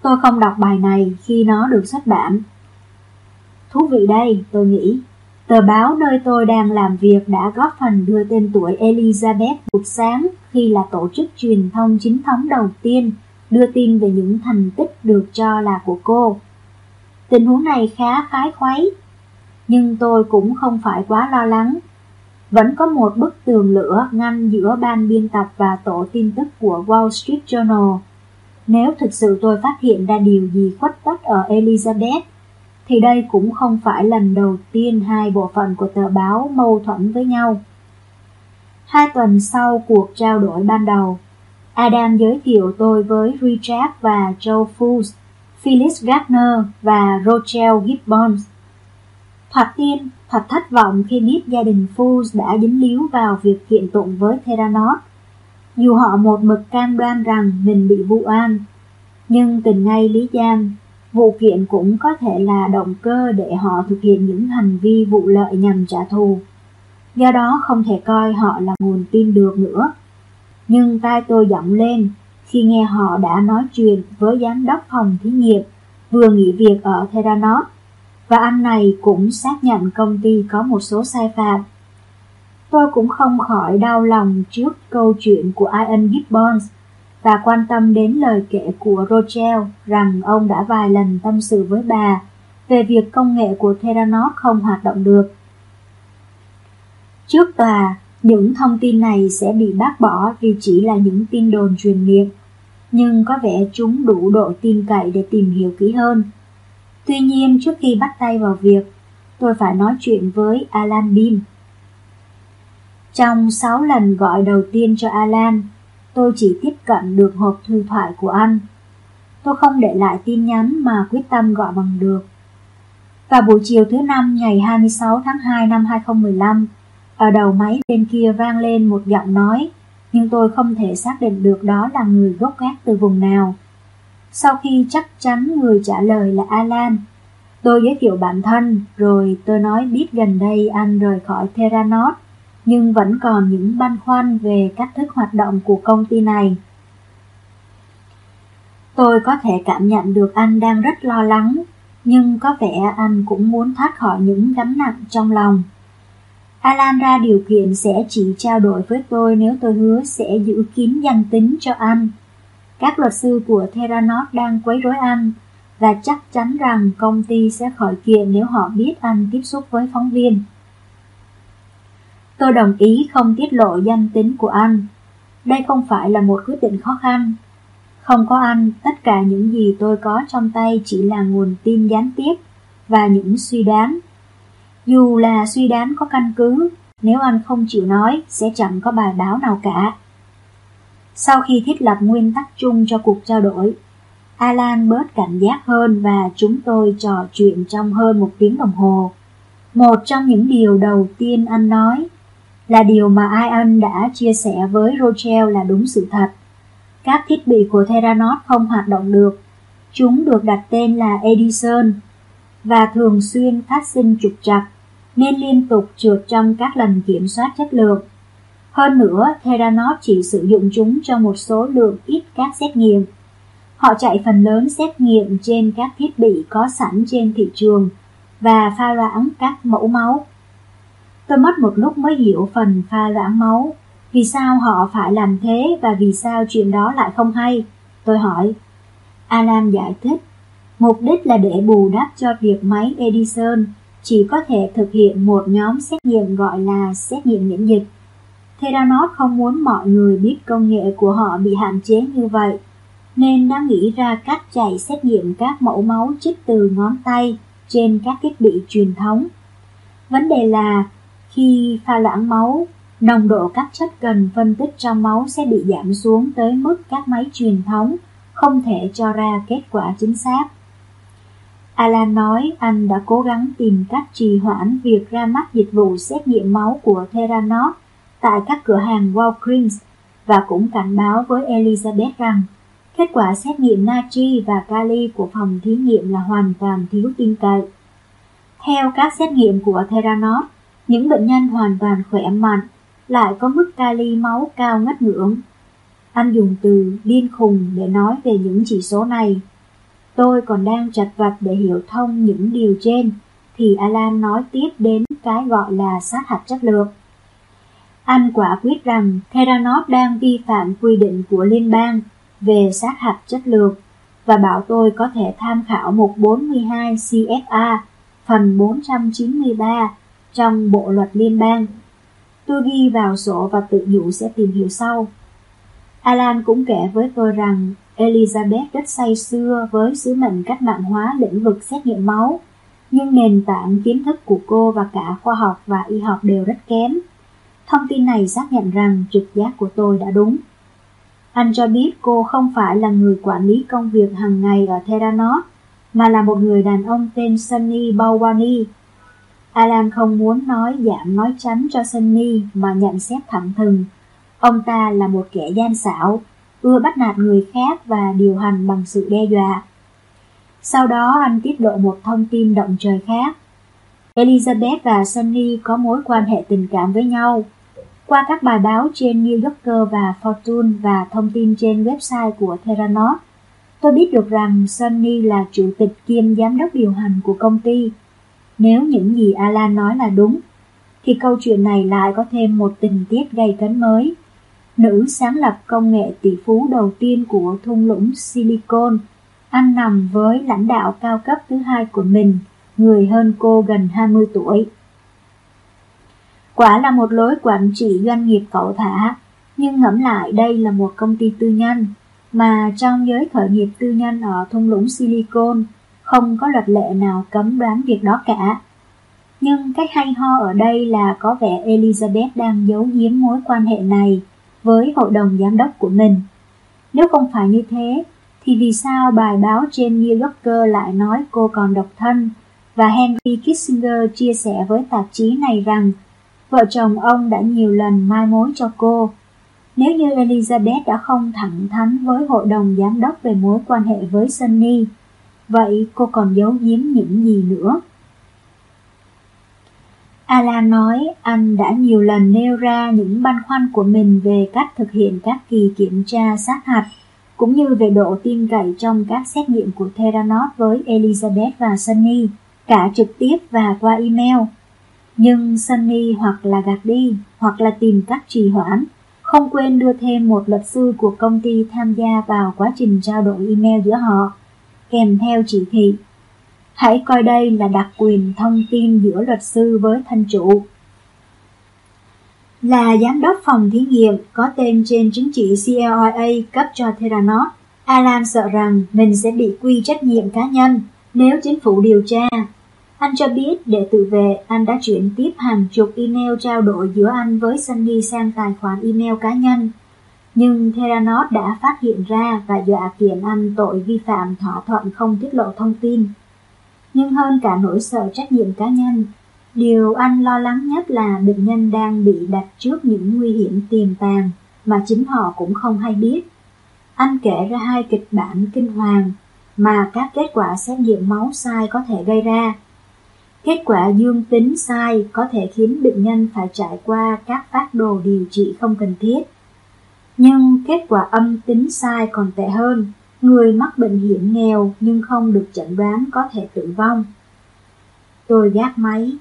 Tôi không đọc bài này khi nó được xuất bản. Thú vị đây, tôi nghĩ. Tờ báo nơi tôi đang làm việc đã góp phần đưa tên tuổi Elizabeth Buộc sáng khi là tổ chức truyền thông chính thống đầu tiên đưa tin về những thành tích được cho là của cô. Tình huống này khá khái khuấy, nhưng tôi cũng không phải quá lo lắng. Vẫn có một bức tường lửa ngăn giữa ban biên tập và tổ tin tức của Wall Street Journal. Nếu thực sự tôi phát hiện ra điều gì khuất tất ở Elizabeth, thì đây cũng không phải lần đầu tiên hai bộ phận của tờ báo mâu thuẫn với nhau. Hai tuần sau cuộc trao đổi ban đầu, Adam giới thiệu tôi với Richard và Joe Fools, Phyllis Gardner và Rochelle Gibbons. Thoạt tiên, thật thất vọng khi biết gia đình Fools đã dính líu vào việc kiện tụng với Theranos, dù họ một mực cam đoan rằng mình bị vu oan, Nhưng tình ngay lý giang Vụ kiện cũng có thể là động cơ để họ thực hiện những hành vi vụ lợi nhằm trả thù. Do đó không thể coi họ là nguồn tin được nữa. Nhưng tai tôi giọng lên khi nghe họ đã nói chuyện với giám đốc phòng thí nghiệm vừa nghỉ việc ở Theranos và anh này cũng xác nhận công ty có một số sai phạm. Tôi cũng không khỏi đau lòng trước câu chuyện của Ian Gibbons và quan tâm đến lời kể của Rochelle rằng ông đã vài lần tâm sự với bà về việc công nghệ của Theranos không hoạt động được. Trước tòa, những thông tin này sẽ bị bác bỏ vì chỉ là những tin đồn truyền miệng, nhưng có vẻ chúng đủ độ tin cậy để tìm hiểu kỹ hơn. Tuy nhiên, trước khi bắt tay vào việc, tôi phải nói chuyện với Alan Bean. Trong 6 lần gọi đầu tiên cho Alan, tôi chỉ tiếp cận được hộp thư thoại của anh. Tôi không để lại tin nhắn mà quyết tâm gọi bằng được. và buổi chiều thứ năm ngày 26 tháng 2 năm 2015, ở đầu máy bên kia vang lên một giọng nói, nhưng tôi không thể xác định được đó là người gốc gác từ vùng nào. Sau khi chắc chắn người trả lời là Alan, tôi giới thiệu bản thân, rồi tôi nói biết gần đây anh rời khỏi Theranos, nhưng vẫn còn những băn khoăn về cách thức hoạt động của công ty này. Tôi có thể cảm nhận được anh đang rất lo lắng, nhưng có vẻ anh cũng muốn thoát khỏi những gánh nặng trong lòng. Alan ra điều kiện sẽ chỉ trao đổi với tôi nếu tôi hứa sẽ giữ kín danh tính cho anh. Các luật sư của Theranos đang quấy rối anh và chắc chắn rằng công ty sẽ khỏi kiện nếu họ biết anh tiếp xúc với phóng viên. Tôi đồng ý không tiết lộ danh tính của anh. Đây không phải là một quyết định khó khăn. Không có anh, tất cả những gì tôi có trong tay chỉ là nguồn tin gián tiếp và những suy đoán dù là suy đoán có căn cứ, nếu anh không chịu nói sẽ chẳng có bài báo nào cả. Sau khi thiết lập nguyên tắc chung cho cuộc trao đổi, Alan bớt cảnh giác hơn và chúng tôi trò chuyện trong hơn một tiếng đồng hồ. Một trong những điều đầu tiên anh nói là điều mà Ian đã chia sẻ với Rochelle là đúng sự thật. Các thiết bị của Theranos không hoạt động được. Chúng được đặt tên là Edison và thường xuyên phát sinh trục trặc nên liên tục trượt trong các lần kiểm soát chất lượng. Hơn nữa, Theranos chỉ sử dụng chúng cho một số lượng ít các xét nghiệm. Họ chạy phần lớn xét nghiệm trên các thiết bị có sẵn trên thị trường và pha loãng các mẫu máu. Tôi mất một lúc mới hiểu phần pha loãng máu, vì sao họ phải làm thế và vì sao chuyện đó lại không hay. Tôi hỏi. Alan giải thích, mục đích là để bù đắp cho việc máy Edison chỉ có thể thực hiện một nhóm xét nghiệm gọi là xét nghiệm miễn dịch. Theranos không muốn mọi người biết công nghệ của họ bị hạn chế như vậy, nên đã nghĩ ra cách chạy xét nghiệm các mẫu máu trích từ ngón tay trên các thiết bị truyền thống. Vấn đề là khi pha loãng máu, nồng độ các chất cần phân tích trong máu sẽ bị giảm xuống tới mức các máy truyền thống không thể cho ra kết quả chính xác. Alan nói anh đã cố gắng tìm cách trì hoãn việc ra mắt dịch vụ xét nghiệm máu của Theranos tại các cửa hàng Walgreens và cũng cảnh báo với Elizabeth rằng kết quả xét nghiệm natri và kali của phòng thí nghiệm là hoàn toàn thiếu tin cậy. Theo các xét nghiệm của Theranos, những bệnh nhân hoàn toàn khỏe mạnh lại có mức kali máu cao ngất ngưỡng. Anh dùng từ điên khùng để nói về những chỉ số này Tôi còn đang chặt vặt để hiểu thông những điều trên, thì Alan nói tiếp đến cái gọi là sát hạch chất lượng. Anh quả quyết rằng Theranos đang vi phạm quy định của liên bang về sát hạch chất lượng và bảo tôi có thể tham khảo mục 42 CFA phần 493 trong bộ luật liên bang. Tôi ghi vào sổ và tự nhủ sẽ tìm hiểu sau. Alan cũng kể với tôi rằng Elizabeth rất say xưa với sứ mệnh cách mạng hóa lĩnh vực xét nghiệm máu, nhưng nền tảng kiến thức của cô và cả khoa học và y học đều rất kém. Thông tin này xác nhận rằng trực giác của tôi đã đúng. Anh cho biết cô không phải là người quản lý công việc hàng ngày ở Theranos, mà là một người đàn ông tên Sunny Bawani. Alan không muốn nói giảm nói tránh cho Sunny mà nhận xét thẳng thừng. Ông ta là một kẻ gian xảo, ưa bắt nạt người khác và điều hành bằng sự đe dọa. Sau đó anh tiết lộ một thông tin động trời khác. Elizabeth và Sunny có mối quan hệ tình cảm với nhau. Qua các bài báo trên New Yorker và Fortune và thông tin trên website của Theranos, tôi biết được rằng Sunny là chủ tịch kiêm giám đốc điều hành của công ty. Nếu những gì Alan nói là đúng, thì câu chuyện này lại có thêm một tình tiết gây cấn mới. nữ sáng lập công nghệ tỷ phú đầu tiên của thung lũng Silicon. Anh nằm với lãnh đạo cao cấp thứ hai của mình, người hơn cô gần 20 tuổi. Quả là một lối quản trị doanh nghiệp cậu thả, nhưng ngẫm lại đây là một công ty tư nhân, mà trong giới khởi nghiệp tư nhân ở thung lũng Silicon không có luật lệ nào cấm đoán việc đó cả. Nhưng cách hay ho ở đây là có vẻ Elizabeth đang giấu giếm mối quan hệ này với hội đồng giám đốc của mình. Nếu không phải như thế, thì vì sao bài báo trên New Yorker lại nói cô còn độc thân và Henry Kissinger chia sẻ với tạp chí này rằng vợ chồng ông đã nhiều lần mai mối cho cô. Nếu như Elizabeth đã không thẳng thắn với hội đồng giám đốc về mối quan hệ với Sunny, vậy cô còn giấu giếm những gì nữa? Alan nói anh đã nhiều lần nêu ra những băn khoăn của mình về cách thực hiện các kỳ kiểm tra sát hạch, cũng như về độ tin cậy trong các xét nghiệm của Theranos với Elizabeth và Sunny, cả trực tiếp và qua email. Nhưng Sunny hoặc là gạt đi, hoặc là tìm cách trì hoãn, không quên đưa thêm một luật sư của công ty tham gia vào quá trình trao đổi email giữa họ, kèm theo chỉ thị Hãy coi đây là đặc quyền thông tin giữa luật sư với thân chủ. Là giám đốc phòng thí nghiệm có tên trên chứng chỉ CLIA cấp cho Theranos, Alan sợ rằng mình sẽ bị quy trách nhiệm cá nhân nếu chính phủ điều tra. Anh cho biết để tự vệ, anh đã chuyển tiếp hàng chục email trao đổi giữa anh với Sunny sang tài khoản email cá nhân. Nhưng Theranos đã phát hiện ra và dọa kiện anh tội vi phạm thỏa thuận không tiết lộ thông tin nhưng hơn cả nỗi sợ trách nhiệm cá nhân. Điều anh lo lắng nhất là bệnh nhân đang bị đặt trước những nguy hiểm tiềm tàng mà chính họ cũng không hay biết. Anh kể ra hai kịch bản kinh hoàng mà các kết quả xét nghiệm máu sai có thể gây ra. Kết quả dương tính sai có thể khiến bệnh nhân phải trải qua các phác đồ điều trị không cần thiết. Nhưng kết quả âm tính sai còn tệ hơn, Người mắc bệnh hiểm nghèo nhưng không được chẩn đoán có thể tử vong. Tôi gác máy,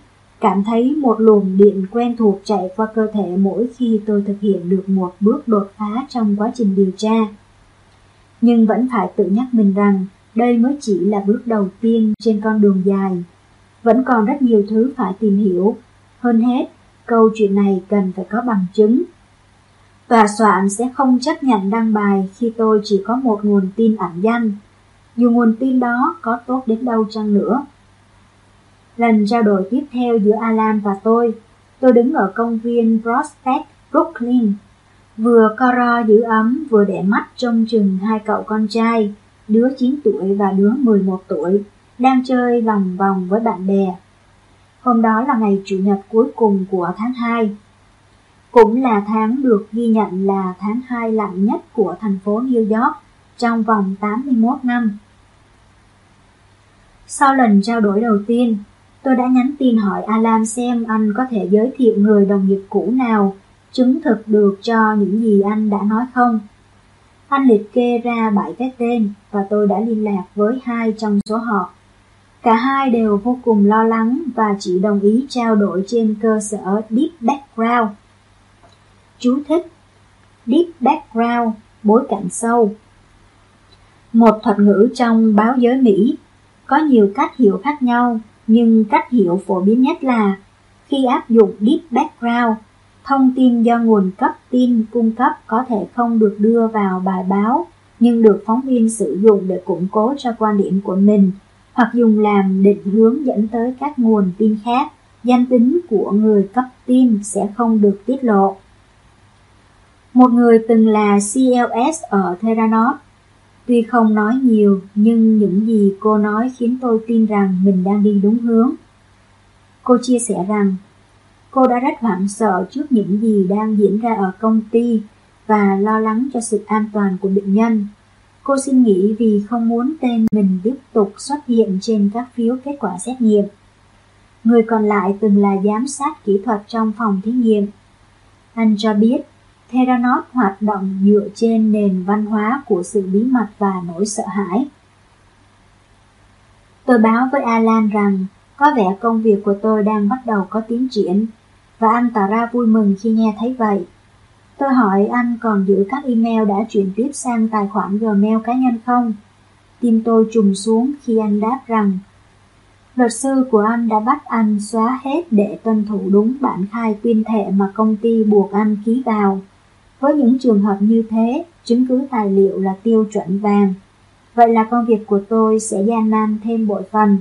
cảm thấy một luồng điện quen thuộc chạy qua cơ thể mỗi khi tôi thực hiện được một bước đột phá trong quá trình điều tra. Nhưng vẫn phải tự nhắc mình rằng đây mới chỉ là bước đầu tiên trên con đường dài. Vẫn còn rất nhiều thứ phải tìm hiểu. Hơn hết, câu chuyện này cần phải có bằng chứng Tòa soạn sẽ không chấp nhận đăng bài khi tôi chỉ có một nguồn tin ẩn danh, dù nguồn tin đó có tốt đến đâu chăng nữa. Lần trao đổi tiếp theo giữa Alan và tôi, tôi đứng ở công viên Prospect, Brooklyn, vừa co ro giữ ấm vừa để mắt trông chừng hai cậu con trai, đứa 9 tuổi và đứa 11 tuổi, đang chơi vòng vòng với bạn bè. Hôm đó là ngày Chủ nhật cuối cùng của tháng 2, cũng là tháng được ghi nhận là tháng 2 lạnh nhất của thành phố New York trong vòng 81 năm. Sau lần trao đổi đầu tiên, tôi đã nhắn tin hỏi Alan xem anh có thể giới thiệu người đồng nghiệp cũ nào chứng thực được cho những gì anh đã nói không. Anh liệt kê ra bảy cái tên và tôi đã liên lạc với hai trong số họ. Cả hai đều vô cùng lo lắng và chỉ đồng ý trao đổi trên cơ sở deep background. Chú thích Deep background, bối cảnh sâu. Một thuật ngữ trong báo giới Mỹ Có nhiều cách hiểu khác nhau Nhưng cách hiểu phổ biến nhất là Khi áp dụng deep background Thông tin do nguồn cấp tin cung cấp có thể không được đưa vào bài báo nhưng được phóng viên sử dụng để củng cố cho quan điểm của mình hoặc dùng làm định hướng dẫn tới các nguồn tin khác, danh tính của người cấp tin sẽ không được tiết lộ. Một người từng là CLS ở Theranos. Tuy không nói nhiều, nhưng những gì cô nói khiến tôi tin rằng mình đang đi đúng hướng. Cô chia sẻ rằng, cô đã rất hoảng sợ trước những gì đang diễn ra ở công ty và lo lắng cho sự an toàn của bệnh nhân. Cô xin nghỉ vì không muốn tên mình tiếp tục xuất hiện trên các phiếu kết quả xét nghiệm. Người còn lại từng là giám sát kỹ thuật trong phòng thí nghiệm. Anh cho biết, Theranos hoạt động dựa trên nền văn hóa của sự bí mật và nỗi sợ hãi. Tôi báo với Alan rằng, có vẻ công việc của tôi đang bắt đầu có tiến triển, và anh tỏ ra vui mừng khi nghe thấy vậy. Tôi hỏi anh còn giữ các email đã chuyển tiếp sang tài khoản Gmail cá nhân không? Tim tôi trùng xuống khi anh đáp rằng Luật sư của anh đã bắt anh xóa hết để tuân thủ đúng bản khai tuyên thệ mà công ty buộc anh ký vào. Với những trường hợp như thế, chứng cứ tài liệu là tiêu chuẩn vàng. Vậy là công việc của tôi sẽ gian nan thêm bội phần,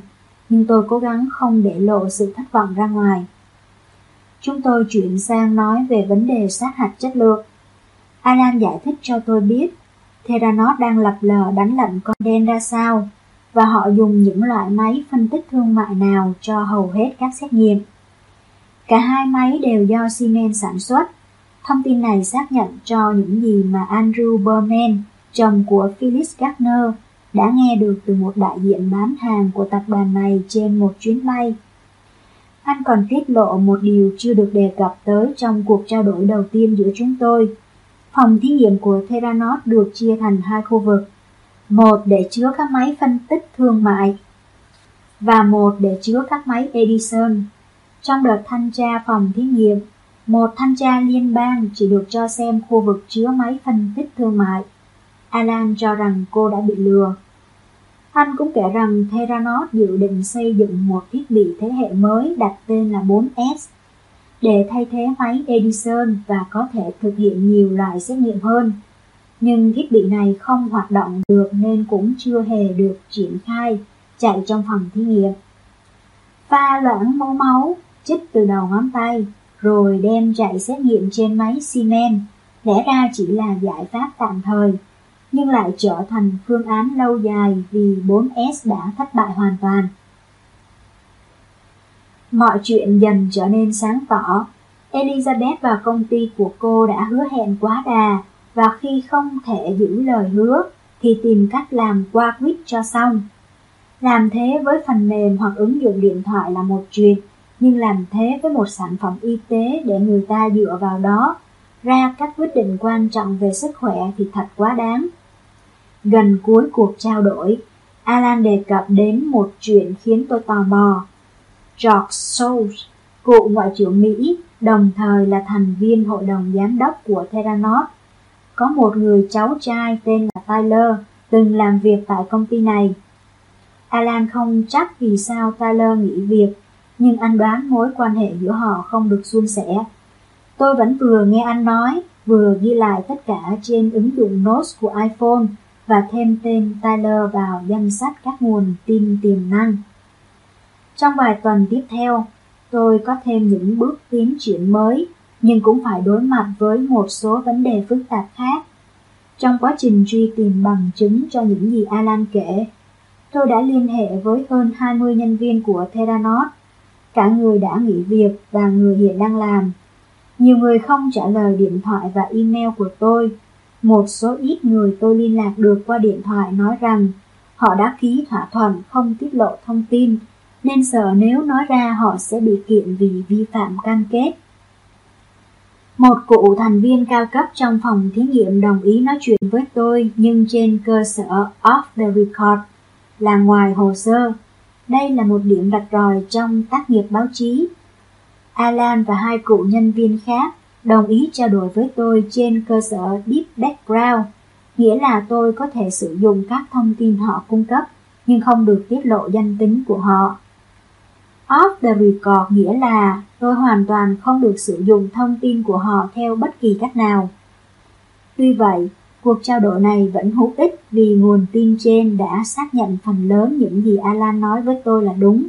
nhưng tôi cố gắng không để lộ sự thất vọng ra ngoài. Chúng tôi chuyển sang nói về vấn đề sát hạch chất lượng. Alan giải thích cho tôi biết Theranos đang lập lờ đánh lận con đen ra sao và họ dùng những loại máy phân tích thương mại nào cho hầu hết các xét nghiệm. Cả hai máy đều do Siemens sản xuất. Thông tin này xác nhận cho những gì mà Andrew Berman, chồng của Phyllis Gardner, đã nghe được từ một đại diện bán hàng của tập đoàn này trên một chuyến bay. Anh còn tiết lộ một điều chưa được đề cập tới trong cuộc trao đổi đầu tiên giữa chúng tôi. Phòng thí nghiệm của Theranos được chia thành hai khu vực một để chứa các máy phân tích thương mại và một để chứa các máy Edison. Trong đợt thanh tra phòng thí nghiệm, một thanh tra liên bang chỉ được cho xem khu vực chứa máy phân tích thương mại. Alan cho rằng cô đã bị lừa. Anh cũng kể rằng Theranos dự định xây dựng một thiết bị thế hệ mới đặt tên là 4S để thay thế máy Edison và có thể thực hiện nhiều loại xét nghiệm hơn nhưng thiết bị này không hoạt động được nên cũng chưa hề được triển khai chạy trong phòng thí nghiệm. Pha loãng máu máu, chích từ đầu ngón tay, rồi đem chạy xét nghiệm trên máy Siemens, lẽ ra chỉ là giải pháp tạm thời, nhưng lại trở thành phương án lâu dài vì 4S đã thất bại hoàn toàn. Mọi chuyện dần trở nên sáng tỏ. Elizabeth và công ty của cô đã hứa hẹn quá đà và khi không thể giữ lời hứa thì tìm cách làm qua quýt cho xong. Làm thế với phần mềm hoặc ứng dụng điện thoại là một chuyện, nhưng làm thế với một sản phẩm y tế để người ta dựa vào đó ra các quyết định quan trọng về sức khỏe thì thật quá đáng. Gần cuối cuộc trao đổi, Alan đề cập đến một chuyện khiến tôi tò mò. George Soros, cựu ngoại trưởng Mỹ, đồng thời là thành viên hội đồng giám đốc của Theranos, có một người cháu trai tên là Tyler từng làm việc tại công ty này. Alan không chắc vì sao Tyler nghỉ việc, nhưng anh đoán mối quan hệ giữa họ không được suôn sẻ. Tôi vẫn vừa nghe anh nói, vừa ghi lại tất cả trên ứng dụng Notes của iPhone và thêm tên Tyler vào danh sách các nguồn tin tiềm năng. Trong vài tuần tiếp theo, tôi có thêm những bước tiến triển mới nhưng cũng phải đối mặt với một số vấn đề phức tạp khác. Trong quá trình truy tìm bằng chứng cho những gì Alan kể, tôi đã liên hệ với hơn 20 nhân viên của Theranos, cả người đã nghỉ việc và người hiện đang làm. Nhiều người không trả lời điện thoại và email của tôi. Một số ít người tôi liên lạc được qua điện thoại nói rằng họ đã ký thỏa thuận không tiết lộ thông tin, nên sợ nếu nói ra họ sẽ bị kiện vì vi phạm cam kết. Một cụ thành viên cao cấp trong phòng thí nghiệm đồng ý nói chuyện với tôi nhưng trên cơ sở off the record là ngoài hồ sơ. Đây là một điểm đặt ròi trong tác nghiệp báo chí. Alan và hai cụ nhân viên khác đồng ý trao đổi với tôi trên cơ sở deep background, nghĩa là tôi có thể sử dụng các thông tin họ cung cấp nhưng không được tiết lộ danh tính của họ. Off the record nghĩa là tôi hoàn toàn không được sử dụng thông tin của họ theo bất kỳ cách nào. Tuy vậy, cuộc trao đổi này vẫn hữu ích vì nguồn tin trên đã xác nhận phần lớn những gì Alan nói với tôi là đúng,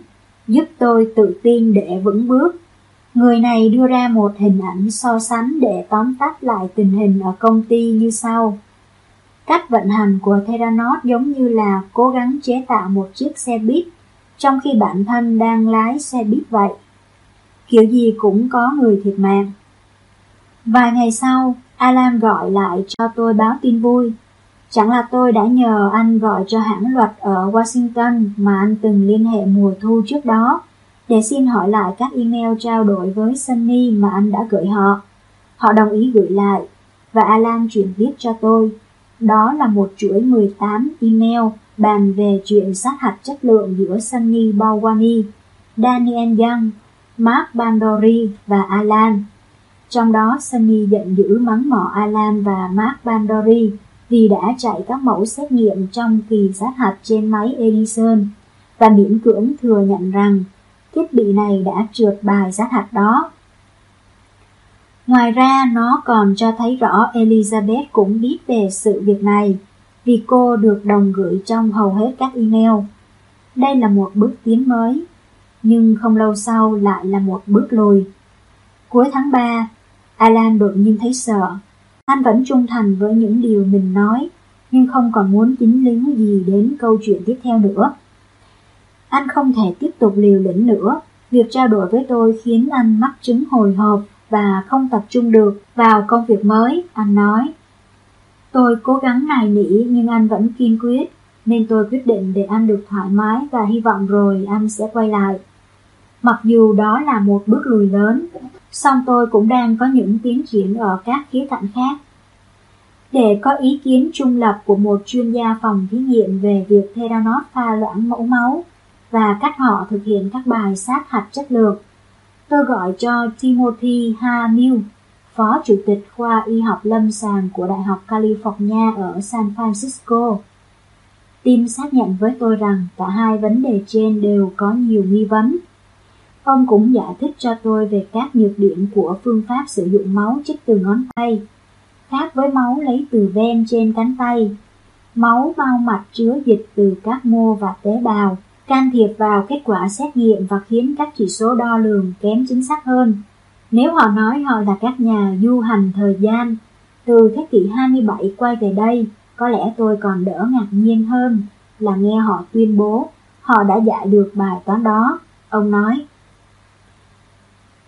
giúp tôi tự tin để vững bước. Người này đưa ra một hình ảnh so sánh để tóm tắt lại tình hình ở công ty như sau. Cách vận hành của Theranos giống như là cố gắng chế tạo một chiếc xe buýt trong khi bản thân đang lái xe buýt vậy. Kiểu gì cũng có người thiệt mạng. Vài ngày sau, Alan gọi lại cho tôi báo tin vui. Chẳng là tôi đã nhờ anh gọi cho hãng luật ở Washington mà anh từng liên hệ mùa thu trước đó để xin hỏi lại các email trao đổi với Sunny mà anh đã gửi họ. Họ đồng ý gửi lại và Alan chuyển viết cho tôi. Đó là một chuỗi 18 email bàn về chuyện sát hạch chất lượng giữa Sunny Balwani, Daniel Young, Mark Bandori và Alan. Trong đó Sunny giận dữ mắng mỏ Alan và Mark Bandori vì đã chạy các mẫu xét nghiệm trong kỳ sát hạch trên máy Edison và miễn cưỡng thừa nhận rằng thiết bị này đã trượt bài giá thạch đó. Ngoài ra, nó còn cho thấy rõ Elizabeth cũng biết về sự việc này, vì cô được đồng gửi trong hầu hết các email. Đây là một bước tiến mới, nhưng không lâu sau lại là một bước lùi. Cuối tháng 3, Alan đột nhiên thấy sợ. Anh vẫn trung thành với những điều mình nói, nhưng không còn muốn dính líu gì đến câu chuyện tiếp theo nữa. Anh không thể tiếp tục liều lĩnh nữa. Việc trao đổi với tôi khiến anh mắc chứng hồi hộp và không tập trung được vào công việc mới, anh nói. Tôi cố gắng nài nỉ nhưng anh vẫn kiên quyết, nên tôi quyết định để anh được thoải mái và hy vọng rồi anh sẽ quay lại. Mặc dù đó là một bước lùi lớn, song tôi cũng đang có những tiến triển ở các khía cạnh khác. Để có ý kiến trung lập của một chuyên gia phòng thí nghiệm về việc Theranos pha loãng mẫu máu và cách họ thực hiện các bài sát hạch chất lượng, tôi gọi cho Timothy Hamill, Phó Chủ tịch khoa y học lâm sàng của Đại học California ở San Francisco. Tim xác nhận với tôi rằng cả hai vấn đề trên đều có nhiều nghi vấn. Ông cũng giải thích cho tôi về các nhược điểm của phương pháp sử dụng máu trích từ ngón tay. Khác với máu lấy từ ven trên cánh tay, máu bao mạch chứa dịch từ các mô và tế bào, can thiệp vào kết quả xét nghiệm và khiến các chỉ số đo lường kém chính xác hơn. Nếu họ nói họ là các nhà du hành thời gian, từ thế kỷ 27 quay về đây, có lẽ tôi còn đỡ ngạc nhiên hơn là nghe họ tuyên bố họ đã giải được bài toán đó. Ông nói,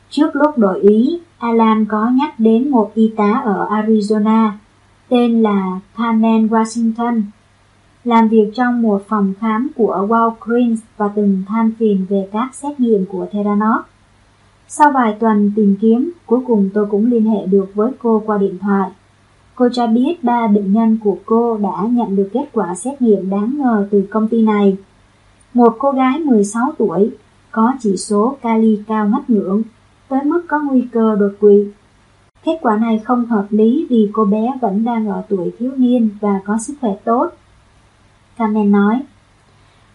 Trước lúc đổi ý, Alan có nhắc đến một y tá ở Arizona, tên là Carmen Washington, làm việc trong một phòng khám của Walgreens và từng than phiền về các xét nghiệm của Theranos. Sau vài tuần tìm kiếm, cuối cùng tôi cũng liên hệ được với cô qua điện thoại. Cô cho biết ba bệnh nhân của cô đã nhận được kết quả xét nghiệm đáng ngờ từ công ty này. Một cô gái 16 tuổi, có chỉ số kali cao ngất ngưỡng, tới mức có nguy cơ đột quỵ. Kết quả này không hợp lý vì cô bé vẫn đang ở tuổi thiếu niên và có sức khỏe tốt. Kamen nói,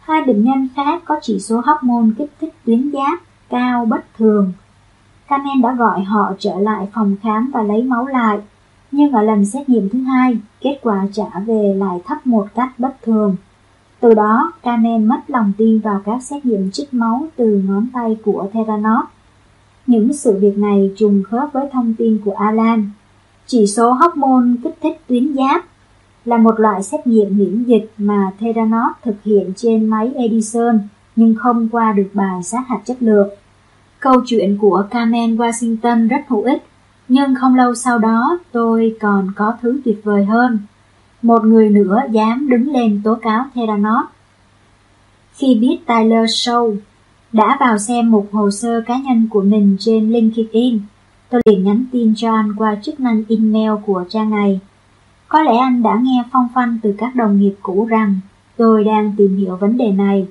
hai bệnh nhân khác có chỉ số hormone kích thích tuyến giáp cao bất thường. Kamen đã gọi họ trở lại phòng khám và lấy máu lại, nhưng ở lần xét nghiệm thứ hai, kết quả trả về lại thấp một cách bất thường. Từ đó, Kamen mất lòng tin vào các xét nghiệm trích máu từ ngón tay của Theranos. Những sự việc này trùng khớp với thông tin của Alan. Chỉ số hormone kích thích tuyến giáp là một loại xét nghiệm miễn dịch mà Theranos thực hiện trên máy Edison nhưng không qua được bài sát hạch chất lượng. Câu chuyện của Carmen Washington rất hữu ích, nhưng không lâu sau đó tôi còn có thứ tuyệt vời hơn. Một người nữa dám đứng lên tố cáo Theranos. Khi biết Tyler Show đã vào xem một hồ sơ cá nhân của mình trên LinkedIn, tôi liền nhắn tin cho anh qua chức năng email của trang này. Có lẽ anh đã nghe phong phanh từ các đồng nghiệp cũ rằng tôi đang tìm hiểu vấn đề này.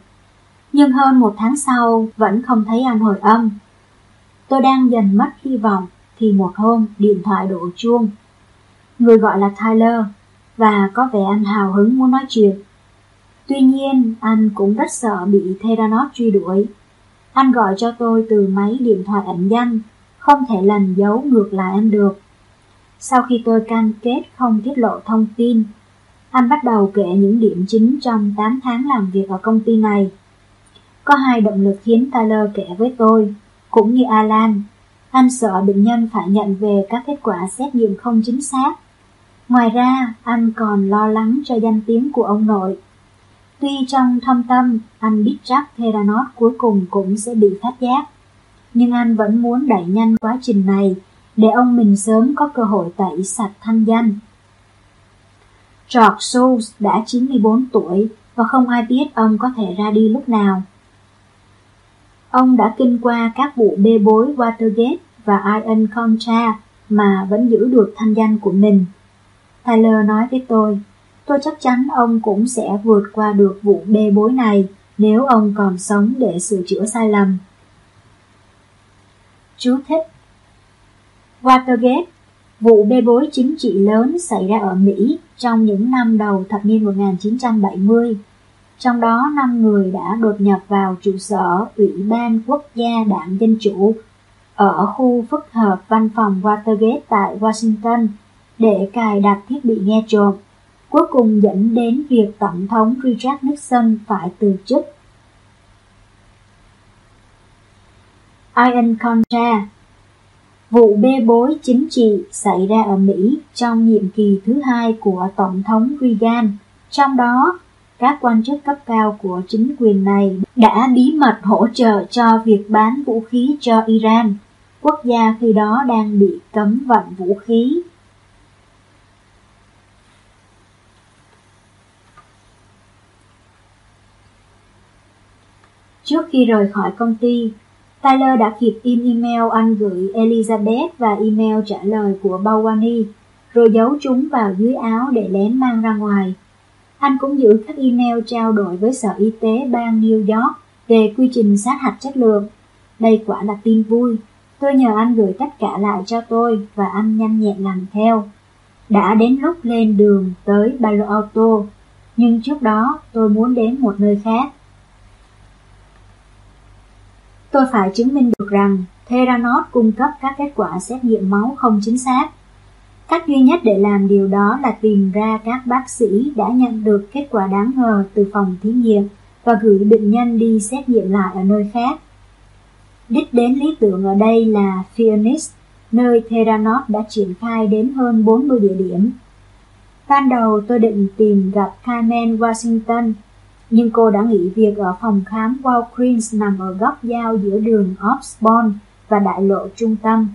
Nhưng hơn một tháng sau vẫn không thấy anh hồi âm. Tôi đang dần mất hy vọng thì một hôm điện thoại đổ chuông. Người gọi là Tyler và có vẻ anh hào hứng muốn nói chuyện. Tuy nhiên, anh cũng rất sợ bị Theranos truy đuổi. Anh gọi cho tôi từ máy điện thoại ẩn danh, không thể lần giấu ngược lại anh được. Sau khi tôi cam kết không tiết lộ thông tin, anh bắt đầu kể những điểm chính trong 8 tháng làm việc ở công ty này. Có hai động lực khiến Tyler kể với tôi, cũng như Alan. Anh sợ bệnh nhân phải nhận về các kết quả xét nghiệm không chính xác. Ngoài ra, anh còn lo lắng cho danh tiếng của ông nội. Tuy trong thâm tâm, anh biết chắc Theranos cuối cùng cũng sẽ bị phát giác. Nhưng anh vẫn muốn đẩy nhanh quá trình này để ông mình sớm có cơ hội tẩy sạch thanh danh. George Soule đã 94 tuổi và không ai biết ông có thể ra đi lúc nào. Ông đã kinh qua các vụ bê bối Watergate và Iron Contra mà vẫn giữ được thanh danh của mình. Tyler nói với tôi, tôi chắc chắn ông cũng sẽ vượt qua được vụ bê bối này nếu ông còn sống để sửa chữa sai lầm. Chú thích Watergate, vụ bê bối chính trị lớn xảy ra ở Mỹ trong những năm đầu thập niên 1970. Trong đó 5 người đã đột nhập vào trụ sở Ủy ban Quốc gia Đảng Dân Chủ ở khu phức hợp văn phòng Watergate tại Washington để cài đặt thiết bị nghe trộm, cuối cùng dẫn đến việc Tổng thống Richard Nixon phải từ chức. Ian Contra Vụ bê bối chính trị xảy ra ở Mỹ trong nhiệm kỳ thứ hai của Tổng thống Reagan, trong đó các quan chức cấp cao của chính quyền này đã bí mật hỗ trợ cho việc bán vũ khí cho Iran, quốc gia khi đó đang bị cấm vận vũ khí. Trước khi rời khỏi công ty, Tyler đã kịp in email anh gửi Elizabeth và email trả lời của Bawani, rồi giấu chúng vào dưới áo để lén mang ra ngoài. Anh cũng giữ các email trao đổi với Sở Y tế bang New York về quy trình sát hạch chất lượng. Đây quả là tin vui. Tôi nhờ anh gửi tất cả lại cho tôi và anh nhanh nhẹn làm theo. Đã đến lúc lên đường tới Palo Alto, nhưng trước đó tôi muốn đến một nơi khác. Tôi phải chứng minh được rằng Theranos cung cấp các kết quả xét nghiệm máu không chính xác. Cách duy nhất để làm điều đó là tìm ra các bác sĩ đã nhận được kết quả đáng ngờ từ phòng thí nghiệm và gửi bệnh nhân đi xét nghiệm lại ở nơi khác. Đích đến lý tưởng ở đây là Phoenix, nơi Theranos đã triển khai đến hơn 40 địa điểm. Ban đầu tôi định tìm gặp Carmen Washington, nhưng cô đã nghỉ việc ở phòng khám Walgreens nằm ở góc giao giữa đường Osborne và đại lộ trung tâm.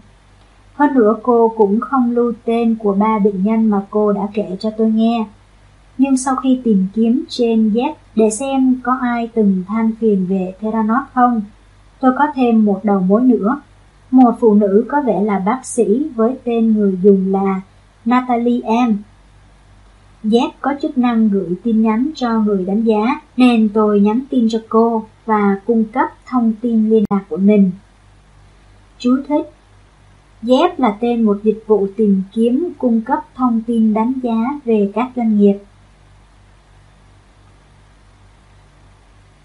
Hơn nữa cô cũng không lưu tên của ba bệnh nhân mà cô đã kể cho tôi nghe. Nhưng sau khi tìm kiếm trên Z để xem có ai từng than phiền về Theranos không, tôi có thêm một đầu mối nữa. Một phụ nữ có vẻ là bác sĩ với tên người dùng là Natalie M. Dép có chức năng gửi tin nhắn cho người đánh giá, nên tôi nhắn tin cho cô và cung cấp thông tin liên lạc của mình. Chú thích Zep là tên một dịch vụ tìm kiếm cung cấp thông tin đánh giá về các doanh nghiệp.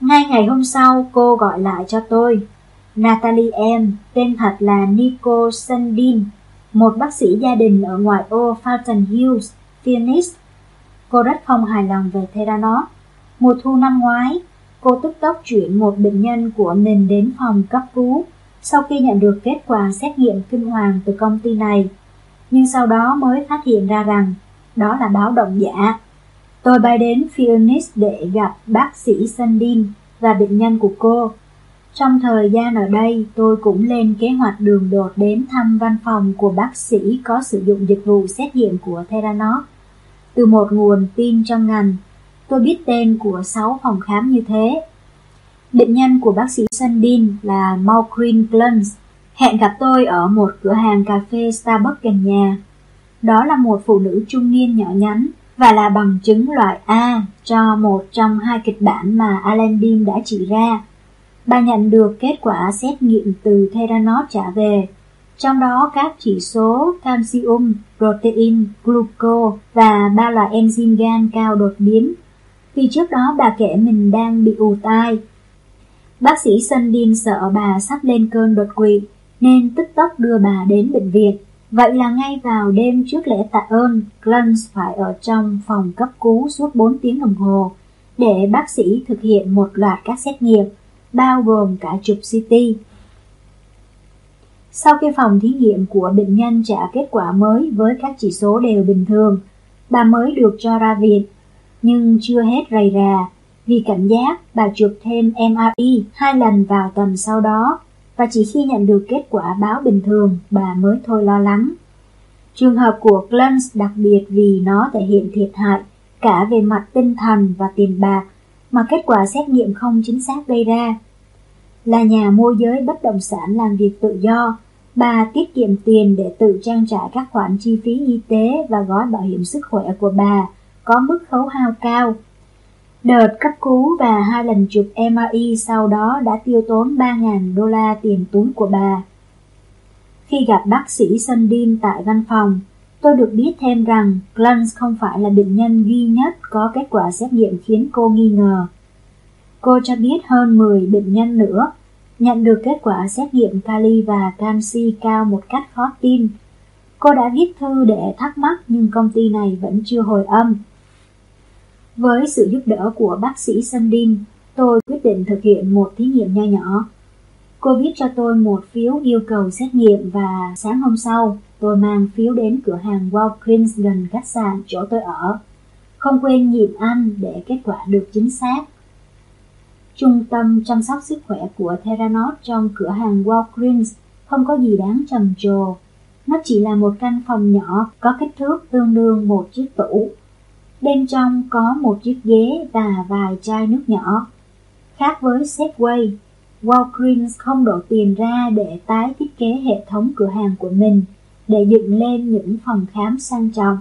Ngay ngày hôm sau, cô gọi lại cho tôi. Natalie Em, tên thật là Nico Sandin, một bác sĩ gia đình ở ngoại ô Fountain Hills, Phoenix. Cô rất không hài lòng về Theranos. Mùa thu năm ngoái, cô tức tốc chuyển một bệnh nhân của mình đến phòng cấp cứu sau khi nhận được kết quả xét nghiệm kinh hoàng từ công ty này, nhưng sau đó mới phát hiện ra rằng đó là báo động giả. Tôi bay đến Phoenix để gặp bác sĩ Sandin và bệnh nhân của cô. Trong thời gian ở đây, tôi cũng lên kế hoạch đường đột đến thăm văn phòng của bác sĩ có sử dụng dịch vụ xét nghiệm của Theranos. Từ một nguồn tin trong ngành, tôi biết tên của 6 phòng khám như thế Bệnh nhân của bác sĩ Sandin là Maureen Glantz hẹn gặp tôi ở một cửa hàng cà phê Starbucks gần nhà. Đó là một phụ nữ trung niên nhỏ nhắn và là bằng chứng loại A cho một trong hai kịch bản mà Alan Bean đã chỉ ra. Bà nhận được kết quả xét nghiệm từ Theranos trả về, trong đó các chỉ số calcium, protein, gluco và ba loại enzyme gan cao đột biến. Vì trước đó bà kể mình đang bị ù tai Bác sĩ Sandin sợ bà sắp lên cơn đột quỵ, nên tức tốc đưa bà đến bệnh viện. Vậy là ngay vào đêm trước lễ tạ ơn, Glantz phải ở trong phòng cấp cứu suốt 4 tiếng đồng hồ để bác sĩ thực hiện một loạt các xét nghiệm, bao gồm cả chụp CT. Sau khi phòng thí nghiệm của bệnh nhân trả kết quả mới với các chỉ số đều bình thường, bà mới được cho ra viện, nhưng chưa hết rầy rà vì cảnh giác, bà chụp thêm MRI hai lần vào tuần sau đó và chỉ khi nhận được kết quả báo bình thường, bà mới thôi lo lắng. Trường hợp của Glantz đặc biệt vì nó thể hiện thiệt hại cả về mặt tinh thần và tiền bạc mà kết quả xét nghiệm không chính xác gây ra. Là nhà môi giới bất động sản làm việc tự do, bà tiết kiệm tiền để tự trang trải các khoản chi phí y tế và gói bảo hiểm sức khỏe của bà có mức khấu hao cao Đợt cấp cứu và hai lần chụp MRI sau đó đã tiêu tốn 3.000 đô la tiền túi của bà. Khi gặp bác sĩ Sundin tại văn phòng, tôi được biết thêm rằng Glantz không phải là bệnh nhân duy nhất có kết quả xét nghiệm khiến cô nghi ngờ. Cô cho biết hơn 10 bệnh nhân nữa nhận được kết quả xét nghiệm kali và canxi cao một cách khó tin. Cô đã viết thư để thắc mắc nhưng công ty này vẫn chưa hồi âm. Với sự giúp đỡ của bác sĩ Sandin, tôi quyết định thực hiện một thí nghiệm nho nhỏ. Cô viết cho tôi một phiếu yêu cầu xét nghiệm và sáng hôm sau, tôi mang phiếu đến cửa hàng Walgreens gần khách sạn chỗ tôi ở. Không quên nhịn ăn để kết quả được chính xác. Trung tâm chăm sóc sức khỏe của Theranos trong cửa hàng Walgreens không có gì đáng trầm trồ. Nó chỉ là một căn phòng nhỏ có kích thước tương đương một chiếc tủ. Bên trong có một chiếc ghế và vài chai nước nhỏ. Khác với Safeway, Walgreens không đổ tiền ra để tái thiết kế hệ thống cửa hàng của mình để dựng lên những phòng khám sang trọng.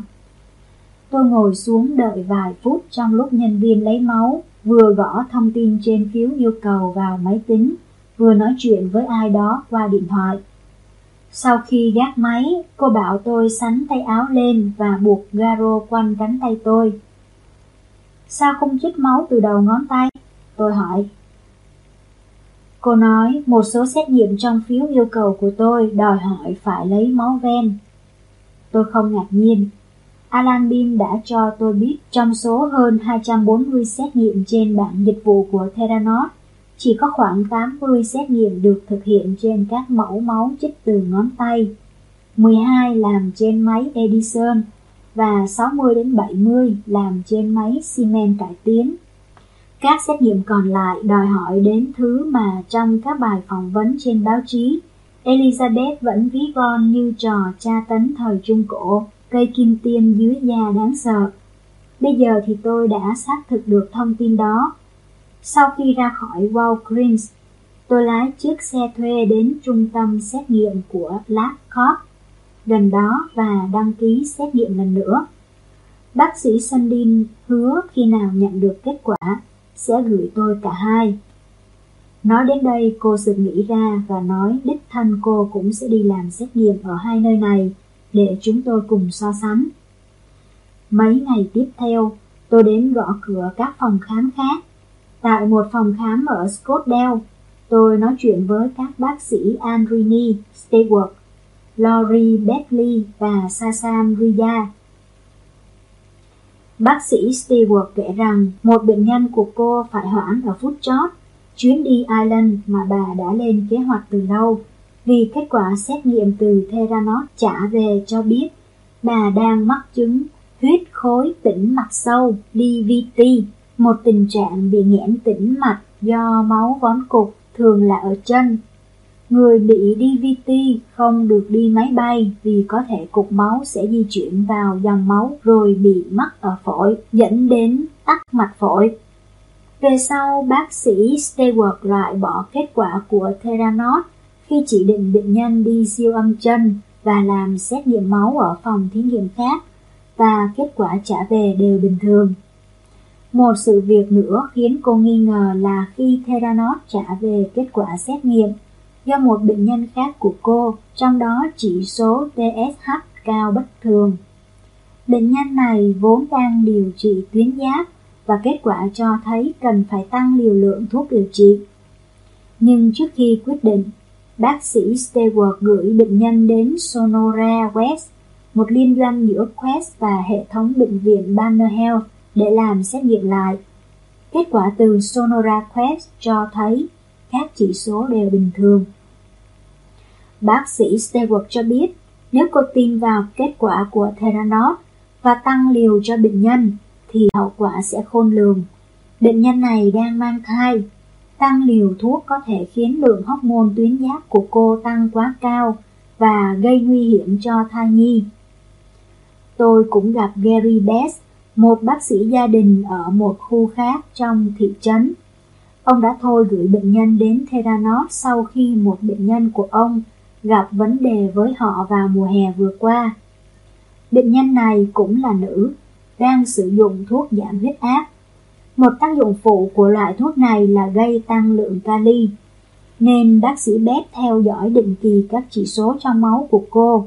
Tôi ngồi xuống đợi vài phút trong lúc nhân viên lấy máu, vừa gõ thông tin trên phiếu yêu cầu vào máy tính, vừa nói chuyện với ai đó qua điện thoại. Sau khi gác máy, cô bảo tôi sắn tay áo lên và buộc garo quanh cánh tay tôi. Sao không chích máu từ đầu ngón tay? Tôi hỏi. Cô nói một số xét nghiệm trong phiếu yêu cầu của tôi đòi hỏi phải lấy máu ven. Tôi không ngạc nhiên. Alan Bean đã cho tôi biết trong số hơn 240 xét nghiệm trên bảng dịch vụ của Theranos, chỉ có khoảng 80 xét nghiệm được thực hiện trên các mẫu máu chích từ ngón tay, 12 làm trên máy Edison và 60 đến 70 làm trên máy Siemens cải tiến. Các xét nghiệm còn lại đòi hỏi đến thứ mà trong các bài phỏng vấn trên báo chí, Elizabeth vẫn ví von như trò tra tấn thời Trung Cổ, cây kim tiêm dưới da đáng sợ. Bây giờ thì tôi đã xác thực được thông tin đó. Sau khi ra khỏi Walgreens, tôi lái chiếc xe thuê đến trung tâm xét nghiệm của Labcorp gần đó và đăng ký xét nghiệm lần nữa. Bác sĩ Sandin hứa khi nào nhận được kết quả sẽ gửi tôi cả hai. Nói đến đây cô sự nghĩ ra và nói đích thân cô cũng sẽ đi làm xét nghiệm ở hai nơi này để chúng tôi cùng so sánh. Mấy ngày tiếp theo, tôi đến gõ cửa các phòng khám khác. Tại một phòng khám ở Scottsdale, tôi nói chuyện với các bác sĩ Andrini Stewart, Laurie Bentley và Sasan Riya Bác sĩ Stewart kể rằng một bệnh nhân của cô phải hoãn ở phút chót chuyến đi Ireland mà bà đã lên kế hoạch từ lâu vì kết quả xét nghiệm từ Theranos trả về cho biết bà đang mắc chứng huyết khối tĩnh mạch sâu DVT, một tình trạng bị nghẽn tĩnh mạch do máu vón cục thường là ở chân Người bị DVT không được đi máy bay vì có thể cục máu sẽ di chuyển vào dòng máu rồi bị mắc ở phổi, dẫn đến tắc mạch phổi. Về sau, bác sĩ Stewart loại bỏ kết quả của Theranos khi chỉ định bệnh nhân đi siêu âm chân và làm xét nghiệm máu ở phòng thí nghiệm khác và kết quả trả về đều bình thường. Một sự việc nữa khiến cô nghi ngờ là khi Theranos trả về kết quả xét nghiệm do một bệnh nhân khác của cô, trong đó chỉ số TSH cao bất thường. Bệnh nhân này vốn đang điều trị tuyến giáp và kết quả cho thấy cần phải tăng liều lượng thuốc điều trị. Nhưng trước khi quyết định, bác sĩ Stewart gửi bệnh nhân đến Sonora West, một liên doanh giữa Quest và hệ thống bệnh viện Banner Health để làm xét nghiệm lại. Kết quả từ Sonora Quest cho thấy các chỉ số đều bình thường. Bác sĩ Stewart cho biết nếu cô tin vào kết quả của Theranos và tăng liều cho bệnh nhân thì hậu quả sẽ khôn lường. Bệnh nhân này đang mang thai. Tăng liều thuốc có thể khiến lượng hormone tuyến giáp của cô tăng quá cao và gây nguy hiểm cho thai nhi. Tôi cũng gặp Gary Best, một bác sĩ gia đình ở một khu khác trong thị trấn. Ông đã thôi gửi bệnh nhân đến Theranos sau khi một bệnh nhân của ông gặp vấn đề với họ vào mùa hè vừa qua. Bệnh nhân này cũng là nữ, đang sử dụng thuốc giảm huyết áp. Một tác dụng phụ của loại thuốc này là gây tăng lượng kali. nên bác sĩ Beth theo dõi định kỳ các chỉ số trong máu của cô.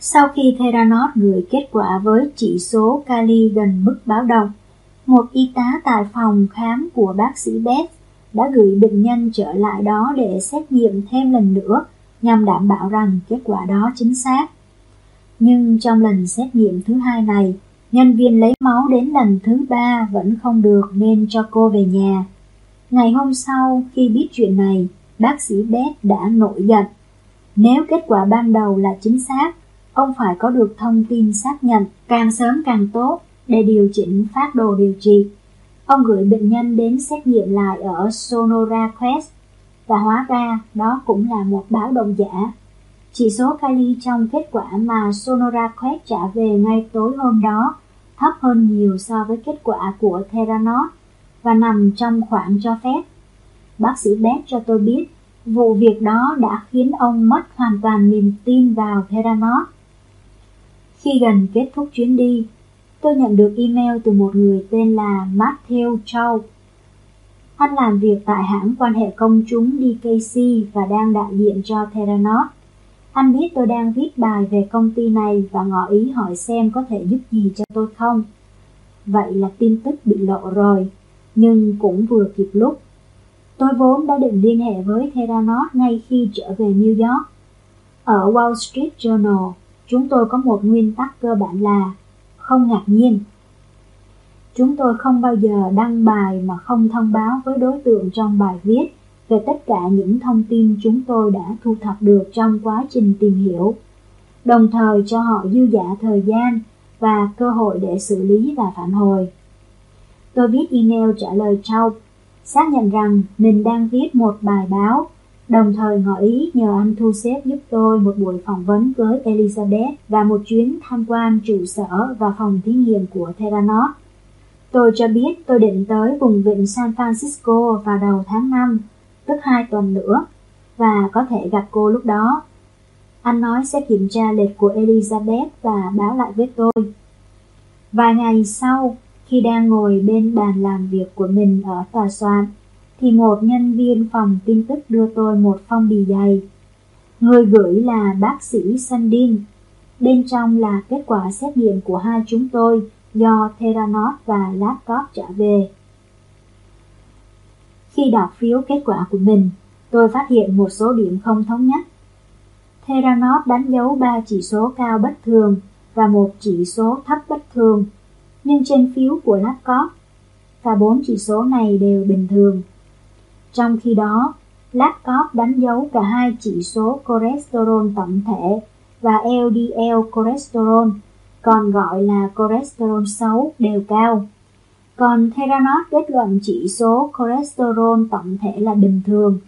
Sau khi Theranos gửi kết quả với chỉ số kali gần mức báo động, một y tá tại phòng khám của bác sĩ Beth đã gửi bệnh nhân trở lại đó để xét nghiệm thêm lần nữa nhằm đảm bảo rằng kết quả đó chính xác. Nhưng trong lần xét nghiệm thứ hai này, nhân viên lấy máu đến lần thứ ba vẫn không được nên cho cô về nhà. Ngày hôm sau, khi biết chuyện này, bác sĩ Beth đã nổi giận. Nếu kết quả ban đầu là chính xác, ông phải có được thông tin xác nhận càng sớm càng tốt để điều chỉnh phát đồ điều trị. Ông gửi bệnh nhân đến xét nghiệm lại ở Sonora Quest và hóa ra đó cũng là một báo động giả. Chỉ số kali trong kết quả mà Sonora Quest trả về ngay tối hôm đó thấp hơn nhiều so với kết quả của Theranos và nằm trong khoảng cho phép. Bác sĩ Beth cho tôi biết vụ việc đó đã khiến ông mất hoàn toàn niềm tin vào Theranos. Khi gần kết thúc chuyến đi, tôi nhận được email từ một người tên là Matthew Chow. Anh làm việc tại hãng quan hệ công chúng DKC và đang đại diện cho Theranos. Anh biết tôi đang viết bài về công ty này và ngỏ ý hỏi xem có thể giúp gì cho tôi không. Vậy là tin tức bị lộ rồi, nhưng cũng vừa kịp lúc. Tôi vốn đã định liên hệ với Theranos ngay khi trở về New York. Ở Wall Street Journal, chúng tôi có một nguyên tắc cơ bản là không ngạc nhiên. Chúng tôi không bao giờ đăng bài mà không thông báo với đối tượng trong bài viết về tất cả những thông tin chúng tôi đã thu thập được trong quá trình tìm hiểu, đồng thời cho họ dư giả thời gian và cơ hội để xử lý và phản hồi. Tôi viết email trả lời Trump, xác nhận rằng mình đang viết một bài báo, đồng thời ngỏ ý nhờ anh thu xếp giúp tôi một buổi phỏng vấn với Elizabeth và một chuyến tham quan trụ sở và phòng thí nghiệm của Theranos. Tôi cho biết tôi định tới vùng vịnh San Francisco vào đầu tháng 5 tức hai tuần nữa, và có thể gặp cô lúc đó. Anh nói sẽ kiểm tra lịch của Elizabeth và báo lại với tôi. Vài ngày sau, khi đang ngồi bên bàn làm việc của mình ở tòa soạn, thì một nhân viên phòng tin tức đưa tôi một phong bì dày. Người gửi là bác sĩ Sandin. Bên trong là kết quả xét nghiệm của hai chúng tôi do Theranos và Laptop trả về. Khi đọc phiếu kết quả của mình, tôi phát hiện một số điểm không thống nhất. Theranos đánh dấu ba chỉ số cao bất thường và một chỉ số thấp bất thường, nhưng trên phiếu của Lapcop, cả bốn chỉ số này đều bình thường. Trong khi đó, Lapcop đánh dấu cả hai chỉ số cholesterol tổng thể và LDL cholesterol, còn gọi là cholesterol xấu đều cao. Còn Theranos kết luận chỉ số cholesterol tổng thể là bình thường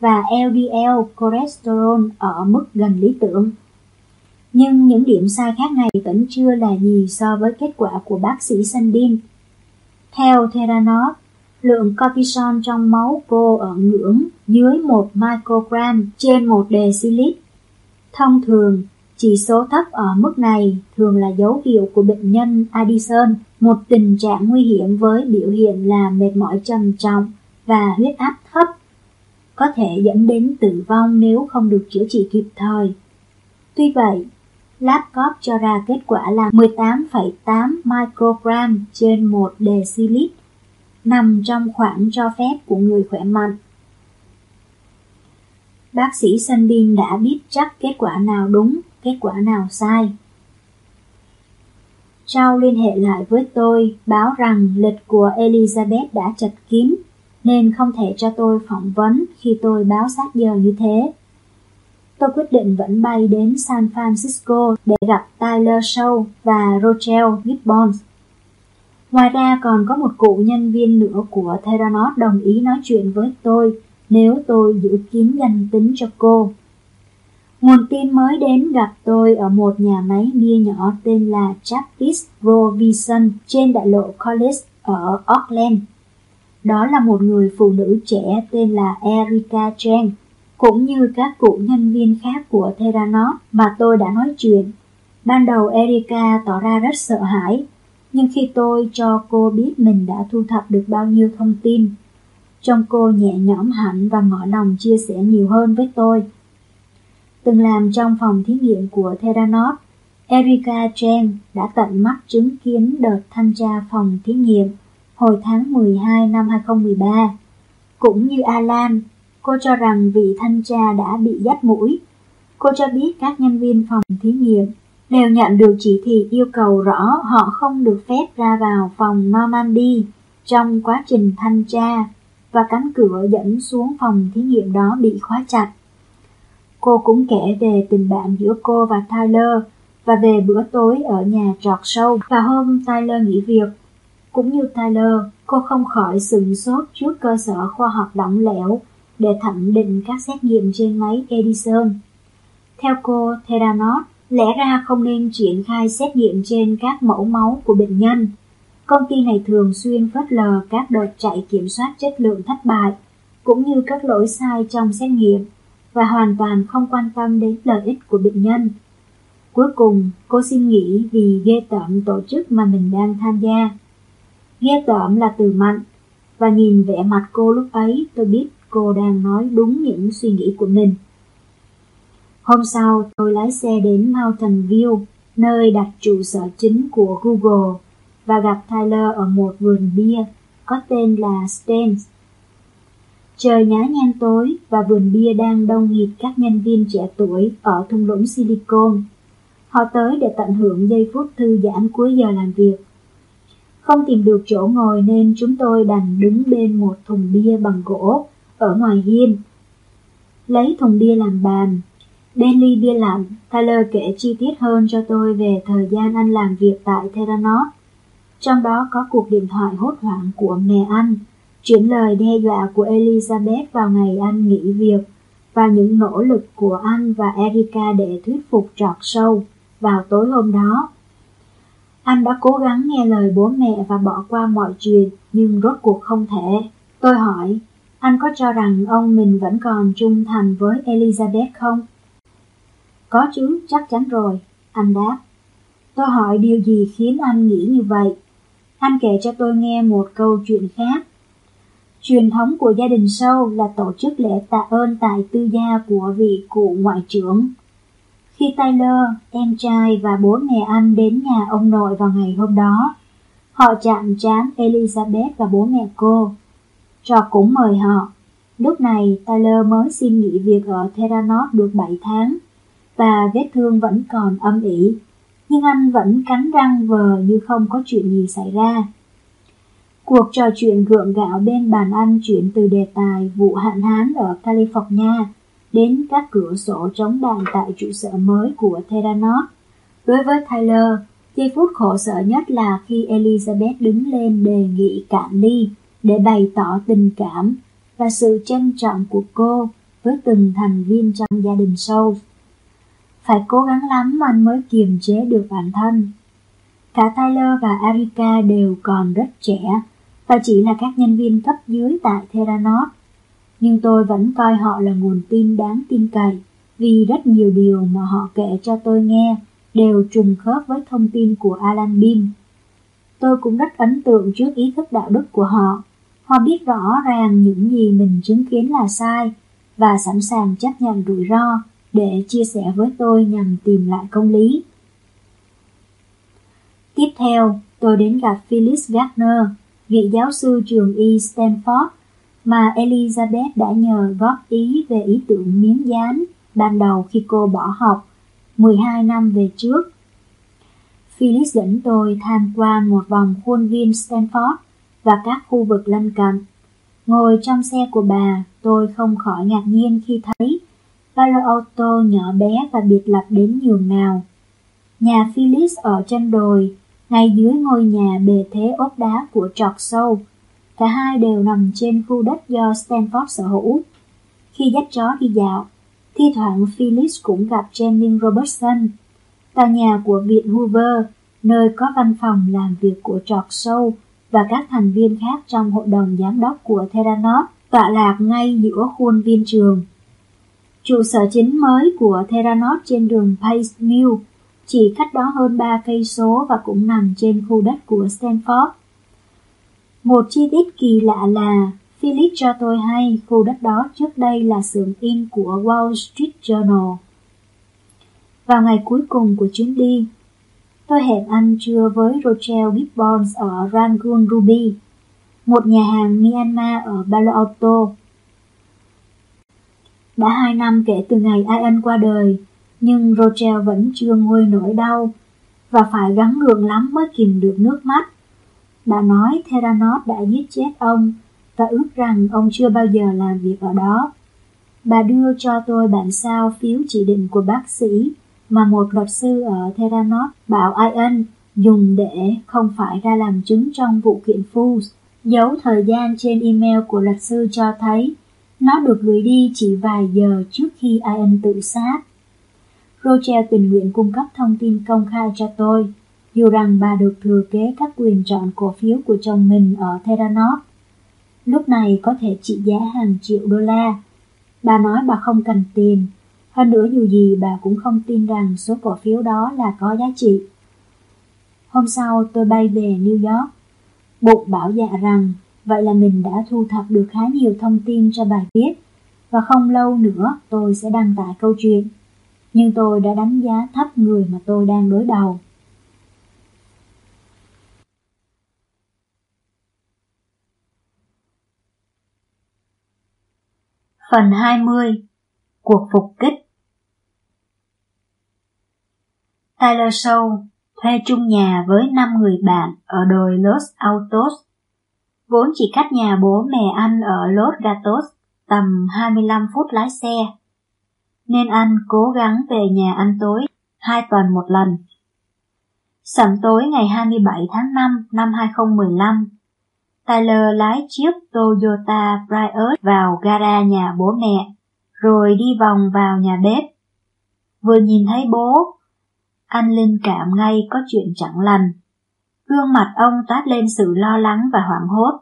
và LDL cholesterol ở mức gần lý tưởng. Nhưng những điểm sai khác này vẫn chưa là gì so với kết quả của bác sĩ Sandin. Theo Theranos, lượng cortisol trong máu cô ở ngưỡng dưới 1 microgram trên 1 decilit. Thông thường, chỉ số thấp ở mức này thường là dấu hiệu của bệnh nhân Addison, một tình trạng nguy hiểm với biểu hiện là mệt mỏi trầm trọng và huyết áp thấp, có thể dẫn đến tử vong nếu không được chữa trị kịp thời. Tuy vậy, LabCorp cho ra kết quả là 18,8 microgram trên 1 decilit, nằm trong khoảng cho phép của người khỏe mạnh. Bác sĩ Sandin đã biết chắc kết quả nào đúng kết quả nào sai. Sau liên hệ lại với tôi, báo rằng lịch của Elizabeth đã chật kín, nên không thể cho tôi phỏng vấn khi tôi báo sát giờ như thế. Tôi quyết định vẫn bay đến San Francisco để gặp Tyler Shaw và Rochelle Gibbons. Ngoài ra còn có một cụ nhân viên nữa của Theranos đồng ý nói chuyện với tôi nếu tôi giữ kín danh tính cho cô. Nguồn tin mới đến gặp tôi ở một nhà máy bia nhỏ tên là Chapis Provision trên đại lộ College ở Auckland. Đó là một người phụ nữ trẻ tên là Erika Chang, cũng như các cụ nhân viên khác của Theranos mà tôi đã nói chuyện. Ban đầu Erika tỏ ra rất sợ hãi, nhưng khi tôi cho cô biết mình đã thu thập được bao nhiêu thông tin, Trông cô nhẹ nhõm hẳn và ngỏ lòng chia sẻ nhiều hơn với tôi. Từng làm trong phòng thí nghiệm của Theranos, Erika Chen đã tận mắt chứng kiến đợt thanh tra phòng thí nghiệm hồi tháng 12 năm 2013. Cũng như Alan, cô cho rằng vị thanh tra đã bị dắt mũi. Cô cho biết các nhân viên phòng thí nghiệm đều nhận được chỉ thị yêu cầu rõ họ không được phép ra vào phòng Normandy trong quá trình thanh tra và cánh cửa dẫn xuống phòng thí nghiệm đó bị khóa chặt. Cô cũng kể về tình bạn giữa cô và Tyler và về bữa tối ở nhà trọt sâu và hôm Tyler nghỉ việc. Cũng như Tyler, cô không khỏi sừng sốt trước cơ sở khoa học lỏng lẻo để thẩm định các xét nghiệm trên máy Edison. Theo cô, Theranos lẽ ra không nên triển khai xét nghiệm trên các mẫu máu của bệnh nhân. Công ty này thường xuyên phớt lờ các đợt chạy kiểm soát chất lượng thất bại, cũng như các lỗi sai trong xét nghiệm, và hoàn toàn không quan tâm đến lợi ích của bệnh nhân. Cuối cùng, cô xin nghỉ vì ghê tởm tổ chức mà mình đang tham gia. Ghê tởm là từ mạnh, và nhìn vẻ mặt cô lúc ấy tôi biết cô đang nói đúng những suy nghĩ của mình. Hôm sau, tôi lái xe đến Mountain View, nơi đặt trụ sở chính của Google, và gặp Tyler ở một vườn bia có tên là Stans. Trời nhá nhem tối và vườn bia đang đông nghịt các nhân viên trẻ tuổi ở thung lũng Silicon. Họ tới để tận hưởng giây phút thư giãn cuối giờ làm việc. Không tìm được chỗ ngồi nên chúng tôi đành đứng bên một thùng bia bằng gỗ ở ngoài hiên. Lấy thùng bia làm bàn, bên ly bia lạnh, Tyler kể chi tiết hơn cho tôi về thời gian anh làm việc tại Theranos. Trong đó có cuộc điện thoại hốt hoảng của mẹ anh, chuyển lời đe dọa của Elizabeth vào ngày anh nghỉ việc và những nỗ lực của anh và Erika để thuyết phục trọt sâu vào tối hôm đó. Anh đã cố gắng nghe lời bố mẹ và bỏ qua mọi chuyện nhưng rốt cuộc không thể. Tôi hỏi, anh có cho rằng ông mình vẫn còn trung thành với Elizabeth không? Có chứ, chắc chắn rồi, anh đáp. Tôi hỏi điều gì khiến anh nghĩ như vậy? Anh kể cho tôi nghe một câu chuyện khác. Truyền thống của gia đình sâu là tổ chức lễ tạ ơn tại tư gia của vị cụ ngoại trưởng. Khi Tyler, em trai và bố mẹ anh đến nhà ông nội vào ngày hôm đó, họ chạm trán Elizabeth và bố mẹ cô. Trò cũng mời họ. Lúc này Tyler mới xin nghỉ việc ở Theranos được 7 tháng và vết thương vẫn còn âm ỉ nhưng anh vẫn cắn răng vờ như không có chuyện gì xảy ra. Cuộc trò chuyện gượng gạo bên bàn ăn chuyển từ đề tài vụ hạn hán ở California đến các cửa sổ chống đạn tại trụ sở mới của Theranos. Đối với Tyler, giây phút khổ sở nhất là khi Elizabeth đứng lên đề nghị cạn ly để bày tỏ tình cảm và sự trân trọng của cô với từng thành viên trong gia đình sâu. Phải cố gắng lắm anh mới kiềm chế được bản thân. Cả Tyler và Erika đều còn rất trẻ và chỉ là các nhân viên cấp dưới tại Theranos. Nhưng tôi vẫn coi họ là nguồn tin đáng tin cậy vì rất nhiều điều mà họ kể cho tôi nghe đều trùng khớp với thông tin của Alan Beam. Tôi cũng rất ấn tượng trước ý thức đạo đức của họ. Họ biết rõ ràng những gì mình chứng kiến là sai và sẵn sàng chấp nhận rủi ro để chia sẻ với tôi nhằm tìm lại công lý. Tiếp theo, tôi đến gặp Phyllis Gardner, vị giáo sư trường y Stanford mà Elizabeth đã nhờ góp ý về ý tưởng miếng dán ban đầu khi cô bỏ học 12 năm về trước. Phyllis dẫn tôi tham quan một vòng khuôn viên Stanford và các khu vực lân cận. Ngồi trong xe của bà, tôi không khỏi ngạc nhiên khi thấy Palo Alto nhỏ bé và biệt lập đến nhường nào. Nhà Phyllis ở chân đồi, ngay dưới ngôi nhà bề thế ốp đá của trọt sâu. Cả hai đều nằm trên khu đất do Stanford sở hữu. Khi dắt chó đi dạo, thi thoảng Phyllis cũng gặp Jennings Robertson, tòa nhà của Viện Hoover, nơi có văn phòng làm việc của trọt sâu và các thành viên khác trong hội đồng giám đốc của Theranos tọa lạc ngay giữa khuôn viên trường. Trụ sở chính mới của Theranos trên đường Pace Mill chỉ cách đó hơn 3 cây số và cũng nằm trên khu đất của Stanford. Một chi tiết kỳ lạ là Philip cho tôi hay khu đất đó trước đây là xưởng in của Wall Street Journal. Vào ngày cuối cùng của chuyến đi, tôi hẹn ăn trưa với Rochelle Gibbons ở Rangoon Ruby, một nhà hàng Myanmar ở Palo Alto. Đã hai năm kể từ ngày Ian qua đời, nhưng Rochelle vẫn chưa nguôi nỗi đau và phải gắng gượng lắm mới kìm được nước mắt. Bà nói Theranos đã giết chết ông và ước rằng ông chưa bao giờ làm việc ở đó. Bà đưa cho tôi bản sao phiếu chỉ định của bác sĩ mà một luật sư ở Theranos bảo Ian dùng để không phải ra làm chứng trong vụ kiện Fools. Dấu thời gian trên email của luật sư cho thấy nó được gửi đi chỉ vài giờ trước khi Ian tự sát. Roger tình nguyện cung cấp thông tin công khai cho tôi, dù rằng bà được thừa kế các quyền chọn cổ phiếu của chồng mình ở Theranos. Lúc này có thể trị giá hàng triệu đô la. Bà nói bà không cần tiền, hơn nữa dù gì bà cũng không tin rằng số cổ phiếu đó là có giá trị. Hôm sau tôi bay về New York. Bụng bảo dạ rằng vậy là mình đã thu thập được khá nhiều thông tin cho bài viết và không lâu nữa tôi sẽ đăng tải câu chuyện nhưng tôi đã đánh giá thấp người mà tôi đang đối đầu. Phần 20 Cuộc phục kích. Tyler Show thuê chung nhà với 5 người bạn ở đồi Los Altos, vốn chỉ cách nhà bố mẹ anh ở Los Gatos tầm 25 phút lái xe nên anh cố gắng về nhà ăn tối hai tuần một lần. Sẩm tối ngày 27 tháng 5 năm 2015, Tyler lái chiếc Toyota Prius vào gara nhà bố mẹ, rồi đi vòng vào nhà bếp. Vừa nhìn thấy bố, anh linh cảm ngay có chuyện chẳng lành. Gương mặt ông toát lên sự lo lắng và hoảng hốt.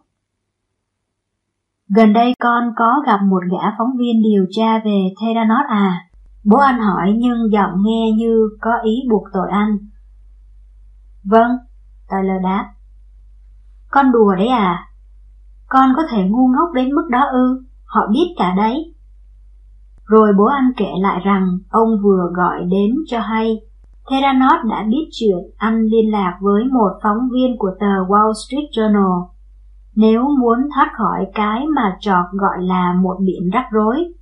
Gần đây con có gặp một gã phóng viên điều tra về Theranos à? Bố anh hỏi nhưng giọng nghe như có ý buộc tội anh. Vâng, Tyler đáp. Con đùa đấy à? Con có thể ngu ngốc đến mức đó ư, họ biết cả đấy. Rồi bố anh kể lại rằng ông vừa gọi đến cho hay Theranos đã biết chuyện anh liên lạc với một phóng viên của tờ Wall Street Journal nếu muốn thoát khỏi cái mà trọt gọi là một biển rắc rối.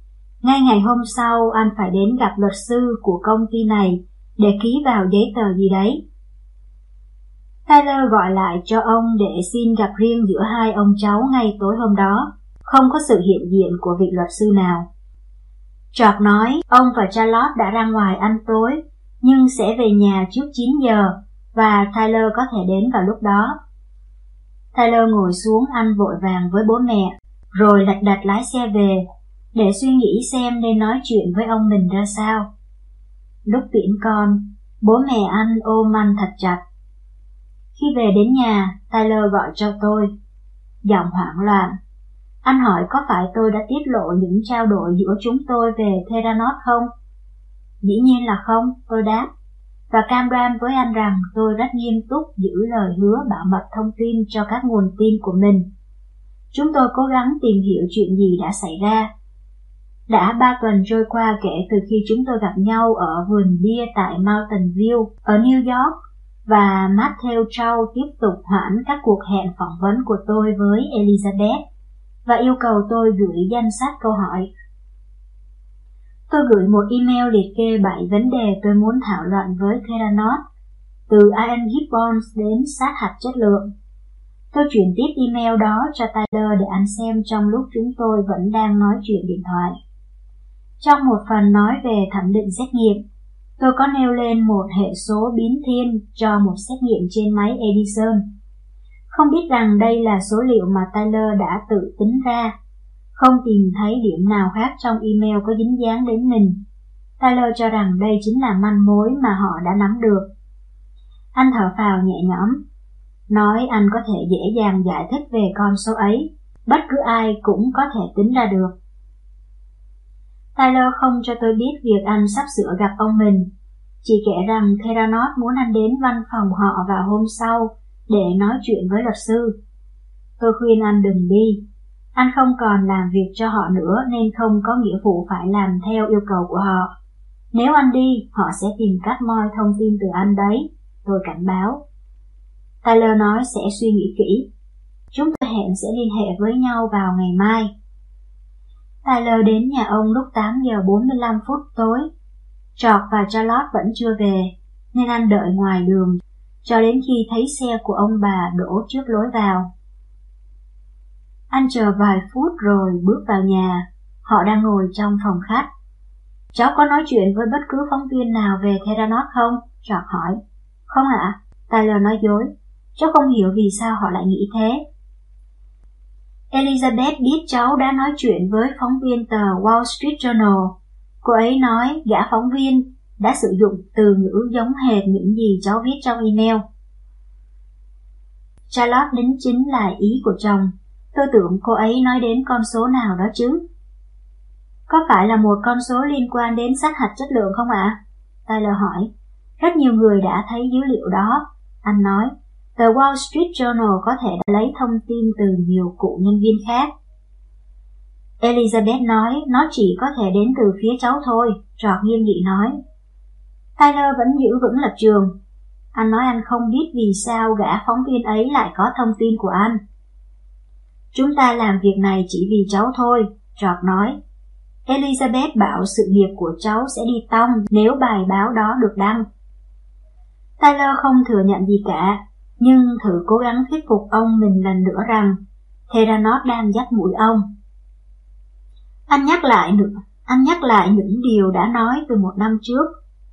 Ngay ngày hôm sau, anh phải đến gặp luật sư của công ty này để ký vào giấy tờ gì đấy. Tyler gọi lại cho ông để xin gặp riêng giữa hai ông cháu ngay tối hôm đó, không có sự hiện diện của vị luật sư nào. Trọt nói ông và Charlotte đã ra ngoài ăn tối, nhưng sẽ về nhà trước 9 giờ và Tyler có thể đến vào lúc đó. Tyler ngồi xuống ăn vội vàng với bố mẹ, rồi lạch đặt lái xe về, để suy nghĩ xem nên nói chuyện với ông mình ra sao. Lúc tiễn con, bố mẹ anh ôm anh thật chặt. Khi về đến nhà, Tyler gọi cho tôi. Giọng hoảng loạn. Anh hỏi có phải tôi đã tiết lộ những trao đổi giữa chúng tôi về Theranos không? Dĩ nhiên là không, tôi đáp và cam đoan với anh rằng tôi rất nghiêm túc giữ lời hứa bảo mật thông tin cho các nguồn tin của mình. Chúng tôi cố gắng tìm hiểu chuyện gì đã xảy ra. Đã ba tuần trôi qua kể từ khi chúng tôi gặp nhau ở vườn bia tại Mountain View, ở New York, và Matthew Chow tiếp tục hoãn các cuộc hẹn phỏng vấn của tôi với Elizabeth và yêu cầu tôi gửi danh sách câu hỏi Tôi gửi một email liệt kê 7 vấn đề tôi muốn thảo luận với Theranos, từ Ian Gibbons đến sát hạch chất lượng. Tôi chuyển tiếp email đó cho Tyler để anh xem trong lúc chúng tôi vẫn đang nói chuyện điện thoại. Trong một phần nói về thẩm định xét nghiệm, tôi có nêu lên một hệ số biến thiên cho một xét nghiệm trên máy Edison. Không biết rằng đây là số liệu mà Tyler đã tự tính ra không tìm thấy điểm nào khác trong email có dính dáng đến mình. Tyler cho rằng đây chính là manh mối mà họ đã nắm được. Anh thở phào nhẹ nhõm, nói anh có thể dễ dàng giải thích về con số ấy, bất cứ ai cũng có thể tính ra được. Tyler không cho tôi biết việc anh sắp sửa gặp ông mình, chỉ kể rằng Theranos muốn anh đến văn phòng họ vào hôm sau để nói chuyện với luật sư. Tôi khuyên anh đừng đi, anh không còn làm việc cho họ nữa nên không có nghĩa vụ phải làm theo yêu cầu của họ. Nếu anh đi, họ sẽ tìm cách moi thông tin từ anh đấy, tôi cảnh báo. Tyler nói sẽ suy nghĩ kỹ. Chúng tôi hẹn sẽ liên hệ với nhau vào ngày mai. Tyler đến nhà ông lúc 8 giờ 45 phút tối. Trọt và Charlotte vẫn chưa về, nên anh đợi ngoài đường cho đến khi thấy xe của ông bà đổ trước lối vào. Anh chờ vài phút rồi bước vào nhà, họ đang ngồi trong phòng khách. Cháu có nói chuyện với bất cứ phóng viên nào về Theranos không? trọt hỏi. Không ạ, à? Tyler nói dối. Cháu không hiểu vì sao họ lại nghĩ thế. Elizabeth biết cháu đã nói chuyện với phóng viên tờ Wall Street Journal. Cô ấy nói gã phóng viên đã sử dụng từ ngữ giống hệt những gì cháu viết trong email. Charlotte đính chính là ý của chồng. Tôi tưởng cô ấy nói đến con số nào đó chứ. Có phải là một con số liên quan đến sát hạch chất lượng không ạ? À? Tyler hỏi. Rất nhiều người đã thấy dữ liệu đó. Anh nói, tờ Wall Street Journal có thể đã lấy thông tin từ nhiều cụ nhân viên khác. Elizabeth nói nó chỉ có thể đến từ phía cháu thôi, Trọt nghiêm nghị nói. Tyler vẫn giữ vững lập trường. Anh nói anh không biết vì sao gã phóng viên ấy lại có thông tin của anh. Chúng ta làm việc này chỉ vì cháu thôi, George nói. Elizabeth bảo sự nghiệp của cháu sẽ đi tong nếu bài báo đó được đăng. Tyler không thừa nhận gì cả, nhưng thử cố gắng thuyết phục ông mình lần nữa rằng Theranos đang dắt mũi ông. Anh nhắc lại nữa, anh nhắc lại những điều đã nói từ một năm trước,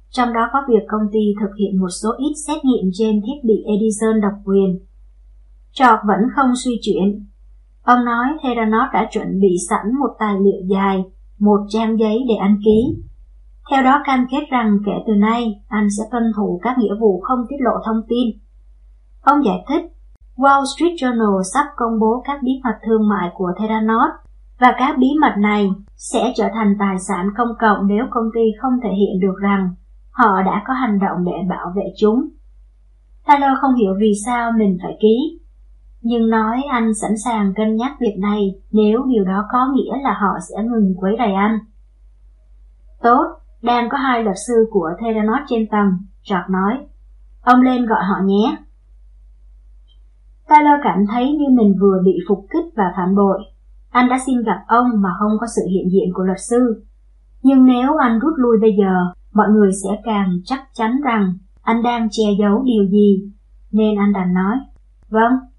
trong đó có việc công ty thực hiện một số ít xét nghiệm trên thiết bị Edison độc quyền. trọt vẫn không suy chuyển. Ông nói Theranos đã chuẩn bị sẵn một tài liệu dài, một trang giấy để anh ký. Theo đó cam kết rằng kể từ nay anh sẽ tuân thủ các nghĩa vụ không tiết lộ thông tin. Ông giải thích, Wall Street Journal sắp công bố các bí mật thương mại của Theranos và các bí mật này sẽ trở thành tài sản công cộng nếu công ty không thể hiện được rằng họ đã có hành động để bảo vệ chúng. Tyler không hiểu vì sao mình phải ký, nhưng nói anh sẵn sàng cân nhắc việc này nếu điều đó có nghĩa là họ sẽ ngừng quấy rầy anh. Tốt, đang có hai luật sư của Theranos trên tầng, George nói. Ông lên gọi họ nhé. Tyler cảm thấy như mình vừa bị phục kích và phản bội. Anh đã xin gặp ông mà không có sự hiện diện của luật sư. Nhưng nếu anh rút lui bây giờ, mọi người sẽ càng chắc chắn rằng anh đang che giấu điều gì, nên anh đành nói, vâng.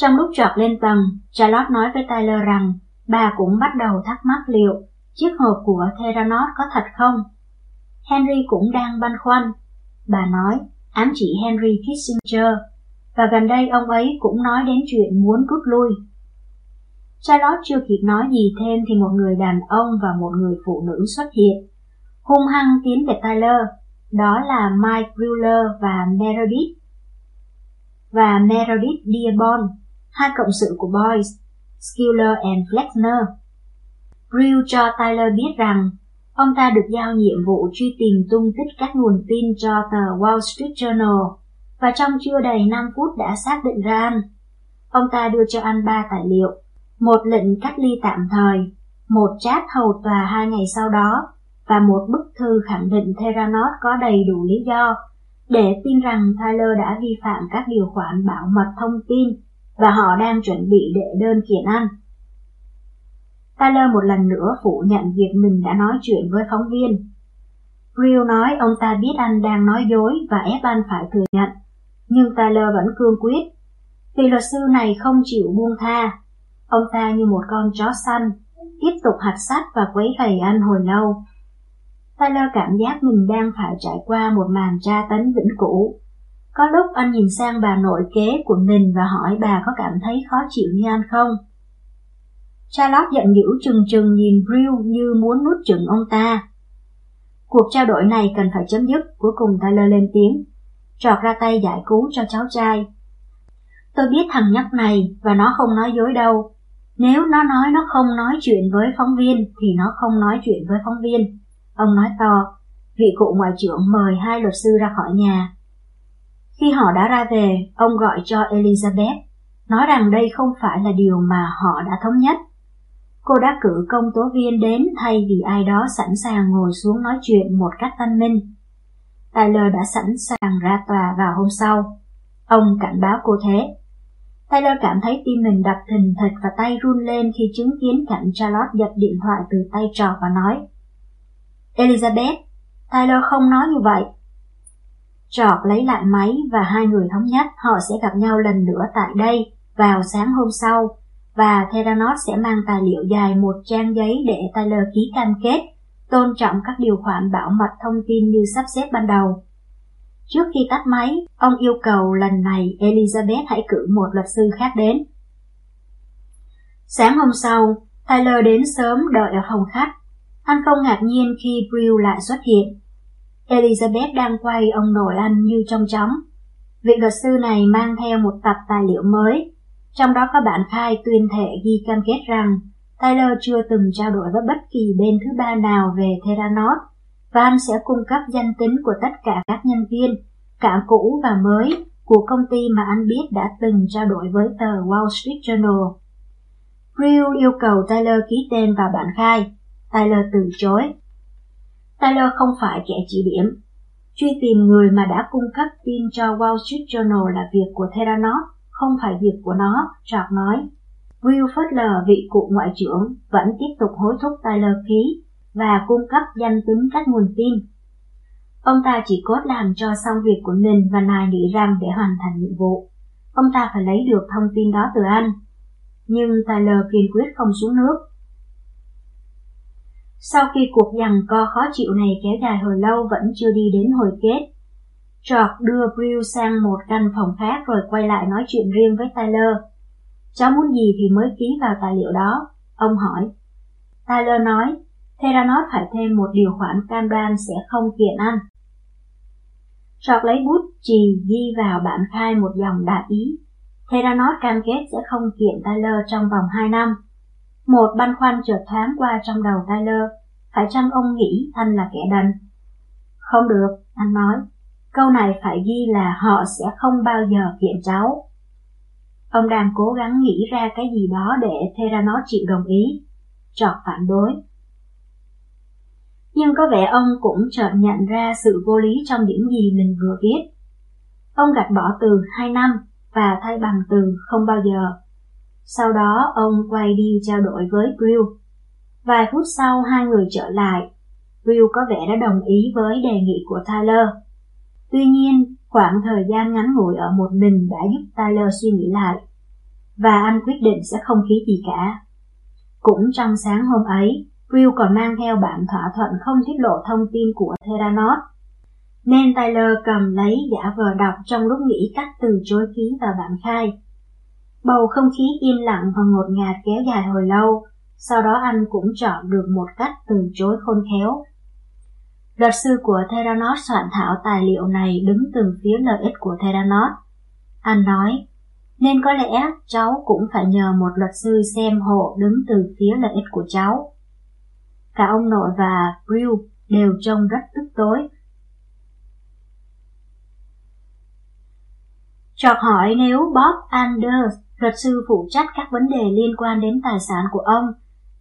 Trong lúc trọt lên tầng, Charlotte nói với Tyler rằng bà cũng bắt đầu thắc mắc liệu chiếc hộp của Theranos có thật không? Henry cũng đang băn khoăn. Bà nói, ám chỉ Henry Kissinger, và gần đây ông ấy cũng nói đến chuyện muốn rút lui. Charlotte chưa kịp nói gì thêm thì một người đàn ông và một người phụ nữ xuất hiện. Hung hăng tiến về Tyler, đó là Mike Wheeler và Meredith. Và Meredith Dearborn, hai cộng sự của Boyce, Skiller and Flexner. Brill cho Tyler biết rằng ông ta được giao nhiệm vụ truy tìm tung tích các nguồn tin cho tờ Wall Street Journal và trong chưa đầy 5 phút đã xác định ra anh. Ông ta đưa cho anh ba tài liệu, một lệnh cách ly tạm thời, một chat hầu tòa hai ngày sau đó và một bức thư khẳng định Theranos có đầy đủ lý do để tin rằng Tyler đã vi phạm các điều khoản bảo mật thông tin và họ đang chuẩn bị đệ đơn kiện anh. Tyler một lần nữa phủ nhận việc mình đã nói chuyện với phóng viên. Real nói ông ta biết anh đang nói dối và ép anh phải thừa nhận, nhưng Tyler vẫn cương quyết. Vì luật sư này không chịu buông tha, ông ta như một con chó săn, tiếp tục hạt sát và quấy rầy anh hồi lâu. Tyler cảm giác mình đang phải trải qua một màn tra tấn vĩnh cửu. Có lúc anh nhìn sang bà nội kế của mình và hỏi bà có cảm thấy khó chịu như anh không? Charlotte giận dữ trừng trừng nhìn Brill như muốn nuốt chửng ông ta. Cuộc trao đổi này cần phải chấm dứt, cuối cùng Tyler lên tiếng. Trọt ra tay giải cứu cho cháu trai. Tôi biết thằng nhóc này và nó không nói dối đâu. Nếu nó nói nó không nói chuyện với phóng viên thì nó không nói chuyện với phóng viên. Ông nói to, vị cụ ngoại trưởng mời hai luật sư ra khỏi nhà. Khi họ đã ra về, ông gọi cho Elizabeth. nói rằng đây không phải là điều mà họ đã thống nhất. Cô đã cử công tố viên đến thay vì ai đó sẵn sàng ngồi xuống nói chuyện một cách văn minh. Tyler đã sẵn sàng ra tòa vào hôm sau. Ông cảnh báo cô thế. Tyler cảm thấy tim mình đập thình thịch và tay run lên khi chứng kiến cảnh Charlotte giật điện thoại từ tay trò và nói Elizabeth, Tyler không nói như vậy. Trọt lấy lại máy và hai người thống nhất họ sẽ gặp nhau lần nữa tại đây vào sáng hôm sau và Theranos sẽ mang tài liệu dài một trang giấy để Tyler ký cam kết tôn trọng các điều khoản bảo mật thông tin như sắp xếp ban đầu. Trước khi tắt máy, ông yêu cầu lần này Elizabeth hãy cử một luật sư khác đến. Sáng hôm sau, Tyler đến sớm đợi ở phòng khách. Anh không ngạc nhiên khi Brill lại xuất hiện. Elizabeth đang quay ông nội anh như trong chóng. Vị luật sư này mang theo một tập tài liệu mới, trong đó có bản khai tuyên thệ ghi cam kết rằng Tyler chưa từng trao đổi với bất kỳ bên thứ ba nào về Theranos và anh sẽ cung cấp danh tính của tất cả các nhân viên, cả cũ và mới, của công ty mà anh biết đã từng trao đổi với tờ Wall Street Journal. Brill yêu cầu Tyler ký tên vào bản khai. Tyler từ chối. Tyler không phải kẻ chỉ điểm. Truy tìm người mà đã cung cấp tin cho Wall Street Journal là việc của Theranos, không phải việc của nó, George nói. Will phớt vị cụ ngoại trưởng vẫn tiếp tục hối thúc Tyler ký và cung cấp danh tính các nguồn tin. Ông ta chỉ cốt làm cho xong việc của mình và nài nỉ rằng để hoàn thành nhiệm vụ, ông ta phải lấy được thông tin đó từ anh. Nhưng Tyler kiên quyết không xuống nước. Sau khi cuộc giằng co khó chịu này kéo dài hồi lâu vẫn chưa đi đến hồi kết, George đưa Brill sang một căn phòng khác rồi quay lại nói chuyện riêng với Tyler Cháu muốn gì thì mới ký vào tài liệu đó, ông hỏi. Tyler nói, Theranos phải thêm một điều khoản cam đoan sẽ không kiện anh. George lấy bút chì ghi vào bản khai một dòng đại ý. Theranos cam kết sẽ không kiện Tyler trong vòng 2 năm. Một băn khoăn chợt thoáng qua trong đầu Tyler, phải chăng ông nghĩ anh là kẻ đần? Không được, anh nói. Câu này phải ghi là họ sẽ không bao giờ kiện cháu. Ông đang cố gắng nghĩ ra cái gì đó để Theranos chịu đồng ý. Trọt phản đối. Nhưng có vẻ ông cũng chợt nhận ra sự vô lý trong những gì mình vừa viết. Ông gạch bỏ từ hai năm và thay bằng từ không bao giờ. Sau đó ông quay đi trao đổi với Grill. Vài phút sau hai người trở lại. Grill có vẻ đã đồng ý với đề nghị của Tyler. Tuy nhiên, khoảng thời gian ngắn ngủi ở một mình đã giúp Tyler suy nghĩ lại và anh quyết định sẽ không ký gì cả. Cũng trong sáng hôm ấy, Will còn mang theo bản thỏa thuận không tiết lộ thông tin của Theranos. Nên Tyler cầm lấy giả vờ đọc trong lúc nghĩ cách từ chối ký vào bản khai. Bầu không khí im lặng và ngột ngạt kéo dài hồi lâu, sau đó anh cũng chọn được một cách từ chối khôn khéo. Luật sư của Theranos soạn thảo tài liệu này đứng từ phía lợi ích của Theranos. Anh nói, nên có lẽ cháu cũng phải nhờ một luật sư xem hộ đứng từ phía lợi ích của cháu. Cả ông nội và Brill đều trông rất tức tối. Chọc hỏi nếu Bob Anders, luật sư phụ trách các vấn đề liên quan đến tài sản của ông,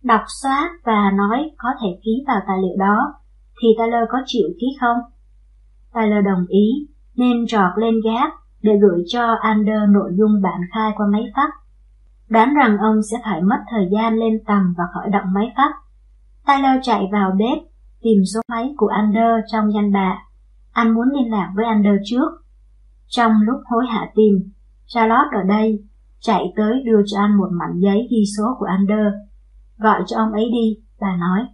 đọc soát và nói có thể ký vào tài liệu đó, thì Tyler có chịu ký không? Tyler đồng ý, nên trọt lên gác để gửi cho Ander nội dung bản khai qua máy fax. Đoán rằng ông sẽ phải mất thời gian lên tầm và khởi động máy fax. Tyler chạy vào bếp, tìm số máy của Ander trong danh bạ. Anh muốn liên lạc với Ander trước. Trong lúc hối hả tìm, Charlotte ở đây chạy tới đưa cho anh một mảnh giấy ghi số của Ander. Gọi cho ông ấy đi, bà nói.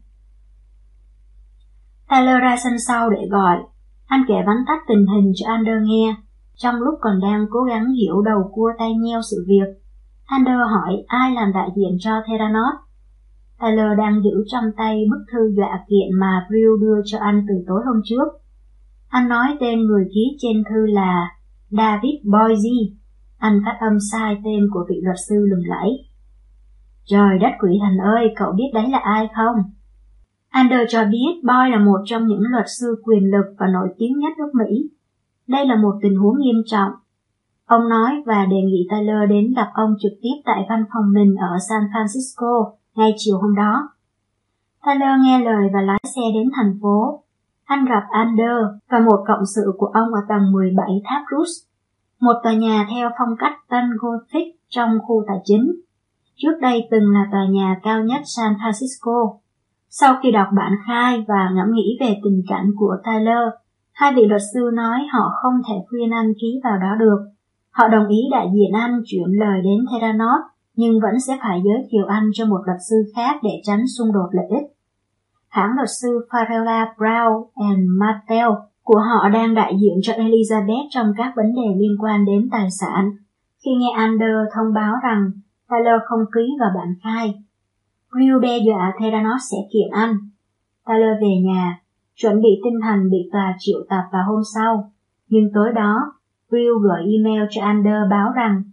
Tyler ra sân sau để gọi. Anh kể vắn tắt tình hình cho Ander nghe trong lúc còn đang cố gắng hiểu đầu cua tay nheo sự việc, Ander hỏi ai làm đại diện cho Theranos. Tyler đang giữ trong tay bức thư dọa kiện mà Brill đưa cho anh từ tối hôm trước. Anh nói tên người ký trên thư là David Boise. Anh phát âm sai tên của vị luật sư lừng lẫy. Trời đất quỷ thần ơi, cậu biết đấy là ai không? Ander cho biết Boy là một trong những luật sư quyền lực và nổi tiếng nhất nước Mỹ đây là một tình huống nghiêm trọng. Ông nói và đề nghị Tyler đến gặp ông trực tiếp tại văn phòng mình ở San Francisco ngay chiều hôm đó. Tyler nghe lời và lái xe đến thành phố. Anh gặp Ander và một cộng sự của ông ở tầng 17 tháp Roots một tòa nhà theo phong cách tân Gothic trong khu tài chính. Trước đây từng là tòa nhà cao nhất San Francisco. Sau khi đọc bản khai và ngẫm nghĩ về tình cảnh của Tyler, hai vị luật sư nói họ không thể khuyên anh ký vào đó được. Họ đồng ý đại diện anh chuyển lời đến Theranos, nhưng vẫn sẽ phải giới thiệu anh cho một luật sư khác để tránh xung đột lợi ích. Hãng luật sư Farrella Brown and Martel của họ đang đại diện cho Elizabeth trong các vấn đề liên quan đến tài sản. Khi nghe Ander thông báo rằng Tyler không ký vào bản khai, Will đe dọa Theranos sẽ kiện anh. Tyler về nhà, chuẩn bị tinh thần bị tòa triệu tập vào hôm sau. Nhưng tối đó, Will gửi email cho Ander báo rằng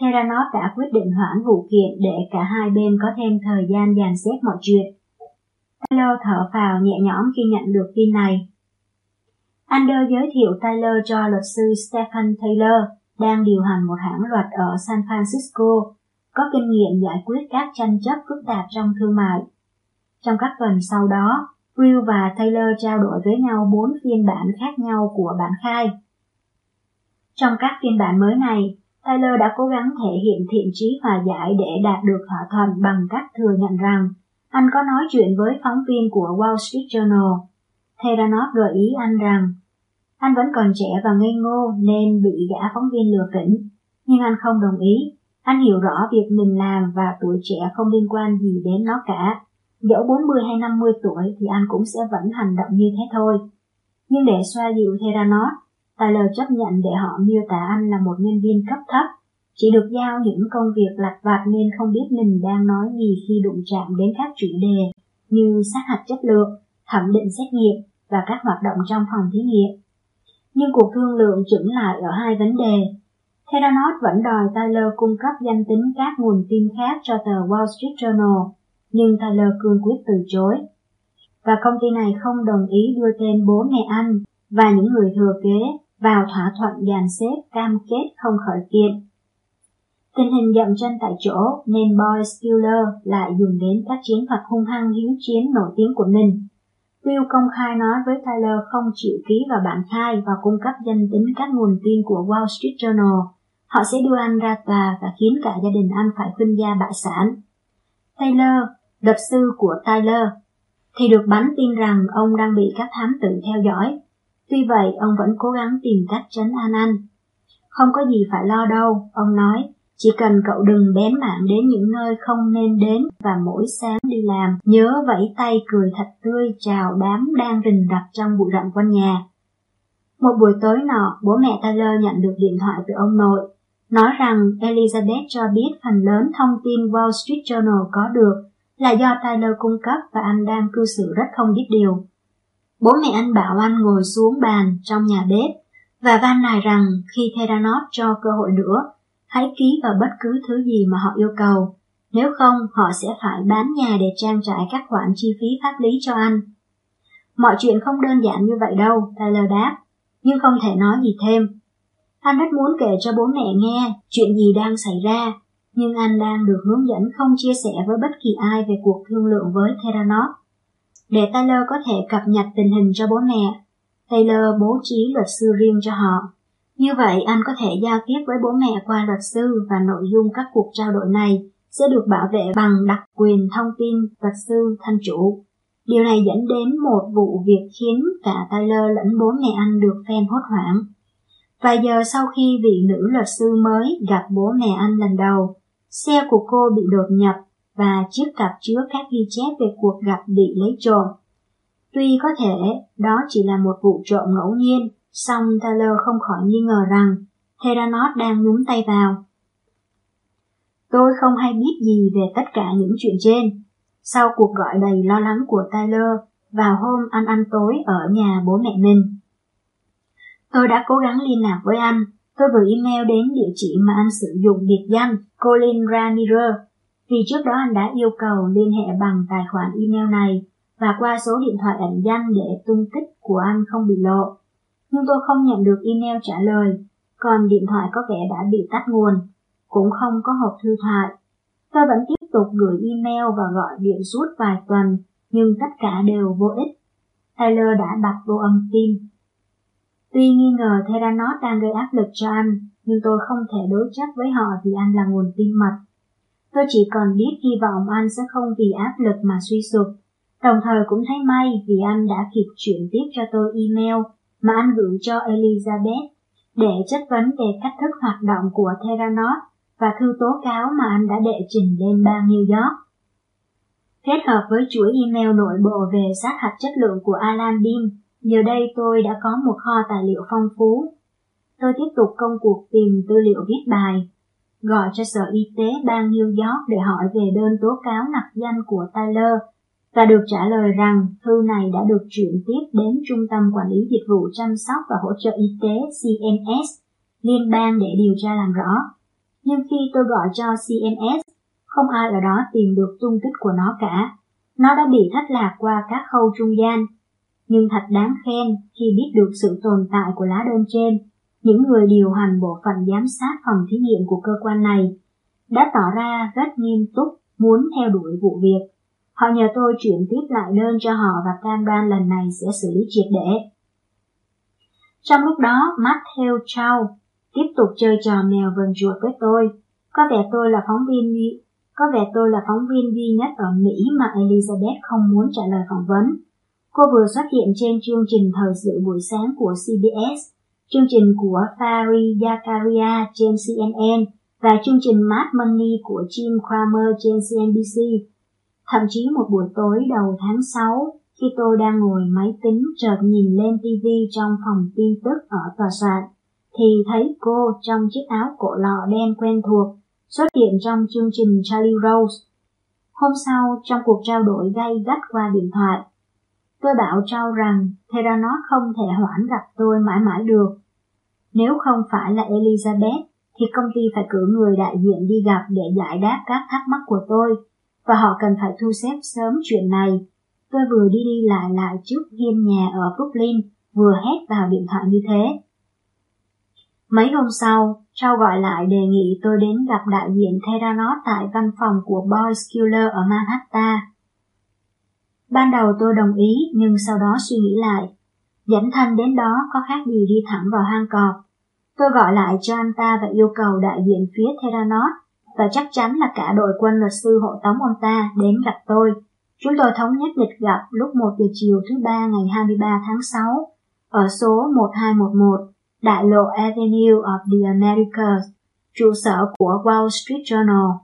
Theranos đã quyết định hoãn vụ kiện để cả hai bên có thêm thời gian dàn xếp mọi chuyện. Tyler thở phào nhẹ nhõm khi nhận được tin này. Ander giới thiệu Tyler cho luật sư Stephen Taylor, đang điều hành một hãng luật ở San Francisco, có kinh nghiệm giải quyết các tranh chấp phức tạp trong thương mại. Trong các tuần sau đó, Will và Taylor trao đổi với nhau bốn phiên bản khác nhau của bản khai. Trong các phiên bản mới này, Taylor đã cố gắng thể hiện thiện trí hòa giải để đạt được thỏa thuận bằng cách thừa nhận rằng anh có nói chuyện với phóng viên của Wall Street Journal. Theranos gợi ý anh rằng anh vẫn còn trẻ và ngây ngô nên bị gã phóng viên lừa phỉnh, nhưng anh không đồng ý. Anh hiểu rõ việc mình làm và tuổi trẻ không liên quan gì đến nó cả. Dẫu 40 hay 50 tuổi thì anh cũng sẽ vẫn hành động như thế thôi. Nhưng để xoa dịu Theranos, Tyler chấp nhận để họ miêu tả anh là một nhân viên cấp thấp, chỉ được giao những công việc lặt vặt nên không biết mình đang nói gì khi đụng chạm đến các chủ đề như sát hạch chất lượng, thẩm định xét nghiệm và các hoạt động trong phòng thí nghiệm. Nhưng cuộc thương lượng chững lại ở hai vấn đề. Theranos vẫn đòi Tyler cung cấp danh tính các nguồn tin khác cho tờ Wall Street Journal, nhưng Tyler cương quyết từ chối. Và công ty này không đồng ý đưa tên bố mẹ anh và những người thừa kế vào thỏa thuận dàn xếp cam kết không khởi kiện. Tình hình dậm chân tại chỗ nên Boy Skiller lại dùng đến các chiến thuật hung hăng hiếu chiến nổi tiếng của mình. Will công khai nói với Tyler không chịu ký vào bản khai và cung cấp danh tính các nguồn tin của Wall Street Journal. Họ sẽ đưa anh ra tòa và khiến cả gia đình anh phải khuynh gia bại sản. Taylor, luật sư của Tyler, thì được bắn tin rằng ông đang bị các thám tử theo dõi Tuy vậy, ông vẫn cố gắng tìm cách tránh an anh. Không có gì phải lo đâu, ông nói, chỉ cần cậu đừng bén mảng đến những nơi không nên đến và mỗi sáng đi làm, nhớ vẫy tay cười thật tươi chào đám đang rình rập trong bụi rậm quanh nhà. Một buổi tối nọ, bố mẹ Tyler nhận được điện thoại từ ông nội, nói rằng Elizabeth cho biết phần lớn thông tin Wall Street Journal có được là do Tyler cung cấp và anh đang cư xử rất không biết điều. Bố mẹ anh bảo anh ngồi xuống bàn trong nhà bếp và van nài rằng khi Theranos cho cơ hội nữa, hãy ký vào bất cứ thứ gì mà họ yêu cầu. Nếu không, họ sẽ phải bán nhà để trang trải các khoản chi phí pháp lý cho anh. Mọi chuyện không đơn giản như vậy đâu, Tyler đáp, nhưng không thể nói gì thêm. Anh rất muốn kể cho bố mẹ nghe chuyện gì đang xảy ra, nhưng anh đang được hướng dẫn không chia sẻ với bất kỳ ai về cuộc thương lượng với Theranos để Taylor có thể cập nhật tình hình cho bố mẹ. Taylor bố trí luật sư riêng cho họ. Như vậy anh có thể giao tiếp với bố mẹ qua luật sư và nội dung các cuộc trao đổi này sẽ được bảo vệ bằng đặc quyền thông tin luật sư thân chủ. Điều này dẫn đến một vụ việc khiến cả Taylor lẫn bố mẹ anh được phen hốt hoảng. Vài giờ sau khi vị nữ luật sư mới gặp bố mẹ anh lần đầu, xe của cô bị đột nhập và chiếc cặp chứa các ghi chép về cuộc gặp bị lấy trộm. Tuy có thể đó chỉ là một vụ trộm ngẫu nhiên, song Taylor không khỏi nghi ngờ rằng Theranos đang nhúng tay vào. Tôi không hay biết gì về tất cả những chuyện trên. Sau cuộc gọi đầy lo lắng của Taylor vào hôm ăn ăn tối ở nhà bố mẹ mình. Tôi đã cố gắng liên lạc với anh. Tôi gửi email đến địa chỉ mà anh sử dụng biệt danh Colin Ramirez vì trước đó anh đã yêu cầu liên hệ bằng tài khoản email này và qua số điện thoại ẩn danh để tung tích của anh không bị lộ. Nhưng tôi không nhận được email trả lời. còn điện thoại có vẻ đã bị tắt nguồn, cũng không có hộp thư thoại. Tôi vẫn tiếp tục gửi email và gọi điện suốt vài tuần, nhưng tất cả đều vô ích. Taylor đã bật vô âm tim. Tuy nghi ngờ Theranos đang gây áp lực cho anh, nhưng tôi không thể đối chất với họ vì anh là nguồn tin mật. Tôi chỉ còn biết hy vọng anh sẽ không vì áp lực mà suy sụp. Đồng thời cũng thấy may vì anh đã kịp chuyển tiếp cho tôi email mà anh gửi cho Elizabeth để chất vấn về cách thức hoạt động của Theranos và thư tố cáo mà anh đã đệ trình lên bang New York. Kết hợp với chuỗi email nội bộ về sát hạch chất lượng của Alan Bean, giờ đây tôi đã có một kho tài liệu phong phú. Tôi tiếp tục công cuộc tìm tư liệu viết bài, gọi cho Sở Y tế bang New York để hỏi về đơn tố cáo nặc danh của Tyler và được trả lời rằng thư này đã được chuyển tiếp đến Trung tâm Quản lý Dịch vụ Chăm sóc và Hỗ trợ Y tế CMS liên bang để điều tra làm rõ. Nhưng khi tôi gọi cho CMS, không ai ở đó tìm được tung tích của nó cả. Nó đã bị thất lạc qua các khâu trung gian. Nhưng thật đáng khen khi biết được sự tồn tại của lá đơn trên, những người điều hành bộ phận giám sát phòng thí nghiệm của cơ quan này đã tỏ ra rất nghiêm túc muốn theo đuổi vụ việc Họ nhờ tôi chuyển tiếp lại đơn cho họ và cam đoan lần này sẽ xử lý triệt để. Trong lúc đó, Matthew Chow tiếp tục chơi trò mèo vần chuột với tôi. Có vẻ tôi là phóng viên duy, có vẻ tôi là phóng viên duy nhất ở Mỹ mà Elizabeth không muốn trả lời phỏng vấn. Cô vừa xuất hiện trên chương trình thời sự buổi sáng của CBS, chương trình của Fari Zakaria trên CNN và chương trình Mad Money của Jim Cramer trên CNBC Thậm chí một buổi tối đầu tháng 6, khi tôi đang ngồi máy tính chợt nhìn lên TV trong phòng tin tức ở tòa soạn, thì thấy cô trong chiếc áo cổ lọ đen quen thuộc xuất hiện trong chương trình Charlie Rose. Hôm sau, trong cuộc trao đổi gay gắt qua điện thoại, tôi bảo Trao rằng Theranos không thể hoãn gặp tôi mãi mãi được. Nếu không phải là Elizabeth, thì công ty phải cử người đại diện đi gặp để giải đáp các thắc mắc của tôi và họ cần phải thu xếp sớm chuyện này. Tôi vừa đi đi lại lại trước hiên nhà ở Brooklyn, vừa hét vào điện thoại như thế. Mấy hôm sau, Trao gọi lại đề nghị tôi đến gặp đại diện Theranos tại văn phòng của Boy Killer ở Manhattan. Ban đầu tôi đồng ý nhưng sau đó suy nghĩ lại. Dẫn thân đến đó có khác gì đi thẳng vào hang cọp. Tôi gọi lại cho anh ta và yêu cầu đại diện phía Theranos và chắc chắn là cả đội quân luật sư hộ tống ông ta đến gặp tôi. Chúng tôi thống nhất lịch gặp lúc 1 giờ chiều thứ ba ngày 23 tháng 6 ở số 1211 Đại lộ Avenue of the Americas, trụ sở của Wall Street Journal.